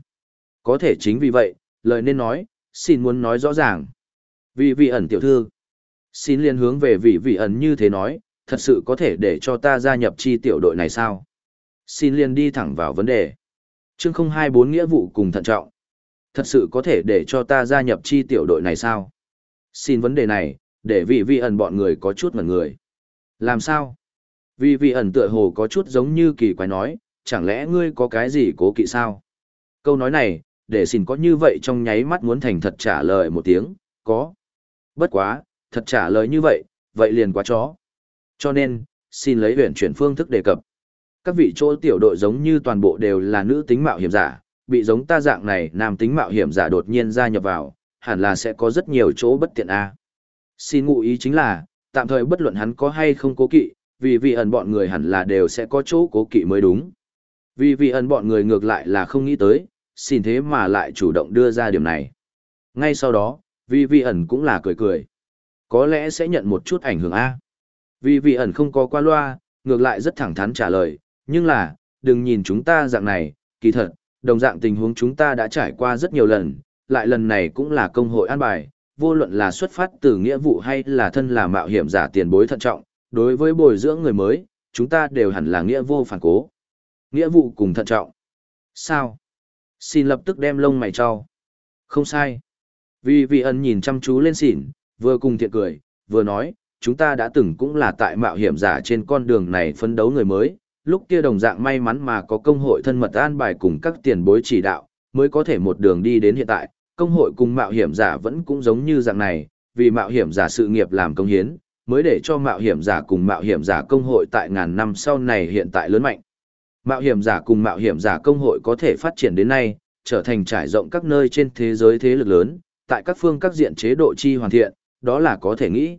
Có thể chính vì vậy, lời nên nói, xin muốn nói rõ ràng. Vị vị ẩn tiểu thư. Xin liên hướng về vị vị ẩn như thế nói, thật sự có thể để cho ta gia nhập chi tiểu đội này sao? Xin liên đi thẳng vào vấn đề. Chương 024 nghĩa vụ cùng thận trọng. Thật sự có thể để cho ta gia nhập chi tiểu đội này sao? Xin vấn đề này, để vị vị ẩn bọn người có chút ngẩn người. Làm sao? Vị vị ẩn tựa hồ có chút giống như kỳ quái nói, chẳng lẽ ngươi có cái gì cố kỵ sao? Câu nói này, để xin có như vậy trong nháy mắt muốn thành thật trả lời một tiếng, có. Bất quá, thật trả lời như vậy, vậy liền quá chó. Cho nên, xin lấy huyền chuyển phương thức đề cập. Các vị chỗ tiểu đội giống như toàn bộ đều là nữ tính mạo hiểm giả, bị giống ta dạng này nam tính mạo hiểm giả đột nhiên gia nhập vào, hẳn là sẽ có rất nhiều chỗ bất tiện a. Xin ngụ ý chính là, tạm thời bất luận hắn có hay không cố kỵ, vì vị ẩn bọn người hẳn là đều sẽ có chỗ cố kỵ mới đúng. Vì vị ẩn bọn người ngược lại là không nghĩ tới, xin thế mà lại chủ động đưa ra điểm này. Ngay sau đó, vì vị ẩn cũng là cười cười. Có lẽ sẽ nhận một chút ảnh hưởng A. Vì vị ẩn không có qua loa, ngược lại rất thẳng thắn trả lời, nhưng là, đừng nhìn chúng ta dạng này, kỳ thật, đồng dạng tình huống chúng ta đã trải qua rất nhiều lần, lại lần này cũng là công hội an bài, vô luận là xuất phát từ nghĩa vụ hay là thân là mạo hiểm giả tiền bối thận trọng, đối với bồi dưỡng người mới, chúng ta đều hẳn là nghĩa vô phản cố. Nghĩa vụ cùng thận trọng. Sao? Xin lập tức đem lông mày cho. Không sai. Vì vị ẩn nhìn chăm chú lên xỉn, vừa cùng thiện cười, vừa nói, chúng ta đã từng cũng là tại mạo hiểm giả trên con đường này phấn đấu người mới, lúc kia đồng dạng may mắn mà có công hội thân mật an bài cùng các tiền bối chỉ đạo, mới có thể một đường đi đến hiện tại, công hội cùng mạo hiểm giả vẫn cũng giống như dạng này, vì mạo hiểm giả sự nghiệp làm công hiến, mới để cho mạo hiểm giả cùng mạo hiểm giả công hội tại ngàn năm sau này hiện tại lớn mạnh. Mạo hiểm giả cùng mạo hiểm giả công hội có thể phát triển đến nay, trở thành trải rộng các nơi trên thế giới thế lực lớn, tại các phương các diện chế độ chi hoàn thiện, đó là có thể nghĩ.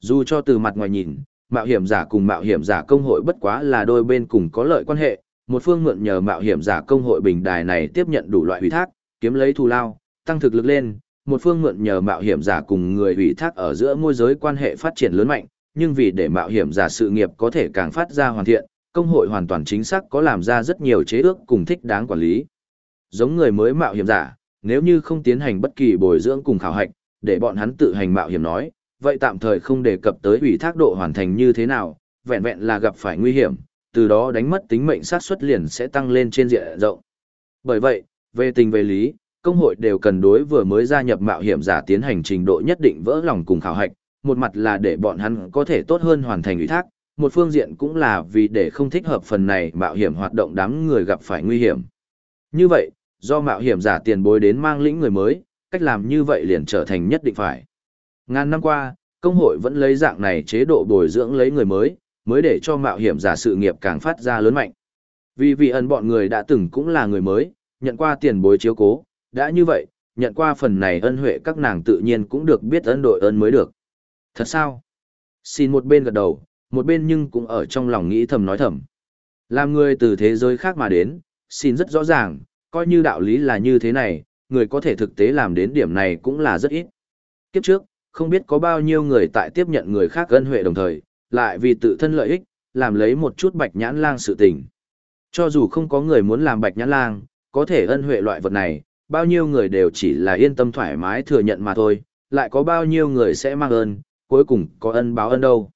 Dù cho từ mặt ngoài nhìn, mạo hiểm giả cùng mạo hiểm giả công hội bất quá là đôi bên cùng có lợi quan hệ, một phương mượn nhờ mạo hiểm giả công hội bình đài này tiếp nhận đủ loại ủy thác, kiếm lấy thù lao, tăng thực lực lên, một phương mượn nhờ mạo hiểm giả cùng người ủy thác ở giữa môi giới quan hệ phát triển lớn mạnh, nhưng vì để mạo hiểm giả sự nghiệp có thể càng phát ra hoàn thiện, công hội hoàn toàn chính xác có làm ra rất nhiều chế ước cùng thích đáng quản lý. Giống người mới mạo hiểm giả, nếu như không tiến hành bất kỳ bồi dưỡng cùng khảo hạch, để bọn hắn tự hành mạo hiểm nói, vậy tạm thời không đề cập tới ủy thác độ hoàn thành như thế nào, vẹn vẹn là gặp phải nguy hiểm, từ đó đánh mất tính mệnh sát suất liền sẽ tăng lên trên diện rộng. Bởi vậy, về tình về lý, công hội đều cần đối vừa mới gia nhập mạo hiểm giả tiến hành trình độ nhất định vỡ lòng cùng khảo hạch, một mặt là để bọn hắn có thể tốt hơn hoàn thành ủy thác, một phương diện cũng là vì để không thích hợp phần này mạo hiểm hoạt động đám người gặp phải nguy hiểm. Như vậy, do mạo hiểm giả tiền bối đến mang lĩnh người mới, cách làm như vậy liền trở thành nhất định phải. Ngàn năm qua, công hội vẫn lấy dạng này chế độ bồi dưỡng lấy người mới, mới để cho mạo hiểm giả sự nghiệp càng phát ra lớn mạnh. Vì vị ẩn bọn người đã từng cũng là người mới, nhận qua tiền bối chiếu cố, đã như vậy, nhận qua phần này ân huệ các nàng tự nhiên cũng được biết ân đội ơn mới được. Thật sao? Xin một bên gật đầu, một bên nhưng cũng ở trong lòng nghĩ thầm nói thầm. Làm người từ thế giới khác mà đến, xin rất rõ ràng, coi như đạo lý là như thế này, người có thể thực tế làm đến điểm này cũng là rất ít. Kiếp trước, không biết có bao nhiêu người tại tiếp nhận người khác ân huệ đồng thời, lại vì tự thân lợi ích, làm lấy một chút bạch nhãn lang sự tình. Cho dù không có người muốn làm bạch nhãn lang, có thể ân huệ loại vật này, bao nhiêu người đều chỉ là yên tâm thoải mái thừa nhận mà thôi, lại có bao nhiêu người sẽ mang ơn, cuối cùng có ân báo ân đâu.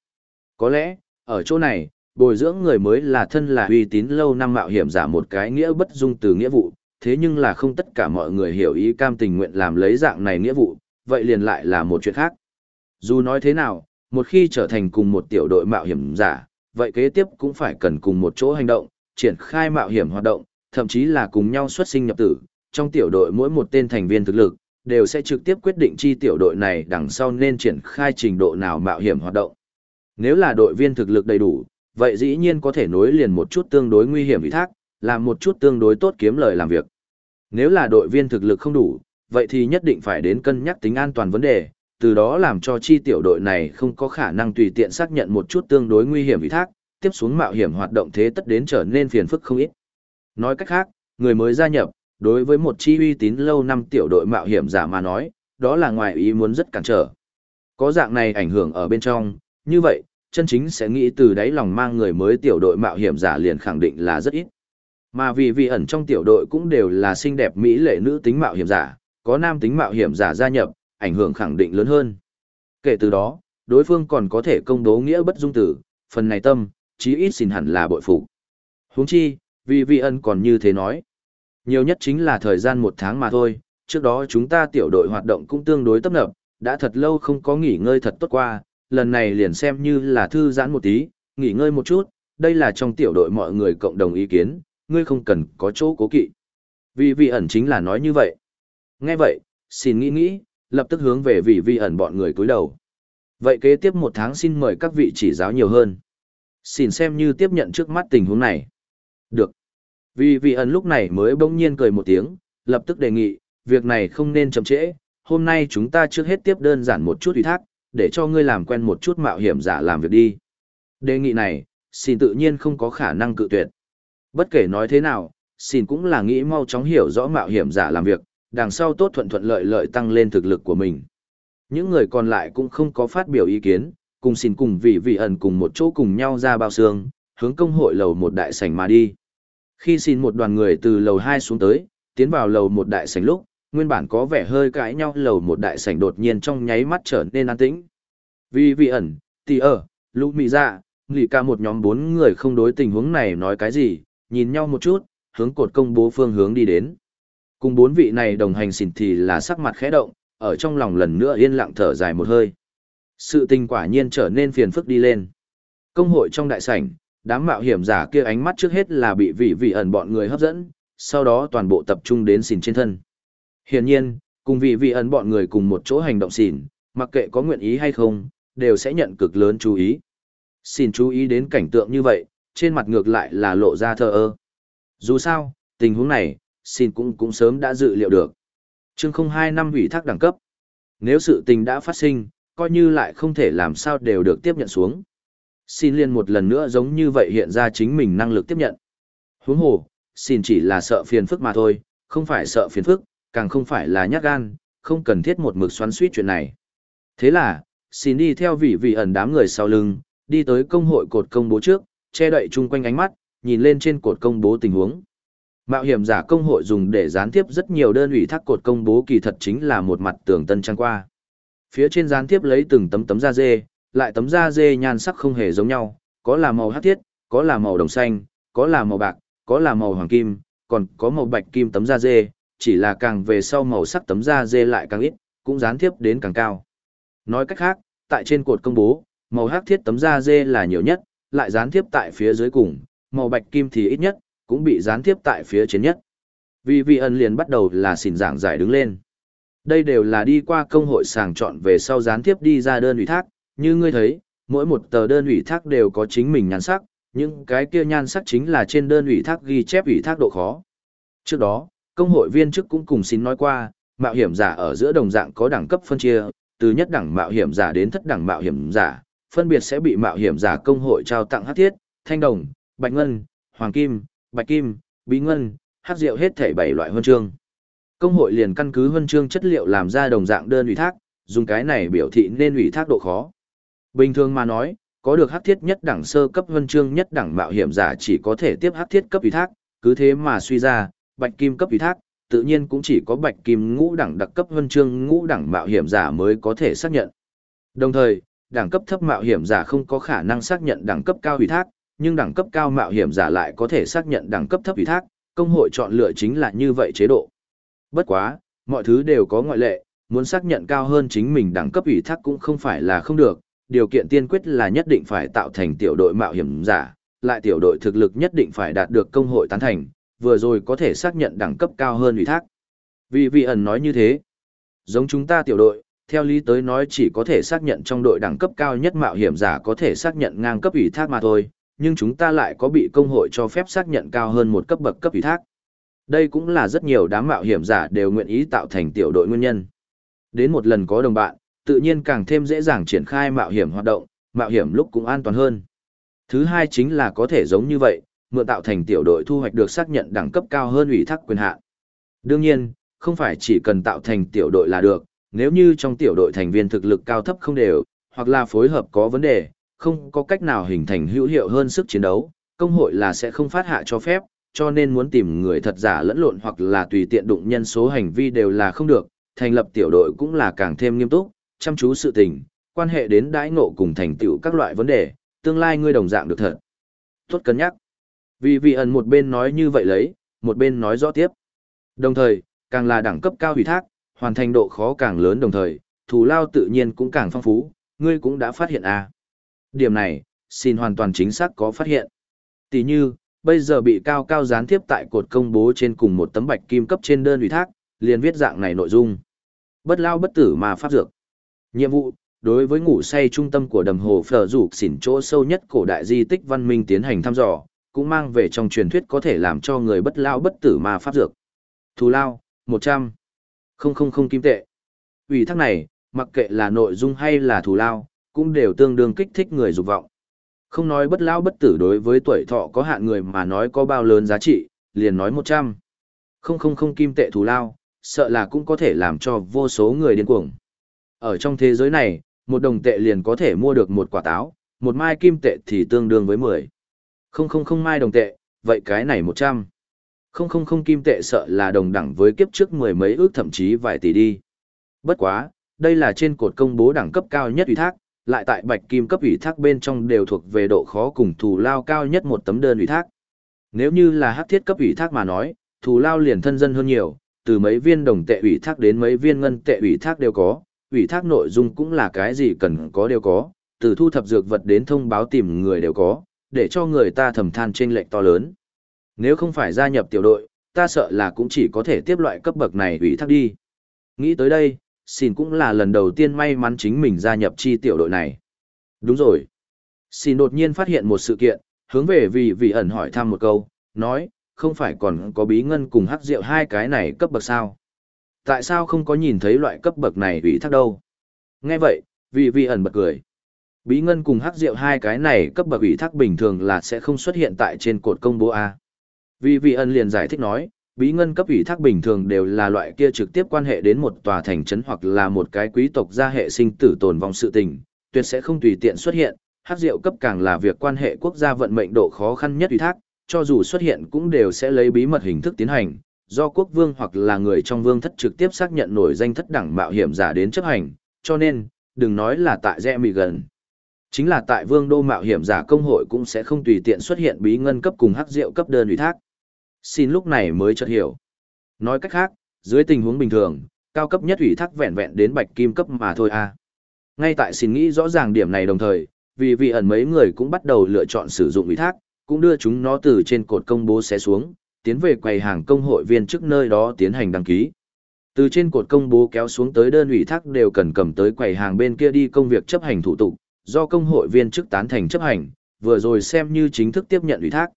Có lẽ, ở chỗ này, bồi dưỡng người mới là thân là uy tín lâu năm mạo hiểm giả một cái nghĩa bất dung từ nghĩa vụ, thế nhưng là không tất cả mọi người hiểu ý cam tình nguyện làm lấy dạng này nghĩa vụ, vậy liền lại là một chuyện khác. Dù nói thế nào, một khi trở thành cùng một tiểu đội mạo hiểm giả, vậy kế tiếp cũng phải cần cùng một chỗ hành động, triển khai mạo hiểm hoạt động, thậm chí là cùng nhau xuất sinh nhập tử, trong tiểu đội mỗi một tên thành viên thực lực, đều sẽ trực tiếp quyết định chi tiểu đội này đằng sau nên triển khai trình độ nào mạo hiểm hoạt động. Nếu là đội viên thực lực đầy đủ, vậy dĩ nhiên có thể nối liền một chút tương đối nguy hiểm ủy thác, làm một chút tương đối tốt kiếm lời làm việc. Nếu là đội viên thực lực không đủ, vậy thì nhất định phải đến cân nhắc tính an toàn vấn đề, từ đó làm cho chi tiểu đội này không có khả năng tùy tiện xác nhận một chút tương đối nguy hiểm ủy thác, tiếp xuống mạo hiểm hoạt động thế tất đến trở nên phiền phức không ít. Nói cách khác, người mới gia nhập, đối với một chi uy tín lâu năm tiểu đội mạo hiểm giả mà nói, đó là ngoài ý muốn rất cản trở. Có dạng này ảnh hưởng ở bên trong, như vậy, chân chính sẽ nghĩ từ đáy lòng mang người mới tiểu đội mạo hiểm giả liền khẳng định là rất ít. Mà vì vị ẩn trong tiểu đội cũng đều là xinh đẹp mỹ lệ nữ tính mạo hiểm giả, có nam tính mạo hiểm giả gia nhập, ảnh hưởng khẳng định lớn hơn. Kể từ đó, đối phương còn có thể công đố nghĩa bất dung tử, phần này tâm, chí ít xin hẳn là bội phục. Huống chi, vì vị ẩn còn như thế nói. Nhiều nhất chính là thời gian một tháng mà thôi, trước đó chúng ta tiểu đội hoạt động cũng tương đối tấp nập, đã thật lâu không có nghỉ ngơi thật tốt qua, lần này liền xem như là thư giãn một tí, nghỉ ngơi một chút, đây là trong tiểu đội mọi người cộng đồng ý kiến, ngươi không cần có chỗ cố kỵ. Vì vị ẩn chính là nói như vậy. Nghe vậy, xin nghĩ nghĩ, lập tức hướng về vị vị ẩn bọn người cúi đầu. Vậy kế tiếp một tháng xin mời các vị chỉ giáo nhiều hơn. Xin xem như tiếp nhận trước mắt tình huống này. Được. Vì vị ẩn lúc này mới bỗng nhiên cười một tiếng, lập tức đề nghị, việc này không nên chậm trễ, hôm nay chúng ta trước hết tiếp đơn giản một chút ủy thác, để cho ngươi làm quen một chút mạo hiểm giả làm việc đi. Đề nghị này, xin tự nhiên không có khả năng cự tuyệt. Bất kể nói thế nào, xin cũng là nghĩ mau chóng hiểu rõ mạo hiểm giả làm việc, đằng sau tốt thuận thuận lợi lợi tăng lên thực lực của mình. Những người còn lại cũng không có phát biểu ý kiến, cùng xin cùng vị vị ẩn cùng một chỗ cùng nhau ra bao xương, hướng công hội lầu một đại sảnh mà đi. Khi xin một đoàn người từ lầu 2 xuống tới, tiến vào lầu một đại sảnh lúc, nguyên bản có vẻ hơi cãi nhau lầu một đại sảnh đột nhiên trong nháy mắt trở nên an tĩnh. Vì vị ẩn, tì ở, lũ mị dạ, lì ca một nhóm bốn người không đối tình huống này nói cái gì, nhìn nhau một chút, hướng cột công bố phương hướng đi đến. Cùng bốn vị này đồng hành xỉn thì là sắc mặt khẽ động, ở trong lòng lần nữa yên lặng thở dài một hơi. Sự tình quả nhiên trở nên phiền phức đi lên. Công hội trong đại sảnh, đám mạo hiểm giả kia ánh mắt trước hết là bị vị vị ẩn bọn người hấp dẫn, sau đó toàn bộ tập trung đến xỉn trên thân. Hiển nhiên, cùng vị vị ẩn bọn người cùng một chỗ hành động xỉn, mặc kệ có nguyện ý hay không, đều sẽ nhận cực lớn chú ý. Xin chú ý đến cảnh tượng như vậy, trên mặt ngược lại là lộ ra thờ ơ. Dù sao, tình huống này, xin cũng cũng sớm đã dự liệu được. Chương không hai năm hủy thác đẳng cấp. Nếu sự tình đã phát sinh, coi như lại không thể làm sao đều được tiếp nhận xuống. Xin liên một lần nữa giống như vậy hiện ra chính mình năng lực tiếp nhận. Huống hồ, xin chỉ là sợ phiền phức mà thôi, không phải sợ phiền phức, càng không phải là nhát gan, không cần thiết một mực xoắn suýt chuyện này. Thế là, xin đi theo vị vị ẩn đám người sau lưng, đi tới công hội cột công bố trước, che đậy chung quanh ánh mắt, nhìn lên trên cột công bố tình huống. Mạo hiểm giả công hội dùng để gián tiếp rất nhiều đơn ủy thác cột công bố kỳ thật chính là một mặt tường tân trang qua. Phía trên gián tiếp lấy từng tấm tấm da dê, lại tấm da dê nhan sắc không hề giống nhau, có là màu hắc thiết, có là màu đồng xanh, có là màu bạc, có là màu hoàng kim, còn có màu bạch kim tấm da dê, chỉ là càng về sau màu sắc tấm da dê lại càng ít, cũng gián tiếp đến càng cao. Nói cách khác, tại trên cột công bố, màu hắc thiết tấm da dê là nhiều nhất, lại gián tiếp tại phía dưới cùng, màu bạch kim thì ít nhất, cũng bị gián tiếp tại phía trên nhất. Vì vị ẩn liền bắt đầu là xỉn giảng giải đứng lên. Đây đều là đi qua công hội sàng chọn về sau gián tiếp đi ra đơn ủy thác, như ngươi thấy, mỗi một tờ đơn ủy thác đều có chính mình nhan sắc, những cái kia nhan sắc chính là trên đơn ủy thác ghi chép ủy thác độ khó. Trước đó, công hội viên chức cũng cùng xin nói qua, mạo hiểm giả ở giữa đồng dạng có đẳng cấp phân chia, từ nhất đẳng mạo hiểm giả đến thất đẳng mạo hiểm giả, phân biệt sẽ bị mạo hiểm giả công hội trao tặng hắc thiết, thanh đồng, bạch ngân, hoàng kim, bạch kim, bí ngân, hắc rượu hết thể bảy loại huân chương. Công hội liền căn cứ huân chương chất liệu làm ra đồng dạng đơn ủy thác, dùng cái này biểu thị nên ủy thác độ khó. Bình thường mà nói, có được hắc thiết nhất đẳng sơ cấp huân chương nhất đẳng mạo hiểm giả chỉ có thể tiếp hắc thiết cấp ủy thác, cứ thế mà suy ra, bạch kim cấp ủy thác, tự nhiên cũng chỉ có bạch kim ngũ đẳng đặc cấp huân chương ngũ đẳng mạo hiểm giả mới có thể xác nhận. Đồng thời, đẳng cấp thấp mạo hiểm giả không có khả năng xác nhận đẳng cấp cao ủy thác, nhưng đẳng cấp cao mạo hiểm giả lại có thể xác nhận đẳng cấp thấp ủy thác, công hội chọn lựa chính là như vậy chế độ. Bất quá, mọi thứ đều có ngoại lệ, muốn xác nhận cao hơn chính mình đẳng cấp ủy thác cũng không phải là không được, điều kiện tiên quyết là nhất định phải tạo thành tiểu đội mạo hiểm giả, lại tiểu đội thực lực nhất định phải đạt được công hội tán thành, vừa rồi có thể xác nhận đẳng cấp cao hơn ủy thác. Vì vị ẩn nói như thế, giống chúng ta tiểu đội, theo lý tới nói chỉ có thể xác nhận trong đội đẳng cấp cao nhất mạo hiểm giả có thể xác nhận ngang cấp ủy thác mà thôi, nhưng chúng ta lại có bị công hội cho phép xác nhận cao hơn một cấp bậc cấp ủy thác. Đây cũng là rất nhiều đám mạo hiểm giả đều nguyện ý tạo thành tiểu đội nguyên nhân. Đến một lần có đồng bạn, tự nhiên càng thêm dễ dàng triển khai mạo hiểm hoạt động, mạo hiểm lúc cũng an toàn hơn. Thứ hai chính là có thể giống như vậy, mượn tạo thành tiểu đội thu hoạch được xác nhận đẳng cấp cao hơn ủy thác quyền hạn. Đương nhiên, không phải chỉ cần tạo thành tiểu đội là được, nếu như trong tiểu đội thành viên thực lực cao thấp không đều, hoặc là phối hợp có vấn đề, không có cách nào hình thành hữu hiệu hơn sức chiến đấu, công hội là sẽ không phát hạ cho phép, cho nên muốn tìm người thật giả lẫn lộn hoặc là tùy tiện đụng nhân số hành vi đều là không được, thành lập tiểu đội cũng là càng thêm nghiêm túc, chăm chú sự tình, quan hệ đến đãi ngộ cùng thành tựu các loại vấn đề, tương lai ngươi đồng dạng được thật. Tốt cân nhắc. Vì vị ẩn một bên nói như vậy lấy, một bên nói rõ tiếp. Đồng thời, càng là đẳng cấp cao hủy thác, hoàn thành độ khó càng lớn đồng thời, thù lao tự nhiên cũng càng phong phú, ngươi cũng đã phát hiện à. Điểm này, xin hoàn toàn chính xác có phát hiện. Tỷ như, bây giờ bị cao cao gián tiếp tại cột công bố trên cùng một tấm bạch kim cấp trên đơn ủy thác, liền viết dạng này nội dung. Bất lao bất tử mà pháp dược. Nhiệm vụ, đối với ngủ say trung tâm của đầm hồ phở rủ xỉn chỗ sâu nhất cổ đại di tích văn minh tiến hành thăm dò, cũng mang về trong truyền thuyết có thể làm cho người bất lao bất tử mà pháp dược. Thù lao, 100. Không không không kim tệ. Ủy thác này, mặc kệ là nội dung hay là thù lao, cũng đều tương đương kích thích người dục vọng. Không nói bất lao bất tử đối với tuổi thọ có hạn người mà nói có bao lớn giá trị, liền nói 100. Không không không kim tệ thù lao, sợ là cũng có thể làm cho vô số người điên cuồng. Ở trong thế giới này, một đồng tệ liền có thể mua được một quả táo, một mai kim tệ thì tương đương với 10. Không không không mai đồng tệ, vậy cái này 100. Không không không kim tệ sợ là đồng đẳng với kiếp trước mười mấy ước thậm chí vài tỷ đi. Bất quá, đây là trên cột công bố đẳng cấp cao nhất ủy thác, lại tại bạch kim cấp ủy thác bên trong đều thuộc về độ khó cùng thù lao cao nhất một tấm đơn ủy thác. Nếu như là hắc thiết cấp ủy thác mà nói, thù lao liền thân dân hơn nhiều, từ mấy viên đồng tệ ủy thác đến mấy viên ngân tệ ủy thác đều có, ủy thác nội dung cũng là cái gì cần có đều có, từ thu thập dược vật đến thông báo tìm người đều có, để cho người ta thầm than trên lệnh to lớn. Nếu không phải gia nhập tiểu đội, ta sợ là cũng chỉ có thể tiếp loại cấp bậc này ủy thác đi. Nghĩ tới đây, xin cũng là lần đầu tiên may mắn chính mình gia nhập chi tiểu đội này. Đúng rồi. Xin đột nhiên phát hiện một sự kiện, hướng về vì vị ẩn hỏi thăm một câu, nói, không phải còn có bí ngân cùng hắc rượu hai cái này cấp bậc sao? Tại sao không có nhìn thấy loại cấp bậc này ủy thác đâu? Nghe vậy, vị vị ẩn bật cười. Bí ngân cùng hắc rượu hai cái này cấp bậc ủy thác bình thường là sẽ không xuất hiện tại trên cột công bố A. Vì vị Ân liền giải thích nói, bí ngân cấp ủy thác bình thường đều là loại kia trực tiếp quan hệ đến một tòa thành trấn hoặc là một cái quý tộc gia hệ sinh tử tồn vong sự tình, tuyệt sẽ không tùy tiện xuất hiện. Hắc rượu cấp càng là việc quan hệ quốc gia vận mệnh độ khó khăn nhất ủy thác, cho dù xuất hiện cũng đều sẽ lấy bí mật hình thức tiến hành, do quốc vương hoặc là người trong vương thất trực tiếp xác nhận nổi danh thất đẳng mạo hiểm giả đến chấp hành, cho nên, đừng nói là tại rẽ mì gần. Chính là tại vương đô mạo hiểm giả công hội cũng sẽ không tùy tiện xuất hiện bí ngân cấp cùng hắc rượu cấp đơn ủy thác. Xin lúc này mới chợt hiểu. Nói cách khác, dưới tình huống bình thường, cao cấp nhất ủy thác vẹn vẹn đến bạch kim cấp mà thôi à. Ngay tại xin nghĩ rõ ràng điểm này đồng thời, vì vị ẩn mấy người cũng bắt đầu lựa chọn sử dụng ủy thác, cũng đưa chúng nó từ trên cột công bố xé xuống, tiến về quầy hàng công hội viên trước nơi đó tiến hành đăng ký. Từ trên cột công bố kéo xuống tới đơn ủy thác đều cần cầm tới quầy hàng bên kia đi công việc chấp hành thủ tục, do công hội viên chức tán thành chấp hành, vừa rồi xem như chính thức tiếp nhận ủy thác.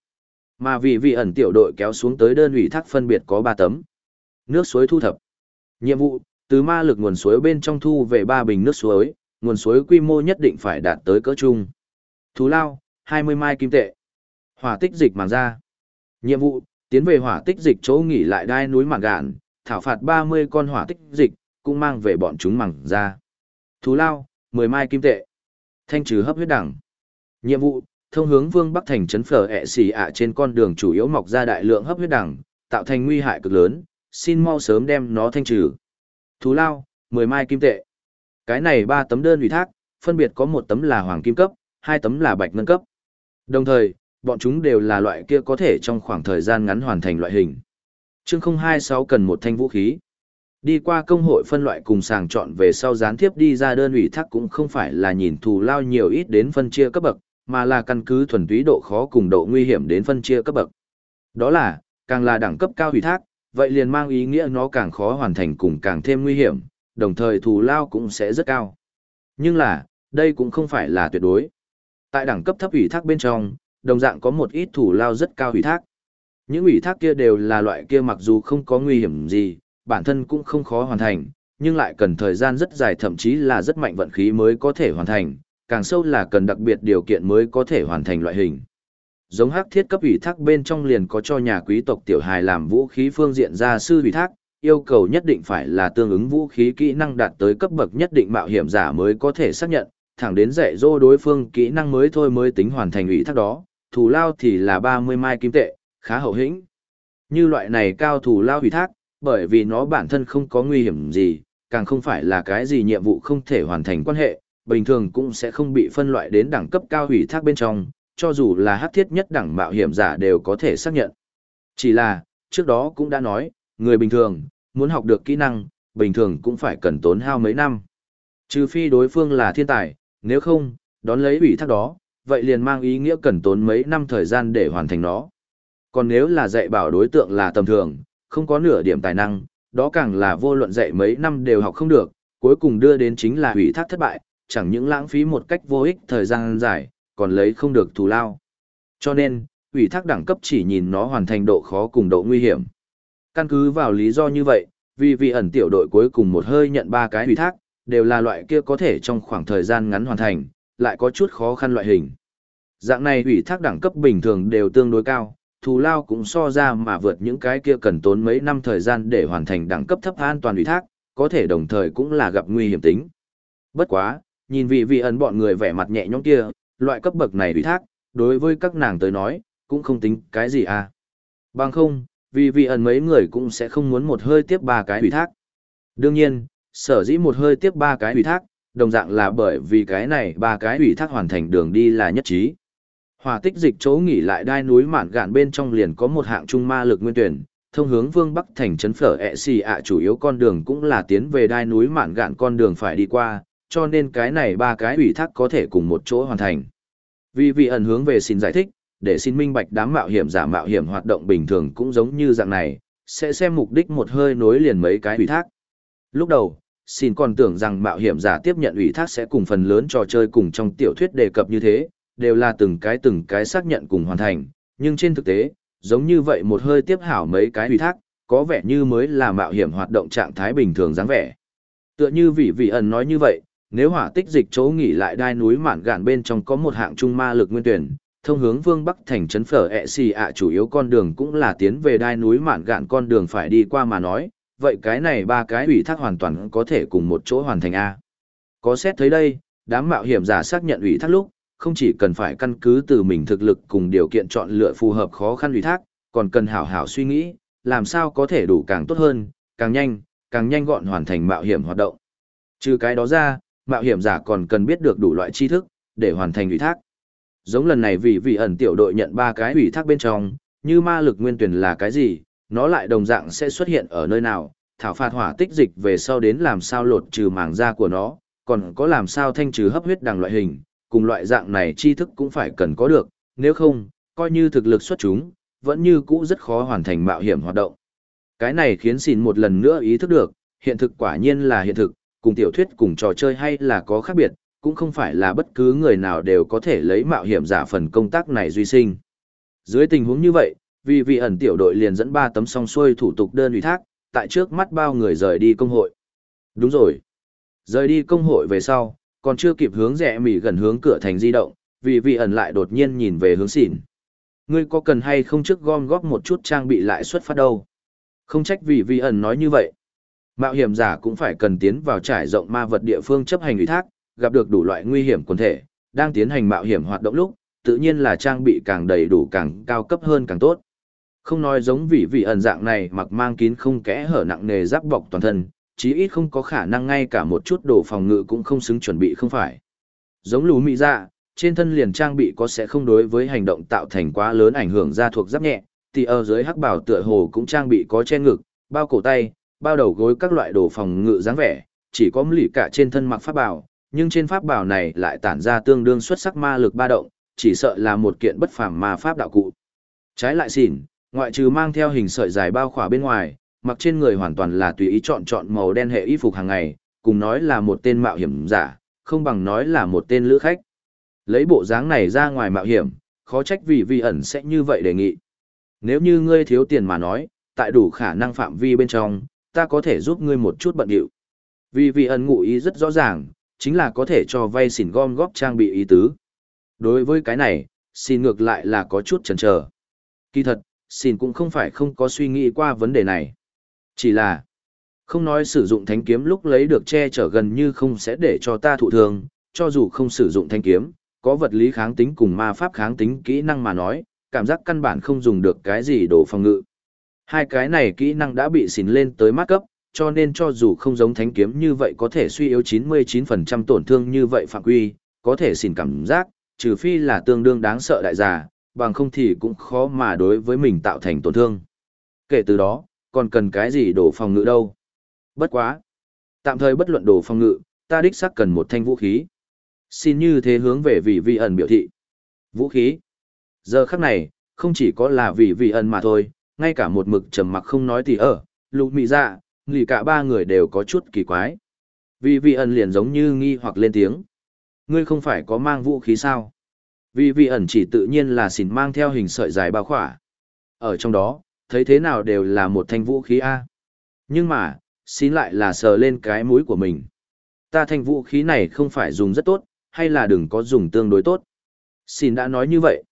Mà vì vị ẩn tiểu đội kéo xuống tới đơn ủy thác phân biệt có 3 tấm. Nước suối thu thập. Nhiệm vụ, từ ma lực nguồn suối bên trong thu về 3 bình nước suối, nguồn suối quy mô nhất định phải đạt tới cỡ trung. Thú lao, 20 mai kim tệ. Hỏa tích dịch màng ra. Nhiệm vụ, tiến về hỏa tích dịch chỗ nghỉ lại đai núi màng gạn, thảo phạt 30 con hỏa tích dịch, cũng mang về bọn chúng màng ra. Thú lao, 10 mai kim tệ. Thanh trừ hấp huyết đẳng. Nhiệm vụ, thông hướng vương bắc thành trấn phở ẹ xì ạ trên con đường chủ yếu mọc ra đại lượng hấp huyết đẳng, tạo thành nguy hại cực lớn, xin mau sớm đem nó thanh trừ. Thú lao, 10 mai kim tệ. Cái này ba tấm đơn ủy thác, phân biệt có một tấm là hoàng kim cấp, hai tấm là bạch ngân cấp. Đồng thời, bọn chúng đều là loại kia có thể trong khoảng thời gian ngắn hoàn thành loại hình. Chương 026 cần một thanh vũ khí. Đi qua công hội phân loại cùng sàng chọn về sau gián tiếp đi ra đơn ủy thác cũng không phải là nhìn thù lao nhiều ít đến phân chia cấp bậc, mà là căn cứ thuần túy độ khó cùng độ nguy hiểm đến phân chia cấp bậc. Đó là, càng là đẳng cấp cao ủy thác, vậy liền mang ý nghĩa nó càng khó hoàn thành cùng càng thêm nguy hiểm, đồng thời thù lao cũng sẽ rất cao. Nhưng là, đây cũng không phải là tuyệt đối. Tại đẳng cấp thấp ủy thác bên trong, đồng dạng có một ít thù lao rất cao ủy thác. Những ủy thác kia đều là loại kia mặc dù không có nguy hiểm gì, bản thân cũng không khó hoàn thành, nhưng lại cần thời gian rất dài thậm chí là rất mạnh vận khí mới có thể hoàn thành, càng sâu là cần đặc biệt điều kiện mới có thể hoàn thành loại hình. Giống hắc thiết cấp ủy thác bên trong liền có cho nhà quý tộc tiểu hài làm vũ khí phương diện gia sư ủy thác, yêu cầu nhất định phải là tương ứng vũ khí kỹ năng đạt tới cấp bậc nhất định mạo hiểm giả mới có thể xác nhận, thẳng đến dạy dỗ đối phương kỹ năng mới thôi mới tính hoàn thành ủy thác đó, thù lao thì là 30 mai kim tệ, khá hậu hĩnh. Như loại này cao thù lao ủy thác, bởi vì nó bản thân không có nguy hiểm gì, càng không phải là cái gì nhiệm vụ không thể hoàn thành quan hệ, bình thường cũng sẽ không bị phân loại đến đẳng cấp cao hủy thác bên trong, cho dù là hắc thiết nhất đẳng mạo hiểm giả đều có thể xác nhận. Chỉ là, trước đó cũng đã nói, người bình thường, muốn học được kỹ năng, bình thường cũng phải cần tốn hao mấy năm. Trừ phi đối phương là thiên tài, nếu không, đón lấy ủy thác đó, vậy liền mang ý nghĩa cần tốn mấy năm thời gian để hoàn thành nó. Còn nếu là dạy bảo đối tượng là tầm thường, không có nửa điểm tài năng, đó càng là vô luận dạy mấy năm đều học không được, cuối cùng đưa đến chính là hủy thác thất bại, chẳng những lãng phí một cách vô ích thời gian dài, còn lấy không được thù lao. Cho nên, ủy thác đẳng cấp chỉ nhìn nó hoàn thành độ khó cùng độ nguy hiểm. Căn cứ vào lý do như vậy, vì vị ẩn tiểu đội cuối cùng một hơi nhận ba cái ủy thác, đều là loại kia có thể trong khoảng thời gian ngắn hoàn thành, lại có chút khó khăn loại hình. Dạng này ủy thác đẳng cấp bình thường đều tương đối cao, thù lao cũng so ra mà vượt những cái kia cần tốn mấy năm thời gian để hoàn thành đẳng cấp thấp an toàn ủy thác, có thể đồng thời cũng là gặp nguy hiểm tính. Bất quá, nhìn vị vị ẩn bọn người vẻ mặt nhẹ nhõm kia, loại cấp bậc này ủy thác, đối với các nàng tới nói, cũng không tính cái gì à. Bằng không, vì vị ẩn mấy người cũng sẽ không muốn một hơi tiếp ba cái ủy thác. Đương nhiên, sở dĩ một hơi tiếp ba cái ủy thác, đồng dạng là bởi vì cái này ba cái ủy thác hoàn thành đường đi là nhất trí. Hỏa tích dịch chỗ nghỉ lại đai núi mạn gạn bên trong liền có một hạng trung ma lực nguyên tuyển, thông hướng vương bắc thành trấn phở ẹ xì ạ chủ yếu con đường cũng là tiến về đai núi mạn gạn con đường phải đi qua, cho nên cái này ba cái ủy thác có thể cùng một chỗ hoàn thành. Vì vị ẩn hướng về xin giải thích, để xin minh bạch đám mạo hiểm giả mạo hiểm hoạt động bình thường cũng giống như dạng này, sẽ xem mục đích một hơi nối liền mấy cái ủy thác. Lúc đầu, xin còn tưởng rằng mạo hiểm giả tiếp nhận ủy thác sẽ cùng phần lớn trò chơi cùng trong tiểu thuyết đề cập như thế, đều là từng cái từng cái xác nhận cùng hoàn thành, nhưng trên thực tế, giống như vậy một hơi tiếp hảo mấy cái ủy thác, có vẻ như mới là mạo hiểm hoạt động trạng thái bình thường dáng vẻ. Tựa như vị vị ẩn nói như vậy, nếu hỏa tích dịch chỗ nghỉ lại đai núi mạn gạn bên trong có một hạng trung ma lực nguyên tuyển, thông hướng vương bắc thành trấn phở ẹ xì ạ chủ yếu con đường cũng là tiến về đai núi mạn gạn con đường phải đi qua mà nói, vậy cái này ba cái ủy thác hoàn toàn có thể cùng một chỗ hoàn thành A. Có xét thấy đây, đám mạo hiểm giả xác nhận ủy thác lúc, không chỉ cần phải căn cứ từ mình thực lực cùng điều kiện chọn lựa phù hợp khó khăn ủy thác, còn cần hảo hảo suy nghĩ, làm sao có thể đủ càng tốt hơn, càng nhanh, càng nhanh gọn hoàn thành mạo hiểm hoạt động. Trừ cái đó ra, mạo hiểm giả còn cần biết được đủ loại tri thức, để hoàn thành ủy thác. Giống lần này vì vị ẩn tiểu đội nhận ba cái ủy thác bên trong, như ma lực nguyên tuyển là cái gì, nó lại đồng dạng sẽ xuất hiện ở nơi nào, thảo phạt hỏa tích dịch về sau đến làm sao lột trừ màng da của nó, còn có làm sao thanh trừ hấp huyết đằng loại hình, cùng loại dạng này tri thức cũng phải cần có được, nếu không, coi như thực lực xuất chúng, vẫn như cũ rất khó hoàn thành mạo hiểm hoạt động. Cái này khiến xin một lần nữa ý thức được, hiện thực quả nhiên là hiện thực, cùng tiểu thuyết cùng trò chơi hay là có khác biệt, cũng không phải là bất cứ người nào đều có thể lấy mạo hiểm giả phần công tác này duy sinh. Dưới tình huống như vậy, vì vị ẩn tiểu đội liền dẫn ba tấm song xuôi thủ tục đơn ủy thác, tại trước mắt bao người rời đi công hội. Đúng rồi. Rời đi công hội về sau, còn chưa kịp hướng rẽ mỉ gần hướng cửa thành di động, vì vị ẩn lại đột nhiên nhìn về hướng xỉn. Ngươi có cần hay không trước gom góp một chút trang bị lại xuất phát đâu? Không trách vì vị ẩn nói như vậy. Mạo hiểm giả cũng phải cần tiến vào trải rộng ma vật địa phương chấp hành ủy thác, gặp được đủ loại nguy hiểm quần thể, đang tiến hành mạo hiểm hoạt động lúc, tự nhiên là trang bị càng đầy đủ càng cao cấp hơn càng tốt. Không nói giống vị vị ẩn dạng này mặc mang kín không kẽ hở nặng nề giáp bọc toàn thân, chí ít không có khả năng ngay cả một chút đồ phòng ngự cũng không xứng chuẩn bị không phải. Giống lũ mị dạ, trên thân liền trang bị có sẽ không đối với hành động tạo thành quá lớn ảnh hưởng ra thuộc giáp nhẹ, thì ở dưới hắc bảo tựa hồ cũng trang bị có che ngực, bao cổ tay, bao đầu gối các loại đồ phòng ngự dáng vẻ, chỉ có lì cả trên thân mặc pháp bảo, nhưng trên pháp bảo này lại tản ra tương đương xuất sắc ma lực ba động, chỉ sợ là một kiện bất phàm ma pháp đạo cụ. Trái lại xỉn, ngoại trừ mang theo hình sợi dài bao khỏa bên ngoài, mặc trên người hoàn toàn là tùy ý chọn chọn màu đen hệ y phục hàng ngày, cùng nói là một tên mạo hiểm giả, không bằng nói là một tên lữ khách. Lấy bộ dáng này ra ngoài mạo hiểm, khó trách vì vi ẩn sẽ như vậy đề nghị. Nếu như ngươi thiếu tiền mà nói, tại đủ khả năng phạm vi bên trong, ta có thể giúp ngươi một chút bận điệu. Vì vi ẩn ngụ ý rất rõ ràng, chính là có thể cho vay xỉn gom góp trang bị ý tứ. Đối với cái này, xin ngược lại là có chút chần chờ. Kỳ thật, xin cũng không phải không có suy nghĩ qua vấn đề này. Chỉ là, không nói sử dụng thanh kiếm lúc lấy được che chở gần như không sẽ để cho ta thụ thương, cho dù không sử dụng thanh kiếm, có vật lý kháng tính cùng ma pháp kháng tính kỹ năng mà nói, cảm giác căn bản không dùng được cái gì đồ phòng ngự. Hai cái này kỹ năng đã bị xỉn lên tới mắt cấp, cho nên cho dù không giống thánh kiếm như vậy có thể suy yếu 99% tổn thương như vậy phạm quy, có thể xỉn cảm giác, trừ phi là tương đương đáng sợ đại giả, bằng không thì cũng khó mà đối với mình tạo thành tổn thương. Kể từ đó, còn cần cái gì đồ phòng ngự đâu. Bất quá. Tạm thời bất luận đồ phòng ngự, ta đích xác cần một thanh vũ khí. Xin như thế hướng về vị vi ẩn biểu thị. Vũ khí. Giờ khắc này, không chỉ có là vì vị ẩn mà thôi, ngay cả một mực trầm mặc không nói thì ở, lục mị dạ, lì cả ba người đều có chút kỳ quái. Vì vị ẩn liền giống như nghi hoặc lên tiếng. Ngươi không phải có mang vũ khí sao? Vì vị ẩn chỉ tự nhiên là xỉn mang theo hình sợi dài bao khỏa. Ở trong đó, thấy thế nào đều là một thanh vũ khí A. Nhưng mà, xin lại là sờ lên cái mũi của mình. Ta thanh vũ khí này không phải dùng rất tốt, hay là đừng có dùng tương đối tốt. Xin đã nói như vậy.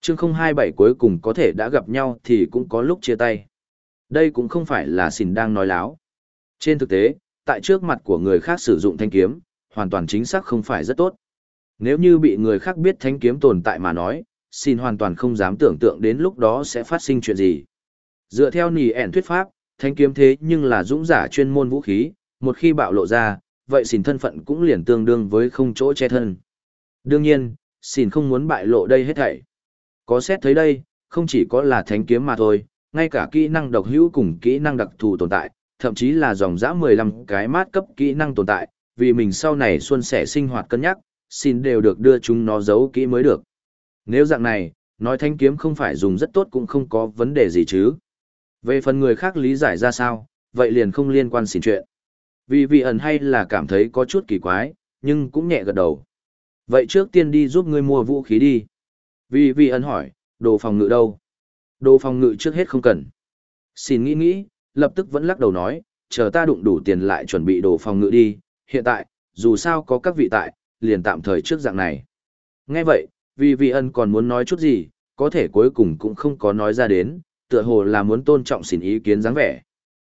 Chương 027 cuối cùng có thể đã gặp nhau thì cũng có lúc chia tay. Đây cũng không phải là xin đang nói láo. Trên thực tế, tại trước mặt của người khác sử dụng thanh kiếm, hoàn toàn chính xác không phải rất tốt. Nếu như bị người khác biết thanh kiếm tồn tại mà nói, xin hoàn toàn không dám tưởng tượng đến lúc đó sẽ phát sinh chuyện gì. Dựa theo nỉ ẻn thuyết pháp, thanh kiếm thế nhưng là dũng giả chuyên môn vũ khí, một khi bạo lộ ra, vậy xin thân phận cũng liền tương đương với không chỗ che thân. Đương nhiên, xin không muốn bại lộ đây hết thảy. Có xét thấy đây, không chỉ có là thánh kiếm mà thôi, ngay cả kỹ năng độc hữu cùng kỹ năng đặc thù tồn tại, thậm chí là dòng dã 15 cái mát cấp kỹ năng tồn tại, vì mình sau này xuân sẻ sinh hoạt cân nhắc, xin đều được đưa chúng nó giấu kỹ mới được. Nếu dạng này, nói thanh kiếm không phải dùng rất tốt cũng không có vấn đề gì chứ. Về phần người khác lý giải ra sao, vậy liền không liên quan xỉn chuyện. Vì vị ẩn hay là cảm thấy có chút kỳ quái, nhưng cũng nhẹ gật đầu. Vậy trước tiên đi giúp ngươi mua vũ khí đi. Vì vị ẩn hỏi, đồ phòng ngự đâu? Đồ phòng ngự trước hết không cần. Xin nghĩ nghĩ, lập tức vẫn lắc đầu nói, chờ ta đụng đủ tiền lại chuẩn bị đồ phòng ngự đi. Hiện tại, dù sao có các vị tại, liền tạm thời trước dạng này. Nghe vậy, vì vị ân còn muốn nói chút gì, có thể cuối cùng cũng không có nói ra đến, tựa hồ là muốn tôn trọng xin ý kiến dáng vẻ.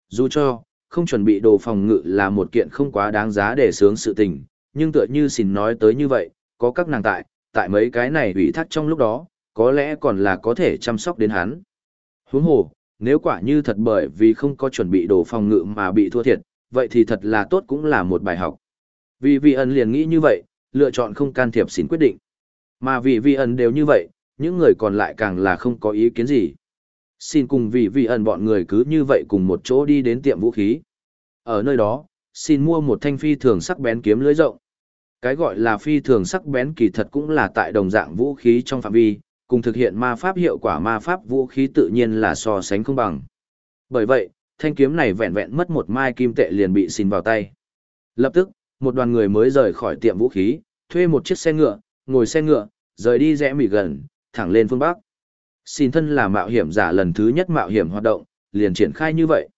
Dù cho, không chuẩn bị đồ phòng ngự là một kiện không quá đáng giá để sướng sự tình, nhưng tựa như xin nói tới như vậy, có các nàng tại, tại mấy cái này ủy thác trong lúc đó, có lẽ còn là có thể chăm sóc đến hắn. Huống hồ, nếu quả như thật bởi vì không có chuẩn bị đồ phòng ngự mà bị thua thiệt, vậy thì thật là tốt cũng là một bài học. Vì vị ẩn liền nghĩ như vậy, lựa chọn không can thiệp xin quyết định. Mà vì vị ẩn đều như vậy, những người còn lại càng là không có ý kiến gì. Xin cùng vì vị ẩn bọn người cứ như vậy cùng một chỗ đi đến tiệm vũ khí. Ở nơi đó, xin mua một thanh phi thường sắc bén kiếm lưới rộng. Cái gọi là phi thường sắc bén kỳ thật cũng là tại đồng dạng vũ khí trong phạm vi, cùng thực hiện ma pháp hiệu quả ma pháp vũ khí tự nhiên là so sánh không bằng. Bởi vậy, thanh kiếm này vẹn vẹn mất một mai kim tệ liền bị xin vào tay. Lập tức, một đoàn người mới rời khỏi tiệm vũ khí, thuê một chiếc xe ngựa, ngồi xe ngựa, rời đi rẽ mỉ gần, thẳng lên phương Bắc. Xin thân là mạo hiểm giả lần thứ nhất mạo hiểm hoạt động, liền triển khai như vậy.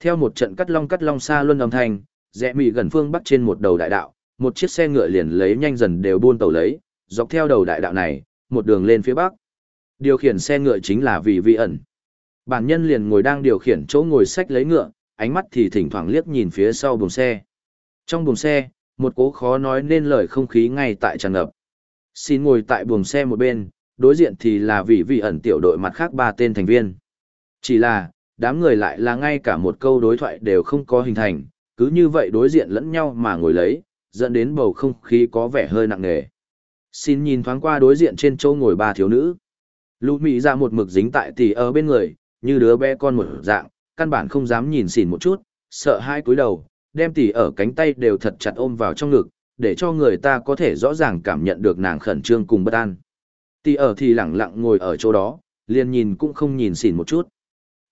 Theo một trận cắt long cắt long xa luân âm thanh, rẽ mị gần phương Bắc trên một đầu đại đạo, một chiếc xe ngựa liền lấy nhanh dần đều buôn tàu lấy, dọc theo đầu đại đạo này, một đường lên phía Bắc. Điều khiển xe ngựa chính là vì vị ẩn. Bản nhân liền ngồi đang điều khiển chỗ ngồi sách lấy ngựa, ánh mắt thì thỉnh thoảng liếc nhìn phía sau buồng xe. Trong buồng xe, một cố khó nói nên lời không khí ngay tại tràn ngập. Xin ngồi tại buồng xe một bên, đối diện thì là vị vị ẩn tiểu đội mặt khác ba tên thành viên. Chỉ là, đám người lại là ngay cả một câu đối thoại đều không có hình thành, cứ như vậy đối diện lẫn nhau mà ngồi lấy, dẫn đến bầu không khí có vẻ hơi nặng nề. Xin nhìn thoáng qua đối diện trên châu ngồi ba thiếu nữ. Lũ Mỹ ra một mực dính tại tỷ ở bên người, như đứa bé con một dạng, căn bản không dám nhìn xỉn một chút, sợ hai cúi đầu, đem tỷ ở cánh tay đều thật chặt ôm vào trong ngực, để cho người ta có thể rõ ràng cảm nhận được nàng khẩn trương cùng bất an. Tỷ ở thì lẳng lặng ngồi ở chỗ đó, liền nhìn cũng không nhìn xỉn một chút.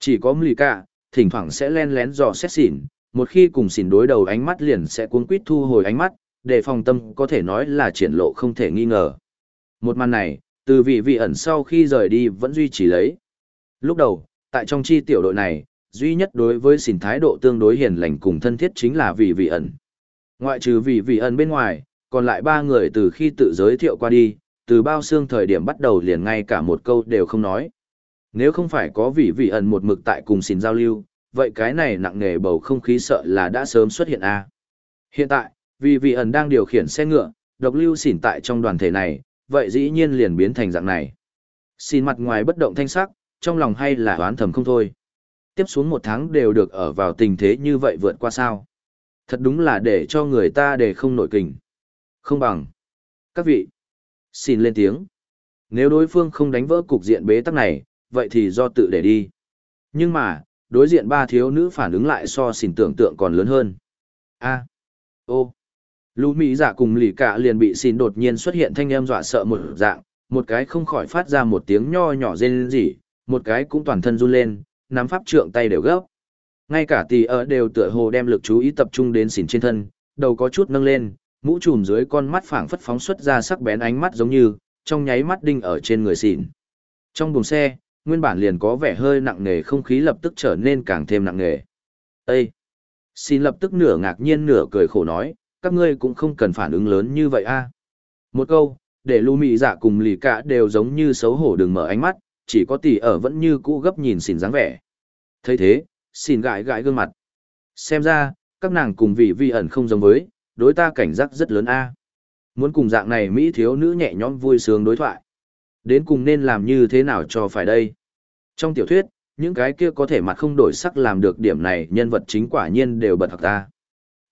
Chỉ có Mlì Cả, thỉnh thoảng sẽ len lén dò xét xỉn, một khi cùng xỉn đối đầu ánh mắt liền sẽ cuốn quýt thu hồi ánh mắt, để phòng tâm có thể nói là triển lộ không thể nghi ngờ. Một màn này, từ vị vị ẩn sau khi rời đi vẫn duy trì lấy. Lúc đầu, tại trong chi tiểu đội này, duy nhất đối với xỉn thái độ tương đối hiền lành cùng thân thiết chính là vị vị ẩn. Ngoại trừ vị vị ẩn bên ngoài, còn lại ba người từ khi tự giới thiệu qua đi, từ bao xương thời điểm bắt đầu liền ngay cả một câu đều không nói. Nếu không phải có vị vị ẩn một mực tại cùng xỉn giao lưu, vậy cái này nặng nề bầu không khí sợ là đã sớm xuất hiện a. Hiện tại, vì vị ẩn đang điều khiển xe ngựa, độc lưu xỉn tại trong đoàn thể này, vậy dĩ nhiên liền biến thành dạng này. Xin mặt ngoài bất động thanh sắc, trong lòng hay là oán thầm không thôi. Tiếp xuống một tháng đều được ở vào tình thế như vậy vượt qua sao. Thật đúng là để cho người ta để không nổi kình. Không bằng. Các vị. Xin lên tiếng. Nếu đối phương không đánh vỡ cục diện bế tắc này, vậy thì do tự để đi. Nhưng mà, đối diện ba thiếu nữ phản ứng lại so xỉn tưởng tượng còn lớn hơn. A. Ô. Lũ Mỹ giả cùng lì cả liền bị xin đột nhiên xuất hiện thanh âm dọa sợ một dạng, một cái không khỏi phát ra một tiếng nho nhỏ rên rỉ, một cái cũng toàn thân run lên, nắm pháp trượng tay đều gấp. Ngay cả tỷ ở đều tựa hồ đem lực chú ý tập trung đến xỉn trên thân, đầu có chút nâng lên, mũ trùm dưới con mắt phảng phất phóng xuất ra sắc bén ánh mắt giống như, trong nháy mắt đinh ở trên người xỉn. Trong buồng xe, nguyên bản liền có vẻ hơi nặng nề không khí lập tức trở nên càng thêm nặng nề. Ê! Xin lập tức nửa ngạc nhiên nửa cười khổ nói, các ngươi cũng không cần phản ứng lớn như vậy a. Một câu, để lưu mị dạ cùng lì cả đều giống như xấu hổ đừng mở ánh mắt, chỉ có tỷ ở vẫn như cũ gấp nhìn xỉn dáng vẻ. thấy thế, xỉn gãi gãi gương mặt. Xem ra, các nàng cùng vị vi ẩn không giống với, đối ta cảnh giác rất lớn a. Muốn cùng dạng này Mỹ thiếu nữ nhẹ nhõm vui sướng đối thoại. Đến cùng nên làm như thế nào cho phải đây? Trong tiểu thuyết, những cái kia có thể mặt không đổi sắc làm được điểm này nhân vật chính quả nhiên đều bật học ta.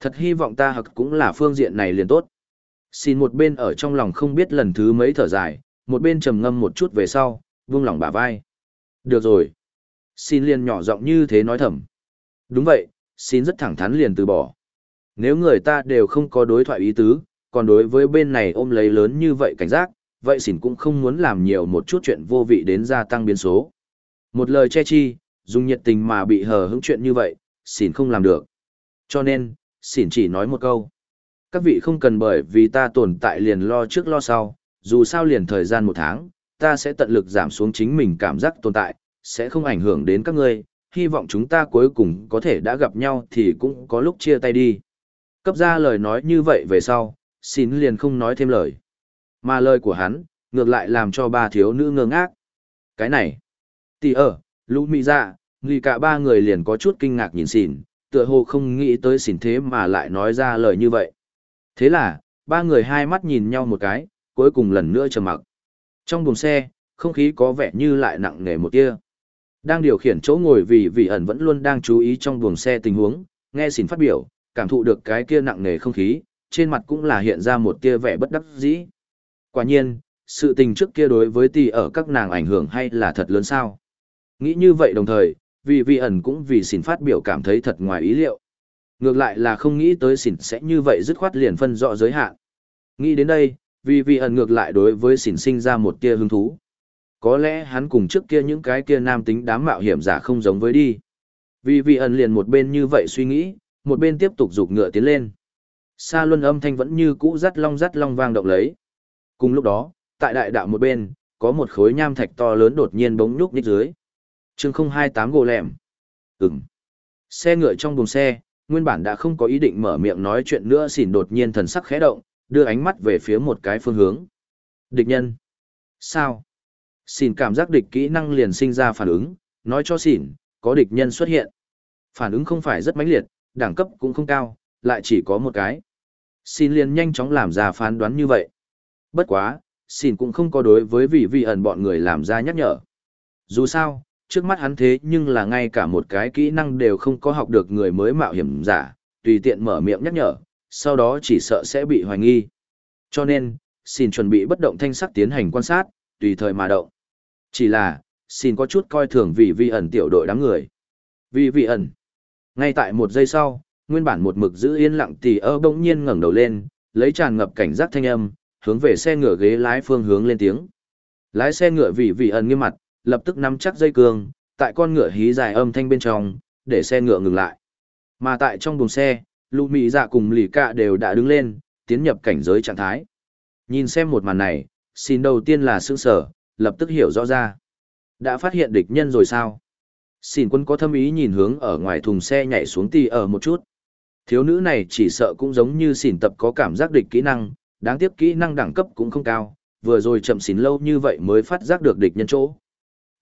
Thật hy vọng ta hặc cũng là phương diện này liền tốt. Xin một bên ở trong lòng không biết lần thứ mấy thở dài, một bên trầm ngâm một chút về sau, vung lòng bả vai. Được rồi. Xin liền nhỏ giọng như thế nói thầm. Đúng vậy, xin rất thẳng thắn liền từ bỏ. Nếu người ta đều không có đối thoại ý tứ, còn đối với bên này ôm lấy lớn như vậy cảnh giác, vậy xỉn cũng không muốn làm nhiều một chút chuyện vô vị đến gia tăng biến số. Một lời che chi, dùng nhiệt tình mà bị hờ hững chuyện như vậy, xỉn không làm được. Cho nên, xỉn chỉ nói một câu. Các vị không cần bởi vì ta tồn tại liền lo trước lo sau, dù sao liền thời gian một tháng, ta sẽ tận lực giảm xuống chính mình cảm giác tồn tại, sẽ không ảnh hưởng đến các ngươi, hy vọng chúng ta cuối cùng có thể đã gặp nhau thì cũng có lúc chia tay đi. Cấp ra lời nói như vậy về sau, xin liền không nói thêm lời. Mà lời của hắn, ngược lại làm cho ba thiếu nữ ngơ ngác. Cái này, tỷ ở, lũ mị dạ, nghi cả ba người liền có chút kinh ngạc nhìn xỉn, tựa hồ không nghĩ tới xỉn thế mà lại nói ra lời như vậy. Thế là, ba người hai mắt nhìn nhau một cái, cuối cùng lần nữa trầm mặc. Trong buồng xe, không khí có vẻ như lại nặng nề một tia. Đang điều khiển chỗ ngồi vì vị ẩn vẫn luôn đang chú ý trong buồng xe tình huống, nghe xỉn phát biểu, cảm thụ được cái kia nặng nề không khí, trên mặt cũng là hiện ra một tia vẻ bất đắc dĩ. Quả nhiên, sự tình trước kia đối với tỷ ở các nàng ảnh hưởng hay là thật lớn sao. Nghĩ như vậy đồng thời, vì vị ẩn cũng vì xỉn phát biểu cảm thấy thật ngoài ý liệu. Ngược lại là không nghĩ tới xỉn sẽ như vậy dứt khoát liền phân rõ giới hạn. Nghĩ đến đây, vì vị ẩn ngược lại đối với xỉn sinh ra một tia hứng thú. Có lẽ hắn cùng trước kia những cái kia nam tính đám mạo hiểm giả không giống với đi. Vì vị ẩn liền một bên như vậy suy nghĩ, một bên tiếp tục rục ngựa tiến lên. Sa luân âm thanh vẫn như cũ rắt long rắt long vang động lấy. Cùng lúc đó, tại đại đạo một bên, có một khối nham thạch to lớn đột nhiên bỗng nhúc nhích dưới. chương 028 gồ lẹm. Ừm. Xe ngựa trong buồng xe, nguyên bản đã không có ý định mở miệng nói chuyện nữa xỉn đột nhiên thần sắc khẽ động, đưa ánh mắt về phía một cái phương hướng. Địch nhân. Sao? Xỉn cảm giác địch kỹ năng liền sinh ra phản ứng, nói cho xỉn, có địch nhân xuất hiện. Phản ứng không phải rất mãnh liệt, đẳng cấp cũng không cao, lại chỉ có một cái. Xin liền nhanh chóng làm ra phán đoán như vậy. Bất quá, xin cũng không có đối với vị vị ẩn bọn người làm ra nhắc nhở. Dù sao, trước mắt hắn thế nhưng là ngay cả một cái kỹ năng đều không có học được người mới mạo hiểm giả, tùy tiện mở miệng nhắc nhở, sau đó chỉ sợ sẽ bị hoài nghi. Cho nên, xin chuẩn bị bất động thanh sắc tiến hành quan sát, tùy thời mà động. Chỉ là, xin có chút coi thường vị vị ẩn tiểu đội đám người. Vị vị ẩn. Ngay tại một giây sau, nguyên bản một mực giữ yên lặng tỉ ơ bỗng nhiên ngẩng đầu lên, lấy tràn ngập cảnh giác thanh âm, hướng về xe ngựa ghế lái phương hướng lên tiếng. Lái xe ngựa vị vị ẩn nghiêm mặt, lập tức nắm chắc dây cương, tại con ngựa hí dài âm thanh bên trong, để xe ngựa ngừng lại. Mà tại trong buồng xe, lục mị dạ cùng lì cạ đều đã đứng lên, tiến nhập cảnh giới trạng thái. Nhìn xem một màn này, xin đầu tiên là sương sở, lập tức hiểu rõ ra. Đã phát hiện địch nhân rồi sao? Xin quân có thâm ý nhìn hướng ở ngoài thùng xe nhảy xuống tì ở một chút. Thiếu nữ này chỉ sợ cũng giống như xỉn tập có cảm giác địch kỹ năng, đáng tiếc kỹ năng đẳng cấp cũng không cao, vừa rồi chậm xỉn lâu như vậy mới phát giác được địch nhân chỗ.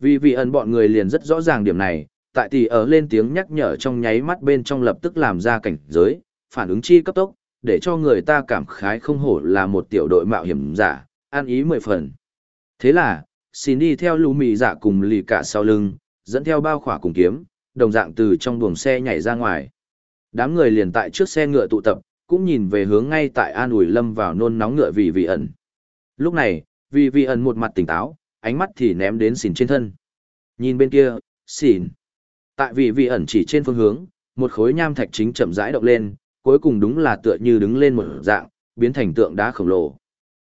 Vì vị ẩn bọn người liền rất rõ ràng điểm này, tại tì ở lên tiếng nhắc nhở trong nháy mắt bên trong lập tức làm ra cảnh giới, phản ứng chi cấp tốc, để cho người ta cảm khái không hổ là một tiểu đội mạo hiểm giả, an ý mười phần. Thế là, xin đi theo lũ mì giả cùng lì cả sau lưng, dẫn theo bao khỏa cùng kiếm, đồng dạng từ trong buồng xe nhảy ra ngoài. Đám người liền tại trước xe ngựa tụ tập, cũng nhìn về hướng ngay tại An ủi lâm vào nôn nóng ngựa vì vị ẩn. Lúc này, vì vị ẩn một mặt tỉnh táo, ánh mắt thì ném đến xỉn trên thân. Nhìn bên kia, xỉn. Tại vì vị ẩn chỉ trên phương hướng, một khối nham thạch chính chậm rãi động lên, cuối cùng đúng là tựa như đứng lên một dạng, biến thành tượng đá khổng lồ.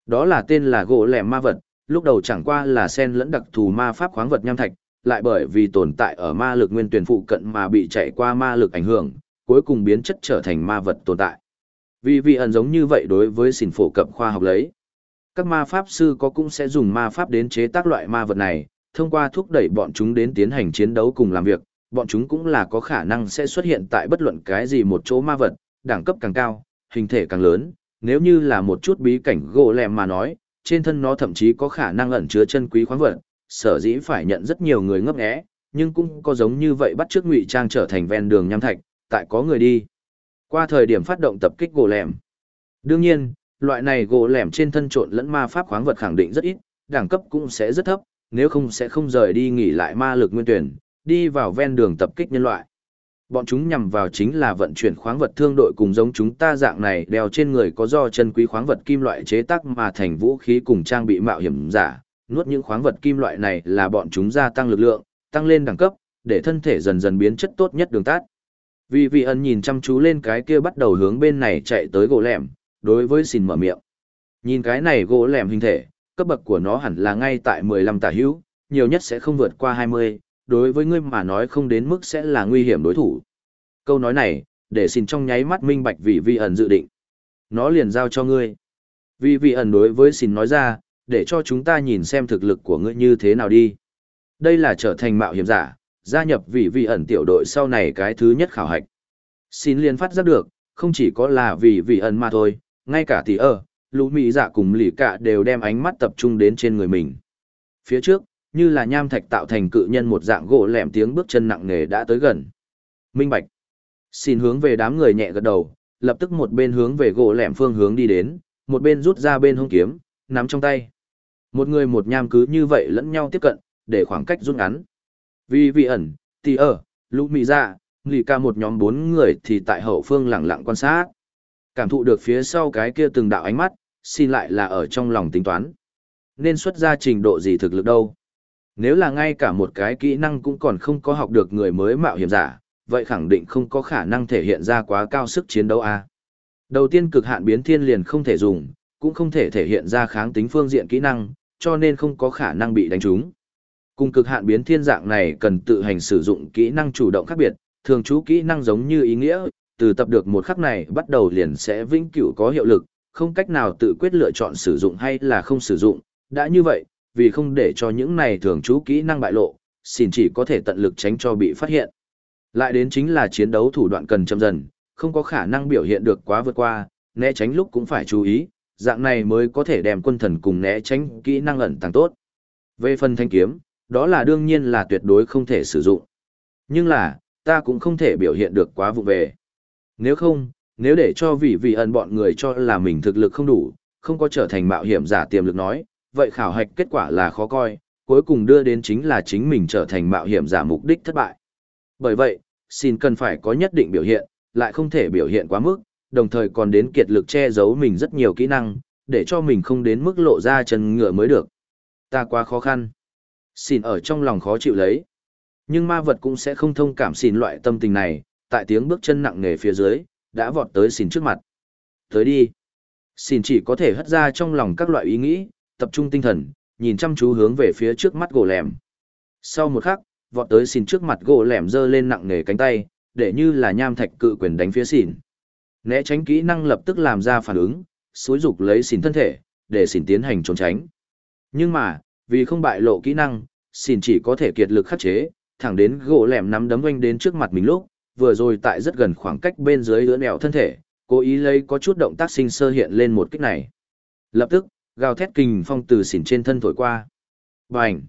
Đó là tên là gỗ lẻm ma vật, lúc đầu chẳng qua là sen lẫn đặc thù ma pháp khoáng vật nham thạch, lại bởi vì tồn tại ở ma lực nguyên tuyển phụ cận mà bị chạy qua ma lực ảnh hưởng, cuối cùng biến chất trở thành ma vật tồn tại. Vì vị ẩn giống như vậy đối với xỉn phổ cập khoa học lấy. Các ma pháp sư có cũng sẽ dùng ma pháp đến chế tác loại ma vật này, thông qua thúc đẩy bọn chúng đến tiến hành chiến đấu cùng làm việc, bọn chúng cũng là có khả năng sẽ xuất hiện tại bất luận cái gì một chỗ ma vật, đẳng cấp càng cao, hình thể càng lớn, nếu như là một chút bí cảnh gỗ lẹm mà nói, trên thân nó thậm chí có khả năng ẩn chứa chân quý khoáng vật, sở dĩ phải nhận rất nhiều người ngấp nghé, nhưng cũng có giống như vậy bắt trước ngụy trang trở thành ven đường nham thạch, tại có người đi. Qua thời điểm phát động tập kích gỗ lẻm. Đương nhiên, loại này gỗ lẻm trên thân trộn lẫn ma pháp khoáng vật khẳng định rất ít, đẳng cấp cũng sẽ rất thấp, nếu không sẽ không rời đi nghỉ lại ma lực nguyên tuyển, đi vào ven đường tập kích nhân loại. Bọn chúng nhằm vào chính là vận chuyển khoáng vật thương đội cùng giống chúng ta dạng này đeo trên người có do chân quý khoáng vật kim loại chế tác mà thành vũ khí cùng trang bị mạo hiểm giả, nuốt những khoáng vật kim loại này là bọn chúng gia tăng lực lượng, tăng lên đẳng cấp, để thân thể dần dần biến chất tốt nhất đường tát. Vì vị ẩn nhìn chăm chú lên cái kia bắt đầu hướng bên này chạy tới gỗ lẻm, đối với xin mở miệng. Nhìn cái này gỗ lẻm hình thể, cấp bậc của nó hẳn là ngay tại 15 tả hữu, nhiều nhất sẽ không vượt qua 20, đối với ngươi mà nói không đến mức sẽ là nguy hiểm đối thủ. Câu nói này, để xin trong nháy mắt minh bạch vì vị ẩn dự định. Nó liền giao cho ngươi. Vì vị ẩn đối với xin nói ra, để cho chúng ta nhìn xem thực lực của ngươi như thế nào đi. Đây là trở thành mạo hiểm giả, gia nhập vì vị ẩn tiểu đội sau này cái thứ nhất khảo hạch. Xin liền phát giác được, không chỉ có là vì vị ẩn mà thôi, ngay cả tỷ ơ, lũ mỹ giả dạ cùng lì cả đều đem ánh mắt tập trung đến trên người mình. Phía trước, như là nham thạch tạo thành cự nhân một dạng gỗ lẻm tiếng bước chân nặng nề đã tới gần. Minh Bạch. Xin hướng về đám người nhẹ gật đầu, lập tức một bên hướng về gỗ lẻm phương hướng đi đến, một bên rút ra bên hông kiếm, nắm trong tay. Một người một nham cứ như vậy lẫn nhau tiếp cận, để khoảng cách rút ngắn. Vì vị ẩn, tì ở, lũ mị ra, lì ca một nhóm bốn người thì tại hậu phương lặng lặng quan sát. Cảm thụ được phía sau cái kia từng đạo ánh mắt, xin lại là ở trong lòng tính toán. Nên xuất ra trình độ gì thực lực đâu. Nếu là ngay cả một cái kỹ năng cũng còn không có học được người mới mạo hiểm giả, vậy khẳng định không có khả năng thể hiện ra quá cao sức chiến đấu a. Đầu tiên cực hạn biến thiên liền không thể dùng, cũng không thể thể hiện ra kháng tính phương diện kỹ năng, cho nên không có khả năng bị đánh trúng. Cùng cực hạn biến thiên dạng này cần tự hành sử dụng kỹ năng chủ động khác biệt, thường chú kỹ năng giống như ý nghĩa, từ tập được một khắc này bắt đầu liền sẽ vĩnh cửu có hiệu lực, không cách nào tự quyết lựa chọn sử dụng hay là không sử dụng. Đã như vậy, vì không để cho những này thường chú kỹ năng bại lộ, xin chỉ có thể tận lực tránh cho bị phát hiện. Lại đến chính là chiến đấu thủ đoạn cần chậm dần, không có khả năng biểu hiện được quá vượt qua, né tránh lúc cũng phải chú ý, dạng này mới có thể đem quân thần cùng né tránh kỹ năng ẩn tàng tốt. Về phần thanh kiếm, đó là đương nhiên là tuyệt đối không thể sử dụng. Nhưng là, ta cũng không thể biểu hiện được quá vụ về. Nếu không, nếu để cho vị vị ẩn bọn người cho là mình thực lực không đủ, không có trở thành mạo hiểm giả tiềm lực nói, vậy khảo hạch kết quả là khó coi, cuối cùng đưa đến chính là chính mình trở thành mạo hiểm giả mục đích thất bại. Bởi vậy, xin cần phải có nhất định biểu hiện, lại không thể biểu hiện quá mức, đồng thời còn đến kiệt lực che giấu mình rất nhiều kỹ năng, để cho mình không đến mức lộ ra chân ngựa mới được. Ta quá khó khăn. Xin ở trong lòng khó chịu lấy. Nhưng ma vật cũng sẽ không thông cảm xin loại tâm tình này, tại tiếng bước chân nặng nề phía dưới, đã vọt tới xin trước mặt. Tới đi. Xin chỉ có thể hất ra trong lòng các loại ý nghĩ, tập trung tinh thần, nhìn chăm chú hướng về phía trước mắt gỗ lẻm. Sau một khắc, vọt tới xin trước mặt gỗ lẻm giơ lên nặng nề cánh tay, để như là nham thạch cự quyền đánh phía xỉn. Né tránh kỹ năng lập tức làm ra phản ứng, xúi dục lấy xỉn thân thể, để xỉn tiến hành trốn tránh. Nhưng mà, vì không bại lộ kỹ năng, xỉn chỉ có thể kiệt lực khắc chế, thẳng đến gỗ lẻm nắm đấm oanh đến trước mặt mình lúc, vừa rồi tại rất gần khoảng cách bên dưới lưỡn đèo thân thể, cố ý lấy có chút động tác sinh sơ hiện lên một kích này. Lập tức, gào thét kình phong từ xỉn trên thân thổi qua. Bành!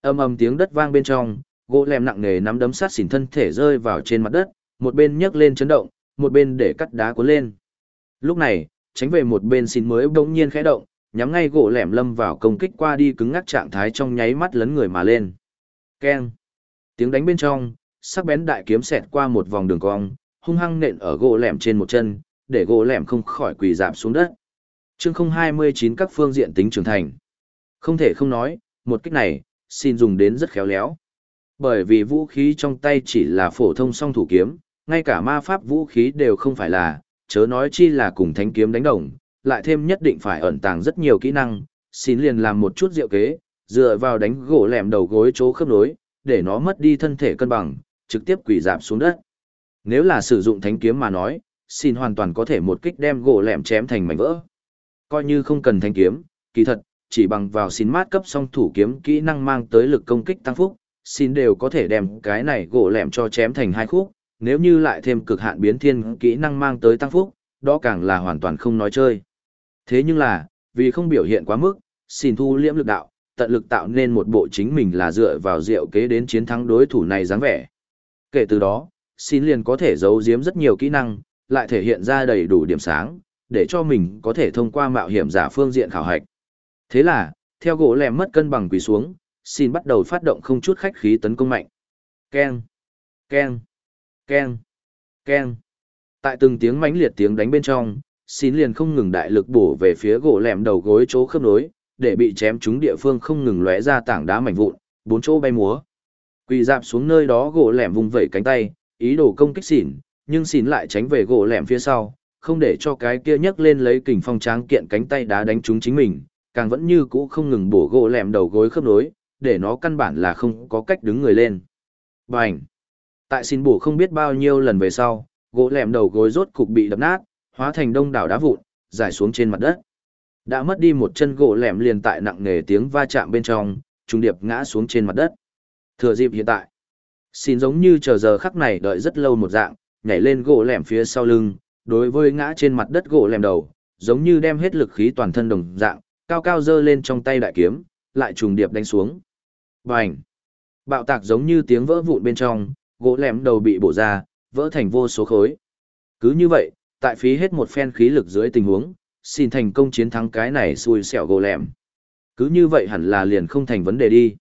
Âm ầm tiếng đất vang bên trong, gỗ lẻm nặng nề nắm đấm sát xỉn thân thể rơi vào trên mặt đất, một bên nhấc lên chấn động, một bên để cắt đá cuốn lên. Lúc này, tránh về một bên xin mới bỗng nhiên khẽ động, nhắm ngay gỗ lẻm lâm vào công kích qua đi cứng ngắc trạng thái trong nháy mắt lấn người mà lên. Keng! Tiếng đánh bên trong, sắc bén đại kiếm xẹt qua một vòng đường cong, hung hăng nện ở gỗ lẻm trên một chân, để gỗ lẻm không khỏi quỳ dạp xuống đất. Chương 029 các phương diện tính trưởng thành. Không thể không nói, một kích này, xin dùng đến rất khéo léo. Bởi vì vũ khí trong tay chỉ là phổ thông song thủ kiếm, ngay cả ma pháp vũ khí đều không phải là, chớ nói chi là cùng thánh kiếm đánh đồng, lại thêm nhất định phải ẩn tàng rất nhiều kỹ năng, xin liền làm một chút diệu kế, dựa vào đánh gỗ lẻm đầu gối chỗ khớp nối, để nó mất đi thân thể cân bằng, trực tiếp quỳ dạp xuống đất. Nếu là sử dụng thánh kiếm mà nói, xin hoàn toàn có thể một kích đem gỗ lẻm chém thành mảnh vỡ. Coi như không cần thánh kiếm, kỳ thật, chỉ bằng vào xin mát cấp song thủ kiếm kỹ năng mang tới lực công kích tăng phúc, xin đều có thể đem cái này gỗ lẻm cho chém thành hai khúc, nếu như lại thêm cực hạn biến thiên kỹ năng mang tới tăng phúc, đó càng là hoàn toàn không nói chơi. Thế nhưng là, vì không biểu hiện quá mức, xin thu liễm lực đạo, tận lực tạo nên một bộ chính mình là dựa vào diệu kế đến chiến thắng đối thủ này dáng vẻ. Kể từ đó, xin liền có thể giấu giếm rất nhiều kỹ năng, lại thể hiện ra đầy đủ điểm sáng, để cho mình có thể thông qua mạo hiểm giả phương diện khảo hạch. Thế là, theo gỗ lẻm mất cân bằng quỳ xuống, xin bắt đầu phát động không chút khách khí tấn công mạnh. Keng, keng, keng, keng. Tại từng tiếng mãnh liệt tiếng đánh bên trong, xin liền không ngừng đại lực bổ về phía gỗ lẻm đầu gối chỗ khớp nối, để bị chém trúng địa phương không ngừng lóe ra tảng đá mảnh vụn, bốn chỗ bay múa. Quỳ dạp xuống nơi đó gỗ lẻm vùng vẩy cánh tay, ý đồ công kích xỉn, nhưng xỉn lại tránh về gỗ lẻm phía sau, không để cho cái kia nhấc lên lấy kình phong tráng kiện cánh tay đá đánh trúng chính mình, càng vẫn như cũ không ngừng bổ gỗ lẻm đầu gối khớp nối, để nó căn bản là không có cách đứng người lên. Bành! Tại xin bổ không biết bao nhiêu lần về sau, gỗ lẻm đầu gối rốt cục bị đập nát, hóa thành đông đảo đá vụn, giải xuống trên mặt đất. Đã mất đi một chân gỗ lẻm liền tại nặng nề tiếng va chạm bên trong, trung điệp ngã xuống trên mặt đất. Thừa dịp hiện tại, xin giống như chờ giờ khắc này đợi rất lâu một dạng, nhảy lên gỗ lẻm phía sau lưng, đối với ngã trên mặt đất gỗ lẻm đầu, giống như đem hết lực khí toàn thân đồng dạng, cao cao dơ lên trong tay đại kiếm, lại trùng điệp đánh xuống. Bành! Bạo tạc giống như tiếng vỡ vụn bên trong, gỗ lẻm đầu bị bổ ra, vỡ thành vô số khối. Cứ như vậy, tại phí hết một phen khí lực dưới tình huống, xin thành công chiến thắng cái này xui xẻo gỗ lẻm. Cứ như vậy hẳn là liền không thành vấn đề đi.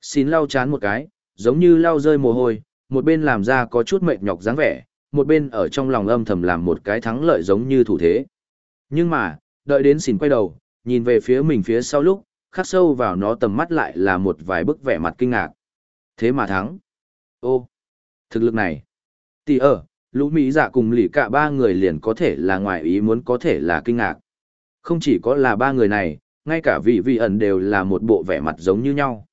Xin lau chán một cái, giống như lau rơi mồ hôi, một bên làm ra có chút mệt nhọc dáng vẻ, một bên ở trong lòng âm thầm làm một cái thắng lợi giống như thủ thế. Nhưng mà, đợi đến xin quay đầu, nhìn về phía mình phía sau lúc, khắc sâu vào nó tầm mắt lại là một vài bức vẻ mặt kinh ngạc. Thế mà thắng. Ô, thực lực này. Tỷ ở, lũ Mỹ dạ cùng lì cả ba người liền có thể là ngoài ý muốn có thể là kinh ngạc. Không chỉ có là ba người này, ngay cả vị vị ẩn đều là một bộ vẻ mặt giống như nhau.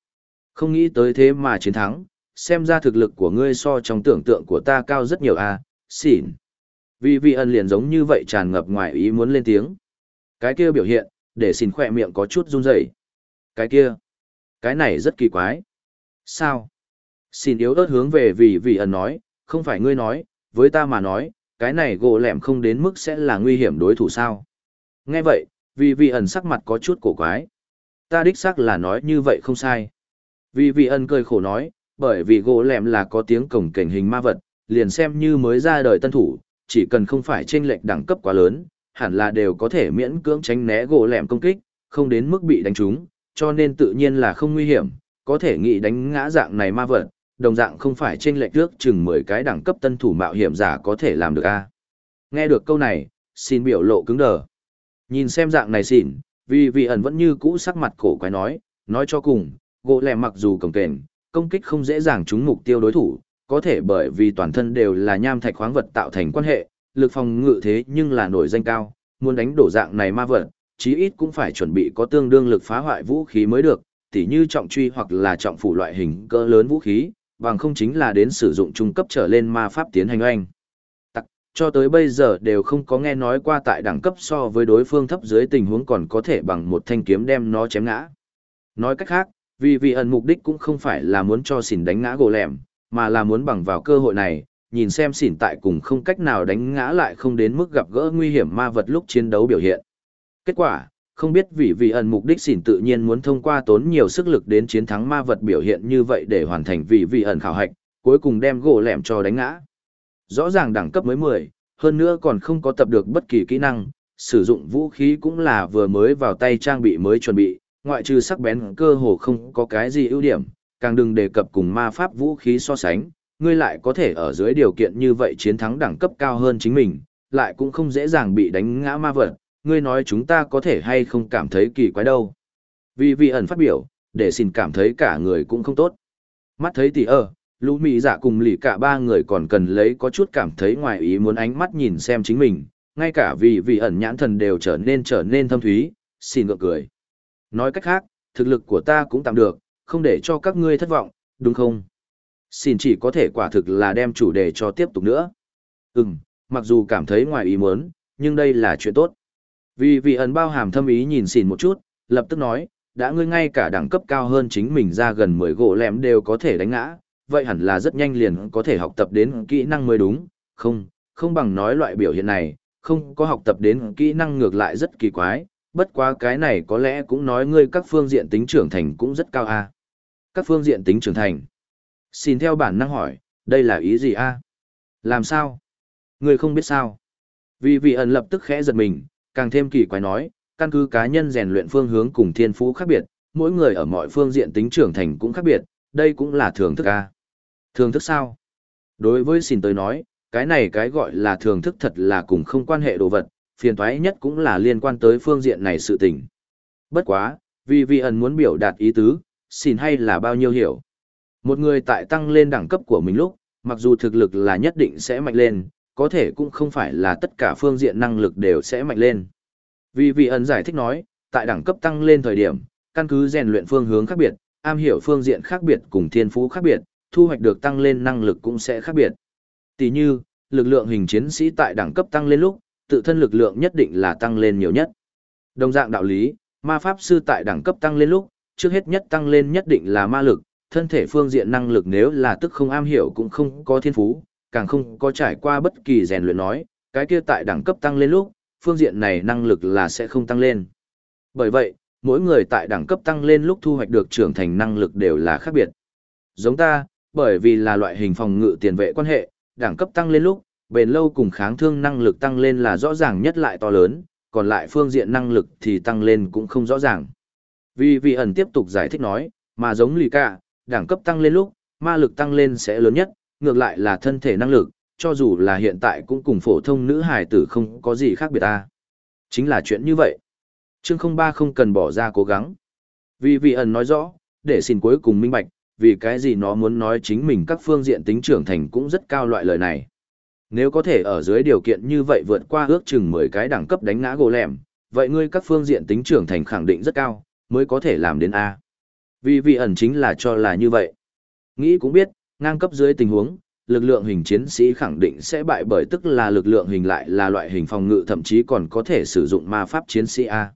Không nghĩ tới thế mà chiến thắng, xem ra thực lực của ngươi so trong tưởng tượng của ta cao rất nhiều a à, xỉn. Vị vị ẩn liền giống như vậy tràn ngập ngoài ý muốn lên tiếng. Cái kia biểu hiện, để xin khỏe miệng có chút run rẩy. Cái kia, cái này rất kỳ quái. Sao? Xin yếu ớt hướng về vì vì ẩn nói, không phải ngươi nói, với ta mà nói, cái này gỗ lẻm không đến mức sẽ là nguy hiểm đối thủ sao. Nghe vậy, vì vị ẩn sắc mặt có chút cổ quái. Ta đích xác là nói như vậy không sai. Vì vị ẩn cười khổ nói, bởi vì gỗ lẻm là có tiếng cổng cảnh hình ma vật, liền xem như mới ra đời tân thủ, chỉ cần không phải chênh lệch đẳng cấp quá lớn, hẳn là đều có thể miễn cưỡng tránh né gỗ lẻm công kích, không đến mức bị đánh trúng, cho nên tự nhiên là không nguy hiểm, có thể nghĩ đánh ngã dạng này ma vật, đồng dạng không phải trên lệch trước chừng 10 cái đẳng cấp tân thủ mạo hiểm giả có thể làm được a. Nghe được câu này, xin biểu lộ cứng đờ. Nhìn xem dạng này xỉn, vì vị ẩn vẫn như cũ sắc mặt cổ quái nói, nói cho cùng, gỗ lẻ mặc dù cổng kềnh, công kích không dễ dàng trúng mục tiêu đối thủ, có thể bởi vì toàn thân đều là nham thạch khoáng vật tạo thành quan hệ, lực phòng ngự thế nhưng là nổi danh cao, muốn đánh đổ dạng này ma vật, chí ít cũng phải chuẩn bị có tương đương lực phá hoại vũ khí mới được, tỉ như trọng truy hoặc là trọng phủ loại hình cỡ lớn vũ khí, bằng không chính là đến sử dụng trung cấp trở lên ma pháp tiến hành oanh. Tặc, cho tới bây giờ đều không có nghe nói qua tại đẳng cấp so với đối phương thấp dưới tình huống còn có thể bằng một thanh kiếm đem nó chém ngã. Nói cách khác, vì vị ẩn mục đích cũng không phải là muốn cho xỉn đánh ngã gỗ lẻm, mà là muốn bằng vào cơ hội này, nhìn xem xỉn tại cùng không cách nào đánh ngã lại không đến mức gặp gỡ nguy hiểm ma vật lúc chiến đấu biểu hiện. Kết quả, không biết vì vị ẩn mục đích xỉn tự nhiên muốn thông qua tốn nhiều sức lực đến chiến thắng ma vật biểu hiện như vậy để hoàn thành vị vị ẩn khảo hạch, cuối cùng đem gỗ lẻm cho đánh ngã. Rõ ràng đẳng cấp mới 10, hơn nữa còn không có tập được bất kỳ kỹ năng, sử dụng vũ khí cũng là vừa mới vào tay trang bị mới chuẩn bị, ngoại trừ sắc bén cơ hồ không có cái gì ưu điểm, càng đừng đề cập cùng ma pháp vũ khí so sánh, ngươi lại có thể ở dưới điều kiện như vậy chiến thắng đẳng cấp cao hơn chính mình, lại cũng không dễ dàng bị đánh ngã ma vật, ngươi nói chúng ta có thể hay không cảm thấy kỳ quái đâu. Vì vị ẩn phát biểu, để xin cảm thấy cả người cũng không tốt. Mắt thấy tỷ ơ, lũ mỹ giả dạ cùng lì cả ba người còn cần lấy có chút cảm thấy ngoài ý muốn ánh mắt nhìn xem chính mình, ngay cả vì vị ẩn nhãn thần đều trở nên trở nên thâm thúy, xin ngược cười. Nói cách khác, thực lực của ta cũng tạm được, không để cho các ngươi thất vọng, đúng không? Xin chỉ có thể quả thực là đem chủ đề cho tiếp tục nữa. Ừm, mặc dù cảm thấy ngoài ý muốn, nhưng đây là chuyện tốt. Vì vị ẩn bao hàm thâm ý nhìn xỉn một chút, lập tức nói, đã ngươi ngay cả đẳng cấp cao hơn chính mình ra gần 10 gỗ lẻm đều có thể đánh ngã, vậy hẳn là rất nhanh liền có thể học tập đến kỹ năng mới đúng, không, không bằng nói loại biểu hiện này, không có học tập đến kỹ năng ngược lại rất kỳ quái, bất quá cái này có lẽ cũng nói ngươi các phương diện tính trưởng thành cũng rất cao a. Các phương diện tính trưởng thành. Xin theo bản năng hỏi, đây là ý gì a? Làm sao? Ngươi không biết sao? Vì vị ẩn lập tức khẽ giật mình, càng thêm kỳ quái nói, căn cứ cá nhân rèn luyện phương hướng cùng thiên phú khác biệt, mỗi người ở mọi phương diện tính trưởng thành cũng khác biệt, đây cũng là thưởng thức a. thưởng thức sao? Đối với xin tới nói, cái này cái gọi là thưởng thức thật là cùng không quan hệ đồ vật, phiền toái nhất cũng là liên quan tới phương diện này sự tình. Bất quá, vì vị ẩn muốn biểu đạt ý tứ, xin hay là bao nhiêu hiểu. Một người tại tăng lên đẳng cấp của mình lúc, mặc dù thực lực là nhất định sẽ mạnh lên, có thể cũng không phải là tất cả phương diện năng lực đều sẽ mạnh lên. Vì vị ẩn giải thích nói, tại đẳng cấp tăng lên thời điểm, căn cứ rèn luyện phương hướng khác biệt, am hiểu phương diện khác biệt cùng thiên phú khác biệt, thu hoạch được tăng lên năng lực cũng sẽ khác biệt. Tỷ như, lực lượng hình chiến sĩ tại đẳng cấp tăng lên lúc, tự thân lực lượng nhất định là tăng lên nhiều nhất. Đồng dạng đạo lý, ma pháp sư tại đẳng cấp tăng lên lúc, trước hết nhất tăng lên nhất định là ma lực, thân thể phương diện năng lực nếu là tức không am hiểu cũng không có thiên phú, càng không có trải qua bất kỳ rèn luyện nói, cái kia tại đẳng cấp tăng lên lúc, phương diện này năng lực là sẽ không tăng lên. Bởi vậy, mỗi người tại đẳng cấp tăng lên lúc thu hoạch được trưởng thành năng lực đều là khác biệt. Giống ta, bởi vì là loại hình phòng ngự tiền vệ quan hệ, đẳng cấp tăng lên lúc, bền lâu cùng kháng thương năng lực tăng lên là rõ ràng nhất lại to lớn, còn lại phương diện năng lực thì tăng lên cũng không rõ ràng. Vì vị ẩn tiếp tục giải thích nói, mà giống lì cả, đẳng cấp tăng lên lúc, ma lực tăng lên sẽ lớn nhất, ngược lại là thân thể năng lực, cho dù là hiện tại cũng cùng phổ thông nữ hài tử không có gì khác biệt ta. Chính là chuyện như vậy. Chương không ba không cần bỏ ra cố gắng. Vì vị ẩn nói rõ, để xin cuối cùng minh bạch, vì cái gì nó muốn nói chính mình các phương diện tính trưởng thành cũng rất cao loại lời này. Nếu có thể ở dưới điều kiện như vậy vượt qua ước chừng 10 cái đẳng cấp đánh ngã gỗ lẻm, vậy ngươi các phương diện tính trưởng thành khẳng định rất cao, mới có thể làm đến A. Vì vị ẩn chính là cho là như vậy. Nghĩ cũng biết, ngang cấp dưới tình huống, lực lượng hình chiến sĩ khẳng định sẽ bại bởi tức là lực lượng hình lại là loại hình phòng ngự thậm chí còn có thể sử dụng ma pháp chiến sĩ A.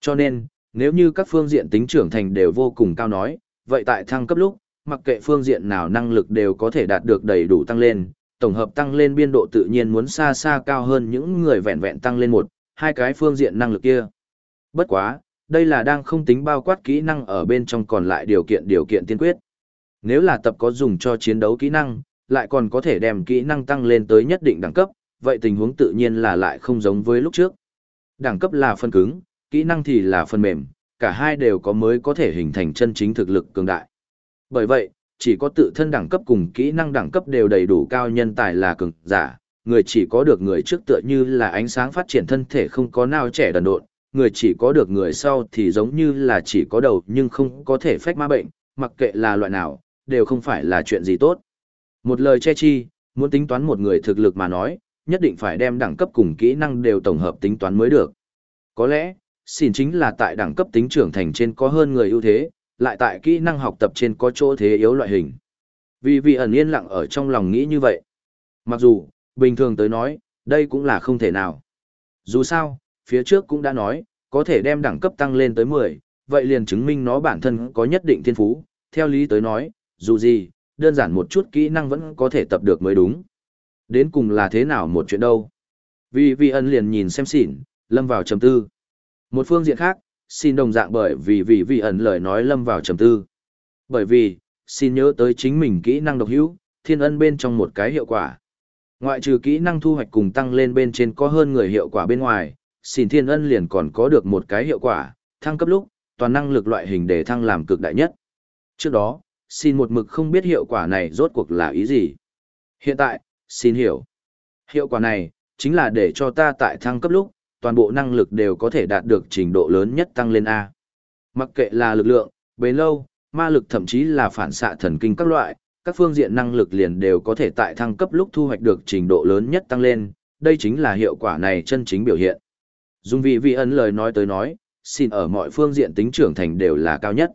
Cho nên, nếu như các phương diện tính trưởng thành đều vô cùng cao nói, vậy tại thăng cấp lúc, mặc kệ phương diện nào năng lực đều có thể đạt được đầy đủ tăng lên, tổng hợp tăng lên biên độ tự nhiên muốn xa xa cao hơn những người vẹn vẹn tăng lên một, hai cái phương diện năng lực kia. Bất quá, đây là đang không tính bao quát kỹ năng ở bên trong còn lại điều kiện điều kiện tiên quyết. Nếu là tập có dùng cho chiến đấu kỹ năng, lại còn có thể đem kỹ năng tăng lên tới nhất định đẳng cấp, vậy tình huống tự nhiên là lại không giống với lúc trước. Đẳng cấp là phân cứng, kỹ năng thì là phần mềm, cả hai đều có mới có thể hình thành chân chính thực lực cường đại. Bởi vậy, chỉ có tự thân đẳng cấp cùng kỹ năng đẳng cấp đều đầy đủ cao nhân tài là cường giả, người chỉ có được người trước tựa như là ánh sáng phát triển thân thể không có nào trẻ đần độn, người chỉ có được người sau thì giống như là chỉ có đầu nhưng không có thể phách ma bệnh, mặc kệ là loại nào, đều không phải là chuyện gì tốt. Một lời che chi, muốn tính toán một người thực lực mà nói, nhất định phải đem đẳng cấp cùng kỹ năng đều tổng hợp tính toán mới được. Có lẽ, xin chính là tại đẳng cấp tính trưởng thành trên có hơn người ưu thế, lại tại kỹ năng học tập trên có chỗ thế yếu loại hình. Vì vị ẩn yên lặng ở trong lòng nghĩ như vậy. Mặc dù, bình thường tới nói, đây cũng là không thể nào. Dù sao, phía trước cũng đã nói, có thể đem đẳng cấp tăng lên tới 10, vậy liền chứng minh nó bản thân có nhất định thiên phú. Theo lý tới nói, dù gì, đơn giản một chút kỹ năng vẫn có thể tập được mới đúng. Đến cùng là thế nào một chuyện đâu. Vì vị Ân liền nhìn xem xỉn, lâm vào trầm tư. Một phương diện khác, xin đồng dạng bởi vì vì vị ẩn lời nói lâm vào trầm tư. Bởi vì, xin nhớ tới chính mình kỹ năng độc hữu, thiên ân bên trong một cái hiệu quả. Ngoại trừ kỹ năng thu hoạch cùng tăng lên bên trên có hơn người hiệu quả bên ngoài, xin thiên ân liền còn có được một cái hiệu quả, thăng cấp lúc, toàn năng lực loại hình để thăng làm cực đại nhất. Trước đó, xin một mực không biết hiệu quả này rốt cuộc là ý gì. Hiện tại, xin hiểu. Hiệu quả này, chính là để cho ta tại thăng cấp lúc, toàn bộ năng lực đều có thể đạt được trình độ lớn nhất tăng lên A. Mặc kệ là lực lượng, bền lâu, ma lực thậm chí là phản xạ thần kinh các loại, các phương diện năng lực liền đều có thể tại thăng cấp lúc thu hoạch được trình độ lớn nhất tăng lên, đây chính là hiệu quả này chân chính biểu hiện. Dung vị vị ấn lời nói tới nói, xin ở mọi phương diện tính trưởng thành đều là cao nhất.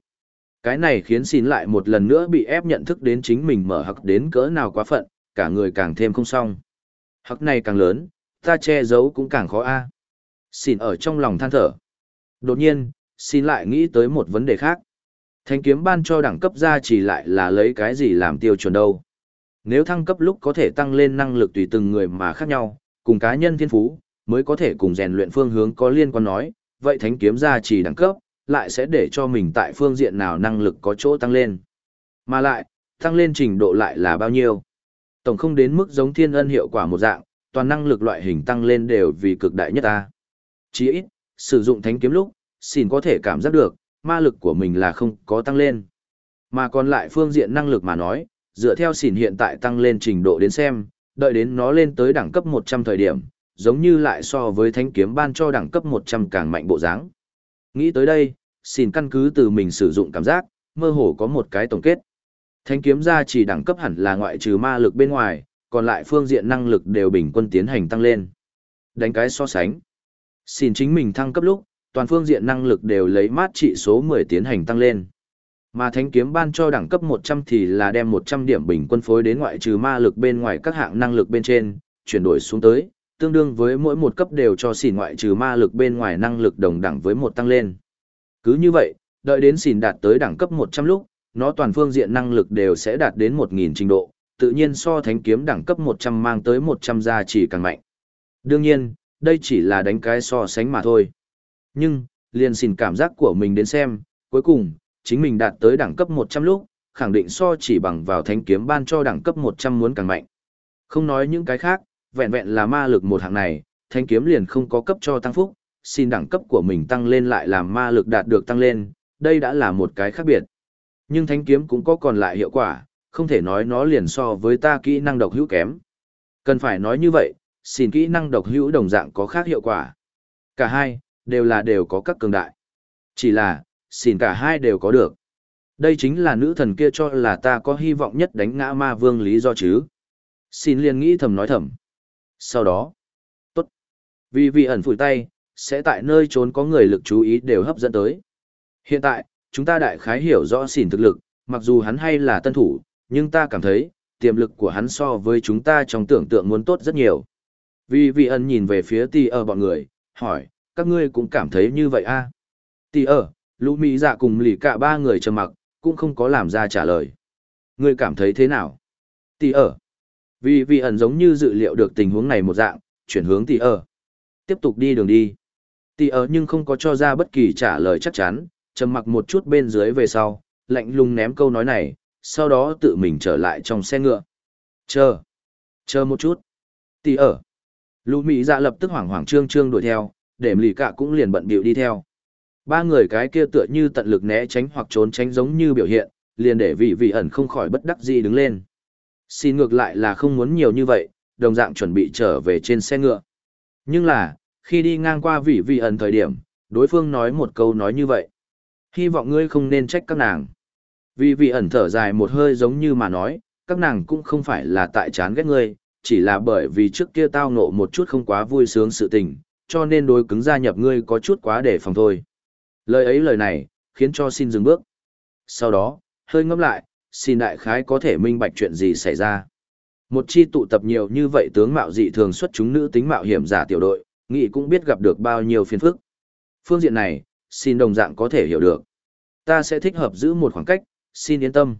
Cái này khiến xin lại một lần nữa bị ép nhận thức đến chính mình mở hặc đến cỡ nào quá phận, cả người càng thêm không xong. Hặc này càng lớn, ta che giấu cũng càng khó a. Xin ở trong lòng than thở. Đột nhiên, xin lại nghĩ tới một vấn đề khác. Thanh kiếm ban cho đẳng cấp ra chỉ lại là lấy cái gì làm tiêu chuẩn đâu. Nếu thăng cấp lúc có thể tăng lên năng lực tùy từng người mà khác nhau, cùng cá nhân thiên phú, mới có thể cùng rèn luyện phương hướng có liên quan nói, vậy thánh kiếm ra chỉ đẳng cấp, lại sẽ để cho mình tại phương diện nào năng lực có chỗ tăng lên. Mà lại, tăng lên trình độ lại là bao nhiêu? Tổng không đến mức giống thiên ân hiệu quả một dạng, toàn năng lực loại hình tăng lên đều vì cực đại nhất ta. Chỉ ít, sử dụng thánh kiếm lúc, xin có thể cảm giác được, ma lực của mình là không có tăng lên. Mà còn lại phương diện năng lực mà nói, dựa theo xỉn hiện tại tăng lên trình độ đến xem, đợi đến nó lên tới đẳng cấp 100 thời điểm, giống như lại so với thánh kiếm ban cho đẳng cấp 100 càng mạnh bộ dáng. Nghĩ tới đây, xỉn căn cứ từ mình sử dụng cảm giác, mơ hồ có một cái tổng kết. Thánh kiếm gia chỉ đẳng cấp hẳn là ngoại trừ ma lực bên ngoài, còn lại phương diện năng lực đều bình quân tiến hành tăng lên. Đánh cái so sánh. Xin chính mình thăng cấp lúc, toàn phương diện năng lực đều lấy mát trị số 10 tiến hành tăng lên. Mà thánh kiếm ban cho đẳng cấp 100 thì là đem 100 điểm bình quân phối đến ngoại trừ ma lực bên ngoài các hạng năng lực bên trên, chuyển đổi xuống tới, tương đương với mỗi một cấp đều cho xỉn ngoại trừ ma lực bên ngoài năng lực đồng đẳng với một tăng lên. Cứ như vậy, đợi đến xỉn đạt tới đẳng cấp 100 lúc, nó toàn phương diện năng lực đều sẽ đạt đến 1000 trình độ, tự nhiên so thánh kiếm đẳng cấp 100 mang tới 100 gia chỉ càng mạnh. Đương nhiên, đây chỉ là đánh cái so sánh mà thôi. Nhưng, liền xin cảm giác của mình đến xem, cuối cùng, chính mình đạt tới đẳng cấp 100 lúc, khẳng định so chỉ bằng vào thánh kiếm ban cho đẳng cấp 100 muốn càng mạnh. Không nói những cái khác, vẹn vẹn là ma lực một hạng này, thánh kiếm liền không có cấp cho tăng phúc, xin đẳng cấp của mình tăng lên lại làm ma lực đạt được tăng lên, đây đã là một cái khác biệt. Nhưng thánh kiếm cũng có còn lại hiệu quả, không thể nói nó liền so với ta kỹ năng độc hữu kém. Cần phải nói như vậy, xin kỹ năng độc hữu đồng dạng có khác hiệu quả. Cả hai, đều là đều có các cường đại. Chỉ là, xin cả hai đều có được. Đây chính là nữ thần kia cho là ta có hy vọng nhất đánh ngã ma vương lý do chứ. Xin liền nghĩ thầm nói thầm. Sau đó, tốt. Vì vị ẩn phủi tay, sẽ tại nơi trốn có người lực chú ý đều hấp dẫn tới. Hiện tại, chúng ta đại khái hiểu rõ xỉn thực lực, mặc dù hắn hay là tân thủ, nhưng ta cảm thấy, tiềm lực của hắn so với chúng ta trong tưởng tượng muốn tốt rất nhiều. Vì vị ẩn nhìn về phía tì ở bọn người, hỏi, các ngươi cũng cảm thấy như vậy a à? Tì ở, lũ mỹ dạ cùng lì cả ba người trầm mặc, cũng không có làm ra trả lời. Ngươi cảm thấy thế nào? Tì ở. Vì vị ẩn giống như dự liệu được tình huống này một dạng, chuyển hướng tì ở. Tiếp tục đi đường đi. Tì ở nhưng không có cho ra bất kỳ trả lời chắc chắn, trầm mặc một chút bên dưới về sau, lạnh lùng ném câu nói này, sau đó tự mình trở lại trong xe ngựa. Chờ. Chờ một chút. Tì ở. Lũ Mỹ dạ lập tức hoảng hoảng trương trương đuổi theo, để lì cả cũng liền bận bịu đi theo. Ba người cái kia tựa như tận lực né tránh hoặc trốn tránh giống như biểu hiện, liền để vị vị ẩn không khỏi bất đắc dĩ đứng lên. Xin ngược lại là không muốn nhiều như vậy, đồng dạng chuẩn bị trở về trên xe ngựa. Nhưng là, khi đi ngang qua vị vị ẩn thời điểm, đối phương nói một câu nói như vậy. Hy vọng ngươi không nên trách các nàng. Vị vị ẩn thở dài một hơi giống như mà nói, các nàng cũng không phải là tại chán ghét ngươi, chỉ là bởi vì trước kia tao nộ một chút không quá vui sướng sự tình, cho nên đối cứng gia nhập ngươi có chút quá để phòng thôi. Lời ấy lời này, khiến cho xin dừng bước. Sau đó, hơi ngẫm lại, xin đại khái có thể minh bạch chuyện gì xảy ra. Một chi tụ tập nhiều như vậy tướng mạo dị thường xuất chúng nữ tính mạo hiểm giả tiểu đội, nghị cũng biết gặp được bao nhiêu phiền phức. Phương diện này, xin đồng dạng có thể hiểu được. Ta sẽ thích hợp giữ một khoảng cách, xin yên tâm.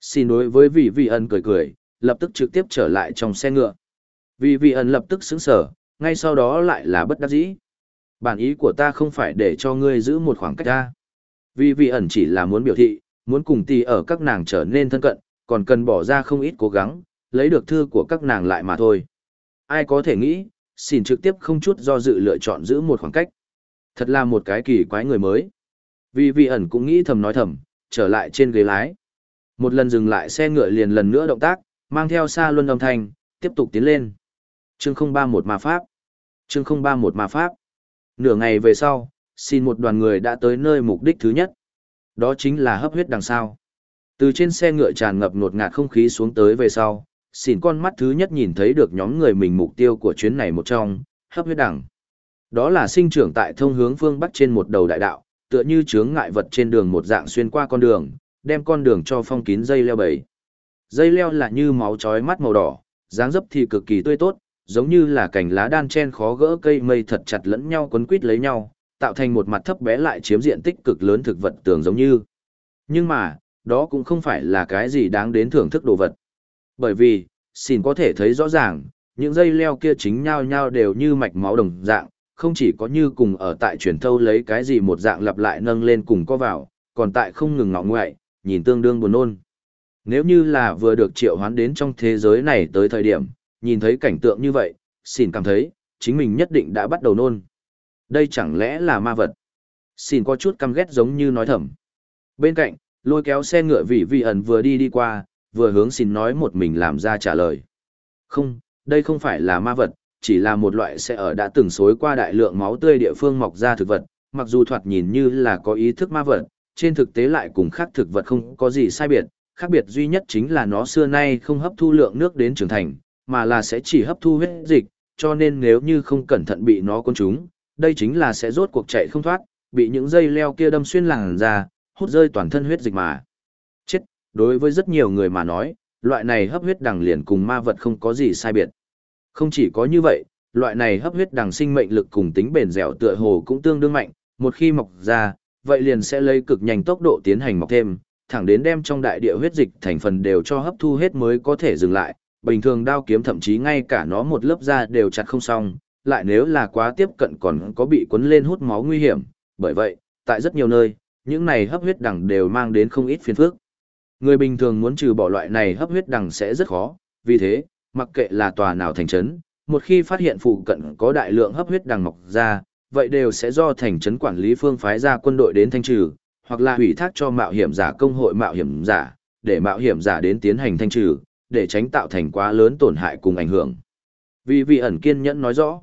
Xin đối với vị vị ân cười cười, lập tức trực tiếp trở lại trong xe ngựa. Vị vị ân lập tức sững sở, ngay sau đó lại là bất đắc dĩ. Bản ý của ta không phải để cho ngươi giữ một khoảng cách ra. Vì vị ẩn chỉ là muốn biểu thị, muốn cùng tì ở các nàng trở nên thân cận, còn cần bỏ ra không ít cố gắng, lấy được thư của các nàng lại mà thôi. Ai có thể nghĩ, xin trực tiếp không chút do dự lựa chọn giữ một khoảng cách. Thật là một cái kỳ quái người mới. Vì vị ẩn cũng nghĩ thầm nói thầm, trở lại trên ghế lái. Một lần dừng lại xe ngựa liền lần nữa động tác, mang theo xa luân âm thanh, tiếp tục tiến lên. Chương 031 ma pháp. Chương 031 ma pháp. Nửa ngày về sau, xin một đoàn người đã tới nơi mục đích thứ nhất. Đó chính là hấp huyết đằng sau. Từ trên xe ngựa tràn ngập ngột ngạt không khí xuống tới về sau, Xỉn con mắt thứ nhất nhìn thấy được nhóm người mình mục tiêu của chuyến này một trong, hấp huyết đằng. Đó là sinh trưởng tại thông hướng phương bắc trên một đầu đại đạo, tựa như chướng ngại vật trên đường một dạng xuyên qua con đường, đem con đường cho phong kín dây leo bầy. Dây leo là như máu chói mắt màu đỏ, dáng dấp thì cực kỳ tươi tốt, giống như là cành lá đan chen khó gỡ cây mây thật chặt lẫn nhau quấn quít lấy nhau, tạo thành một mặt thấp bé lại chiếm diện tích cực lớn thực vật tường giống như. Nhưng mà, đó cũng không phải là cái gì đáng đến thưởng thức đồ vật. Bởi vì, xin có thể thấy rõ ràng, những dây leo kia chính nhau nhau đều như mạch máu đồng dạng, không chỉ có như cùng ở tại truyền thâu lấy cái gì một dạng lặp lại nâng lên cùng có vào, còn tại không ngừng ngọ ngoại, nhìn tương đương buồn nôn. Nếu như là vừa được triệu hoán đến trong thế giới này tới thời điểm, nhìn thấy cảnh tượng như vậy, xin cảm thấy, chính mình nhất định đã bắt đầu nôn. Đây chẳng lẽ là ma vật? Xin có chút căm ghét giống như nói thầm. Bên cạnh, lôi kéo xe ngựa vị vị ẩn vừa đi đi qua, vừa hướng xin nói một mình làm ra trả lời. Không, đây không phải là ma vật, chỉ là một loại sẽ ở đã từng xối qua đại lượng máu tươi địa phương mọc ra thực vật, mặc dù thoạt nhìn như là có ý thức ma vật, trên thực tế lại cùng khác thực vật không có gì sai biệt, khác biệt duy nhất chính là nó xưa nay không hấp thu lượng nước đến trưởng thành, mà là sẽ chỉ hấp thu huyết dịch, cho nên nếu như không cẩn thận bị nó cuốn trúng, đây chính là sẽ rốt cuộc chạy không thoát, bị những dây leo kia đâm xuyên làn ra, hút rơi toàn thân huyết dịch mà. Đối với rất nhiều người mà nói, loại này hấp huyết đằng liền cùng ma vật không có gì sai biệt. Không chỉ có như vậy, loại này hấp huyết đằng sinh mệnh lực cùng tính bền dẻo tựa hồ cũng tương đương mạnh, một khi mọc ra, vậy liền sẽ lấy cực nhanh tốc độ tiến hành mọc thêm, thẳng đến đem trong đại địa huyết dịch thành phần đều cho hấp thu hết mới có thể dừng lại, bình thường đao kiếm thậm chí ngay cả nó một lớp da đều chặt không xong, lại nếu là quá tiếp cận còn có bị cuốn lên hút máu nguy hiểm, bởi vậy, tại rất nhiều nơi, những này hấp huyết đằng đều mang đến không ít phiền phức. Người bình thường muốn trừ bỏ loại này hấp huyết đằng sẽ rất khó, vì thế, mặc kệ là tòa nào thành trấn, một khi phát hiện phụ cận có đại lượng hấp huyết đằng mọc ra, vậy đều sẽ do thành trấn quản lý phương phái ra quân đội đến thanh trừ, hoặc là hủy thác cho mạo hiểm giả công hội mạo hiểm giả, để mạo hiểm giả đến tiến hành thanh trừ, để tránh tạo thành quá lớn tổn hại cùng ảnh hưởng. Vì vị ẩn kiên nhẫn nói rõ.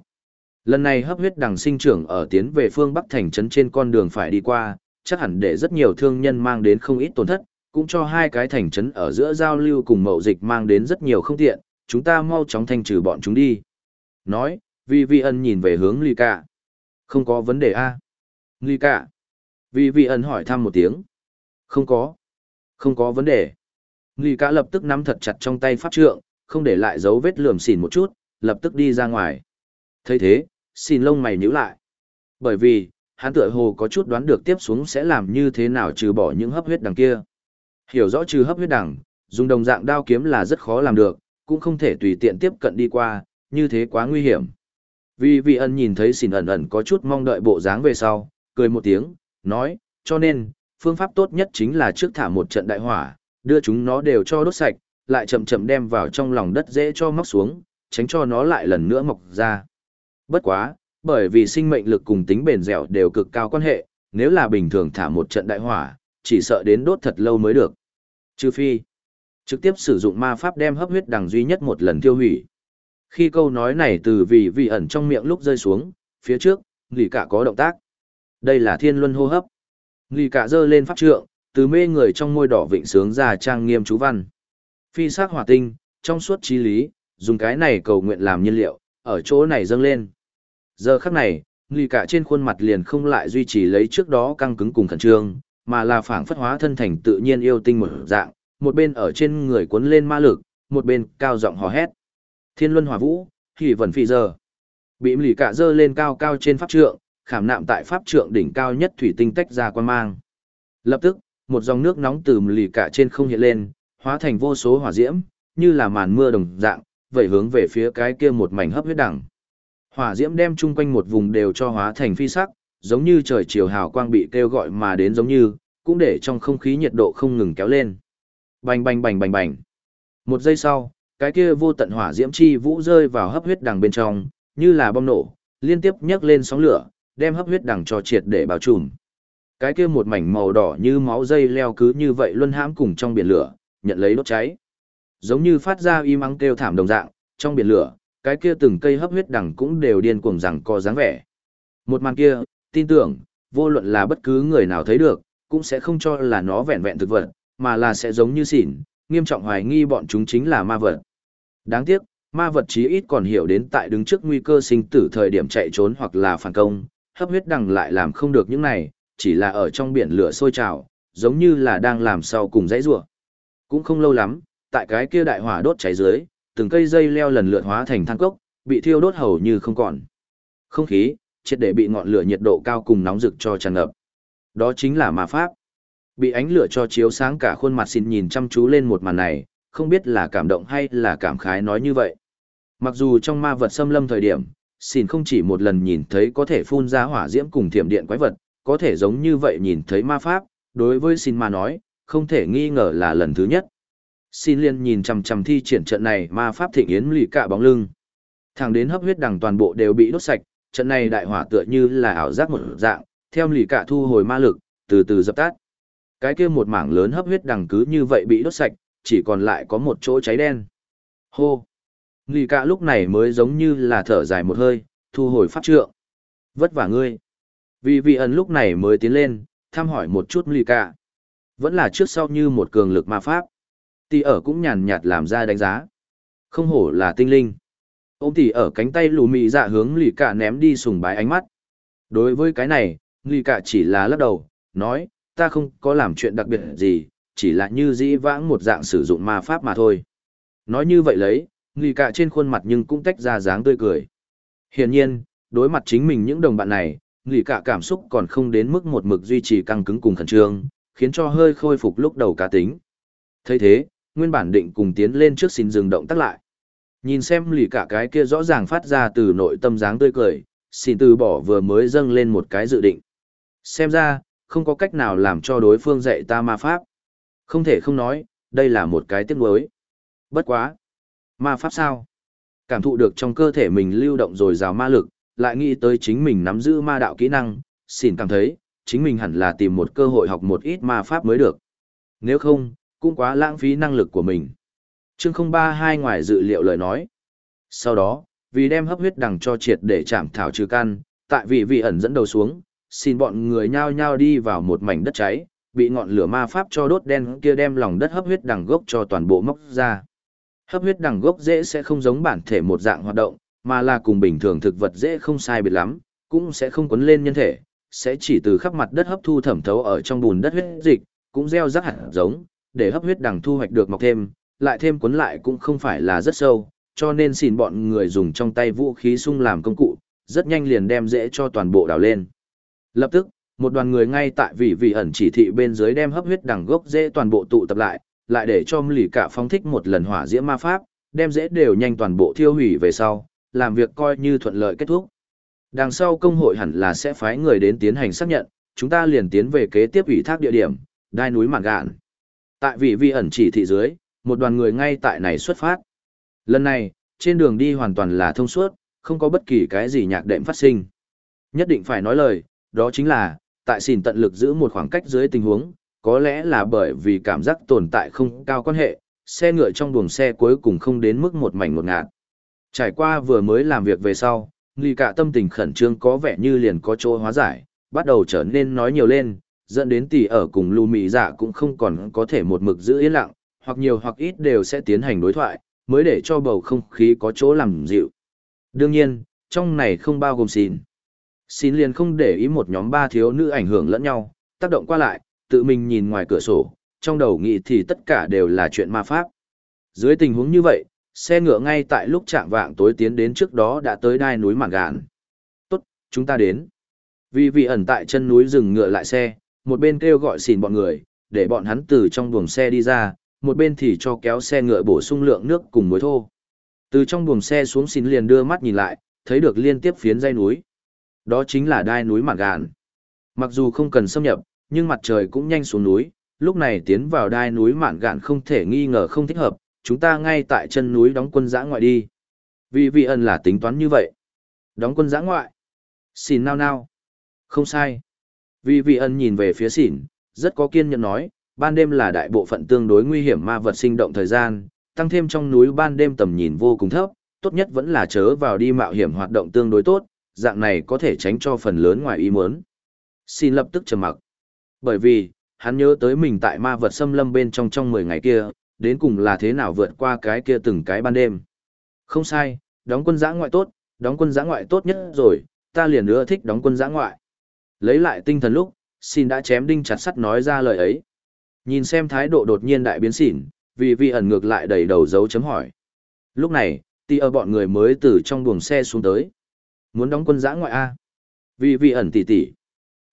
Lần này hấp huyết đằng sinh trưởng ở tiến về phương Bắc thành trấn trên con đường phải đi qua, chắc hẳn để rất nhiều thương nhân mang đến không ít tổn thất, cũng cho hai cái thành trấn ở giữa giao lưu cùng mậu dịch mang đến rất nhiều không tiện, chúng ta mau chóng thanh trừ bọn chúng đi. Nói, vì vi ân nhìn về hướng Ly Cả. Không có vấn đề a Ly Cả. Vì vi ân hỏi thăm một tiếng. Không có. Không có vấn đề. Ly Cả lập tức nắm thật chặt trong tay pháp trượng, không để lại dấu vết lườm xỉn một chút, lập tức đi ra ngoài. thấy thế, xin lông mày nhíu lại. Bởi vì, hắn tựa hồ có chút đoán được tiếp xuống sẽ làm như thế nào trừ bỏ những hấp huyết đằng kia. Hiểu rõ trừ hấp huyết đằng, dùng đồng dạng đao kiếm là rất khó làm được, cũng không thể tùy tiện tiếp cận đi qua, như thế quá nguy hiểm. Vì vị ân nhìn thấy xỉn ẩn ẩn có chút mong đợi bộ dáng về sau, cười một tiếng, nói, cho nên, phương pháp tốt nhất chính là trước thả một trận đại hỏa, đưa chúng nó đều cho đốt sạch, lại chậm chậm đem vào trong lòng đất dễ cho móc xuống, tránh cho nó lại lần nữa mọc ra. Bất quá, bởi vì sinh mệnh lực cùng tính bền dẻo đều cực cao quan hệ, nếu là bình thường thả một trận đại hỏa, chỉ sợ đến đốt thật lâu mới được. Trừ phi, trực tiếp sử dụng ma pháp đem hấp huyết đằng duy nhất một lần tiêu hủy. Khi câu nói này từ vì vị ẩn trong miệng lúc rơi xuống, phía trước, nghỉ cả có động tác. Đây là thiên luân hô hấp. Nghỉ cả giơ lên pháp trượng, từ mê người trong môi đỏ vịnh sướng ra trang nghiêm chú văn. Phi sắc hỏa tinh, trong suốt trí lý, dùng cái này cầu nguyện làm nhiên liệu, ở chỗ này dâng lên. Giờ khắc này, nghỉ cả trên khuôn mặt liền không lại duy trì lấy trước đó căng cứng cùng khẩn trương, mà là phảng phất hóa thân thành tự nhiên yêu tinh một dạng, một bên ở trên người cuốn lên ma lực, một bên cao giọng hò hét. Thiên luân hỏa vũ, hỉ vần phi giờ. Bị lì cả dơ lên cao cao trên pháp trượng, khảm nạm tại pháp trượng đỉnh cao nhất thủy tinh tách ra quan mang. Lập tức, một dòng nước nóng từ lì cả trên không hiện lên, hóa thành vô số hỏa diễm, như là màn mưa đồng dạng, vậy hướng về phía cái kia một mảnh hấp huyết đẳng. Hỏa diễm đem chung quanh một vùng đều cho hóa thành phi sắc, giống như trời chiều hào quang bị kêu gọi mà đến giống như, cũng để trong không khí nhiệt độ không ngừng kéo lên. Bành bành bành bành bành. Một giây sau, cái kia vô tận hỏa diễm chi vũ rơi vào hấp huyết đằng bên trong, như là bom nổ, liên tiếp nhấc lên sóng lửa, đem hấp huyết đằng cho triệt để bao trùm. Cái kia một mảnh màu đỏ như máu dây leo cứ như vậy luân hãm cùng trong biển lửa, nhận lấy đốt cháy. Giống như phát ra y mắng kêu thảm đồng dạng, trong biển lửa, cái kia từng cây hấp huyết đằng cũng đều điên cuồng rằng co dáng vẻ. Một màn kia, tin tưởng, vô luận là bất cứ người nào thấy được, cũng sẽ không cho là nó vẹn vẹn thực vật, mà là sẽ giống như xỉn, nghiêm trọng hoài nghi bọn chúng chính là ma vật. Đáng tiếc, ma vật chí ít còn hiểu đến tại đứng trước nguy cơ sinh tử thời điểm chạy trốn hoặc là phản công, hấp huyết đằng lại làm không được những này, chỉ là ở trong biển lửa sôi trào, giống như là đang làm sau cùng dãy rủa. Cũng không lâu lắm, tại cái kia đại hỏa đốt cháy dưới, từng cây dây leo lần lượt hóa thành than cốc, bị thiêu đốt hầu như không còn. Không khí, triệt để bị ngọn lửa nhiệt độ cao cùng nóng rực cho tràn ngập. Đó chính là ma pháp. Bị ánh lửa cho chiếu sáng cả khuôn mặt xin nhìn chăm chú lên một màn này, không biết là cảm động hay là cảm khái nói như vậy. Mặc dù trong ma vật xâm lâm thời điểm, xin không chỉ một lần nhìn thấy có thể phun ra hỏa diễm cùng thiểm điện quái vật, có thể giống như vậy nhìn thấy ma pháp, đối với xin mà nói, không thể nghi ngờ là lần thứ nhất. Xin liên nhìn chằm chằm thi triển trận này ma pháp thịnh yến lì cả bóng lưng. Thẳng đến hấp huyết đằng toàn bộ đều bị đốt sạch, trận này đại hỏa tựa như là ảo giác một dạng, theo lì cả thu hồi ma lực, từ từ dập tắt. Cái kia một mảng lớn hấp huyết đằng cứ như vậy bị đốt sạch, chỉ còn lại có một chỗ cháy đen. Hô! Lì cả lúc này mới giống như là thở dài một hơi, thu hồi pháp trượng. Vất vả ngươi. Vì vị ẩn lúc này mới tiến lên, thăm hỏi một chút lì cả. Vẫn là trước sau như một cường lực ma pháp. Tỷ ở cũng nhàn nhạt làm ra đánh giá. Không hổ là tinh linh. ông tỷ ở cánh tay lù mị dạ hướng lì cả ném đi sùng bái ánh mắt. Đối với cái này, Nghi cả chỉ là lắc đầu, nói, ta không có làm chuyện đặc biệt gì, chỉ là như dĩ vãng một dạng sử dụng ma pháp mà thôi. Nói như vậy lấy, Nghi cả trên khuôn mặt nhưng cũng tách ra dáng tươi cười. Hiển nhiên, đối mặt chính mình những đồng bạn này, Nghi cả cảm xúc còn không đến mức một mực duy trì căng cứng cùng khẩn trương, khiến cho hơi khôi phục lúc đầu cá tính. thấy thế, nguyên bản định cùng tiến lên trước xin dừng động tác lại. Nhìn xem lì cả cái kia rõ ràng phát ra từ nội tâm dáng tươi cười, xin từ bỏ vừa mới dâng lên một cái dự định. Xem ra, không có cách nào làm cho đối phương dạy ta ma pháp. Không thể không nói, đây là một cái tiếc nuối. Bất quá. Ma pháp sao? Cảm thụ được trong cơ thể mình lưu động rồi rào ma lực, lại nghĩ tới chính mình nắm giữ ma đạo kỹ năng, xỉn cảm thấy, chính mình hẳn là tìm một cơ hội học một ít ma pháp mới được. Nếu không, cũng quá lãng phí năng lực của mình. Chương 032 ngoài dự liệu lời nói. Sau đó, vì đem hấp huyết đằng cho triệt để chạm thảo trừ căn, tại vì vị ẩn dẫn đầu xuống, xin bọn người nhao nhao đi vào một mảnh đất cháy, bị ngọn lửa ma pháp cho đốt đen kia đem lòng đất hấp huyết đằng gốc cho toàn bộ móc ra. Hấp huyết đằng gốc dễ sẽ không giống bản thể một dạng hoạt động, mà là cùng bình thường thực vật dễ không sai biệt lắm, cũng sẽ không quấn lên nhân thể, sẽ chỉ từ khắp mặt đất hấp thu thẩm thấu ở trong bùn đất huyết dịch, cũng gieo rắc hạt giống, để hấp huyết đằng thu hoạch được mọc thêm, lại thêm quấn lại cũng không phải là rất sâu, cho nên xin bọn người dùng trong tay vũ khí sung làm công cụ, rất nhanh liền đem dễ cho toàn bộ đào lên. Lập tức, một đoàn người ngay tại vị vị ẩn chỉ thị bên dưới đem hấp huyết đằng gốc dễ toàn bộ tụ tập lại, lại để cho lì cả phóng thích một lần hỏa diễm ma pháp, đem dễ đều nhanh toàn bộ thiêu hủy về sau, làm việc coi như thuận lợi kết thúc. Đằng sau công hội hẳn là sẽ phái người đến tiến hành xác nhận, chúng ta liền tiến về kế tiếp ủy thác địa điểm, đai núi Mạn Gạn. Tại vị vi ẩn chỉ thị dưới, một đoàn người ngay tại này xuất phát. Lần này, trên đường đi hoàn toàn là thông suốt, không có bất kỳ cái gì nhạc đệm phát sinh. Nhất định phải nói lời, đó chính là, tại xỉn tận lực giữ một khoảng cách dưới tình huống, có lẽ là bởi vì cảm giác tồn tại không cao quan hệ, xe ngựa trong buồng xe cuối cùng không đến mức một mảnh một ngạt. Trải qua vừa mới làm việc về sau, Nghi cả tâm tình khẩn trương có vẻ như liền có chỗ hóa giải, bắt đầu trở nên nói nhiều lên, dẫn đến tỷ ở cùng lưu mị dạ cũng không còn có thể một mực giữ yên lặng, hoặc nhiều hoặc ít đều sẽ tiến hành đối thoại, mới để cho bầu không khí có chỗ làm dịu. Đương nhiên, trong này không bao gồm xin. Xin liền không để ý một nhóm ba thiếu nữ ảnh hưởng lẫn nhau, tác động qua lại, tự mình nhìn ngoài cửa sổ, trong đầu nghĩ thì tất cả đều là chuyện ma pháp. Dưới tình huống như vậy, xe ngựa ngay tại lúc chạm vạng tối tiến đến trước đó đã tới đai núi mảng gạn. Tốt, chúng ta đến. Vì vị ẩn tại chân núi dừng ngựa lại xe, một bên kêu gọi xìn bọn người, để bọn hắn từ trong buồng xe đi ra, một bên thì cho kéo xe ngựa bổ sung lượng nước cùng muối thô. Từ trong buồng xe xuống xìn liền đưa mắt nhìn lại, thấy được liên tiếp phiến dây núi. Đó chính là đai núi mạn gạn. Mặc dù không cần xâm nhập, nhưng mặt trời cũng nhanh xuống núi, lúc này tiến vào đai núi mạn gạn không thể nghi ngờ không thích hợp, chúng ta ngay tại chân núi đóng quân giã ngoại đi. Vì vị ẩn là tính toán như vậy. Đóng quân giã ngoại. Xin nao nao. Không sai. Vì vị ẩn nhìn về phía xỉn, rất có kiên nhẫn nói, ban đêm là đại bộ phận tương đối nguy hiểm ma vật sinh động thời gian, tăng thêm trong núi ban đêm tầm nhìn vô cùng thấp, tốt nhất vẫn là chớ vào đi mạo hiểm hoạt động tương đối tốt, dạng này có thể tránh cho phần lớn ngoài ý muốn. Xin lập tức trầm mặc. Bởi vì, hắn nhớ tới mình tại ma vật xâm lâm bên trong trong 10 ngày kia, đến cùng là thế nào vượt qua cái kia từng cái ban đêm. Không sai, đóng quân giã ngoại tốt, đóng quân giã ngoại tốt nhất rồi, ta liền nữa thích đóng quân giã ngoại. Lấy lại tinh thần lúc, xin đã chém đinh chặt sắt nói ra lời ấy. Nhìn xem thái độ đột nhiên đại biến xỉn, vì vi ẩn ngược lại đầy đầu dấu chấm hỏi. Lúc này, tia ở bọn người mới từ trong buồng xe xuống tới. Muốn đóng quân giã ngoại A. Vì vị ẩn tỉ tỉ.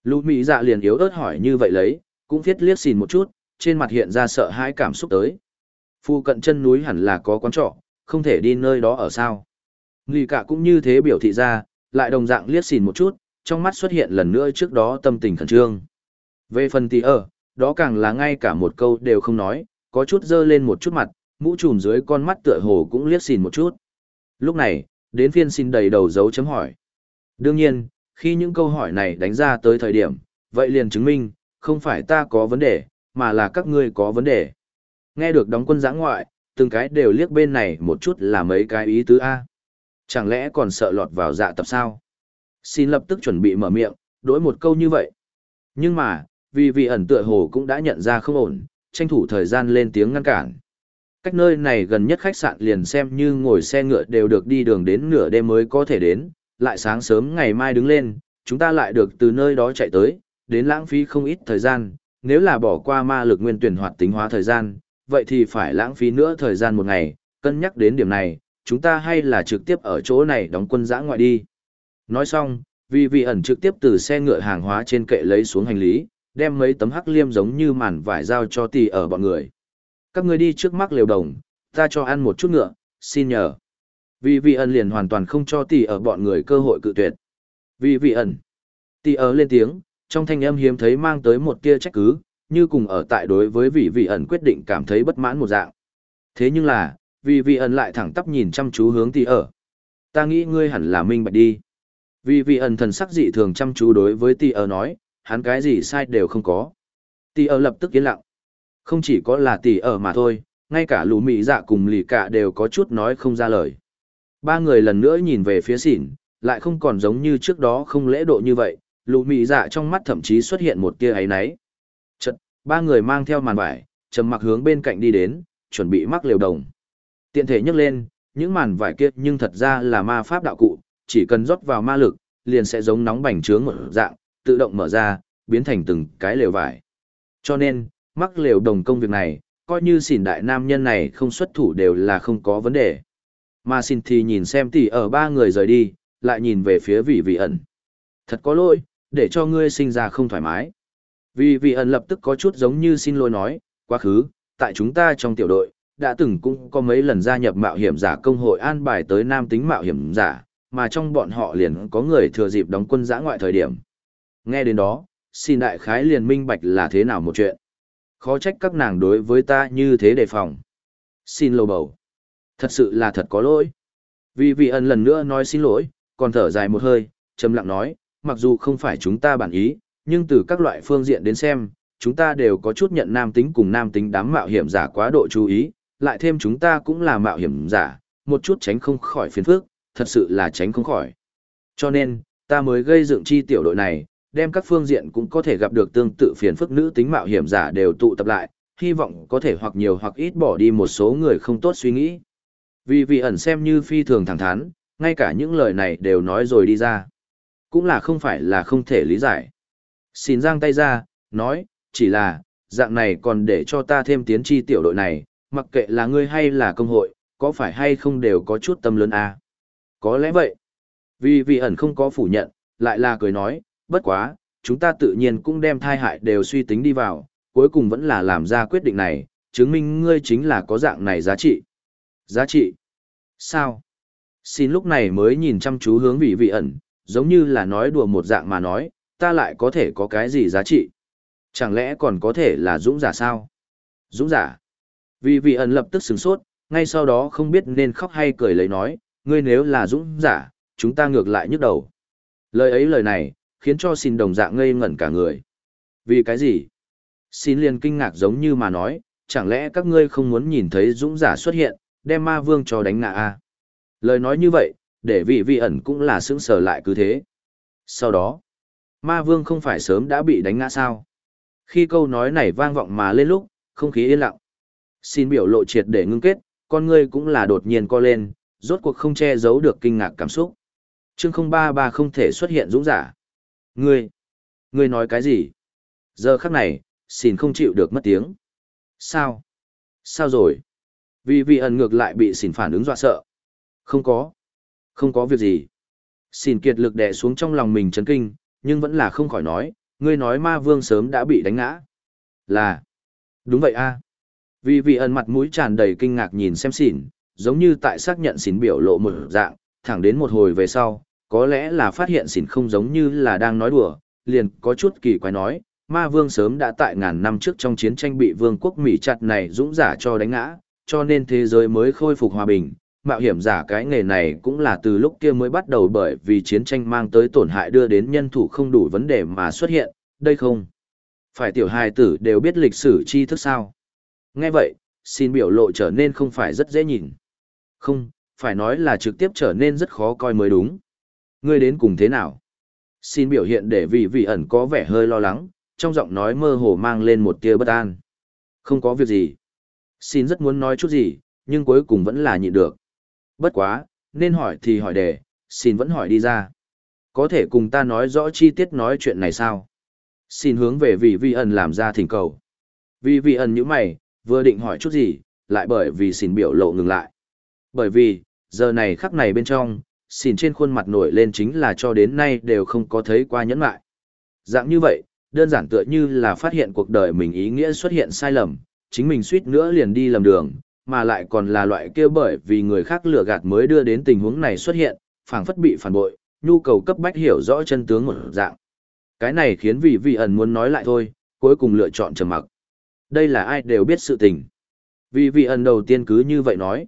Lũ Mỹ dạ liền yếu ớt hỏi như vậy lấy, cũng viết liếc xìn một chút, trên mặt hiện ra sợ hãi cảm xúc tới. Phu cận chân núi hẳn là có quán trọ, không thể đi nơi đó ở sao. Nghi cả cũng như thế biểu thị ra, lại đồng dạng liếc xìn một chút, trong mắt xuất hiện lần nữa trước đó tâm tình khẩn trương. Về phần tỷ ở, đó càng là ngay cả một câu đều không nói, có chút dơ lên một chút mặt, mũ trùm dưới con mắt tựa hồ cũng liếc xìn một chút. Lúc này, đến phiên xin đầy đầu dấu chấm hỏi. Đương nhiên, khi những câu hỏi này đánh ra tới thời điểm, vậy liền chứng minh, không phải ta có vấn đề, mà là các ngươi có vấn đề. Nghe được đóng quân giã ngoại, từng cái đều liếc bên này một chút là mấy cái ý tứ A. Chẳng lẽ còn sợ lọt vào dạ tập sao? Xin lập tức chuẩn bị mở miệng, đối một câu như vậy. Nhưng mà, vì vị ẩn tựa hồ cũng đã nhận ra không ổn, tranh thủ thời gian lên tiếng ngăn cản. Cách nơi này gần nhất khách sạn liền xem như ngồi xe ngựa đều được đi đường đến nửa đêm mới có thể đến, lại sáng sớm ngày mai đứng lên, chúng ta lại được từ nơi đó chạy tới, đến lãng phí không ít thời gian, nếu là bỏ qua ma lực nguyên tuyển hoạt tính hóa thời gian, vậy thì phải lãng phí nữa thời gian một ngày, cân nhắc đến điểm này, chúng ta hay là trực tiếp ở chỗ này đóng quân giã ngoại đi. Nói xong, vì vị ẩn trực tiếp từ xe ngựa hàng hóa trên kệ lấy xuống hành lý, đem mấy tấm hắc liêm giống như màn vải giao cho tỷ ở bọn người. Các người đi trước mắt liều đồng, ta cho ăn một chút ngựa, xin nhờ. Vì vị ẩn liền hoàn toàn không cho tỷ ở bọn người cơ hội cự tuyệt. Vì vị ẩn. Tỷ ở lên tiếng, trong thanh âm hiếm thấy mang tới một tia trách cứ, như cùng ở tại đối với vị vị ẩn quyết định cảm thấy bất mãn một dạng. Thế nhưng là, vị vị ẩn lại thẳng tắp nhìn chăm chú hướng tỷ ở. Ta nghĩ ngươi hẳn là minh bạch đi. Vị vị ẩn thần sắc dị thường chăm chú đối với tỷ ở nói, hắn cái gì sai đều không có. Tỷ ở lập tức yên lặng. Không chỉ có là tỷ ở mà thôi, ngay cả lù mị dạ cùng lì cả đều có chút nói không ra lời. Ba người lần nữa nhìn về phía xỉn, lại không còn giống như trước đó không lễ độ như vậy, lù mị dạ trong mắt thậm chí xuất hiện một tia ấy náy. Chật, ba người mang theo màn vải, trầm mặc hướng bên cạnh đi đến, chuẩn bị mắc liều đồng. Tiện thể nhấc lên, những màn vải kia nhưng thật ra là ma pháp đạo cụ, chỉ cần rót vào ma lực, liền sẽ giống nóng bành trướng một dạng, tự động mở ra, biến thành từng cái lều vải. Cho nên, mắc lều đồng công việc này, coi như xỉn đại nam nhân này không xuất thủ đều là không có vấn đề. Mà xin thì nhìn xem tỷ ở ba người rời đi, lại nhìn về phía vị vị ẩn. Thật có lỗi, để cho ngươi sinh ra không thoải mái. Vì vị ẩn lập tức có chút giống như xin lỗi nói, quá khứ, tại chúng ta trong tiểu đội, đã từng cũng có mấy lần gia nhập mạo hiểm giả công hội an bài tới nam tính mạo hiểm giả, mà trong bọn họ liền có người thừa dịp đóng quân giã ngoại thời điểm. Nghe đến đó, xin đại khái liền minh bạch là thế nào một chuyện. Khó trách các nàng đối với ta như thế đề phòng. Xin lầu bầu. Thật sự là thật có lỗi. Vì vị ẩn lần nữa nói xin lỗi, còn thở dài một hơi, trầm lặng nói, mặc dù không phải chúng ta bản ý, nhưng từ các loại phương diện đến xem, chúng ta đều có chút nhận nam tính cùng nam tính đám mạo hiểm giả quá độ chú ý, lại thêm chúng ta cũng là mạo hiểm giả, một chút tránh không khỏi phiền phức, thật sự là tránh không khỏi. Cho nên, ta mới gây dựng chi tiểu đội này, đem các phương diện cũng có thể gặp được tương tự phiền phức nữ tính mạo hiểm giả đều tụ tập lại, hy vọng có thể hoặc nhiều hoặc ít bỏ đi một số người không tốt suy nghĩ. Vì vị ẩn xem như phi thường thẳng thắn, ngay cả những lời này đều nói rồi đi ra. Cũng là không phải là không thể lý giải. Xin giang tay ra, nói, chỉ là, dạng này còn để cho ta thêm tiến chi tiểu đội này, mặc kệ là ngươi hay là công hội, có phải hay không đều có chút tâm lớn à? Có lẽ vậy. Vì vị ẩn không có phủ nhận, lại là cười nói, bất quá, chúng ta tự nhiên cũng đem thai hại đều suy tính đi vào, cuối cùng vẫn là làm ra quyết định này, chứng minh ngươi chính là có dạng này giá trị. Giá trị? Sao? Xin lúc này mới nhìn chăm chú hướng vị vị ẩn, giống như là nói đùa một dạng mà nói, ta lại có thể có cái gì giá trị? Chẳng lẽ còn có thể là dũng giả sao? Dũng giả? Vị vị ẩn lập tức sửng sốt, ngay sau đó không biết nên khóc hay cười lấy nói, ngươi nếu là dũng giả, chúng ta ngược lại nhức đầu. Lời ấy lời này, khiến cho xin đồng dạng ngây ngẩn cả người. Vì cái gì? Xin liền kinh ngạc giống như mà nói, chẳng lẽ các ngươi không muốn nhìn thấy dũng giả xuất hiện, đem ma vương cho đánh ngã a à? Lời nói như vậy, để vị vị ẩn cũng là sững sờ lại cứ thế. Sau đó, ma vương không phải sớm đã bị đánh ngã sao? Khi câu nói này vang vọng mà lên lúc, không khí yên lặng. Xin biểu lộ triệt để ngưng kết, con ngươi cũng là đột nhiên co lên, rốt cuộc không che giấu được kinh ngạc cảm xúc. Chương 033 không thể xuất hiện dũng giả. Ngươi, ngươi nói cái gì? Giờ khắc này, xin không chịu được mất tiếng. Sao? Sao rồi? Vì vị ẩn ngược lại bị xin phản ứng dọa sợ. Không có. Không có việc gì. Xin kiệt lực đè xuống trong lòng mình chấn kinh, nhưng vẫn là không khỏi nói, ngươi nói ma vương sớm đã bị đánh ngã. Là. Đúng vậy a. Vì vị ẩn mặt mũi tràn đầy kinh ngạc nhìn xem xỉn, giống như tại xác nhận xỉn biểu lộ một dạng, thẳng đến một hồi về sau, có lẽ là phát hiện xỉn không giống như là đang nói đùa, liền có chút kỳ quái nói, ma vương sớm đã tại ngàn năm trước trong chiến tranh bị vương quốc Mỹ chặt này dũng giả cho đánh ngã, cho nên thế giới mới khôi phục hòa bình. Mạo hiểm giả cái nghề này cũng là từ lúc kia mới bắt đầu bởi vì chiến tranh mang tới tổn hại đưa đến nhân thủ không đủ vấn đề mà xuất hiện, đây không. Phải tiểu hài tử đều biết lịch sử tri thức sao. Nghe vậy, xin biểu lộ trở nên không phải rất dễ nhìn. Không, phải nói là trực tiếp trở nên rất khó coi mới đúng. Ngươi đến cùng thế nào? Xin biểu hiện để vị vị ẩn có vẻ hơi lo lắng, trong giọng nói mơ hồ mang lên một tia bất an. Không có việc gì. Xin rất muốn nói chút gì, nhưng cuối cùng vẫn là nhịn được. Bất quá, nên hỏi thì hỏi để, xin vẫn hỏi đi ra. Có thể cùng ta nói rõ chi tiết nói chuyện này sao? Xin hướng về vị vị ẩn làm ra thỉnh cầu. Vị vị ẩn như mày, vừa định hỏi chút gì, lại bởi vì xin biểu lộ ngừng lại. Bởi vì, giờ này khắc này bên trong, Xỉn trên khuôn mặt nổi lên chính là cho đến nay đều không có thấy qua nhẫn lại. Dạng như vậy, đơn giản tựa như là phát hiện cuộc đời mình ý nghĩa xuất hiện sai lầm, chính mình suýt nữa liền đi lầm đường, mà lại còn là loại kia bởi vì người khác lừa gạt mới đưa đến tình huống này xuất hiện, phảng phất bị phản bội, nhu cầu cấp bách hiểu rõ chân tướng một dạng. Cái này khiến vị vị ẩn muốn nói lại thôi, cuối cùng lựa chọn trầm mặc. Đây là ai đều biết sự tình. Vì vị ẩn đầu tiên cứ như vậy nói.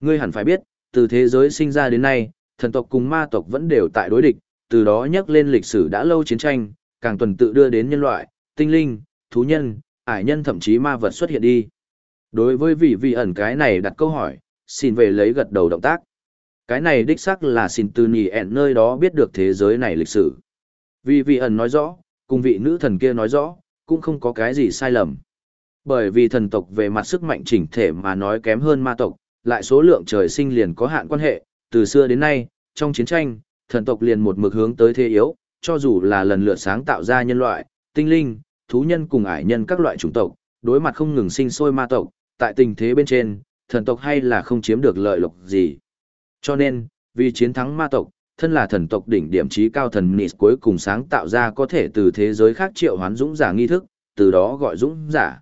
Ngươi hẳn phải biết, từ thế giới sinh ra đến nay, thần tộc cùng ma tộc vẫn đều tại đối địch, từ đó nhắc lên lịch sử đã lâu chiến tranh, càng tuần tự đưa đến nhân loại, tinh linh, thú nhân, ải nhân thậm chí ma vật xuất hiện đi. Đối với vị vị ẩn cái này đặt câu hỏi, xin về lấy gật đầu động tác. Cái này đích xác là xin từ nhì ẹn nơi đó biết được thế giới này lịch sử. Vì vị ẩn nói rõ, cùng vị nữ thần kia nói rõ, cũng không có cái gì sai lầm. Bởi vì thần tộc về mặt sức mạnh chỉnh thể mà nói kém hơn ma tộc, lại số lượng trời sinh liền có hạn quan hệ, từ xưa đến nay, trong chiến tranh, thần tộc liền một mực hướng tới thế yếu, cho dù là lần lượt sáng tạo ra nhân loại, tinh linh, thú nhân cùng ải nhân các loại chủng tộc, đối mặt không ngừng sinh sôi ma tộc, tại tình thế bên trên, thần tộc hay là không chiếm được lợi lộc gì. Cho nên, vì chiến thắng ma tộc, thân là thần tộc đỉnh điểm trí cao thần Nis cuối cùng sáng tạo ra có thể từ thế giới khác triệu hoán dũng giả nghi thức, từ đó gọi dũng giả.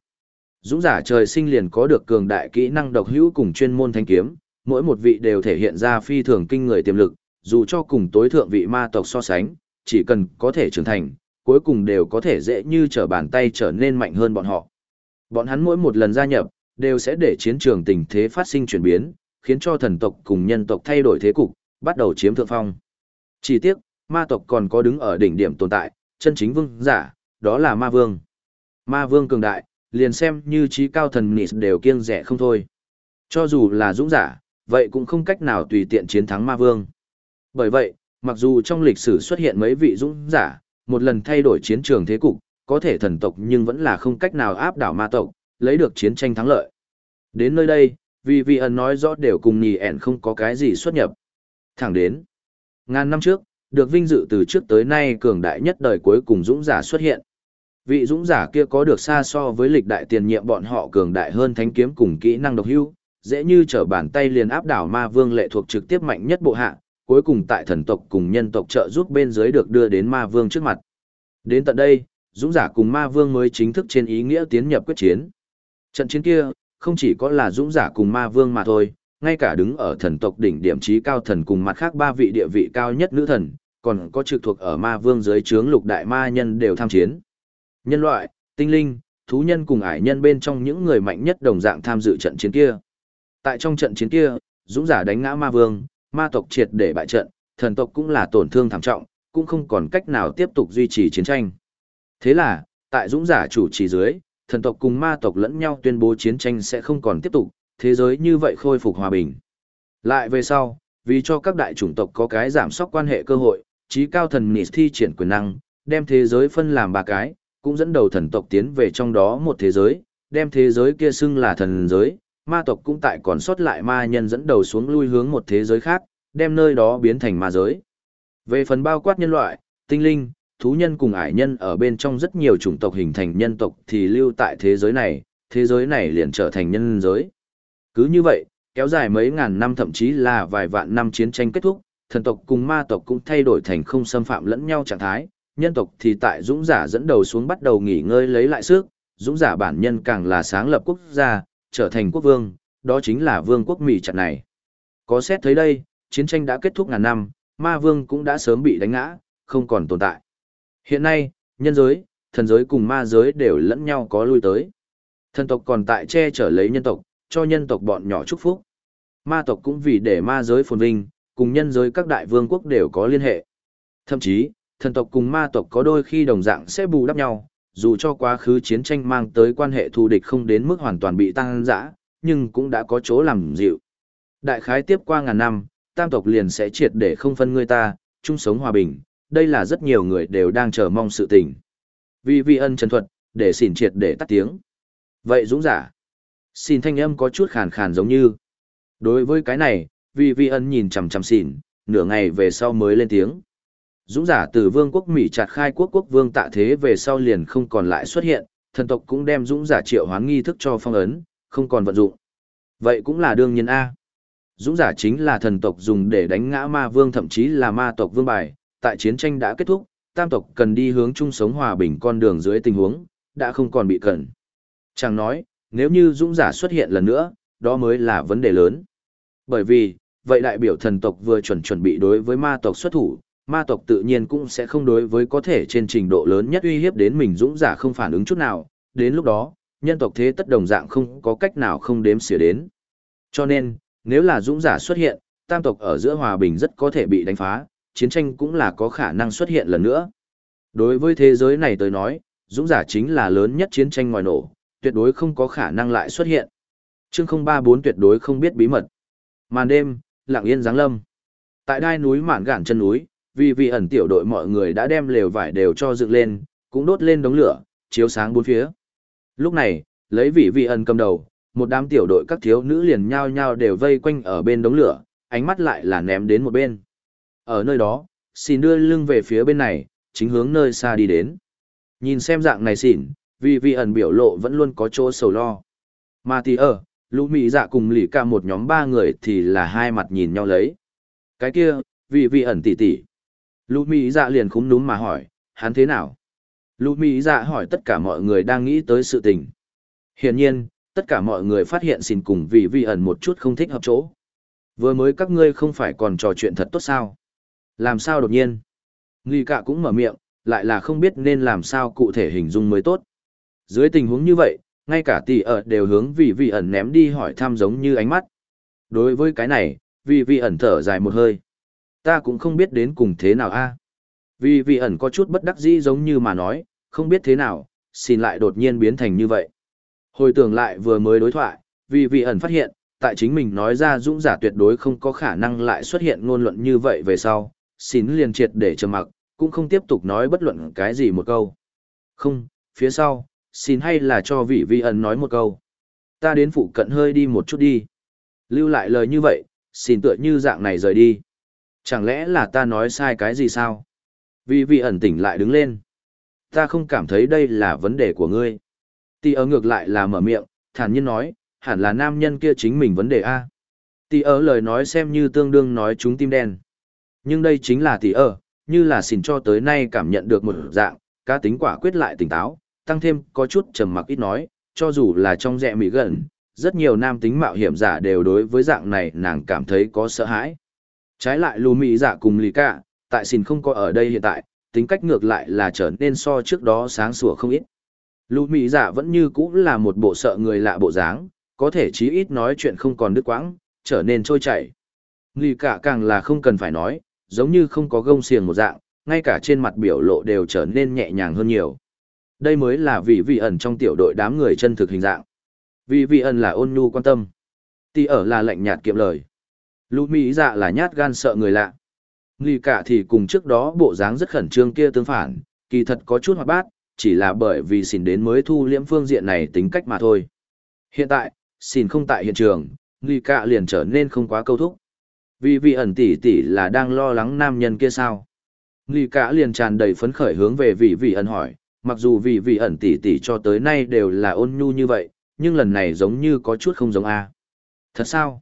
Dũng giả trời sinh liền có được cường đại kỹ năng độc hữu cùng chuyên môn thanh kiếm, mỗi một vị đều thể hiện ra phi thường kinh người tiềm lực, dù cho cùng tối thượng vị ma tộc so sánh, chỉ cần có thể trưởng thành, cuối cùng đều có thể dễ như trở bàn tay trở nên mạnh hơn bọn họ. Bọn hắn mỗi một lần gia nhập, đều sẽ để chiến trường tình thế phát sinh chuyển biến, khiến cho thần tộc cùng nhân tộc thay đổi thế cục, bắt đầu chiếm thượng phong. Chỉ tiếc, ma tộc còn có đứng ở đỉnh điểm tồn tại, chân chính vương giả, đó là ma vương. Ma vương cường đại, liền xem như trí cao thần nịt đều kiêng rẻ không thôi. Cho dù là dũng giả, vậy cũng không cách nào tùy tiện chiến thắng ma vương. Bởi vậy, mặc dù trong lịch sử xuất hiện mấy vị dũng giả, một lần thay đổi chiến trường thế cục, có thể thần tộc nhưng vẫn là không cách nào áp đảo ma tộc, lấy được chiến tranh thắng lợi. Đến nơi đây, vì vị ẩn nói rõ đều cùng nhì ẻn không có cái gì xuất nhập. Thẳng đến, ngàn năm trước, được vinh dự từ trước tới nay cường đại nhất đời cuối cùng dũng giả xuất hiện. Vị dũng giả kia có được xa so với lịch đại tiền nhiệm bọn họ cường đại hơn thánh kiếm cùng kỹ năng độc hưu, dễ như trở bàn tay liền áp đảo ma vương lệ thuộc trực tiếp mạnh nhất bộ hạ, cuối cùng tại thần tộc cùng nhân tộc trợ giúp bên dưới được đưa đến ma vương trước mặt. Đến tận đây, dũng giả cùng ma vương mới chính thức trên ý nghĩa tiến nhập quyết chiến. Trận chiến kia, không chỉ có là dũng giả cùng ma vương mà thôi, ngay cả đứng ở thần tộc đỉnh điểm trí cao thần cùng mặt khác ba vị địa vị cao nhất nữ thần, còn có trực thuộc ở ma vương dưới trướng lục đại ma nhân đều tham chiến. Nhân loại, tinh linh, thú nhân cùng ải nhân bên trong những người mạnh nhất đồng dạng tham dự trận chiến kia. Tại trong trận chiến kia, dũng giả đánh ngã ma vương, ma tộc triệt để bại trận, thần tộc cũng là tổn thương thảm trọng, cũng không còn cách nào tiếp tục duy trì chiến tranh. Thế là, tại dũng giả chủ trì dưới, thần tộc cùng ma tộc lẫn nhau tuyên bố chiến tranh sẽ không còn tiếp tục, thế giới như vậy khôi phục hòa bình. Lại về sau, vì cho các đại chủng tộc có cái giảm sóc quan hệ cơ hội, trí cao thần Nis thi triển quyền năng, đem thế giới phân làm ba cái, cũng dẫn đầu thần tộc tiến về trong đó một thế giới, đem thế giới kia xưng là thần giới, ma tộc cũng tại còn sót lại ma nhân dẫn đầu xuống lui hướng một thế giới khác, đem nơi đó biến thành ma giới. Về phần bao quát nhân loại, tinh linh, thú nhân cùng ải nhân ở bên trong rất nhiều chủng tộc hình thành nhân tộc thì lưu tại thế giới này, thế giới này liền trở thành nhân giới. Cứ như vậy, kéo dài mấy ngàn năm thậm chí là vài vạn năm chiến tranh kết thúc, thần tộc cùng ma tộc cũng thay đổi thành không xâm phạm lẫn nhau trạng thái, nhân tộc thì tại dũng giả dẫn đầu xuống bắt đầu nghỉ ngơi lấy lại sức, dũng giả bản nhân càng là sáng lập quốc gia, trở thành quốc vương, đó chính là vương quốc Mỹ chặt này. Có xét thấy đây, chiến tranh đã kết thúc ngàn năm, ma vương cũng đã sớm bị đánh ngã, không còn tồn tại. Hiện nay, nhân giới, thần giới cùng ma giới đều lẫn nhau có lui tới. Thần tộc còn tại che chở lấy nhân tộc, cho nhân tộc bọn nhỏ chúc phúc. Ma tộc cũng vì để ma giới phồn vinh, cùng nhân giới các đại vương quốc đều có liên hệ. Thậm chí, thần tộc cùng ma tộc có đôi khi đồng dạng sẽ bù đắp nhau, dù cho quá khứ chiến tranh mang tới quan hệ thù địch không đến mức hoàn toàn bị tăng dã, nhưng cũng đã có chỗ làm dịu. Đại khái tiếp qua ngàn năm, tam tộc liền sẽ triệt để không phân người ta, chung sống hòa bình, đây là rất nhiều người đều đang chờ mong sự tình. Vì vi ân trần thuật, để xỉn triệt để tắt tiếng. Vậy dũng giả. Xin thanh âm có chút khàn khàn giống như. Đối với cái này, vì vi ân nhìn chằm chằm xỉn, nửa ngày về sau mới lên tiếng. Dũng giả từ vương quốc Mỹ chặt khai quốc quốc vương tạ thế về sau liền không còn lại xuất hiện, thần tộc cũng đem dũng giả triệu hoán nghi thức cho phong ấn, không còn vận dụng. Vậy cũng là đương nhiên A. Dũng giả chính là thần tộc dùng để đánh ngã ma vương thậm chí là ma tộc vương bài, tại chiến tranh đã kết thúc, tam tộc cần đi hướng chung sống hòa bình con đường dưới tình huống, đã không còn bị cần. Chàng nói, nếu như dũng giả xuất hiện lần nữa, đó mới là vấn đề lớn. Bởi vì, vậy đại biểu thần tộc vừa chuẩn chuẩn bị đối với ma tộc xuất thủ, ma tộc tự nhiên cũng sẽ không đối với có thể trên trình độ lớn nhất uy hiếp đến mình dũng giả không phản ứng chút nào, đến lúc đó, nhân tộc thế tất đồng dạng không có cách nào không đếm xỉa đến. Cho nên, nếu là dũng giả xuất hiện, tam tộc ở giữa hòa bình rất có thể bị đánh phá, chiến tranh cũng là có khả năng xuất hiện lần nữa. Đối với thế giới này tới nói, dũng giả chính là lớn nhất chiến tranh ngoài nổ, tuyệt đối không có khả năng lại xuất hiện. Chương 034 tuyệt đối không biết bí mật. Màn đêm, lặng yên giáng lâm. Tại đai núi mạn gạn chân núi, vì vị ẩn tiểu đội mọi người đã đem lều vải đều cho dựng lên, cũng đốt lên đống lửa, chiếu sáng bốn phía. Lúc này, lấy vị vị ẩn cầm đầu, một đám tiểu đội các thiếu nữ liền nhao nhao đều vây quanh ở bên đống lửa, ánh mắt lại là ném đến một bên. Ở nơi đó, xin đưa lưng về phía bên này, chính hướng nơi xa đi đến. Nhìn xem dạng này xỉn, vì vị ẩn biểu lộ vẫn luôn có chỗ sầu lo. Mà thì ở, lũ mỹ dạ cùng lì ca một nhóm ba người thì là hai mặt nhìn nhau lấy. Cái kia, vì vị ẩn tỉ tỉ. Lũ mỹ dạ liền khúng núm mà hỏi, hắn thế nào? Lũ mỹ dạ hỏi tất cả mọi người đang nghĩ tới sự tình. Hiển nhiên, tất cả mọi người phát hiện xin cùng vì Vi ẩn một chút không thích hợp chỗ. Vừa mới các ngươi không phải còn trò chuyện thật tốt sao? Làm sao đột nhiên? Nghi cả cũng mở miệng, lại là không biết nên làm sao cụ thể hình dung mới tốt. Dưới tình huống như vậy, ngay cả tỷ ở đều hướng vì Vi ẩn ném đi hỏi thăm giống như ánh mắt. Đối với cái này, vì vi ẩn thở dài một hơi. Ta cũng không biết đến cùng thế nào a. Vì vị ẩn có chút bất đắc dĩ giống như mà nói, không biết thế nào, xin lại đột nhiên biến thành như vậy. Hồi tưởng lại vừa mới đối thoại, vì vị ẩn phát hiện, tại chính mình nói ra dũng giả tuyệt đối không có khả năng lại xuất hiện ngôn luận như vậy về sau, xin liền triệt để trầm mặc, cũng không tiếp tục nói bất luận cái gì một câu. Không, phía sau, xin hay là cho vị vị ẩn nói một câu. Ta đến phụ cận hơi đi một chút đi. Lưu lại lời như vậy, xin tựa như dạng này rời đi. Chẳng lẽ là ta nói sai cái gì sao? Vì vị ẩn tỉnh lại đứng lên. Ta không cảm thấy đây là vấn đề của ngươi. Tì ở ngược lại là mở miệng, thản nhiên nói, hẳn là nam nhân kia chính mình vấn đề A. Tì ở lời nói xem như tương đương nói chúng tim đen. Nhưng đây chính là tì ở, như là xỉn cho tới nay cảm nhận được một dạng, cá tính quả quyết lại tỉnh táo, tăng thêm có chút trầm mặc ít nói, cho dù là trong rẽ mỹ gần, rất nhiều nam tính mạo hiểm giả đều đối với dạng này nàng cảm thấy có sợ hãi. Trái lại lù mị giả cùng lì cả, tại xin không có ở đây hiện tại, tính cách ngược lại là trở nên so trước đó sáng sủa không ít. Lù mị giả vẫn như cũ là một bộ sợ người lạ bộ dáng, có thể chí ít nói chuyện không còn đứt quãng, trở nên trôi chảy. Lì cả càng là không cần phải nói, giống như không có gông xiềng một dạng, ngay cả trên mặt biểu lộ đều trở nên nhẹ nhàng hơn nhiều. Đây mới là vị vị ẩn trong tiểu đội đám người chân thực hình dạng. Vị vị ẩn là ôn nhu quan tâm. Tì ở là lạnh nhạt kiệm lời. Lũ Mỹ dạ là nhát gan sợ người lạ. Nghi cả thì cùng trước đó bộ dáng rất khẩn trương kia tương phản, kỳ thật có chút hoạt bát, chỉ là bởi vì xỉn đến mới thu liễm phương diện này tính cách mà thôi. Hiện tại, xỉn không tại hiện trường, nghi cả liền trở nên không quá câu thúc. Vì vị ẩn tỷ tỷ là đang lo lắng nam nhân kia sao? Nghi cả liền tràn đầy phấn khởi hướng về vị vị ẩn hỏi, mặc dù vị vị ẩn tỷ tỷ cho tới nay đều là ôn nhu như vậy, nhưng lần này giống như có chút không giống a. Thật sao?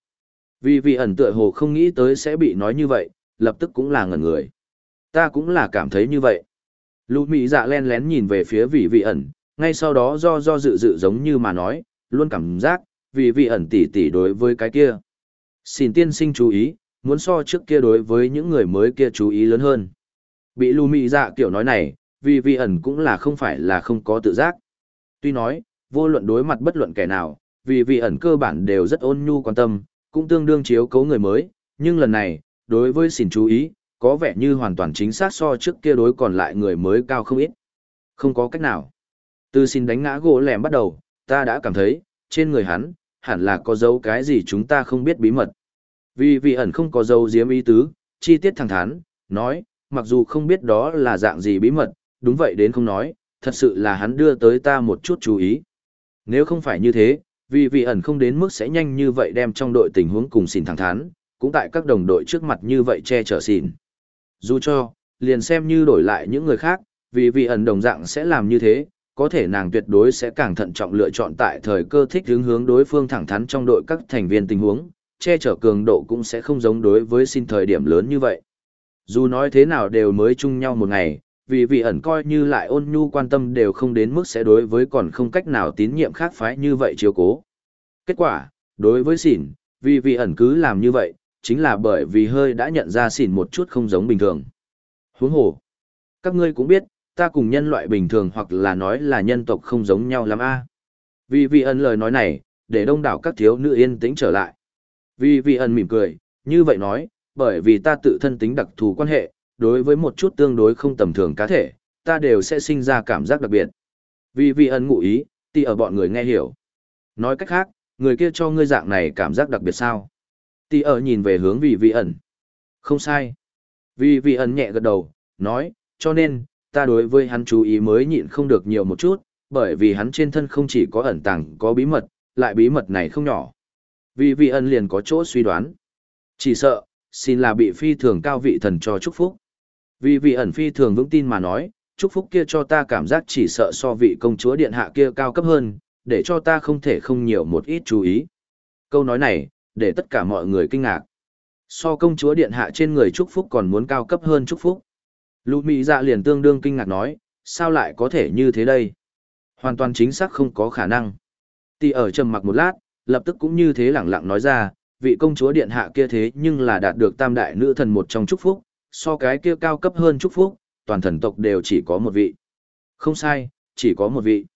Vì vị ẩn tựa hồ không nghĩ tới sẽ bị nói như vậy, lập tức cũng là ngẩn người. Ta cũng là cảm thấy như vậy. Lũ Mỹ dạ len lén nhìn về phía vị vị ẩn, ngay sau đó do do dự dự giống như mà nói, luôn cảm giác, vị vị ẩn tỷ tỷ đối với cái kia. Xin tiên sinh chú ý, muốn so trước kia đối với những người mới kia chú ý lớn hơn. Bị lù mị dạ kiểu nói này, vị vị ẩn cũng là không phải là không có tự giác. Tuy nói, vô luận đối mặt bất luận kẻ nào, vì vị ẩn cơ bản đều rất ôn nhu quan tâm, cũng tương đương chiếu cấu người mới, nhưng lần này, đối với xin chú ý, có vẻ như hoàn toàn chính xác so trước kia đối còn lại người mới cao không ít. Không có cách nào. Từ xin đánh ngã gỗ lẻm bắt đầu, ta đã cảm thấy, trên người hắn, hẳn là có dấu cái gì chúng ta không biết bí mật. Vì vị ẩn không có dấu diếm ý tứ, chi tiết thẳng thắn, nói, mặc dù không biết đó là dạng gì bí mật, đúng vậy đến không nói, thật sự là hắn đưa tới ta một chút chú ý. Nếu không phải như thế, vì vị ẩn không đến mức sẽ nhanh như vậy đem trong đội tình huống cùng xin thẳng thắn, cũng tại các đồng đội trước mặt như vậy che chở xin. Dù cho, liền xem như đổi lại những người khác, vì vị ẩn đồng dạng sẽ làm như thế, có thể nàng tuyệt đối sẽ càng thận trọng lựa chọn tại thời cơ thích hướng hướng đối phương thẳng thắn trong đội các thành viên tình huống, che chở cường độ cũng sẽ không giống đối với xin thời điểm lớn như vậy. Dù nói thế nào đều mới chung nhau một ngày, vì vị ẩn coi như lại ôn nhu quan tâm đều không đến mức sẽ đối với còn không cách nào tín nhiệm khác phái như vậy chiếu cố. Kết quả, đối với xỉn, vì vị ẩn cứ làm như vậy, chính là bởi vì hơi đã nhận ra xỉn một chút không giống bình thường. Huống hồ, các ngươi cũng biết, ta cùng nhân loại bình thường hoặc là nói là nhân tộc không giống nhau lắm a. Vì vị ẩn lời nói này, để đông đảo các thiếu nữ yên tĩnh trở lại. Vì vị ẩn mỉm cười, như vậy nói, bởi vì ta tự thân tính đặc thù quan hệ, đối với một chút tương đối không tầm thường cá thể, ta đều sẽ sinh ra cảm giác đặc biệt. Vì vị ẩn ngụ ý, ti ở bọn người nghe hiểu. Nói cách khác, người kia cho ngươi dạng này cảm giác đặc biệt sao? Tì ở nhìn về hướng vị vị ẩn. Không sai. Vì vị ẩn nhẹ gật đầu, nói, cho nên, ta đối với hắn chú ý mới nhịn không được nhiều một chút, bởi vì hắn trên thân không chỉ có ẩn tàng có bí mật, lại bí mật này không nhỏ. Vì vị ẩn liền có chỗ suy đoán. Chỉ sợ, xin là bị phi thường cao vị thần cho chúc phúc. Vì vị ẩn phi thường vững tin mà nói, chúc phúc kia cho ta cảm giác chỉ sợ so vị công chúa điện hạ kia cao cấp hơn, để cho ta không thể không nhiều một ít chú ý. Câu nói này, để tất cả mọi người kinh ngạc. So công chúa điện hạ trên người chúc phúc còn muốn cao cấp hơn chúc phúc. Lũ Mỹ dạ liền tương đương kinh ngạc nói, sao lại có thể như thế đây? Hoàn toàn chính xác không có khả năng. Tì ở trầm mặc một lát, lập tức cũng như thế lẳng lặng nói ra, vị công chúa điện hạ kia thế nhưng là đạt được tam đại nữ thần một trong chúc phúc, so cái kia cao cấp hơn chúc phúc, toàn thần tộc đều chỉ có một vị. Không sai, chỉ có một vị.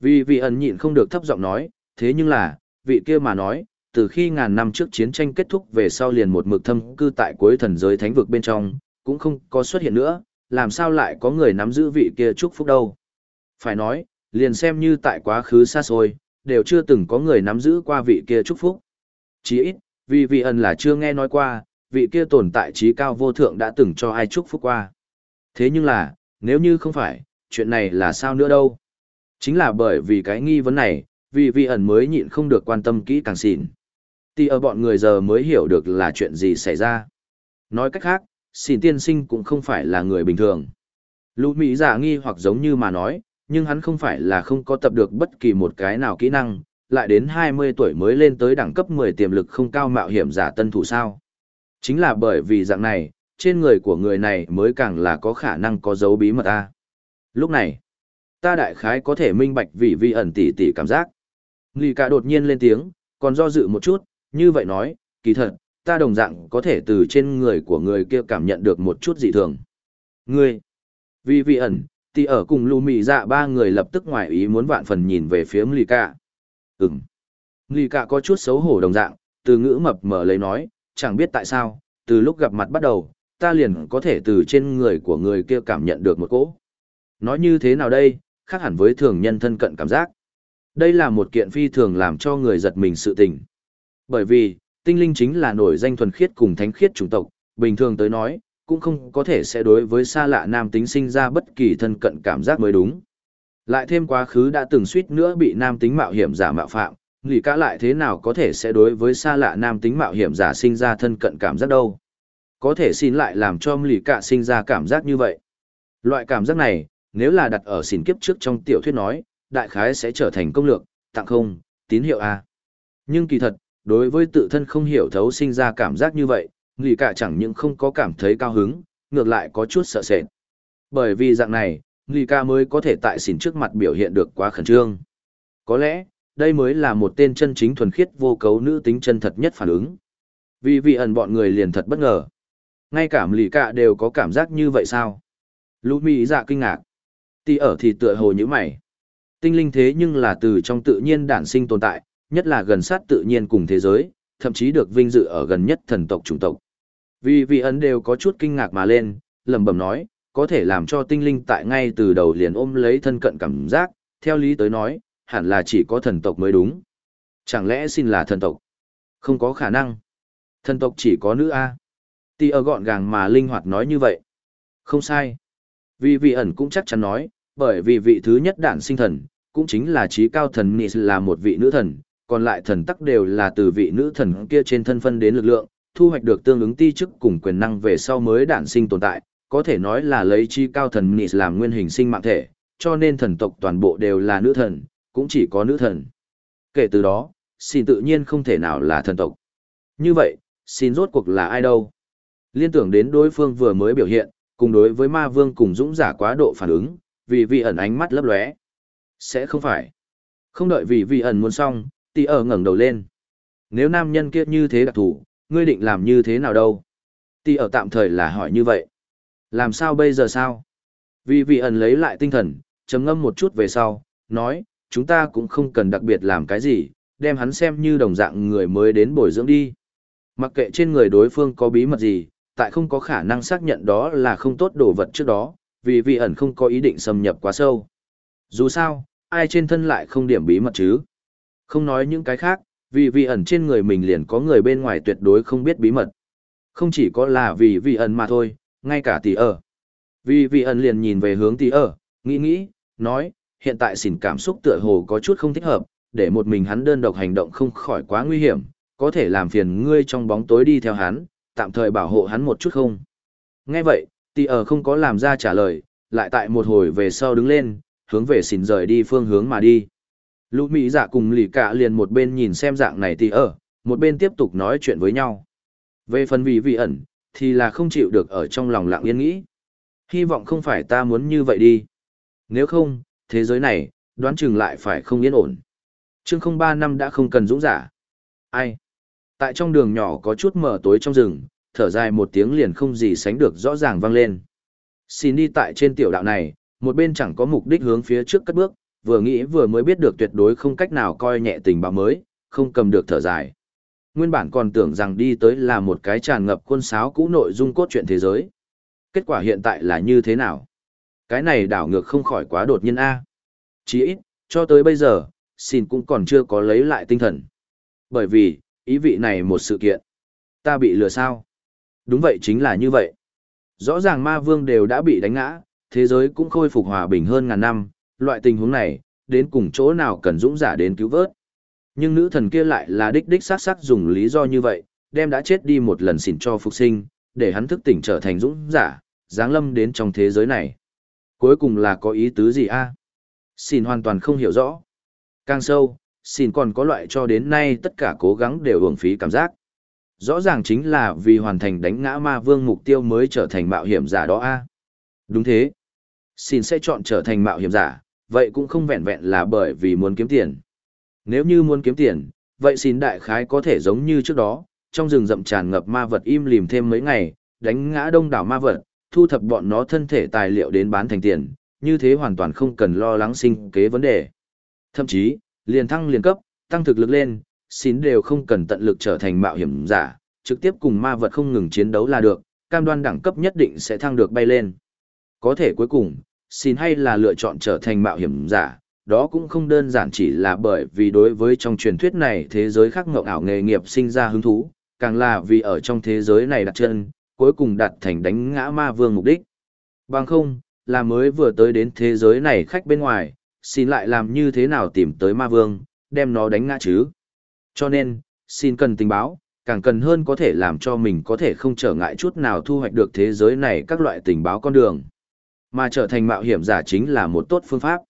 Vì vị ẩn nhịn không được thấp giọng nói, thế nhưng là, vị kia mà nói, từ khi ngàn năm trước chiến tranh kết thúc về sau liền một mực thâm cư tại cuối thần giới thánh vực bên trong, cũng không có xuất hiện nữa, làm sao lại có người nắm giữ vị kia chúc phúc đâu. Phải nói, liền xem như tại quá khứ xa xôi, đều chưa từng có người nắm giữ qua vị kia chúc phúc. Chỉ ít, vì vị ẩn là chưa nghe nói qua, vị kia tồn tại trí cao vô thượng đã từng cho ai chúc phúc qua. Thế nhưng là, nếu như không phải, chuyện này là sao nữa đâu. Chính là bởi vì cái nghi vấn này, vì vị ẩn mới nhịn không được quan tâm kỹ càng xỉn. Tì ở bọn người giờ mới hiểu được là chuyện gì xảy ra. Nói cách khác, xỉn tiên sinh cũng không phải là người bình thường. Lũ Mỹ giả nghi hoặc giống như mà nói, nhưng hắn không phải là không có tập được bất kỳ một cái nào kỹ năng, lại đến 20 tuổi mới lên tới đẳng cấp 10 tiềm lực không cao mạo hiểm giả tân thủ sao. Chính là bởi vì dạng này, trên người của người này mới càng là có khả năng có dấu bí mật ta. Lúc này, ta đại khái có thể minh bạch vì vi ẩn tỉ tỉ cảm giác. Nghi cả đột nhiên lên tiếng, còn do dự một chút, như vậy nói, kỳ thật, ta đồng dạng có thể từ trên người của người kia cảm nhận được một chút dị thường. Ngươi, vì vi ẩn, tỷ ở cùng lù mị dạ ba người lập tức ngoài ý muốn vạn phần nhìn về phía Nghi cả. Ừm. Nghi cả có chút xấu hổ đồng dạng, từ ngữ mập mờ lấy nói, chẳng biết tại sao, từ lúc gặp mặt bắt đầu, ta liền có thể từ trên người của người kia cảm nhận được một cỗ. Nói như thế nào đây, khác hẳn với thường nhân thân cận cảm giác. Đây là một kiện phi thường làm cho người giật mình sự tình. Bởi vì, tinh linh chính là nổi danh thuần khiết cùng thánh khiết chủng tộc, bình thường tới nói, cũng không có thể sẽ đối với xa lạ nam tính sinh ra bất kỳ thân cận cảm giác mới đúng. Lại thêm quá khứ đã từng suýt nữa bị nam tính mạo hiểm giả mạo phạm, nghĩ cả lại thế nào có thể sẽ đối với xa lạ nam tính mạo hiểm giả sinh ra thân cận cảm giác đâu. Có thể xin lại làm cho lì cả sinh ra cảm giác như vậy. Loại cảm giác này, nếu là đặt ở xỉn kiếp trước trong tiểu thuyết nói, đại khái sẽ trở thành công lược, tặng không, tín hiệu A. Nhưng kỳ thật, đối với tự thân không hiểu thấu sinh ra cảm giác như vậy, lì cả chẳng những không có cảm thấy cao hứng, ngược lại có chút sợ sệt. Bởi vì dạng này, lì cả mới có thể tại xỉn trước mặt biểu hiện được quá khẩn trương. Có lẽ, đây mới là một tên chân chính thuần khiết vô cấu nữ tính chân thật nhất phản ứng. Vì vị ẩn bọn người liền thật bất ngờ. Ngay cả lì cả đều có cảm giác như vậy sao? Lũ mỹ dạ kinh ngạc. Tì ở thì tựa hồ như mày. Tinh linh thế nhưng là từ trong tự nhiên đản sinh tồn tại, nhất là gần sát tự nhiên cùng thế giới, thậm chí được vinh dự ở gần nhất thần tộc chủng tộc. Vì vị ẩn đều có chút kinh ngạc mà lên, lẩm bẩm nói, có thể làm cho tinh linh tại ngay từ đầu liền ôm lấy thân cận cảm giác, theo lý tới nói, hẳn là chỉ có thần tộc mới đúng. Chẳng lẽ xin là thần tộc? Không có khả năng. Thần tộc chỉ có nữ A. Tì ở gọn gàng mà linh hoạt nói như vậy. Không sai. Vì vị ẩn cũng chắc chắn nói, bởi vì vị thứ nhất đản sinh thần, cũng chính là trí cao thần Nis là một vị nữ thần, còn lại thần tắc đều là từ vị nữ thần kia trên thân phân đến lực lượng, thu hoạch được tương ứng ti chức cùng quyền năng về sau mới đản sinh tồn tại, có thể nói là lấy trí cao thần Nis làm nguyên hình sinh mạng thể, cho nên thần tộc toàn bộ đều là nữ thần, cũng chỉ có nữ thần. Kể từ đó, xin tự nhiên không thể nào là thần tộc. Như vậy, xin rốt cuộc là ai đâu? Liên tưởng đến đối phương vừa mới biểu hiện, cùng đối với ma vương cùng dũng giả quá độ phản ứng, vì vị ẩn ánh mắt lấp lóe. Sẽ không phải. Không đợi vì vị ẩn muốn xong, tỷ ở ngẩng đầu lên. Nếu nam nhân kia như thế đặc thủ, ngươi định làm như thế nào đâu? Tỷ ở tạm thời là hỏi như vậy. Làm sao bây giờ sao? Vì vị ẩn lấy lại tinh thần, trầm ngâm một chút về sau, nói, chúng ta cũng không cần đặc biệt làm cái gì, đem hắn xem như đồng dạng người mới đến bồi dưỡng đi. Mặc kệ trên người đối phương có bí mật gì, tại không có khả năng xác nhận đó là không tốt đồ vật trước đó, vì vị ẩn không có ý định xâm nhập quá sâu. Dù sao, ai trên thân lại không điểm bí mật chứ. Không nói những cái khác, vì vị ẩn trên người mình liền có người bên ngoài tuyệt đối không biết bí mật. Không chỉ có là vì vị ẩn mà thôi, ngay cả tỷ ở. Vì vị ẩn liền nhìn về hướng tỷ ở, nghĩ nghĩ, nói, hiện tại xỉn cảm xúc tựa hồ có chút không thích hợp, để một mình hắn đơn độc hành động không khỏi quá nguy hiểm, có thể làm phiền ngươi trong bóng tối đi theo hắn, tạm thời bảo hộ hắn một chút không. Nghe vậy, tỷ ở ờ không có làm ra trả lời, lại tại một hồi về sau đứng lên, hướng về xỉn rời đi phương hướng mà đi. Lũ Mỹ dạ cùng lì cả liền một bên nhìn xem dạng này tỷ ở, ờ, một bên tiếp tục nói chuyện với nhau. Về phần vì vị ẩn, thì là không chịu được ở trong lòng lặng yên nghĩ. Hy vọng không phải ta muốn như vậy đi. Nếu không, thế giới này, đoán chừng lại phải không yên ổn. Chương không ba năm đã không cần dũng giả. Ai? Tại trong đường nhỏ có chút mở tối trong rừng, thở dài một tiếng liền không gì sánh được rõ ràng vang lên. Xin đi tại trên tiểu đạo này, một bên chẳng có mục đích hướng phía trước cất bước, vừa nghĩ vừa mới biết được tuyệt đối không cách nào coi nhẹ tình báo mới, không cầm được thở dài. Nguyên bản còn tưởng rằng đi tới là một cái tràn ngập quân sáo cũ nội dung cốt truyện thế giới. Kết quả hiện tại là như thế nào? Cái này đảo ngược không khỏi quá đột nhiên A. Chỉ ít, cho tới bây giờ, xin cũng còn chưa có lấy lại tinh thần. Bởi vì, ý vị này một sự kiện. Ta bị lừa sao? Đúng vậy chính là như vậy. Rõ ràng ma vương đều đã bị đánh ngã, thế giới cũng khôi phục hòa bình hơn ngàn năm, loại tình huống này, đến cùng chỗ nào cần dũng giả đến cứu vớt. Nhưng nữ thần kia lại là đích đích sát sát dùng lý do như vậy, đem đã chết đi một lần xỉn cho phục sinh, để hắn thức tỉnh trở thành dũng giả, giáng lâm đến trong thế giới này. Cuối cùng là có ý tứ gì a? Xin hoàn toàn không hiểu rõ. Càng sâu, xin còn có loại cho đến nay tất cả cố gắng đều hưởng phí cảm giác. Rõ ràng chính là vì hoàn thành đánh ngã ma vương mục tiêu mới trở thành mạo hiểm giả đó a. Đúng thế. Xin sẽ chọn trở thành mạo hiểm giả, vậy cũng không vẹn vẹn là bởi vì muốn kiếm tiền. Nếu như muốn kiếm tiền, vậy xin đại khái có thể giống như trước đó, trong rừng rậm tràn ngập ma vật im lìm thêm mấy ngày, đánh ngã đông đảo ma vật, thu thập bọn nó thân thể tài liệu đến bán thành tiền, như thế hoàn toàn không cần lo lắng sinh kế vấn đề. Thậm chí, liền thăng liền cấp, tăng thực lực lên, xin đều không cần tận lực trở thành mạo hiểm giả, trực tiếp cùng ma vật không ngừng chiến đấu là được, cam đoan đẳng cấp nhất định sẽ thăng được bay lên. Có thể cuối cùng, xin hay là lựa chọn trở thành mạo hiểm giả, đó cũng không đơn giản chỉ là bởi vì đối với trong truyền thuyết này thế giới khác ngộng ảo nghề nghiệp sinh ra hứng thú, càng là vì ở trong thế giới này đặt chân, cuối cùng đặt thành đánh ngã ma vương mục đích. Bằng không, là mới vừa tới đến thế giới này khách bên ngoài, xin lại làm như thế nào tìm tới ma vương, đem nó đánh ngã chứ. Cho nên, xin cần tình báo, càng cần hơn có thể làm cho mình có thể không trở ngại chút nào thu hoạch được thế giới này các loại tình báo con đường. Mà trở thành mạo hiểm giả chính là một tốt phương pháp.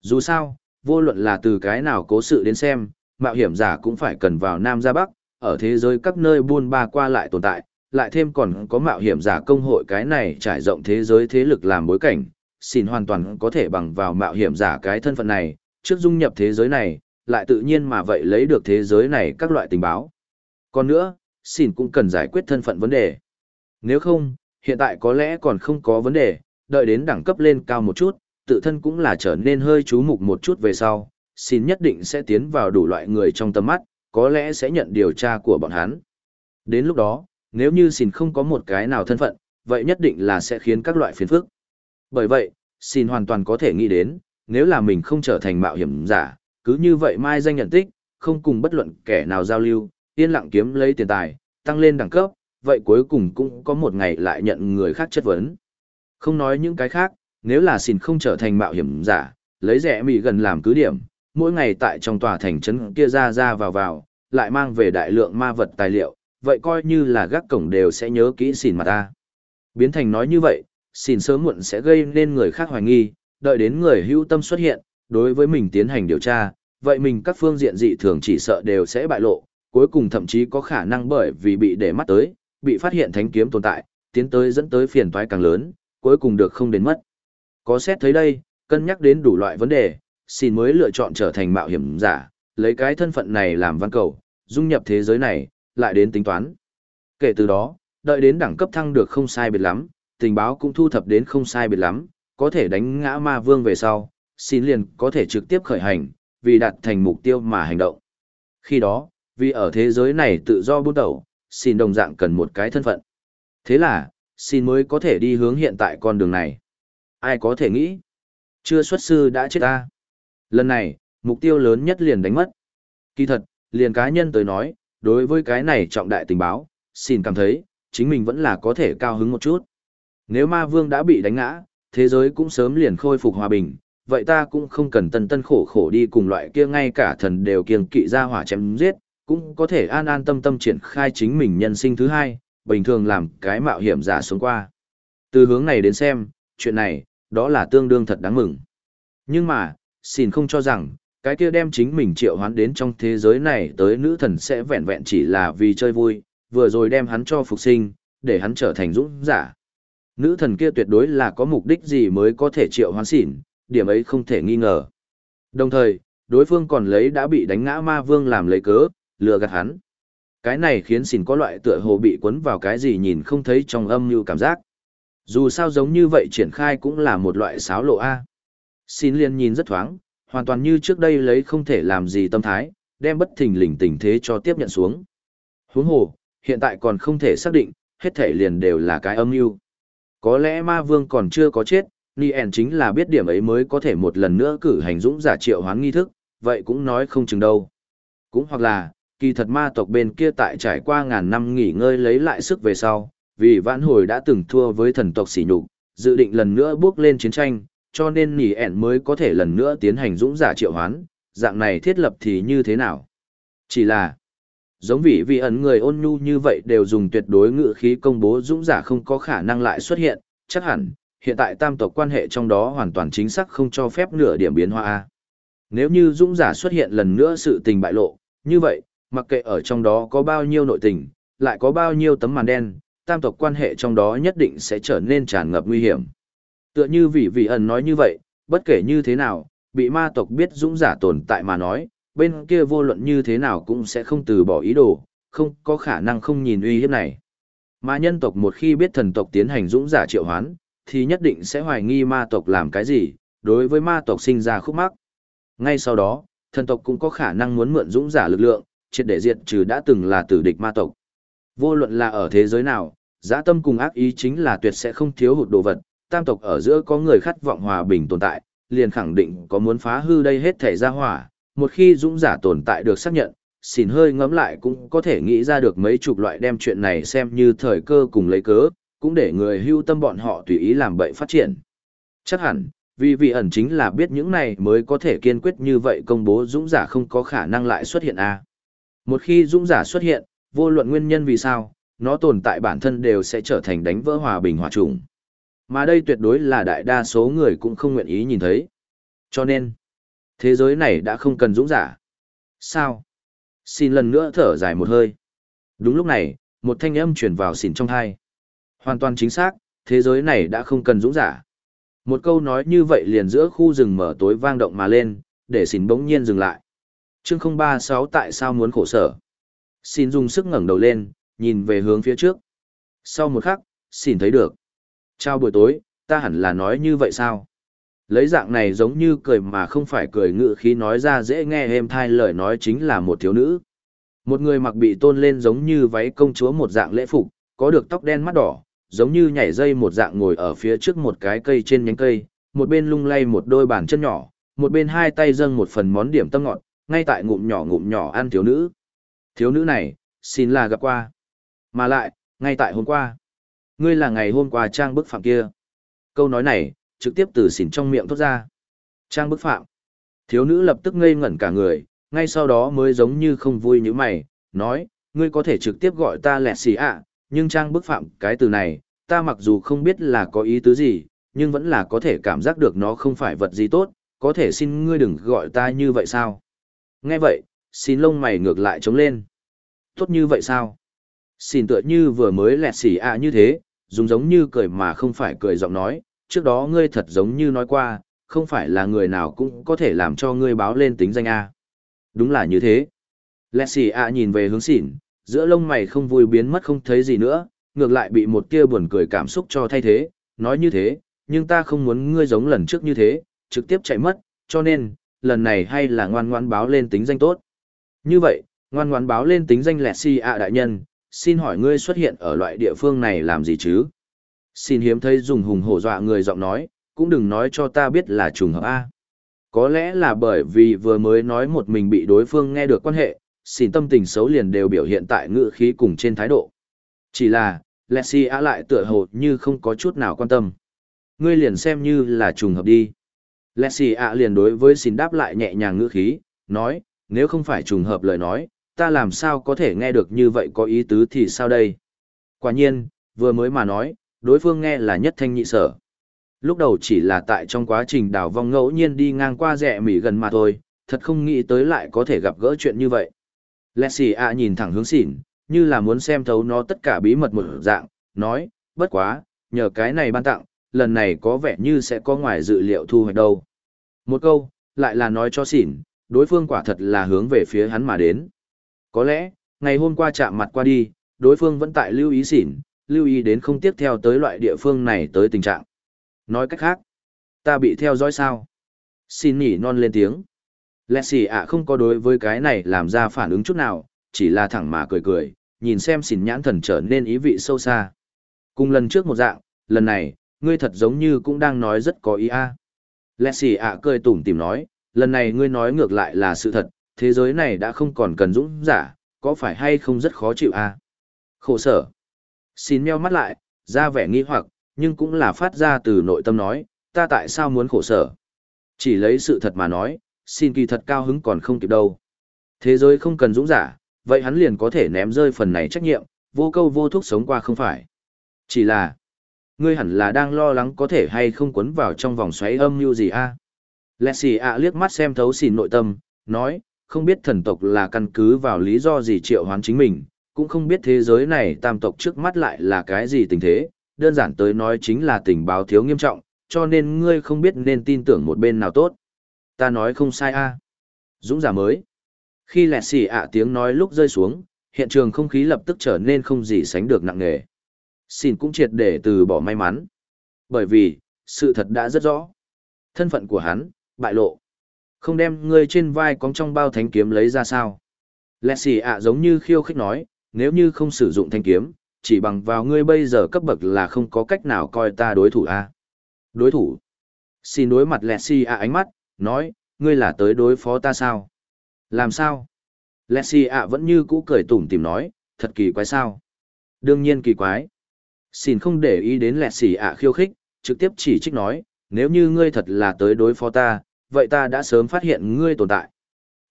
Dù sao, vô luận là từ cái nào cố sự đến xem, mạo hiểm giả cũng phải cần vào Nam ra Bắc, ở thế giới các nơi buôn ba qua lại tồn tại, lại thêm còn có mạo hiểm giả công hội cái này trải rộng thế giới thế lực làm bối cảnh, xin hoàn toàn có thể bằng vào mạo hiểm giả cái thân phận này, trước dung nhập thế giới này, lại tự nhiên mà vậy lấy được thế giới này các loại tình báo. Còn nữa, xin cũng cần giải quyết thân phận vấn đề. Nếu không, hiện tại có lẽ còn không có vấn đề, đợi đến đẳng cấp lên cao một chút, tự thân cũng là trở nên hơi chú mục một chút về sau, xin nhất định sẽ tiến vào đủ loại người trong tầm mắt, có lẽ sẽ nhận điều tra của bọn hắn. Đến lúc đó, nếu như xin không có một cái nào thân phận, vậy nhất định là sẽ khiến các loại phiền phức. Bởi vậy, xin hoàn toàn có thể nghĩ đến, nếu là mình không trở thành mạo hiểm giả, cứ như vậy mai danh nhận tích, không cùng bất luận kẻ nào giao lưu, yên lặng kiếm lấy tiền tài, tăng lên đẳng cấp, vậy cuối cùng cũng có một ngày lại nhận người khác chất vấn. Không nói những cái khác, nếu là xin không trở thành mạo hiểm giả, lấy rẻ mì gần làm cứ điểm, mỗi ngày tại trong tòa thành trấn kia ra ra vào vào, lại mang về đại lượng ma vật tài liệu, vậy coi như là gác cổng đều sẽ nhớ kỹ xỉn mà ta. Biến thành nói như vậy, xỉn sớm muộn sẽ gây nên người khác hoài nghi, đợi đến người hữu tâm xuất hiện, đối với mình tiến hành điều tra, vậy mình các phương diện dị thường chỉ sợ đều sẽ bại lộ, cuối cùng thậm chí có khả năng bởi vì bị để mắt tới, bị phát hiện thánh kiếm tồn tại, tiến tới dẫn tới phiền toái càng lớn, cuối cùng được không đến mất. Có xét thấy đây, cân nhắc đến đủ loại vấn đề, xin mới lựa chọn trở thành mạo hiểm giả, lấy cái thân phận này làm văn cầu, dung nhập thế giới này, lại đến tính toán. Kể từ đó, đợi đến đẳng cấp thăng được không sai biệt lắm, tình báo cũng thu thập đến không sai biệt lắm, có thể đánh ngã ma vương về sau, xin liền có thể trực tiếp khởi hành, vì đạt thành mục tiêu mà hành động. Khi đó, vì ở thế giới này tự do buôn đầu, xin đồng dạng cần một cái thân phận. Thế là, xin mới có thể đi hướng hiện tại con đường này. Ai có thể nghĩ? Chưa xuất sư đã chết ta. Lần này, mục tiêu lớn nhất liền đánh mất. Kỳ thật, liền cá nhân tới nói, đối với cái này trọng đại tình báo, xin cảm thấy, chính mình vẫn là có thể cao hứng một chút. Nếu ma vương đã bị đánh ngã, thế giới cũng sớm liền khôi phục hòa bình, vậy ta cũng không cần tân tân khổ khổ đi cùng loại kia ngay cả thần đều kiêng kỵ ra hỏa chém giết, cũng có thể an an tâm tâm triển khai chính mình nhân sinh thứ hai, bình thường làm cái mạo hiểm giả xuống qua. Từ hướng này đến xem, chuyện này, đó là tương đương thật đáng mừng. Nhưng mà, xin không cho rằng, cái kia đem chính mình triệu hoán đến trong thế giới này tới nữ thần sẽ vẹn vẹn chỉ là vì chơi vui, vừa rồi đem hắn cho phục sinh, để hắn trở thành dũng giả. Nữ thần kia tuyệt đối là có mục đích gì mới có thể triệu hoán xỉn, điểm ấy không thể nghi ngờ. Đồng thời, đối phương còn lấy đã bị đánh ngã ma vương làm lấy cớ, lừa gạt hắn. Cái này khiến xỉn có loại tựa hồ bị cuốn vào cái gì nhìn không thấy trong âm như cảm giác. Dù sao giống như vậy triển khai cũng là một loại sáo lộ A. Xin liền nhìn rất thoáng, hoàn toàn như trước đây lấy không thể làm gì tâm thái, đem bất thình lình tình thế cho tiếp nhận xuống. Huống hồ, hiện tại còn không thể xác định, hết thể liền đều là cái âm mưu. Có lẽ ma vương còn chưa có chết, Nien chính là biết điểm ấy mới có thể một lần nữa cử hành dũng giả triệu hoán nghi thức, vậy cũng nói không chừng đâu. Cũng hoặc là, kỳ thật ma tộc bên kia tại trải qua ngàn năm nghỉ ngơi lấy lại sức về sau, vì vãn hồi đã từng thua với thần tộc sỉ nhục, dự định lần nữa bước lên chiến tranh, cho nên nỉ ẻn mới có thể lần nữa tiến hành dũng giả triệu hoán, dạng này thiết lập thì như thế nào? Chỉ là, giống vị vị ẩn người ôn nhu như vậy đều dùng tuyệt đối ngự khí công bố dũng giả không có khả năng lại xuất hiện, chắc hẳn, hiện tại tam tộc quan hệ trong đó hoàn toàn chính xác không cho phép nửa điểm biến hoa Nếu như dũng giả xuất hiện lần nữa sự tình bại lộ, như vậy, mặc kệ ở trong đó có bao nhiêu nội tình, lại có bao nhiêu tấm màn đen, tam tộc quan hệ trong đó nhất định sẽ trở nên tràn ngập nguy hiểm. Tựa như vị vị ẩn nói như vậy, bất kể như thế nào, bị ma tộc biết dũng giả tồn tại mà nói, bên kia vô luận như thế nào cũng sẽ không từ bỏ ý đồ, không có khả năng không nhìn uy hiếp này. Mà nhân tộc một khi biết thần tộc tiến hành dũng giả triệu hoán, thì nhất định sẽ hoài nghi ma tộc làm cái gì, đối với ma tộc sinh ra khúc mắc. Ngay sau đó, thần tộc cũng có khả năng muốn mượn dũng giả lực lượng, triệt để diệt trừ đã từng là tử địch ma tộc. Vô luận là ở thế giới nào, dã tâm cùng ác ý chính là tuyệt sẽ không thiếu hụt đồ vật, tam tộc ở giữa có người khát vọng hòa bình tồn tại, liền khẳng định có muốn phá hư đây hết thể ra hỏa, một khi dũng giả tồn tại được xác nhận, xỉn hơi ngẫm lại cũng có thể nghĩ ra được mấy chục loại đem chuyện này xem như thời cơ cùng lấy cớ, cũng để người hưu tâm bọn họ tùy ý làm bậy phát triển. Chắc hẳn, vì vị ẩn chính là biết những này mới có thể kiên quyết như vậy công bố dũng giả không có khả năng lại xuất hiện a. Một khi dũng giả xuất hiện, vô luận nguyên nhân vì sao, nó tồn tại bản thân đều sẽ trở thành đánh vỡ hòa bình hòa trùng. Mà đây tuyệt đối là đại đa số người cũng không nguyện ý nhìn thấy. Cho nên, thế giới này đã không cần dũng giả. Sao? Xin lần nữa thở dài một hơi. Đúng lúc này, một thanh âm truyền vào xỉn trong thai. Hoàn toàn chính xác, thế giới này đã không cần dũng giả. Một câu nói như vậy liền giữa khu rừng mở tối vang động mà lên, để xỉn bỗng nhiên dừng lại. Chương 036 tại sao muốn khổ sở? Xin dùng sức ngẩng đầu lên, nhìn về hướng phía trước. Sau một khắc, xỉn thấy được. Chào buổi tối, ta hẳn là nói như vậy sao? Lấy dạng này giống như cười mà không phải cười ngự khí nói ra dễ nghe êm thai lời nói chính là một thiếu nữ. Một người mặc bị tôn lên giống như váy công chúa một dạng lễ phục, có được tóc đen mắt đỏ, giống như nhảy dây một dạng ngồi ở phía trước một cái cây trên nhánh cây, một bên lung lay một đôi bàn chân nhỏ, một bên hai tay dâng một phần món điểm tâm ngọt, ngay tại ngụm nhỏ ngụm nhỏ ăn thiếu nữ. Thiếu nữ này, xin là gặp qua. Mà lại, ngay tại hôm qua. Ngươi là ngày hôm qua trang bức phạm kia. Câu nói này, trực tiếp từ xỉn trong miệng thốt ra. Trang bức phạm. Thiếu nữ lập tức ngây ngẩn cả người, ngay sau đó mới giống như không vui như mày, nói, ngươi có thể trực tiếp gọi ta lẹt xì ạ, nhưng trang bức phạm cái từ này, ta mặc dù không biết là có ý tứ gì, nhưng vẫn là có thể cảm giác được nó không phải vật gì tốt, có thể xin ngươi đừng gọi ta như vậy sao? Nghe vậy, xin lông mày ngược lại trống lên. Tốt như vậy sao? Xin tựa như vừa mới lẹt xì ạ như thế, dùng giống như cười mà không phải cười giọng nói, trước đó ngươi thật giống như nói qua, không phải là người nào cũng có thể làm cho ngươi báo lên tính danh A. Đúng là như thế. Lẹt xì ạ nhìn về hướng xỉn, giữa lông mày không vui biến mất không thấy gì nữa, ngược lại bị một tia buồn cười cảm xúc cho thay thế, nói như thế, nhưng ta không muốn ngươi giống lần trước như thế, trực tiếp chạy mất, cho nên, lần này hay là ngoan ngoãn báo lên tính danh tốt. Như vậy, ngoan ngoãn báo lên tính danh lẹt xì ạ đại nhân, xin hỏi ngươi xuất hiện ở loại địa phương này làm gì chứ? Xin hiếm thấy dùng hùng hổ dọa người giọng nói, cũng đừng nói cho ta biết là trùng hợp A. Có lẽ là bởi vì vừa mới nói một mình bị đối phương nghe được quan hệ, xin tâm tình xấu liền đều biểu hiện tại ngữ khí cùng trên thái độ. Chỉ là, Lexi A lại tựa hồ như không có chút nào quan tâm. Ngươi liền xem như là trùng hợp đi. Lexi A liền đối với xin đáp lại nhẹ nhàng ngữ khí, nói, nếu không phải trùng hợp lời nói, ta làm sao có thể nghe được như vậy có ý tứ thì sao đây? Quả nhiên, vừa mới mà nói, đối phương nghe là nhất thanh nhị sở. Lúc đầu chỉ là tại trong quá trình đào vong ngẫu nhiên đi ngang qua rẻ mỉ gần mà thôi, thật không nghĩ tới lại có thể gặp gỡ chuyện như vậy. Lexi A nhìn thẳng hướng xỉn, như là muốn xem thấu nó tất cả bí mật một dạng, nói, bất quá, nhờ cái này ban tặng, lần này có vẻ như sẽ có ngoài dự liệu thu hoạch đâu. Một câu, lại là nói cho xỉn, đối phương quả thật là hướng về phía hắn mà đến. Có lẽ, ngày hôm qua chạm mặt qua đi, đối phương vẫn tại lưu ý xỉn, lưu ý đến không tiếp theo tới loại địa phương này tới tình trạng. Nói cách khác, ta bị theo dõi sao? Xin nhỉ non lên tiếng. Lexi ạ không có đối với cái này làm ra phản ứng chút nào, chỉ là thẳng mà cười cười, nhìn xem xỉn nhãn thần trở nên ý vị sâu xa. Cùng lần trước một dạng, lần này, ngươi thật giống như cũng đang nói rất có ý a. À. xỉ ạ cười tủm tìm nói, lần này ngươi nói ngược lại là sự thật, thế giới này đã không còn cần dũng giả, có phải hay không rất khó chịu a? Khổ sở. Xin meo mắt lại, ra vẻ nghi hoặc, nhưng cũng là phát ra từ nội tâm nói, ta tại sao muốn khổ sở? Chỉ lấy sự thật mà nói, xin kỳ thật cao hứng còn không kịp đâu. Thế giới không cần dũng giả, vậy hắn liền có thể ném rơi phần này trách nhiệm, vô câu vô thuốc sống qua không phải. Chỉ là, ngươi hẳn là đang lo lắng có thể hay không quấn vào trong vòng xoáy âm như gì a? À? Lexi ạ liếc mắt xem thấu xin nội tâm, nói, không biết thần tộc là căn cứ vào lý do gì triệu hoán chính mình, cũng không biết thế giới này tam tộc trước mắt lại là cái gì tình thế, đơn giản tới nói chính là tình báo thiếu nghiêm trọng, cho nên ngươi không biết nên tin tưởng một bên nào tốt. Ta nói không sai a. Dũng giả mới. Khi lẹt xỉ ạ tiếng nói lúc rơi xuống, hiện trường không khí lập tức trở nên không gì sánh được nặng nề. Xin cũng triệt để từ bỏ may mắn. Bởi vì, sự thật đã rất rõ. Thân phận của hắn, bại lộ. Không đem ngươi trên vai cóng trong bao thánh kiếm lấy ra sao. Lẹ xì ạ giống như khiêu khích nói, nếu như không sử dụng thanh kiếm, chỉ bằng vào ngươi bây giờ cấp bậc là không có cách nào coi ta đối thủ a. Đối thủ. Xin đối mặt lẹ xì ạ ánh mắt, nói, ngươi là tới đối phó ta sao? Làm sao? Lexi ạ vẫn như cũ cười tủm tìm nói, thật kỳ quái sao? Đương nhiên kỳ quái. Xin không để ý đến Lexi ạ khiêu khích, trực tiếp chỉ trích nói, nếu như ngươi thật là tới đối phó ta, vậy ta đã sớm phát hiện ngươi tồn tại.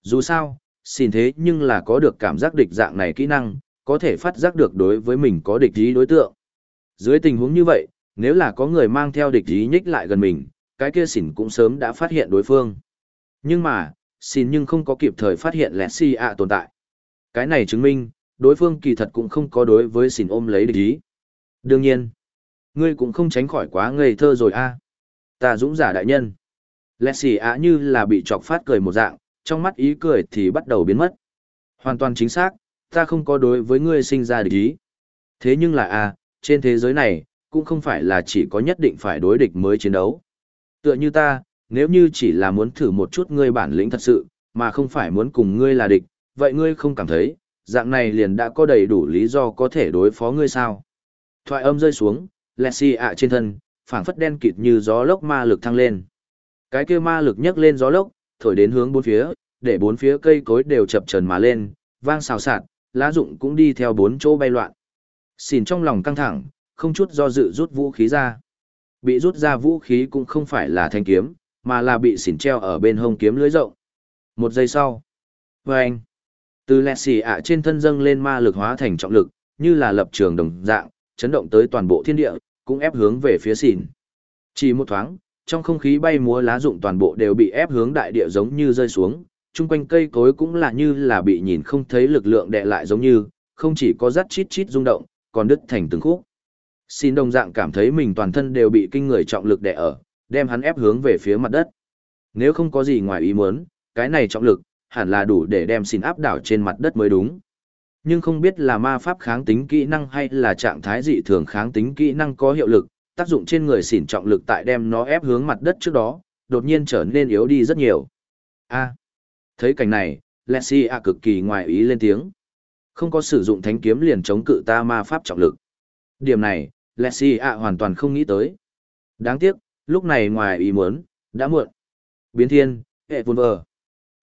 Dù sao, xin thế nhưng là có được cảm giác địch dạng này kỹ năng, có thể phát giác được đối với mình có địch ý đối tượng. Dưới tình huống như vậy, nếu là có người mang theo địch ý nhích lại gần mình, cái kia xỉn cũng sớm đã phát hiện đối phương. Nhưng mà, xin nhưng không có kịp thời phát hiện lẹt si ạ tồn tại. Cái này chứng minh, đối phương kỳ thật cũng không có đối với xin ôm lấy địch ý. Đương nhiên, ngươi cũng không tránh khỏi quá ngây thơ rồi a. Ta dũng giả đại nhân. Lẹ xì ạ như là bị chọc phát cười một dạng, trong mắt ý cười thì bắt đầu biến mất. Hoàn toàn chính xác, ta không có đối với ngươi sinh ra địch ý. Thế nhưng là a, trên thế giới này, cũng không phải là chỉ có nhất định phải đối địch mới chiến đấu. Tựa như ta, nếu như chỉ là muốn thử một chút ngươi bản lĩnh thật sự, mà không phải muốn cùng ngươi là địch, vậy ngươi không cảm thấy, dạng này liền đã có đầy đủ lý do có thể đối phó ngươi sao. Thoại âm rơi xuống, Lexi ạ trên thân, phảng phất đen kịt như gió lốc ma lực thăng lên. Cái kia ma lực nhấc lên gió lốc, thổi đến hướng bốn phía, để bốn phía cây cối đều chập chờn mà lên, vang xào xạc, lá rụng cũng đi theo bốn chỗ bay loạn. Xỉn trong lòng căng thẳng, không chút do dự rút vũ khí ra. Bị rút ra vũ khí cũng không phải là thanh kiếm, mà là bị xỉn treo ở bên hông kiếm lưới rộng. Một giây sau, vâng, từ lẹ xỉ ạ trên thân dâng lên ma lực hóa thành trọng lực, như là lập trường đồng dạng, chấn động tới toàn bộ thiên địa, cũng ép hướng về phía xỉn. Chỉ một thoáng, trong không khí bay múa lá rụng toàn bộ đều bị ép hướng đại địa giống như rơi xuống, chung quanh cây cối cũng là như là bị nhìn không thấy lực lượng đè lại giống như, không chỉ có rắt chít chít rung động, còn đứt thành từng khúc. Xin đồng dạng cảm thấy mình toàn thân đều bị kinh người trọng lực đè ở, đem hắn ép hướng về phía mặt đất. Nếu không có gì ngoài ý muốn, cái này trọng lực, hẳn là đủ để đem xin áp đảo trên mặt đất mới đúng. Nhưng không biết là ma pháp kháng tính kỹ năng hay là trạng thái dị thường kháng tính kỹ năng có hiệu lực, tác dụng trên người xỉn trọng lực tại đem nó ép hướng mặt đất trước đó, đột nhiên trở nên yếu đi rất nhiều. A. thấy cảnh này, Lexi A cực kỳ ngoài ý lên tiếng. Không có sử dụng thánh kiếm liền chống cự ta ma pháp trọng lực. Điểm này, Lexi A hoàn toàn không nghĩ tới. Đáng tiếc, lúc này ngoài ý muốn, đã muộn. Biến thiên, hệ vun vờ.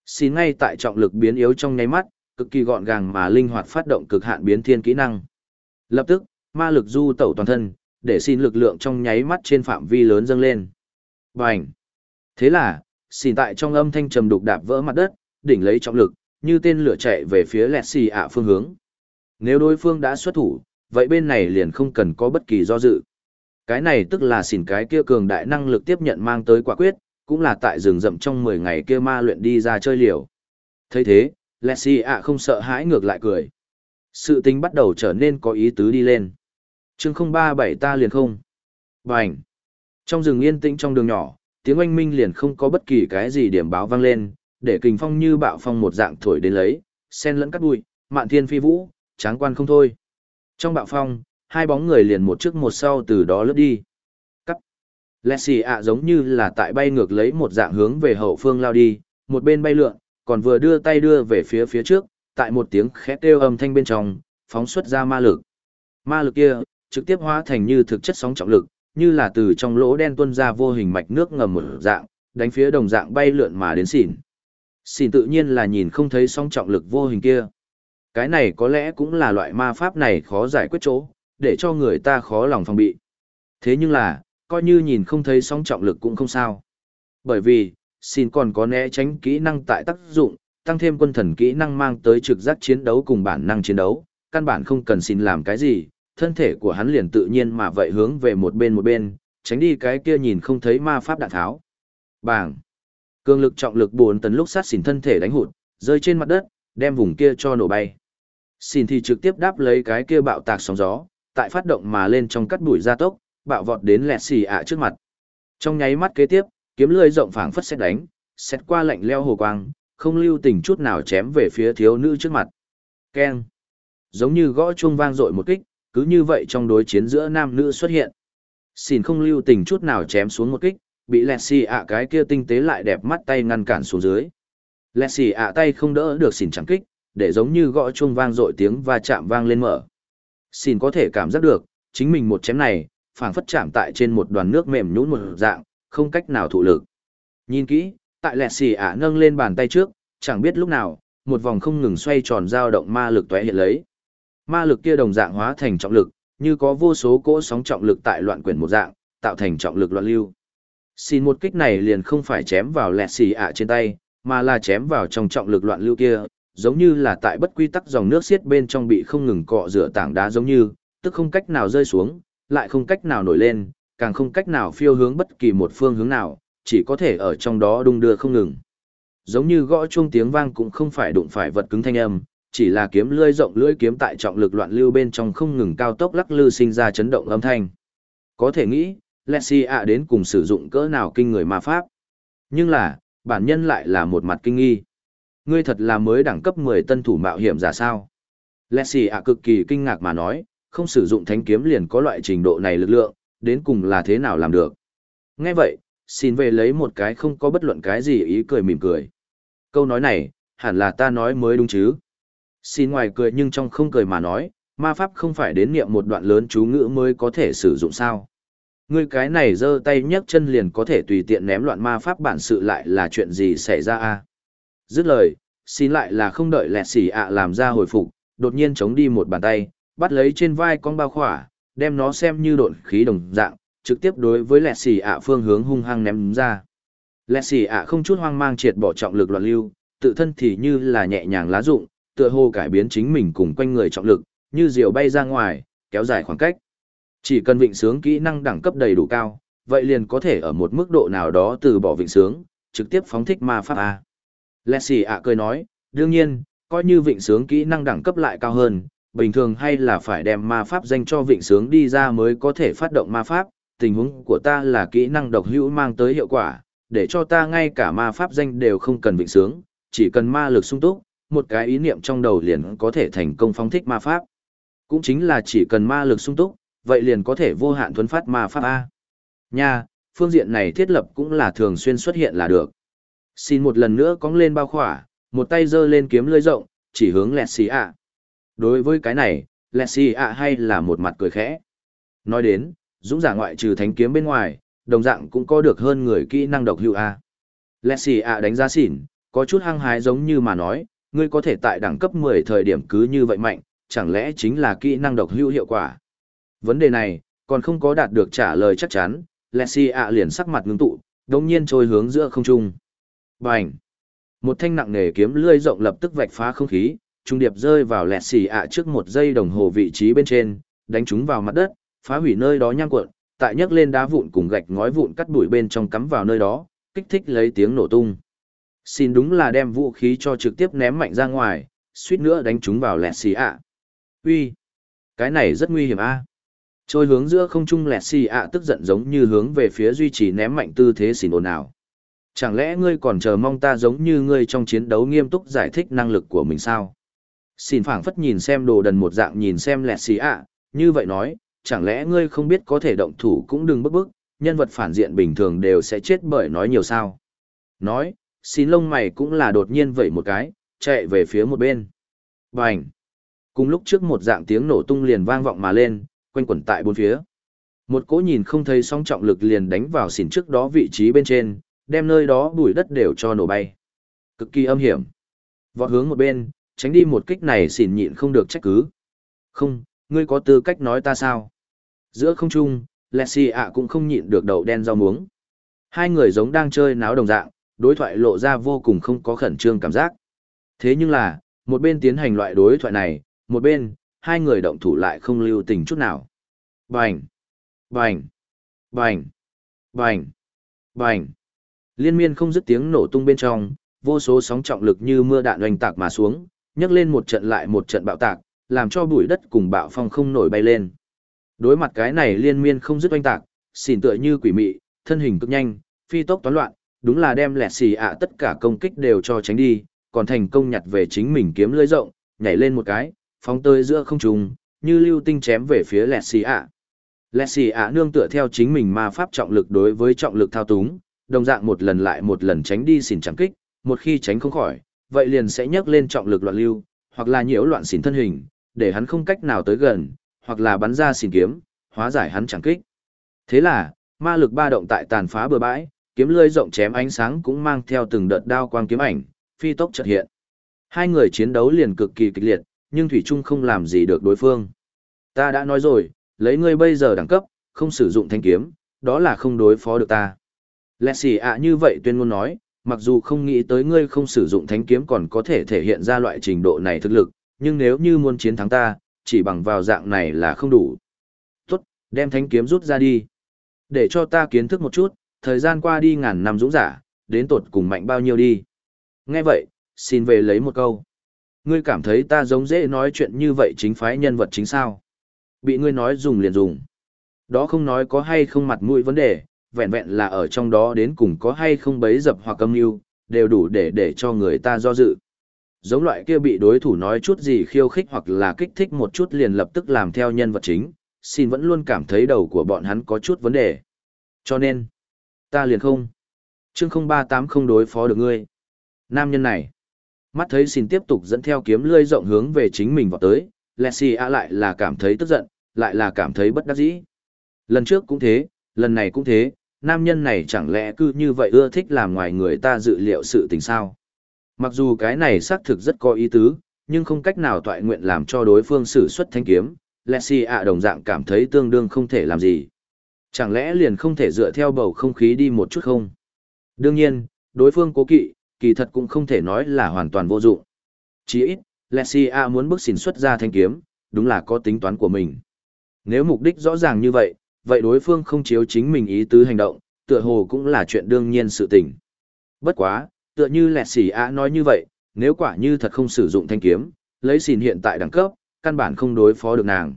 Xin ngay tại trọng lực biến yếu trong nháy mắt, cực kỳ gọn gàng mà linh hoạt phát động cực hạn biến thiên kỹ năng. Lập tức, ma lực du tẩu toàn thân, để xin lực lượng trong nháy mắt trên phạm vi lớn dâng lên. Bành! Thế là, xin tại trong âm thanh trầm đục đạp vỡ mặt đất, đỉnh lấy trọng lực, như tên lửa chạy về phía lẹt xì ạ phương hướng. Nếu đối phương đã xuất thủ, vậy bên này liền không cần có bất kỳ do dự. Cái này tức là xỉn cái kia cường đại năng lực tiếp nhận mang tới quả quyết, cũng là tại rừng rậm trong 10 ngày kia ma luyện đi ra chơi liều. thấy thế, Lexi ạ không sợ hãi ngược lại cười. Sự tình bắt đầu trở nên có ý tứ đi lên chương 037 ta liền không. Bành. Trong rừng yên tĩnh trong đường nhỏ, tiếng oanh minh liền không có bất kỳ cái gì điểm báo vang lên, để kình phong như bạo phong một dạng thổi đến lấy, sen lẫn cắt bụi, mạn thiên phi vũ, tráng quan không thôi. Trong bạo phong, hai bóng người liền một trước một sau từ đó lướt đi. Cắt. xì ạ giống như là tại bay ngược lấy một dạng hướng về hậu phương lao đi, một bên bay lượn, còn vừa đưa tay đưa về phía phía trước, tại một tiếng khét kêu âm thanh bên trong, phóng xuất ra ma lực. Ma lực kia, trực tiếp hóa thành như thực chất sóng trọng lực, như là từ trong lỗ đen tuôn ra vô hình mạch nước ngầm một dạng, đánh phía đồng dạng bay lượn mà đến xỉn. Xỉn tự nhiên là nhìn không thấy sóng trọng lực vô hình kia. Cái này có lẽ cũng là loại ma pháp này khó giải quyết chỗ, để cho người ta khó lòng phòng bị. Thế nhưng là, coi như nhìn không thấy sóng trọng lực cũng không sao. Bởi vì, xin còn có né tránh kỹ năng tại tác dụng, tăng thêm quân thần kỹ năng mang tới trực giác chiến đấu cùng bản năng chiến đấu, căn bản không cần xin làm cái gì, thân thể của hắn liền tự nhiên mà vậy hướng về một bên một bên, tránh đi cái kia nhìn không thấy ma pháp đạn tháo. Bàng! Cương lực trọng lực buồn tấn lúc sát xỉn thân thể đánh hụt, rơi trên mặt đất, đem vùng kia cho nổ bay. Xỉn thì trực tiếp đáp lấy cái kia bạo tạc sóng gió, tại phát động mà lên trong cắt bụi gia tốc, bạo vọt đến lẹt xì ạ trước mặt. Trong nháy mắt kế tiếp, kiếm lưỡi rộng phảng phất xét đánh, xét qua lạnh leo hồ quang, không lưu tình chút nào chém về phía thiếu nữ trước mặt. Keng. Giống như gõ chuông vang dội một kích, cứ như vậy trong đối chiến giữa nam nữ xuất hiện. Xin không lưu tình chút nào chém xuống một kích, bị Lexi ạ cái kia tinh tế lại đẹp mắt tay ngăn cản xuống dưới. Lexi ạ tay không đỡ được xỉn chẳng kích, để giống như gõ chuông vang dội tiếng và chạm vang lên mở. Xin có thể cảm giác được, chính mình một chém này, phảng phất chạm tại trên một đoàn nước mềm nhũn một dạng, không cách nào thụ lực. Nhìn kỹ, tại lẹt xì ạ nâng lên bàn tay trước, chẳng biết lúc nào, một vòng không ngừng xoay tròn dao động ma lực tóe hiện lấy. Ma lực kia đồng dạng hóa thành trọng lực, như có vô số cỗ sóng trọng lực tại loạn quyển một dạng, tạo thành trọng lực loạn lưu. Xin một kích này liền không phải chém vào lẹ xì ạ trên tay, mà là chém vào trong trọng lực loạn lưu kia, giống như là tại bất quy tắc dòng nước xiết bên trong bị không ngừng cọ rửa tảng đá giống như, tức không cách nào rơi xuống, lại không cách nào nổi lên, càng không cách nào phiêu hướng bất kỳ một phương hướng nào, chỉ có thể ở trong đó đung đưa không ngừng. Giống như gõ chuông tiếng vang cũng không phải đụng phải vật cứng thanh âm, chỉ là kiếm lưỡi rộng lưỡi kiếm tại trọng lực loạn lưu bên trong không ngừng cao tốc lắc lư sinh ra chấn động âm thanh. Có thể nghĩ, Lexi ạ đến cùng sử dụng cỡ nào kinh người ma pháp. Nhưng là, bản nhân lại là một mặt kinh nghi. Ngươi thật là mới đẳng cấp 10 tân thủ mạo hiểm giả sao. Lexi ạ cực kỳ kinh ngạc mà nói, không sử dụng thánh kiếm liền có loại trình độ này lực lượng, đến cùng là thế nào làm được. Nghe vậy, xin về lấy một cái không có bất luận cái gì ý cười mỉm cười. Câu nói này, hẳn là ta nói mới đúng chứ. Xin ngoài cười nhưng trong không cười mà nói, ma pháp không phải đến niệm một đoạn lớn chú ngữ mới có thể sử dụng sao. Ngươi cái này giơ tay nhấc chân liền có thể tùy tiện ném loạn ma pháp bản sự lại là chuyện gì xảy ra a? Dứt lời, xin lại là không đợi lẹt xỉ ạ làm ra hồi phục, đột nhiên chống đi một bàn tay, bắt lấy trên vai con bao khỏa, đem nó xem như độn khí đồng dạng, trực tiếp đối với lẹt xỉ ạ phương hướng hung hăng ném ra. Lẹt xỉ ạ không chút hoang mang triệt bỏ trọng lực loạn lưu, tự thân thì như là nhẹ nhàng lá dụng, tựa hồ cải biến chính mình cùng quanh người trọng lực, như diều bay ra ngoài, kéo dài khoảng cách. Chỉ cần vịnh sướng kỹ năng đẳng cấp đầy đủ cao, vậy liền có thể ở một mức độ nào đó từ bỏ vịnh sướng, trực tiếp phóng thích ma pháp A. Lexi ạ cười nói, đương nhiên, coi như vịnh sướng kỹ năng đẳng cấp lại cao hơn, bình thường hay là phải đem ma pháp danh cho vịnh sướng đi ra mới có thể phát động ma pháp, tình huống của ta là kỹ năng độc hữu mang tới hiệu quả, để cho ta ngay cả ma pháp danh đều không cần vịnh sướng, chỉ cần ma lực sung túc, một cái ý niệm trong đầu liền có thể thành công phóng thích ma pháp. Cũng chính là chỉ cần ma lực sung túc, vậy liền có thể vô hạn thuấn phát ma pháp A. Nha, phương diện này thiết lập cũng là thường xuyên xuất hiện là được. Xin một lần nữa cong lên bao khỏa, một tay giơ lên kiếm lưỡi rộng, chỉ hướng lẹt xì ạ. Đối với cái này, lẹt xì ạ hay là một mặt cười khẽ. Nói đến, dũng giả ngoại trừ thánh kiếm bên ngoài, đồng dạng cũng có được hơn người kỹ năng độc hữu A. Lẹt xì ạ đánh giá xỉn, có chút hăng hái giống như mà nói, ngươi có thể tại đẳng cấp 10 thời điểm cứ như vậy mạnh, chẳng lẽ chính là kỹ năng độc hữu hiệu quả. Vấn đề này, còn không có đạt được trả lời chắc chắn, Lexi ạ liền sắc mặt ngưng tụ, đồng nhiên trôi hướng giữa không trung. Bành! Một thanh nặng nề kiếm lưỡi rộng lập tức vạch phá không khí, trung điệp rơi vào Lexi ạ trước một giây đồng hồ vị trí bên trên, đánh chúng vào mặt đất, phá hủy nơi đó nhang cuộn, tại nhấc lên đá vụn cùng gạch ngói vụn cắt bụi bên trong cắm vào nơi đó, kích thích lấy tiếng nổ tung. Xin đúng là đem vũ khí cho trực tiếp ném mạnh ra ngoài, suýt nữa đánh chúng vào lẹt xì ạ. Uy, cái này rất nguy hiểm a. Trôi hướng giữa không trung lẹt xì ạ tức giận giống như hướng về phía duy trì ném mạnh tư thế xỉn ồn ào. Chẳng lẽ ngươi còn chờ mong ta giống như ngươi trong chiến đấu nghiêm túc giải thích năng lực của mình sao? Xin phảng phất nhìn xem đồ đần một dạng nhìn xem lẹt xì ạ, như vậy nói, chẳng lẽ ngươi không biết có thể động thủ cũng đừng bức bức, nhân vật phản diện bình thường đều sẽ chết bởi nói nhiều sao. Nói, xin lông mày cũng là đột nhiên vẩy một cái, chạy về phía một bên. Bành! Cùng lúc trước một dạng tiếng nổ tung liền vang vọng mà lên, quanh quẩn tại bốn phía. Một cỗ nhìn không thấy song trọng lực liền đánh vào xỉn trước đó vị trí bên trên, đem nơi đó bụi đất đều cho nổ bay. Cực kỳ âm hiểm. Vọt hướng một bên, tránh đi một kích này xỉn nhịn không được trách cứ. Không, ngươi có tư cách nói ta sao? Giữa không trung, Lexi ạ cũng không nhịn được đầu đen rau muống. Hai người giống đang chơi náo đồng dạng, đối thoại lộ ra vô cùng không có khẩn trương cảm giác. Thế nhưng là, một bên tiến hành loại đối thoại này, một bên, hai người động thủ lại không lưu tình chút nào. Bành! Bành! Bành! Bành! Bành! Liên miên không dứt tiếng nổ tung bên trong, vô số sóng trọng lực như mưa đạn oanh tạc mà xuống, nhấc lên một trận lại một trận bạo tạc, làm cho bụi đất cùng bạo phong không nổi bay lên. Đối mặt cái này liên miên không dứt oanh tạc, xỉn tựa như quỷ mị, thân hình cực nhanh, phi tốc toán loạn, đúng là đem lẹt xì ạ tất cả công kích đều cho tránh đi, còn thành công nhặt về chính mình kiếm lưỡi rộng, nhảy lên một cái, phóng tới giữa không trung, như lưu tinh chém về phía lẹt xì ạ. Lẹt xì ạ nương tựa theo chính mình ma pháp trọng lực đối với trọng lực thao túng, đồng dạng một lần lại một lần tránh đi xỉn chẳng kích, một khi tránh không khỏi, vậy liền sẽ nhấc lên trọng lực loạn lưu, hoặc là nhiễu loạn xỉn thân hình, để hắn không cách nào tới gần, hoặc là bắn ra xỉn kiếm, hóa giải hắn chẳng kích. Thế là, ma lực ba động tại tàn phá bừa bãi, kiếm lưỡi rộng chém ánh sáng cũng mang theo từng đợt đao quang kiếm ảnh, phi tốc chợt hiện. Hai người chiến đấu liền cực kỳ kịch liệt, nhưng thủy trung không làm gì được đối phương. Ta đã nói rồi, lấy ngươi bây giờ đẳng cấp, không sử dụng thanh kiếm, đó là không đối phó được ta. Lẹ xì ạ như vậy tuyên ngôn nói, mặc dù không nghĩ tới ngươi không sử dụng thánh kiếm còn có thể thể hiện ra loại trình độ này thực lực, nhưng nếu như muốn chiến thắng ta, chỉ bằng vào dạng này là không đủ. Tốt, đem thánh kiếm rút ra đi. Để cho ta kiến thức một chút, thời gian qua đi ngàn năm dũng giả, đến tột cùng mạnh bao nhiêu đi. Nghe vậy, xin về lấy một câu. Ngươi cảm thấy ta giống dễ nói chuyện như vậy chính phái nhân vật chính sao. Bị ngươi nói dùng liền dùng. Đó không nói có hay không mặt mũi vấn đề, vẹn vẹn là ở trong đó đến cùng có hay không bấy dập hoặc âm mưu đều đủ để để cho người ta do dự giống loại kia bị đối thủ nói chút gì khiêu khích hoặc là kích thích một chút liền lập tức làm theo nhân vật chính, xin vẫn luôn cảm thấy đầu của bọn hắn có chút vấn đề. Cho nên, ta liền không. Chương 038 không đối phó được ngươi. Nam nhân này, mắt thấy xin tiếp tục dẫn theo kiếm lươi rộng hướng về chính mình vào tới, Lexi A lại là cảm thấy tức giận, lại là cảm thấy bất đắc dĩ. Lần trước cũng thế, lần này cũng thế, nam nhân này chẳng lẽ cứ như vậy ưa thích làm ngoài người ta dự liệu sự tình sao. Mặc dù cái này xác thực rất có ý tứ, nhưng không cách nào toại nguyện làm cho đối phương sử xuất thanh kiếm, Lexi A đồng dạng cảm thấy tương đương không thể làm gì. Chẳng lẽ liền không thể dựa theo bầu không khí đi một chút không? Đương nhiên, đối phương cố kỵ, kỳ thật cũng không thể nói là hoàn toàn vô dụng. Chỉ ít, Lexi A muốn bước xỉn xuất ra thanh kiếm, đúng là có tính toán của mình. Nếu mục đích rõ ràng như vậy, vậy đối phương không chiếu chính mình ý tứ hành động, tựa hồ cũng là chuyện đương nhiên sự tình. Bất quá, tựa như lẹt xỉ A nói như vậy, nếu quả như thật không sử dụng thanh kiếm, lấy xỉn hiện tại đẳng cấp, căn bản không đối phó được nàng.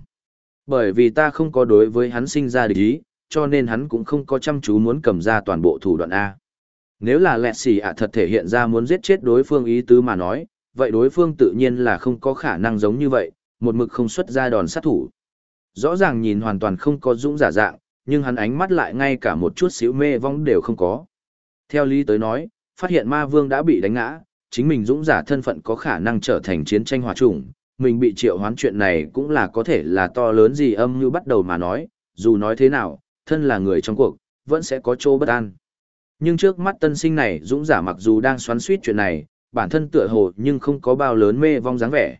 Bởi vì ta không có đối với hắn sinh ra địch ý, cho nên hắn cũng không có chăm chú muốn cầm ra toàn bộ thủ đoạn A. Nếu là lẹ xì ạ thật thể hiện ra muốn giết chết đối phương ý tứ mà nói, vậy đối phương tự nhiên là không có khả năng giống như vậy, một mực không xuất ra đòn sát thủ. Rõ ràng nhìn hoàn toàn không có dũng giả dạng, nhưng hắn ánh mắt lại ngay cả một chút xíu mê vong đều không có. Theo lý tới nói, phát hiện ma vương đã bị đánh ngã, chính mình dũng giả thân phận có khả năng trở thành chiến tranh hòa trùng, mình bị triệu hoán chuyện này cũng là có thể là to lớn gì âm như bắt đầu mà nói, dù nói thế nào, thân là người trong cuộc, vẫn sẽ có chỗ bất an. Nhưng trước mắt tân sinh này dũng giả mặc dù đang xoắn suýt chuyện này, bản thân tựa hồ nhưng không có bao lớn mê vong dáng vẻ.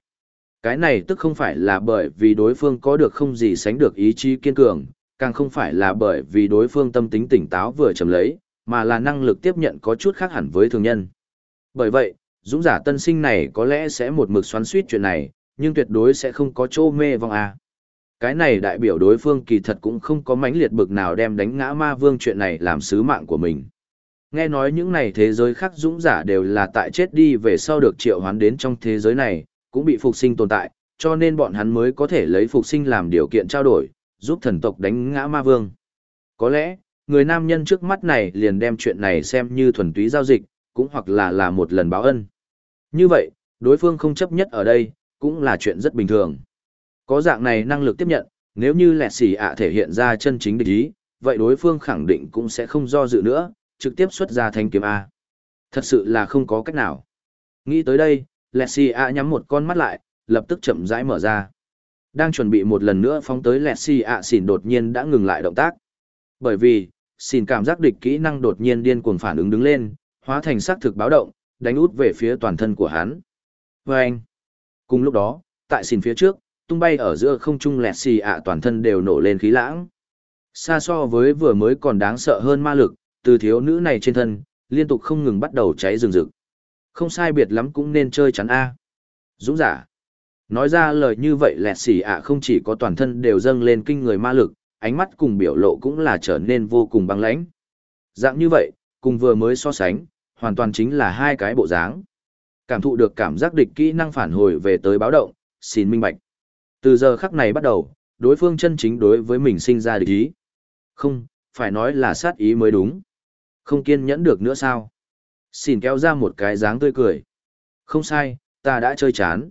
Cái này tức không phải là bởi vì đối phương có được không gì sánh được ý chí kiên cường, càng không phải là bởi vì đối phương tâm tính tỉnh táo vừa chầm lấy, mà là năng lực tiếp nhận có chút khác hẳn với thường nhân. Bởi vậy, dũng giả tân sinh này có lẽ sẽ một mực xoắn suýt chuyện này, nhưng tuyệt đối sẽ không có chỗ mê vong à. Cái này đại biểu đối phương kỳ thật cũng không có mãnh liệt bực nào đem đánh ngã ma vương chuyện này làm sứ mạng của mình. Nghe nói những này thế giới khác dũng giả đều là tại chết đi về sau được triệu hoán đến trong thế giới này, cũng bị phục sinh tồn tại, cho nên bọn hắn mới có thể lấy phục sinh làm điều kiện trao đổi, giúp thần tộc đánh ngã ma vương. Có lẽ, người nam nhân trước mắt này liền đem chuyện này xem như thuần túy giao dịch, cũng hoặc là là một lần báo ân. Như vậy, đối phương không chấp nhất ở đây, cũng là chuyện rất bình thường. Có dạng này năng lực tiếp nhận, nếu như lẹt xì ạ thể hiện ra chân chính địch ý, vậy đối phương khẳng định cũng sẽ không do dự nữa, trực tiếp xuất ra thanh kiếm A. Thật sự là không có cách nào. Nghĩ tới đây, lẹt xì ạ nhắm một con mắt lại, lập tức chậm rãi mở ra. Đang chuẩn bị một lần nữa phóng tới lẹt xì ạ xỉn đột nhiên đã ngừng lại động tác. Bởi vì, xỉn cảm giác địch kỹ năng đột nhiên điên cuồng phản ứng đứng lên, hóa thành xác thực báo động, đánh út về phía toàn thân của hắn. Và anh, cùng lúc đó, tại xỉn phía trước, tung bay ở giữa không trung lẹt xì ạ toàn thân đều nổ lên khí lãng. Xa so với vừa mới còn đáng sợ hơn ma lực, từ thiếu nữ này trên thân, liên tục không ngừng bắt đầu cháy rừng rực. Không sai biệt lắm cũng nên chơi chắn A. Dũng giả. Nói ra lời như vậy lẹt xì ạ không chỉ có toàn thân đều dâng lên kinh người ma lực, ánh mắt cùng biểu lộ cũng là trở nên vô cùng băng lãnh. Dạng như vậy, cùng vừa mới so sánh, hoàn toàn chính là hai cái bộ dáng. Cảm thụ được cảm giác địch kỹ năng phản hồi về tới báo động, xin minh bạch. Từ giờ khắc này bắt đầu, đối phương chân chính đối với mình sinh ra địch ý. Không, phải nói là sát ý mới đúng. Không kiên nhẫn được nữa sao? Xin kéo ra một cái dáng tươi cười. Không sai, ta đã chơi chán.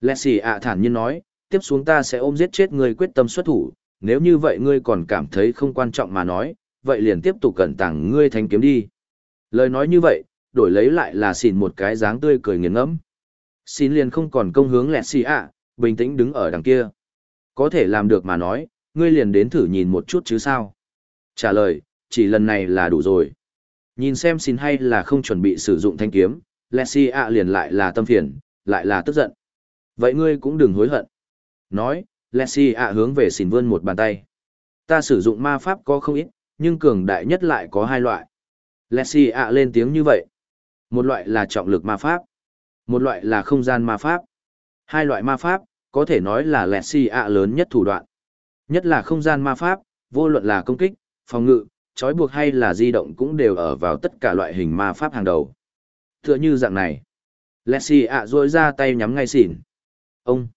Lexi ạ thản nhiên nói, tiếp xuống ta sẽ ôm giết chết người quyết tâm xuất thủ, nếu như vậy ngươi còn cảm thấy không quan trọng mà nói, vậy liền tiếp tục cẩn tàng ngươi thanh kiếm đi. Lời nói như vậy, đổi lấy lại là xỉn một cái dáng tươi cười nghiền ngẫm. Xin liền không còn công hướng Lexi ạ, bình tĩnh đứng ở đằng kia. Có thể làm được mà nói, ngươi liền đến thử nhìn một chút chứ sao. Trả lời, chỉ lần này là đủ rồi. Nhìn xem xin hay là không chuẩn bị sử dụng thanh kiếm, Lexi ạ liền lại là tâm phiền, lại là tức giận. Vậy ngươi cũng đừng hối hận. Nói, Lexi ạ hướng về xin vươn một bàn tay. Ta sử dụng ma pháp có không ít, nhưng cường đại nhất lại có hai loại. Lexi ạ lên tiếng như vậy. Một loại là trọng lực ma pháp. Một loại là không gian ma pháp. Hai loại ma pháp, có thể nói là lẹt xì ạ lớn nhất thủ đoạn. Nhất là không gian ma pháp, vô luận là công kích, phòng ngự, trói buộc hay là di động cũng đều ở vào tất cả loại hình ma pháp hàng đầu. Tựa như dạng này. Lẹt xì ạ rôi ra tay nhắm ngay xỉn. Ông.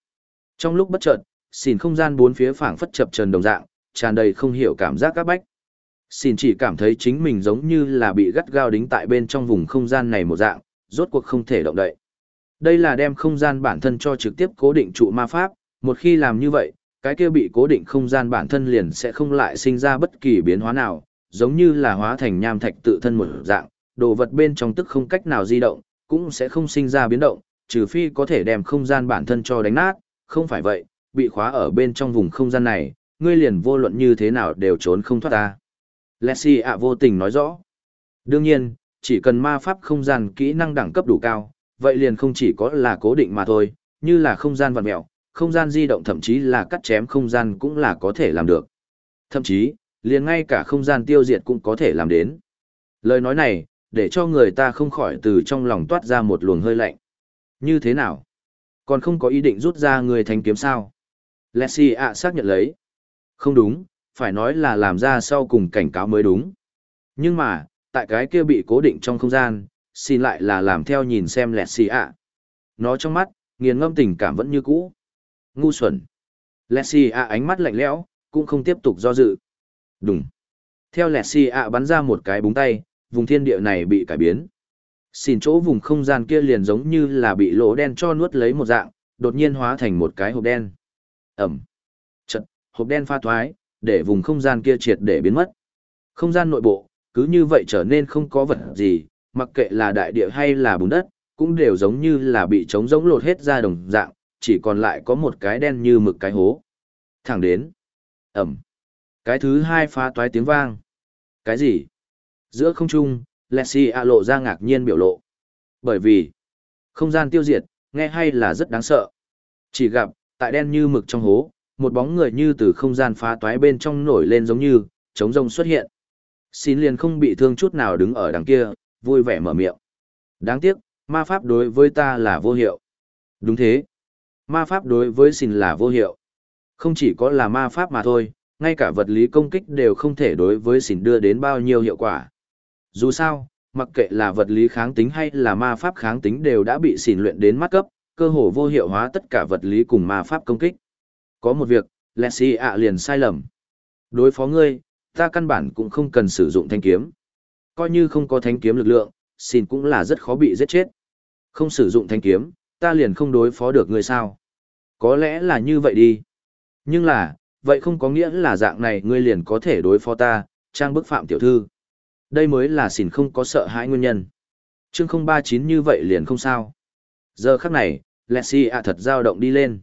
Trong lúc bất chợt, xỉn không gian bốn phía phảng phất chập trần đồng dạng, tràn đầy không hiểu cảm giác các bách. Xỉn chỉ cảm thấy chính mình giống như là bị gắt gao đính tại bên trong vùng không gian này một dạng, rốt cuộc không thể động đậy. Đây là đem không gian bản thân cho trực tiếp cố định trụ ma pháp, một khi làm như vậy, cái kia bị cố định không gian bản thân liền sẽ không lại sinh ra bất kỳ biến hóa nào, giống như là hóa thành nham thạch tự thân một dạng, đồ vật bên trong tức không cách nào di động, cũng sẽ không sinh ra biến động, trừ phi có thể đem không gian bản thân cho đánh nát, không phải vậy, bị khóa ở bên trong vùng không gian này, ngươi liền vô luận như thế nào đều trốn không thoát ta. Lexi ạ vô tình nói rõ. Đương nhiên, chỉ cần ma pháp không gian kỹ năng đẳng cấp đủ cao, vậy liền không chỉ có là cố định mà thôi, như là không gian vặn mẹo, không gian di động thậm chí là cắt chém không gian cũng là có thể làm được. Thậm chí, liền ngay cả không gian tiêu diệt cũng có thể làm đến. Lời nói này, để cho người ta không khỏi từ trong lòng toát ra một luồng hơi lạnh. Như thế nào? Còn không có ý định rút ra người thành kiếm sao? Lexi ạ xác nhận lấy. Không đúng, phải nói là làm ra sau cùng cảnh cáo mới đúng. Nhưng mà, tại cái kia bị cố định trong không gian, xin lại là làm theo nhìn xem lẹt xì ạ. Nó trong mắt, nghiền ngâm tình cảm vẫn như cũ. Ngu xuẩn. Lẹt xì ạ ánh mắt lạnh lẽo, cũng không tiếp tục do dự. Đúng. Theo lẹt xì ạ bắn ra một cái búng tay, vùng thiên địa này bị cải biến. Xin chỗ vùng không gian kia liền giống như là bị lỗ đen cho nuốt lấy một dạng, đột nhiên hóa thành một cái hộp đen. Ẩm. Chật, hộp đen pha thoái, để vùng không gian kia triệt để biến mất. Không gian nội bộ, cứ như vậy trở nên không có vật gì, mặc kệ là đại địa hay là bùn đất, cũng đều giống như là bị trống rỗng lột hết ra đồng dạng, chỉ còn lại có một cái đen như mực cái hố. Thẳng đến. Ẩm. Cái thứ hai phá toái tiếng vang. Cái gì? Giữa không trung, Lexi A lộ ra ngạc nhiên biểu lộ. Bởi vì, không gian tiêu diệt, nghe hay là rất đáng sợ. Chỉ gặp, tại đen như mực trong hố, một bóng người như từ không gian phá toái bên trong nổi lên giống như, trống rông xuất hiện. Xin liền không bị thương chút nào đứng ở đằng kia, vui vẻ mở miệng. Đáng tiếc, ma pháp đối với ta là vô hiệu. Đúng thế. Ma pháp đối với xin là vô hiệu. Không chỉ có là ma pháp mà thôi, ngay cả vật lý công kích đều không thể đối với xin đưa đến bao nhiêu hiệu quả. Dù sao, mặc kệ là vật lý kháng tính hay là ma pháp kháng tính đều đã bị xỉn luyện đến mắt cấp, cơ hồ vô hiệu hóa tất cả vật lý cùng ma pháp công kích. Có một việc, Lexi ạ liền sai lầm. Đối phó ngươi, ta căn bản cũng không cần sử dụng thanh kiếm. Coi như không có thanh kiếm lực lượng, xin cũng là rất khó bị giết chết. Không sử dụng thanh kiếm, ta liền không đối phó được ngươi sao. Có lẽ là như vậy đi. Nhưng là, vậy không có nghĩa là dạng này ngươi liền có thể đối phó ta, trang bức phạm tiểu thư. Đây mới là xỉn không có sợ hãi nguyên nhân. Chương 039 như vậy liền không sao. Giờ khắc này, Lexi ạ thật dao động đi lên.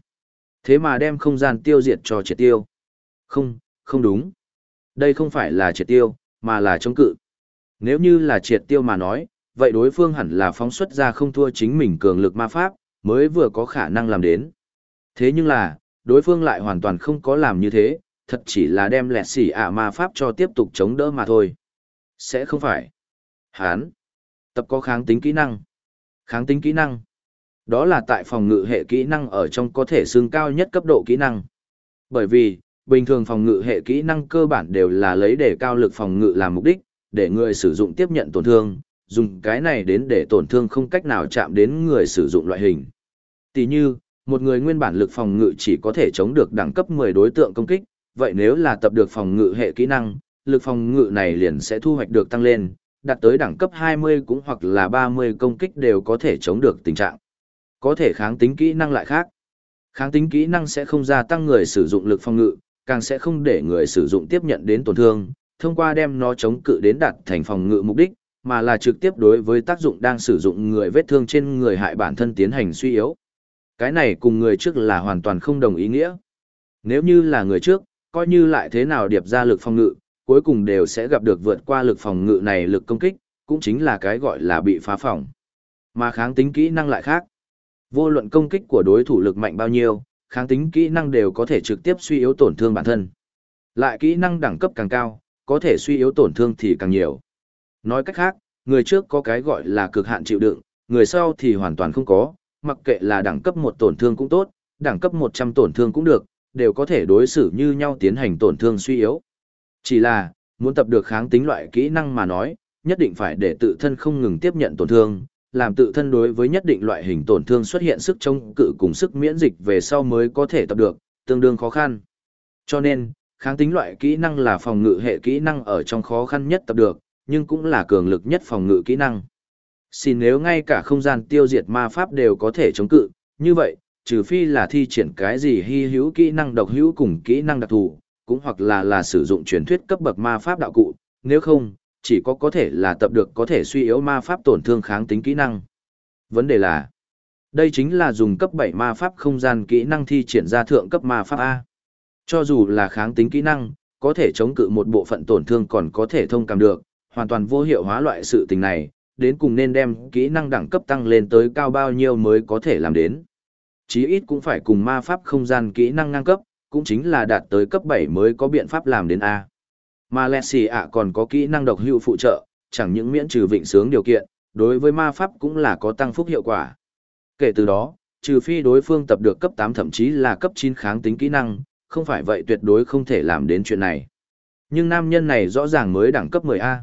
Thế mà đem không gian tiêu diệt cho triệt tiêu. Không, không đúng. Đây không phải là triệt tiêu, mà là chống cự. Nếu như là triệt tiêu mà nói, vậy đối phương hẳn là phóng xuất ra không thua chính mình cường lực ma pháp, mới vừa có khả năng làm đến. Thế nhưng là, đối phương lại hoàn toàn không có làm như thế, thật chỉ là đem lẹt xỉ ạ ma pháp cho tiếp tục chống đỡ mà thôi. Sẽ không phải. Hán. Tập có kháng tính kỹ năng. Kháng tính kỹ năng. Đó là tại phòng ngự hệ kỹ năng ở trong có thể xương cao nhất cấp độ kỹ năng. Bởi vì, bình thường phòng ngự hệ kỹ năng cơ bản đều là lấy để cao lực phòng ngự làm mục đích, để người sử dụng tiếp nhận tổn thương, dùng cái này đến để tổn thương không cách nào chạm đến người sử dụng loại hình. Tỷ như, một người nguyên bản lực phòng ngự chỉ có thể chống được đẳng cấp 10 đối tượng công kích, vậy nếu là tập được phòng ngự hệ kỹ năng, lực phòng ngự này liền sẽ thu hoạch được tăng lên, đạt tới đẳng cấp 20 cũng hoặc là 30 công kích đều có thể chống được tình trạng. Có thể kháng tính kỹ năng lại khác. Kháng tính kỹ năng sẽ không gia tăng người sử dụng lực phòng ngự, càng sẽ không để người sử dụng tiếp nhận đến tổn thương, thông qua đem nó chống cự đến đạt thành phòng ngự mục đích, mà là trực tiếp đối với tác dụng đang sử dụng người vết thương trên người hại bản thân tiến hành suy yếu. Cái này cùng người trước là hoàn toàn không đồng ý nghĩa. Nếu như là người trước, coi như lại thế nào điệp ra lực phòng ngự, cuối cùng đều sẽ gặp được vượt qua lực phòng ngự này lực công kích, cũng chính là cái gọi là bị phá phòng. Mà kháng tính kỹ năng lại khác. Vô luận công kích của đối thủ lực mạnh bao nhiêu, kháng tính kỹ năng đều có thể trực tiếp suy yếu tổn thương bản thân. Lại kỹ năng đẳng cấp càng cao, có thể suy yếu tổn thương thì càng nhiều. Nói cách khác, người trước có cái gọi là cực hạn chịu đựng, người sau thì hoàn toàn không có, mặc kệ là đẳng cấp một tổn thương cũng tốt, đẳng cấp 100 tổn thương cũng được, đều có thể đối xử như nhau tiến hành tổn thương suy yếu. Chỉ là, muốn tập được kháng tính loại kỹ năng mà nói, nhất định phải để tự thân không ngừng tiếp nhận tổn thương, làm tự thân đối với nhất định loại hình tổn thương xuất hiện sức chống cự cùng sức miễn dịch về sau mới có thể tập được, tương đương khó khăn. Cho nên, kháng tính loại kỹ năng là phòng ngự hệ kỹ năng ở trong khó khăn nhất tập được, nhưng cũng là cường lực nhất phòng ngự kỹ năng. Xin nếu ngay cả không gian tiêu diệt ma pháp đều có thể chống cự, như vậy, trừ phi là thi triển cái gì hy hữu kỹ năng độc hữu cùng kỹ năng đặc thù, cũng hoặc là là sử dụng truyền thuyết cấp bậc ma pháp đạo cụ, nếu không, chỉ có có thể là tập được có thể suy yếu ma pháp tổn thương kháng tính kỹ năng. Vấn đề là, đây chính là dùng cấp 7 ma pháp không gian kỹ năng thi triển ra thượng cấp ma pháp A. Cho dù là kháng tính kỹ năng, có thể chống cự một bộ phận tổn thương còn có thể thông cảm được, hoàn toàn vô hiệu hóa loại sự tình này, đến cùng nên đem kỹ năng đẳng cấp tăng lên tới cao bao nhiêu mới có thể làm đến. Chí ít cũng phải cùng ma pháp không gian kỹ năng ngang cấp, cũng chính là đạt tới cấp 7 mới có biện pháp làm đến A. Mà Lexi ạ còn có kỹ năng độc hữu phụ trợ, chẳng những miễn trừ vịnh sướng điều kiện, đối với ma pháp cũng là có tăng phúc hiệu quả. Kể từ đó, trừ phi đối phương tập được cấp 8 thậm chí là cấp 9 kháng tính kỹ năng, không phải vậy tuyệt đối không thể làm đến chuyện này. Nhưng nam nhân này rõ ràng mới đẳng cấp 10A.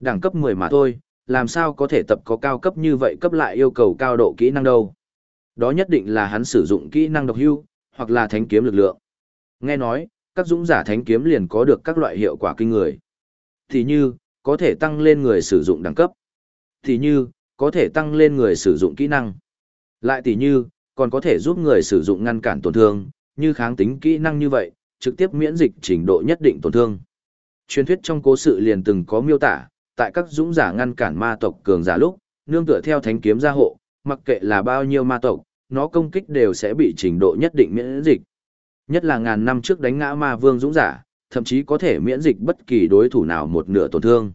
Đẳng cấp 10 mà thôi, làm sao có thể tập có cao cấp như vậy cấp lại yêu cầu cao độ kỹ năng đâu. Đó nhất định là hắn sử dụng kỹ năng độc hưu, hoặc là thánh kiếm lực lượng. Nghe nói, các dũng giả thánh kiếm liền có được các loại hiệu quả kinh người. Thì như, có thể tăng lên người sử dụng đẳng cấp. Thì như, có thể tăng lên người sử dụng kỹ năng. Lại thì như, còn có thể giúp người sử dụng ngăn cản tổn thương, như kháng tính kỹ năng như vậy, trực tiếp miễn dịch trình độ nhất định tổn thương. Truyền thuyết trong cố sự liền từng có miêu tả, tại các dũng giả ngăn cản ma tộc cường giả lúc, nương tựa theo thánh kiếm gia hộ, mặc kệ là bao nhiêu ma tộc, nó công kích đều sẽ bị trình độ nhất định miễn dịch. Nhất là ngàn năm trước đánh ngã ma vương dũng giả, thậm chí có thể miễn dịch bất kỳ đối thủ nào một nửa tổn thương.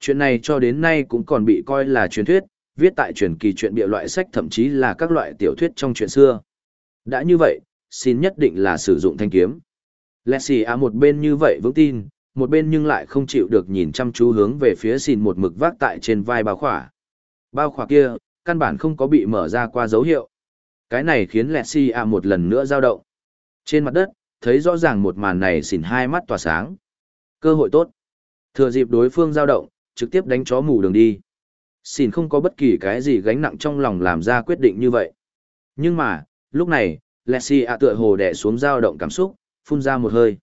Chuyện này cho đến nay cũng còn bị coi là truyền thuyết, viết tại truyền kỳ chuyện bịa loại sách thậm chí là các loại tiểu thuyết trong chuyện xưa. Đã như vậy, xin nhất định là sử dụng thanh kiếm. Lexi à một bên như vậy vững tin, một bên nhưng lại không chịu được nhìn chăm chú hướng về phía xin một mực vác tại trên vai bao khỏa. Bao khỏa kia, căn bản không có bị mở ra qua dấu hiệu. Cái này khiến Lexi à một lần nữa dao động. Trên mặt đất, thấy rõ ràng một màn này xỉn hai mắt tỏa sáng. Cơ hội tốt. Thừa dịp đối phương dao động, trực tiếp đánh chó mù đường đi. Xỉn không có bất kỳ cái gì gánh nặng trong lòng làm ra quyết định như vậy. Nhưng mà, lúc này, Lexi ạ tựa hồ đẻ xuống dao động cảm xúc, phun ra một hơi.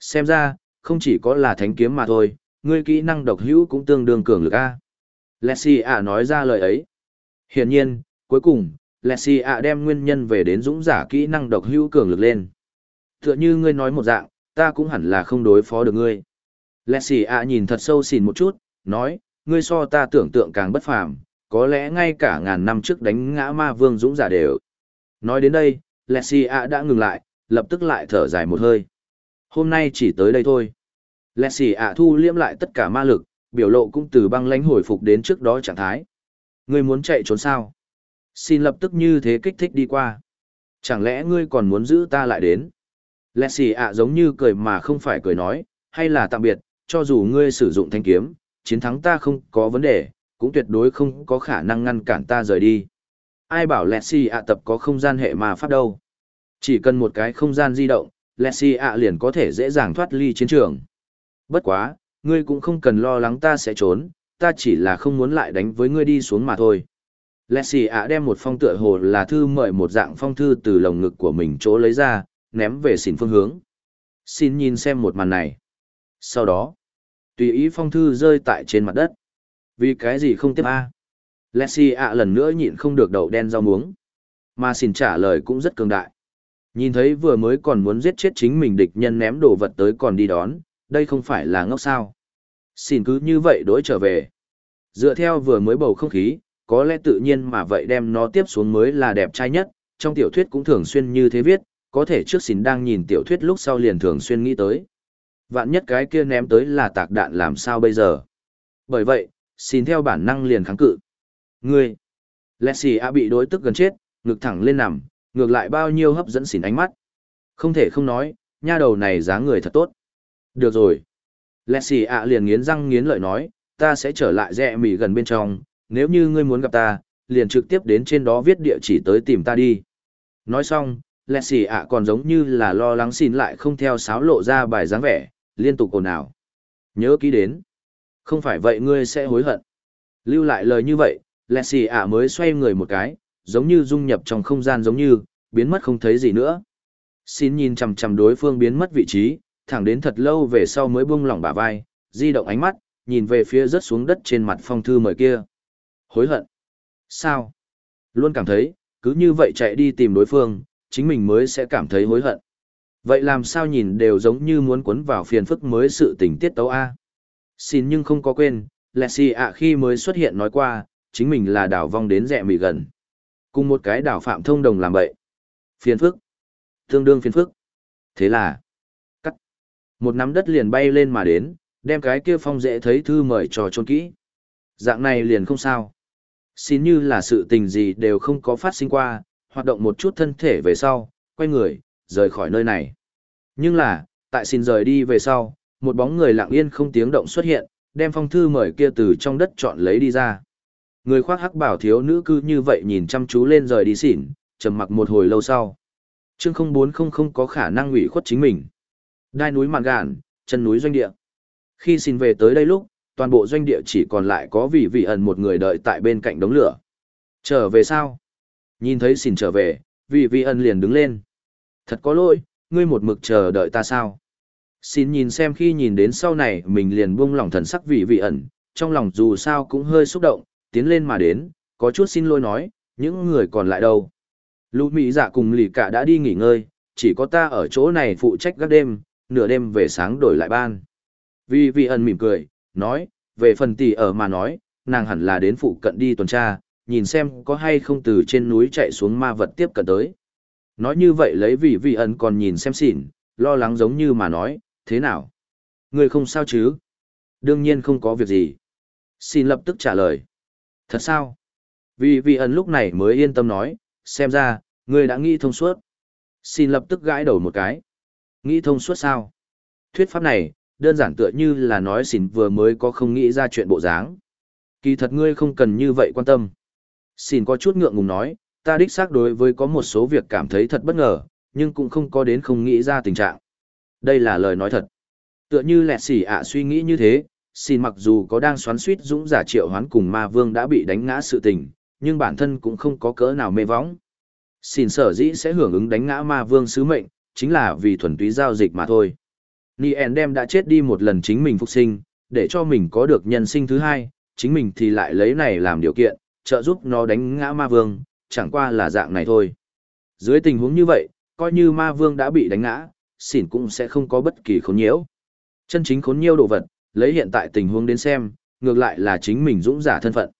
Xem ra, không chỉ có là thánh kiếm mà thôi, ngươi kỹ năng độc hữu cũng tương đương cường lực a. Lexi ạ nói ra lời ấy. Hiển nhiên, cuối cùng, Lexi ạ đem nguyên nhân về đến dũng giả kỹ năng độc hữu cường lực lên. Tựa như ngươi nói một dạng, ta cũng hẳn là không đối phó được ngươi. Lexi ạ nhìn thật sâu xỉn một chút, nói, ngươi so ta tưởng tượng càng bất phàm, có lẽ ngay cả ngàn năm trước đánh ngã ma vương dũng giả đều. Nói đến đây, Lexi đã ngừng lại, lập tức lại thở dài một hơi. Hôm nay chỉ tới đây thôi. Lexi thu liễm lại tất cả ma lực, biểu lộ cũng từ băng lãnh hồi phục đến trước đó trạng thái. Ngươi muốn chạy trốn sao? Xin lập tức như thế kích thích đi qua. Chẳng lẽ ngươi còn muốn giữ ta lại đến? Lexi ạ giống như cười mà không phải cười nói, hay là tạm biệt, cho dù ngươi sử dụng thanh kiếm, chiến thắng ta không có vấn đề, cũng tuyệt đối không có khả năng ngăn cản ta rời đi. Ai bảo Lexi ạ tập có không gian hệ ma pháp đâu? Chỉ cần một cái không gian di động, Lexi ạ liền có thể dễ dàng thoát ly chiến trường. Bất quá, ngươi cũng không cần lo lắng ta sẽ trốn, ta chỉ là không muốn lại đánh với ngươi đi xuống mà thôi. Lexi ạ đem một phong tựa hồ là thư mời một dạng phong thư từ lồng ngực của mình chỗ lấy ra, ném về xỉn phương hướng. Xin nhìn xem một màn này. Sau đó, tùy ý phong thư rơi tại trên mặt đất. Vì cái gì không tiếp a? Lexi ạ lần nữa nhịn không được đầu đen rau muống. Mà xin trả lời cũng rất cường đại. Nhìn thấy vừa mới còn muốn giết chết chính mình địch nhân ném đồ vật tới còn đi đón, đây không phải là ngốc sao. Xin cứ như vậy đối trở về. Dựa theo vừa mới bầu không khí, có lẽ tự nhiên mà vậy đem nó tiếp xuống mới là đẹp trai nhất, trong tiểu thuyết cũng thường xuyên như thế viết, có thể trước xin đang nhìn tiểu thuyết lúc sau liền thường xuyên nghĩ tới. Vạn nhất cái kia ném tới là tạc đạn làm sao bây giờ. Bởi vậy, xin theo bản năng liền kháng cự. Ngươi, Lexi A bị đối tức gần chết, ngực thẳng lên nằm, ngược lại bao nhiêu hấp dẫn xỉn ánh mắt. Không thể không nói, nha đầu này dáng người thật tốt. Được rồi. Lexi ạ liền nghiến răng nghiến lợi nói, ta sẽ trở lại rẽ mỉ gần bên trong, nếu như ngươi muốn gặp ta, liền trực tiếp đến trên đó viết địa chỉ tới tìm ta đi. Nói xong, Lexi ạ còn giống như là lo lắng xin lại không theo sáo lộ ra bài dáng vẻ, liên tục ồn ào. Nhớ kỹ đến. Không phải vậy ngươi sẽ hối hận. Lưu lại lời như vậy, Lexi ạ mới xoay người một cái, giống như dung nhập trong không gian giống như, biến mất không thấy gì nữa. Xin nhìn chằm chằm đối phương biến mất vị trí, thẳng đến thật lâu về sau mới buông lỏng bả vai, di động ánh mắt, nhìn về phía rớt xuống đất trên mặt phong thư mời kia. Hối hận. Sao? Luôn cảm thấy, cứ như vậy chạy đi tìm đối phương, chính mình mới sẽ cảm thấy hối hận. Vậy làm sao nhìn đều giống như muốn cuốn vào phiền phức mới sự tình tiết tấu A. Xin nhưng không có quên, Lexi ạ khi mới xuất hiện nói qua, chính mình là đảo vong đến rẻ mì gần. Cùng một cái đảo phạm thông đồng làm bậy. Phiền phức. Tương đương phiền phức. Thế là, cắt. Một nắm đất liền bay lên mà đến, đem cái kia phong dễ thấy thư mời trò trôn kỹ. Dạng này liền không sao. Xin như là sự tình gì đều không có phát sinh qua, hoạt động một chút thân thể về sau, quay người, rời khỏi nơi này. Nhưng là, tại xin rời đi về sau, một bóng người lặng yên không tiếng động xuất hiện, đem phong thư mời kia từ trong đất chọn lấy đi ra. Người khoác hắc bảo thiếu nữ cư như vậy nhìn chăm chú lên rời đi xỉn, trầm mặc một hồi lâu sau. Chương 0400 có khả năng ủy khuất chính mình. Đai núi mạn gạn, chân núi doanh địa. Khi xin về tới đây lúc, toàn bộ doanh địa chỉ còn lại có vị vị ẩn một người đợi tại bên cạnh đống lửa. Trở về sao? Nhìn thấy xin trở về, vị vị ẩn liền đứng lên. Thật có lỗi, ngươi một mực chờ đợi ta sao? Xin nhìn xem khi nhìn đến sau này mình liền buông lỏng thần sắc vị vị ẩn, trong lòng dù sao cũng hơi xúc động, tiến lên mà đến, có chút xin lỗi nói, những người còn lại đâu. Lũ Mỹ dạ cùng lì cả đã đi nghỉ ngơi, chỉ có ta ở chỗ này phụ trách các đêm, nửa đêm về sáng đổi lại ban. Vì vị ẩn mỉm cười, nói, về phần tỷ ở mà nói, nàng hẳn là đến phụ cận đi tuần tra, nhìn xem có hay không từ trên núi chạy xuống ma vật tiếp cận tới. Nói như vậy lấy vì vị ẩn còn nhìn xem xỉn, lo lắng giống như mà nói, thế nào? Người không sao chứ? Đương nhiên không có việc gì. Xin lập tức trả lời. Thật sao? Vì vị ẩn lúc này mới yên tâm nói, xem ra, ngươi đã nghĩ thông suốt. Xin lập tức gãi đầu một cái. Nghĩ thông suốt sao? Thuyết pháp này, đơn giản tựa như là nói xin vừa mới có không nghĩ ra chuyện bộ dáng. Kỳ thật ngươi không cần như vậy quan tâm. Xin có chút ngượng ngùng nói, ta đích xác đối với có một số việc cảm thấy thật bất ngờ, nhưng cũng không có đến không nghĩ ra tình trạng. Đây là lời nói thật. Tựa như lẹt xỉ ạ suy nghĩ như thế, xin mặc dù có đang xoắn suýt dũng giả triệu hoán cùng ma vương đã bị đánh ngã sự tình, nhưng bản thân cũng không có cỡ nào mê võng. Xin sở dĩ sẽ hưởng ứng đánh ngã ma vương sứ mệnh, chính là vì thuần túy giao dịch mà thôi. Nien đem đã chết đi một lần chính mình phục sinh, để cho mình có được nhân sinh thứ hai, chính mình thì lại lấy này làm điều kiện, trợ giúp nó đánh ngã ma vương, chẳng qua là dạng này thôi. Dưới tình huống như vậy, coi như ma vương đã bị đánh ngã, xỉn cũng sẽ không có bất kỳ khốn nhiễu. Chân chính khốn nhiễu đồ vật, lấy hiện tại tình huống đến xem, ngược lại là chính mình dũng giả thân phận.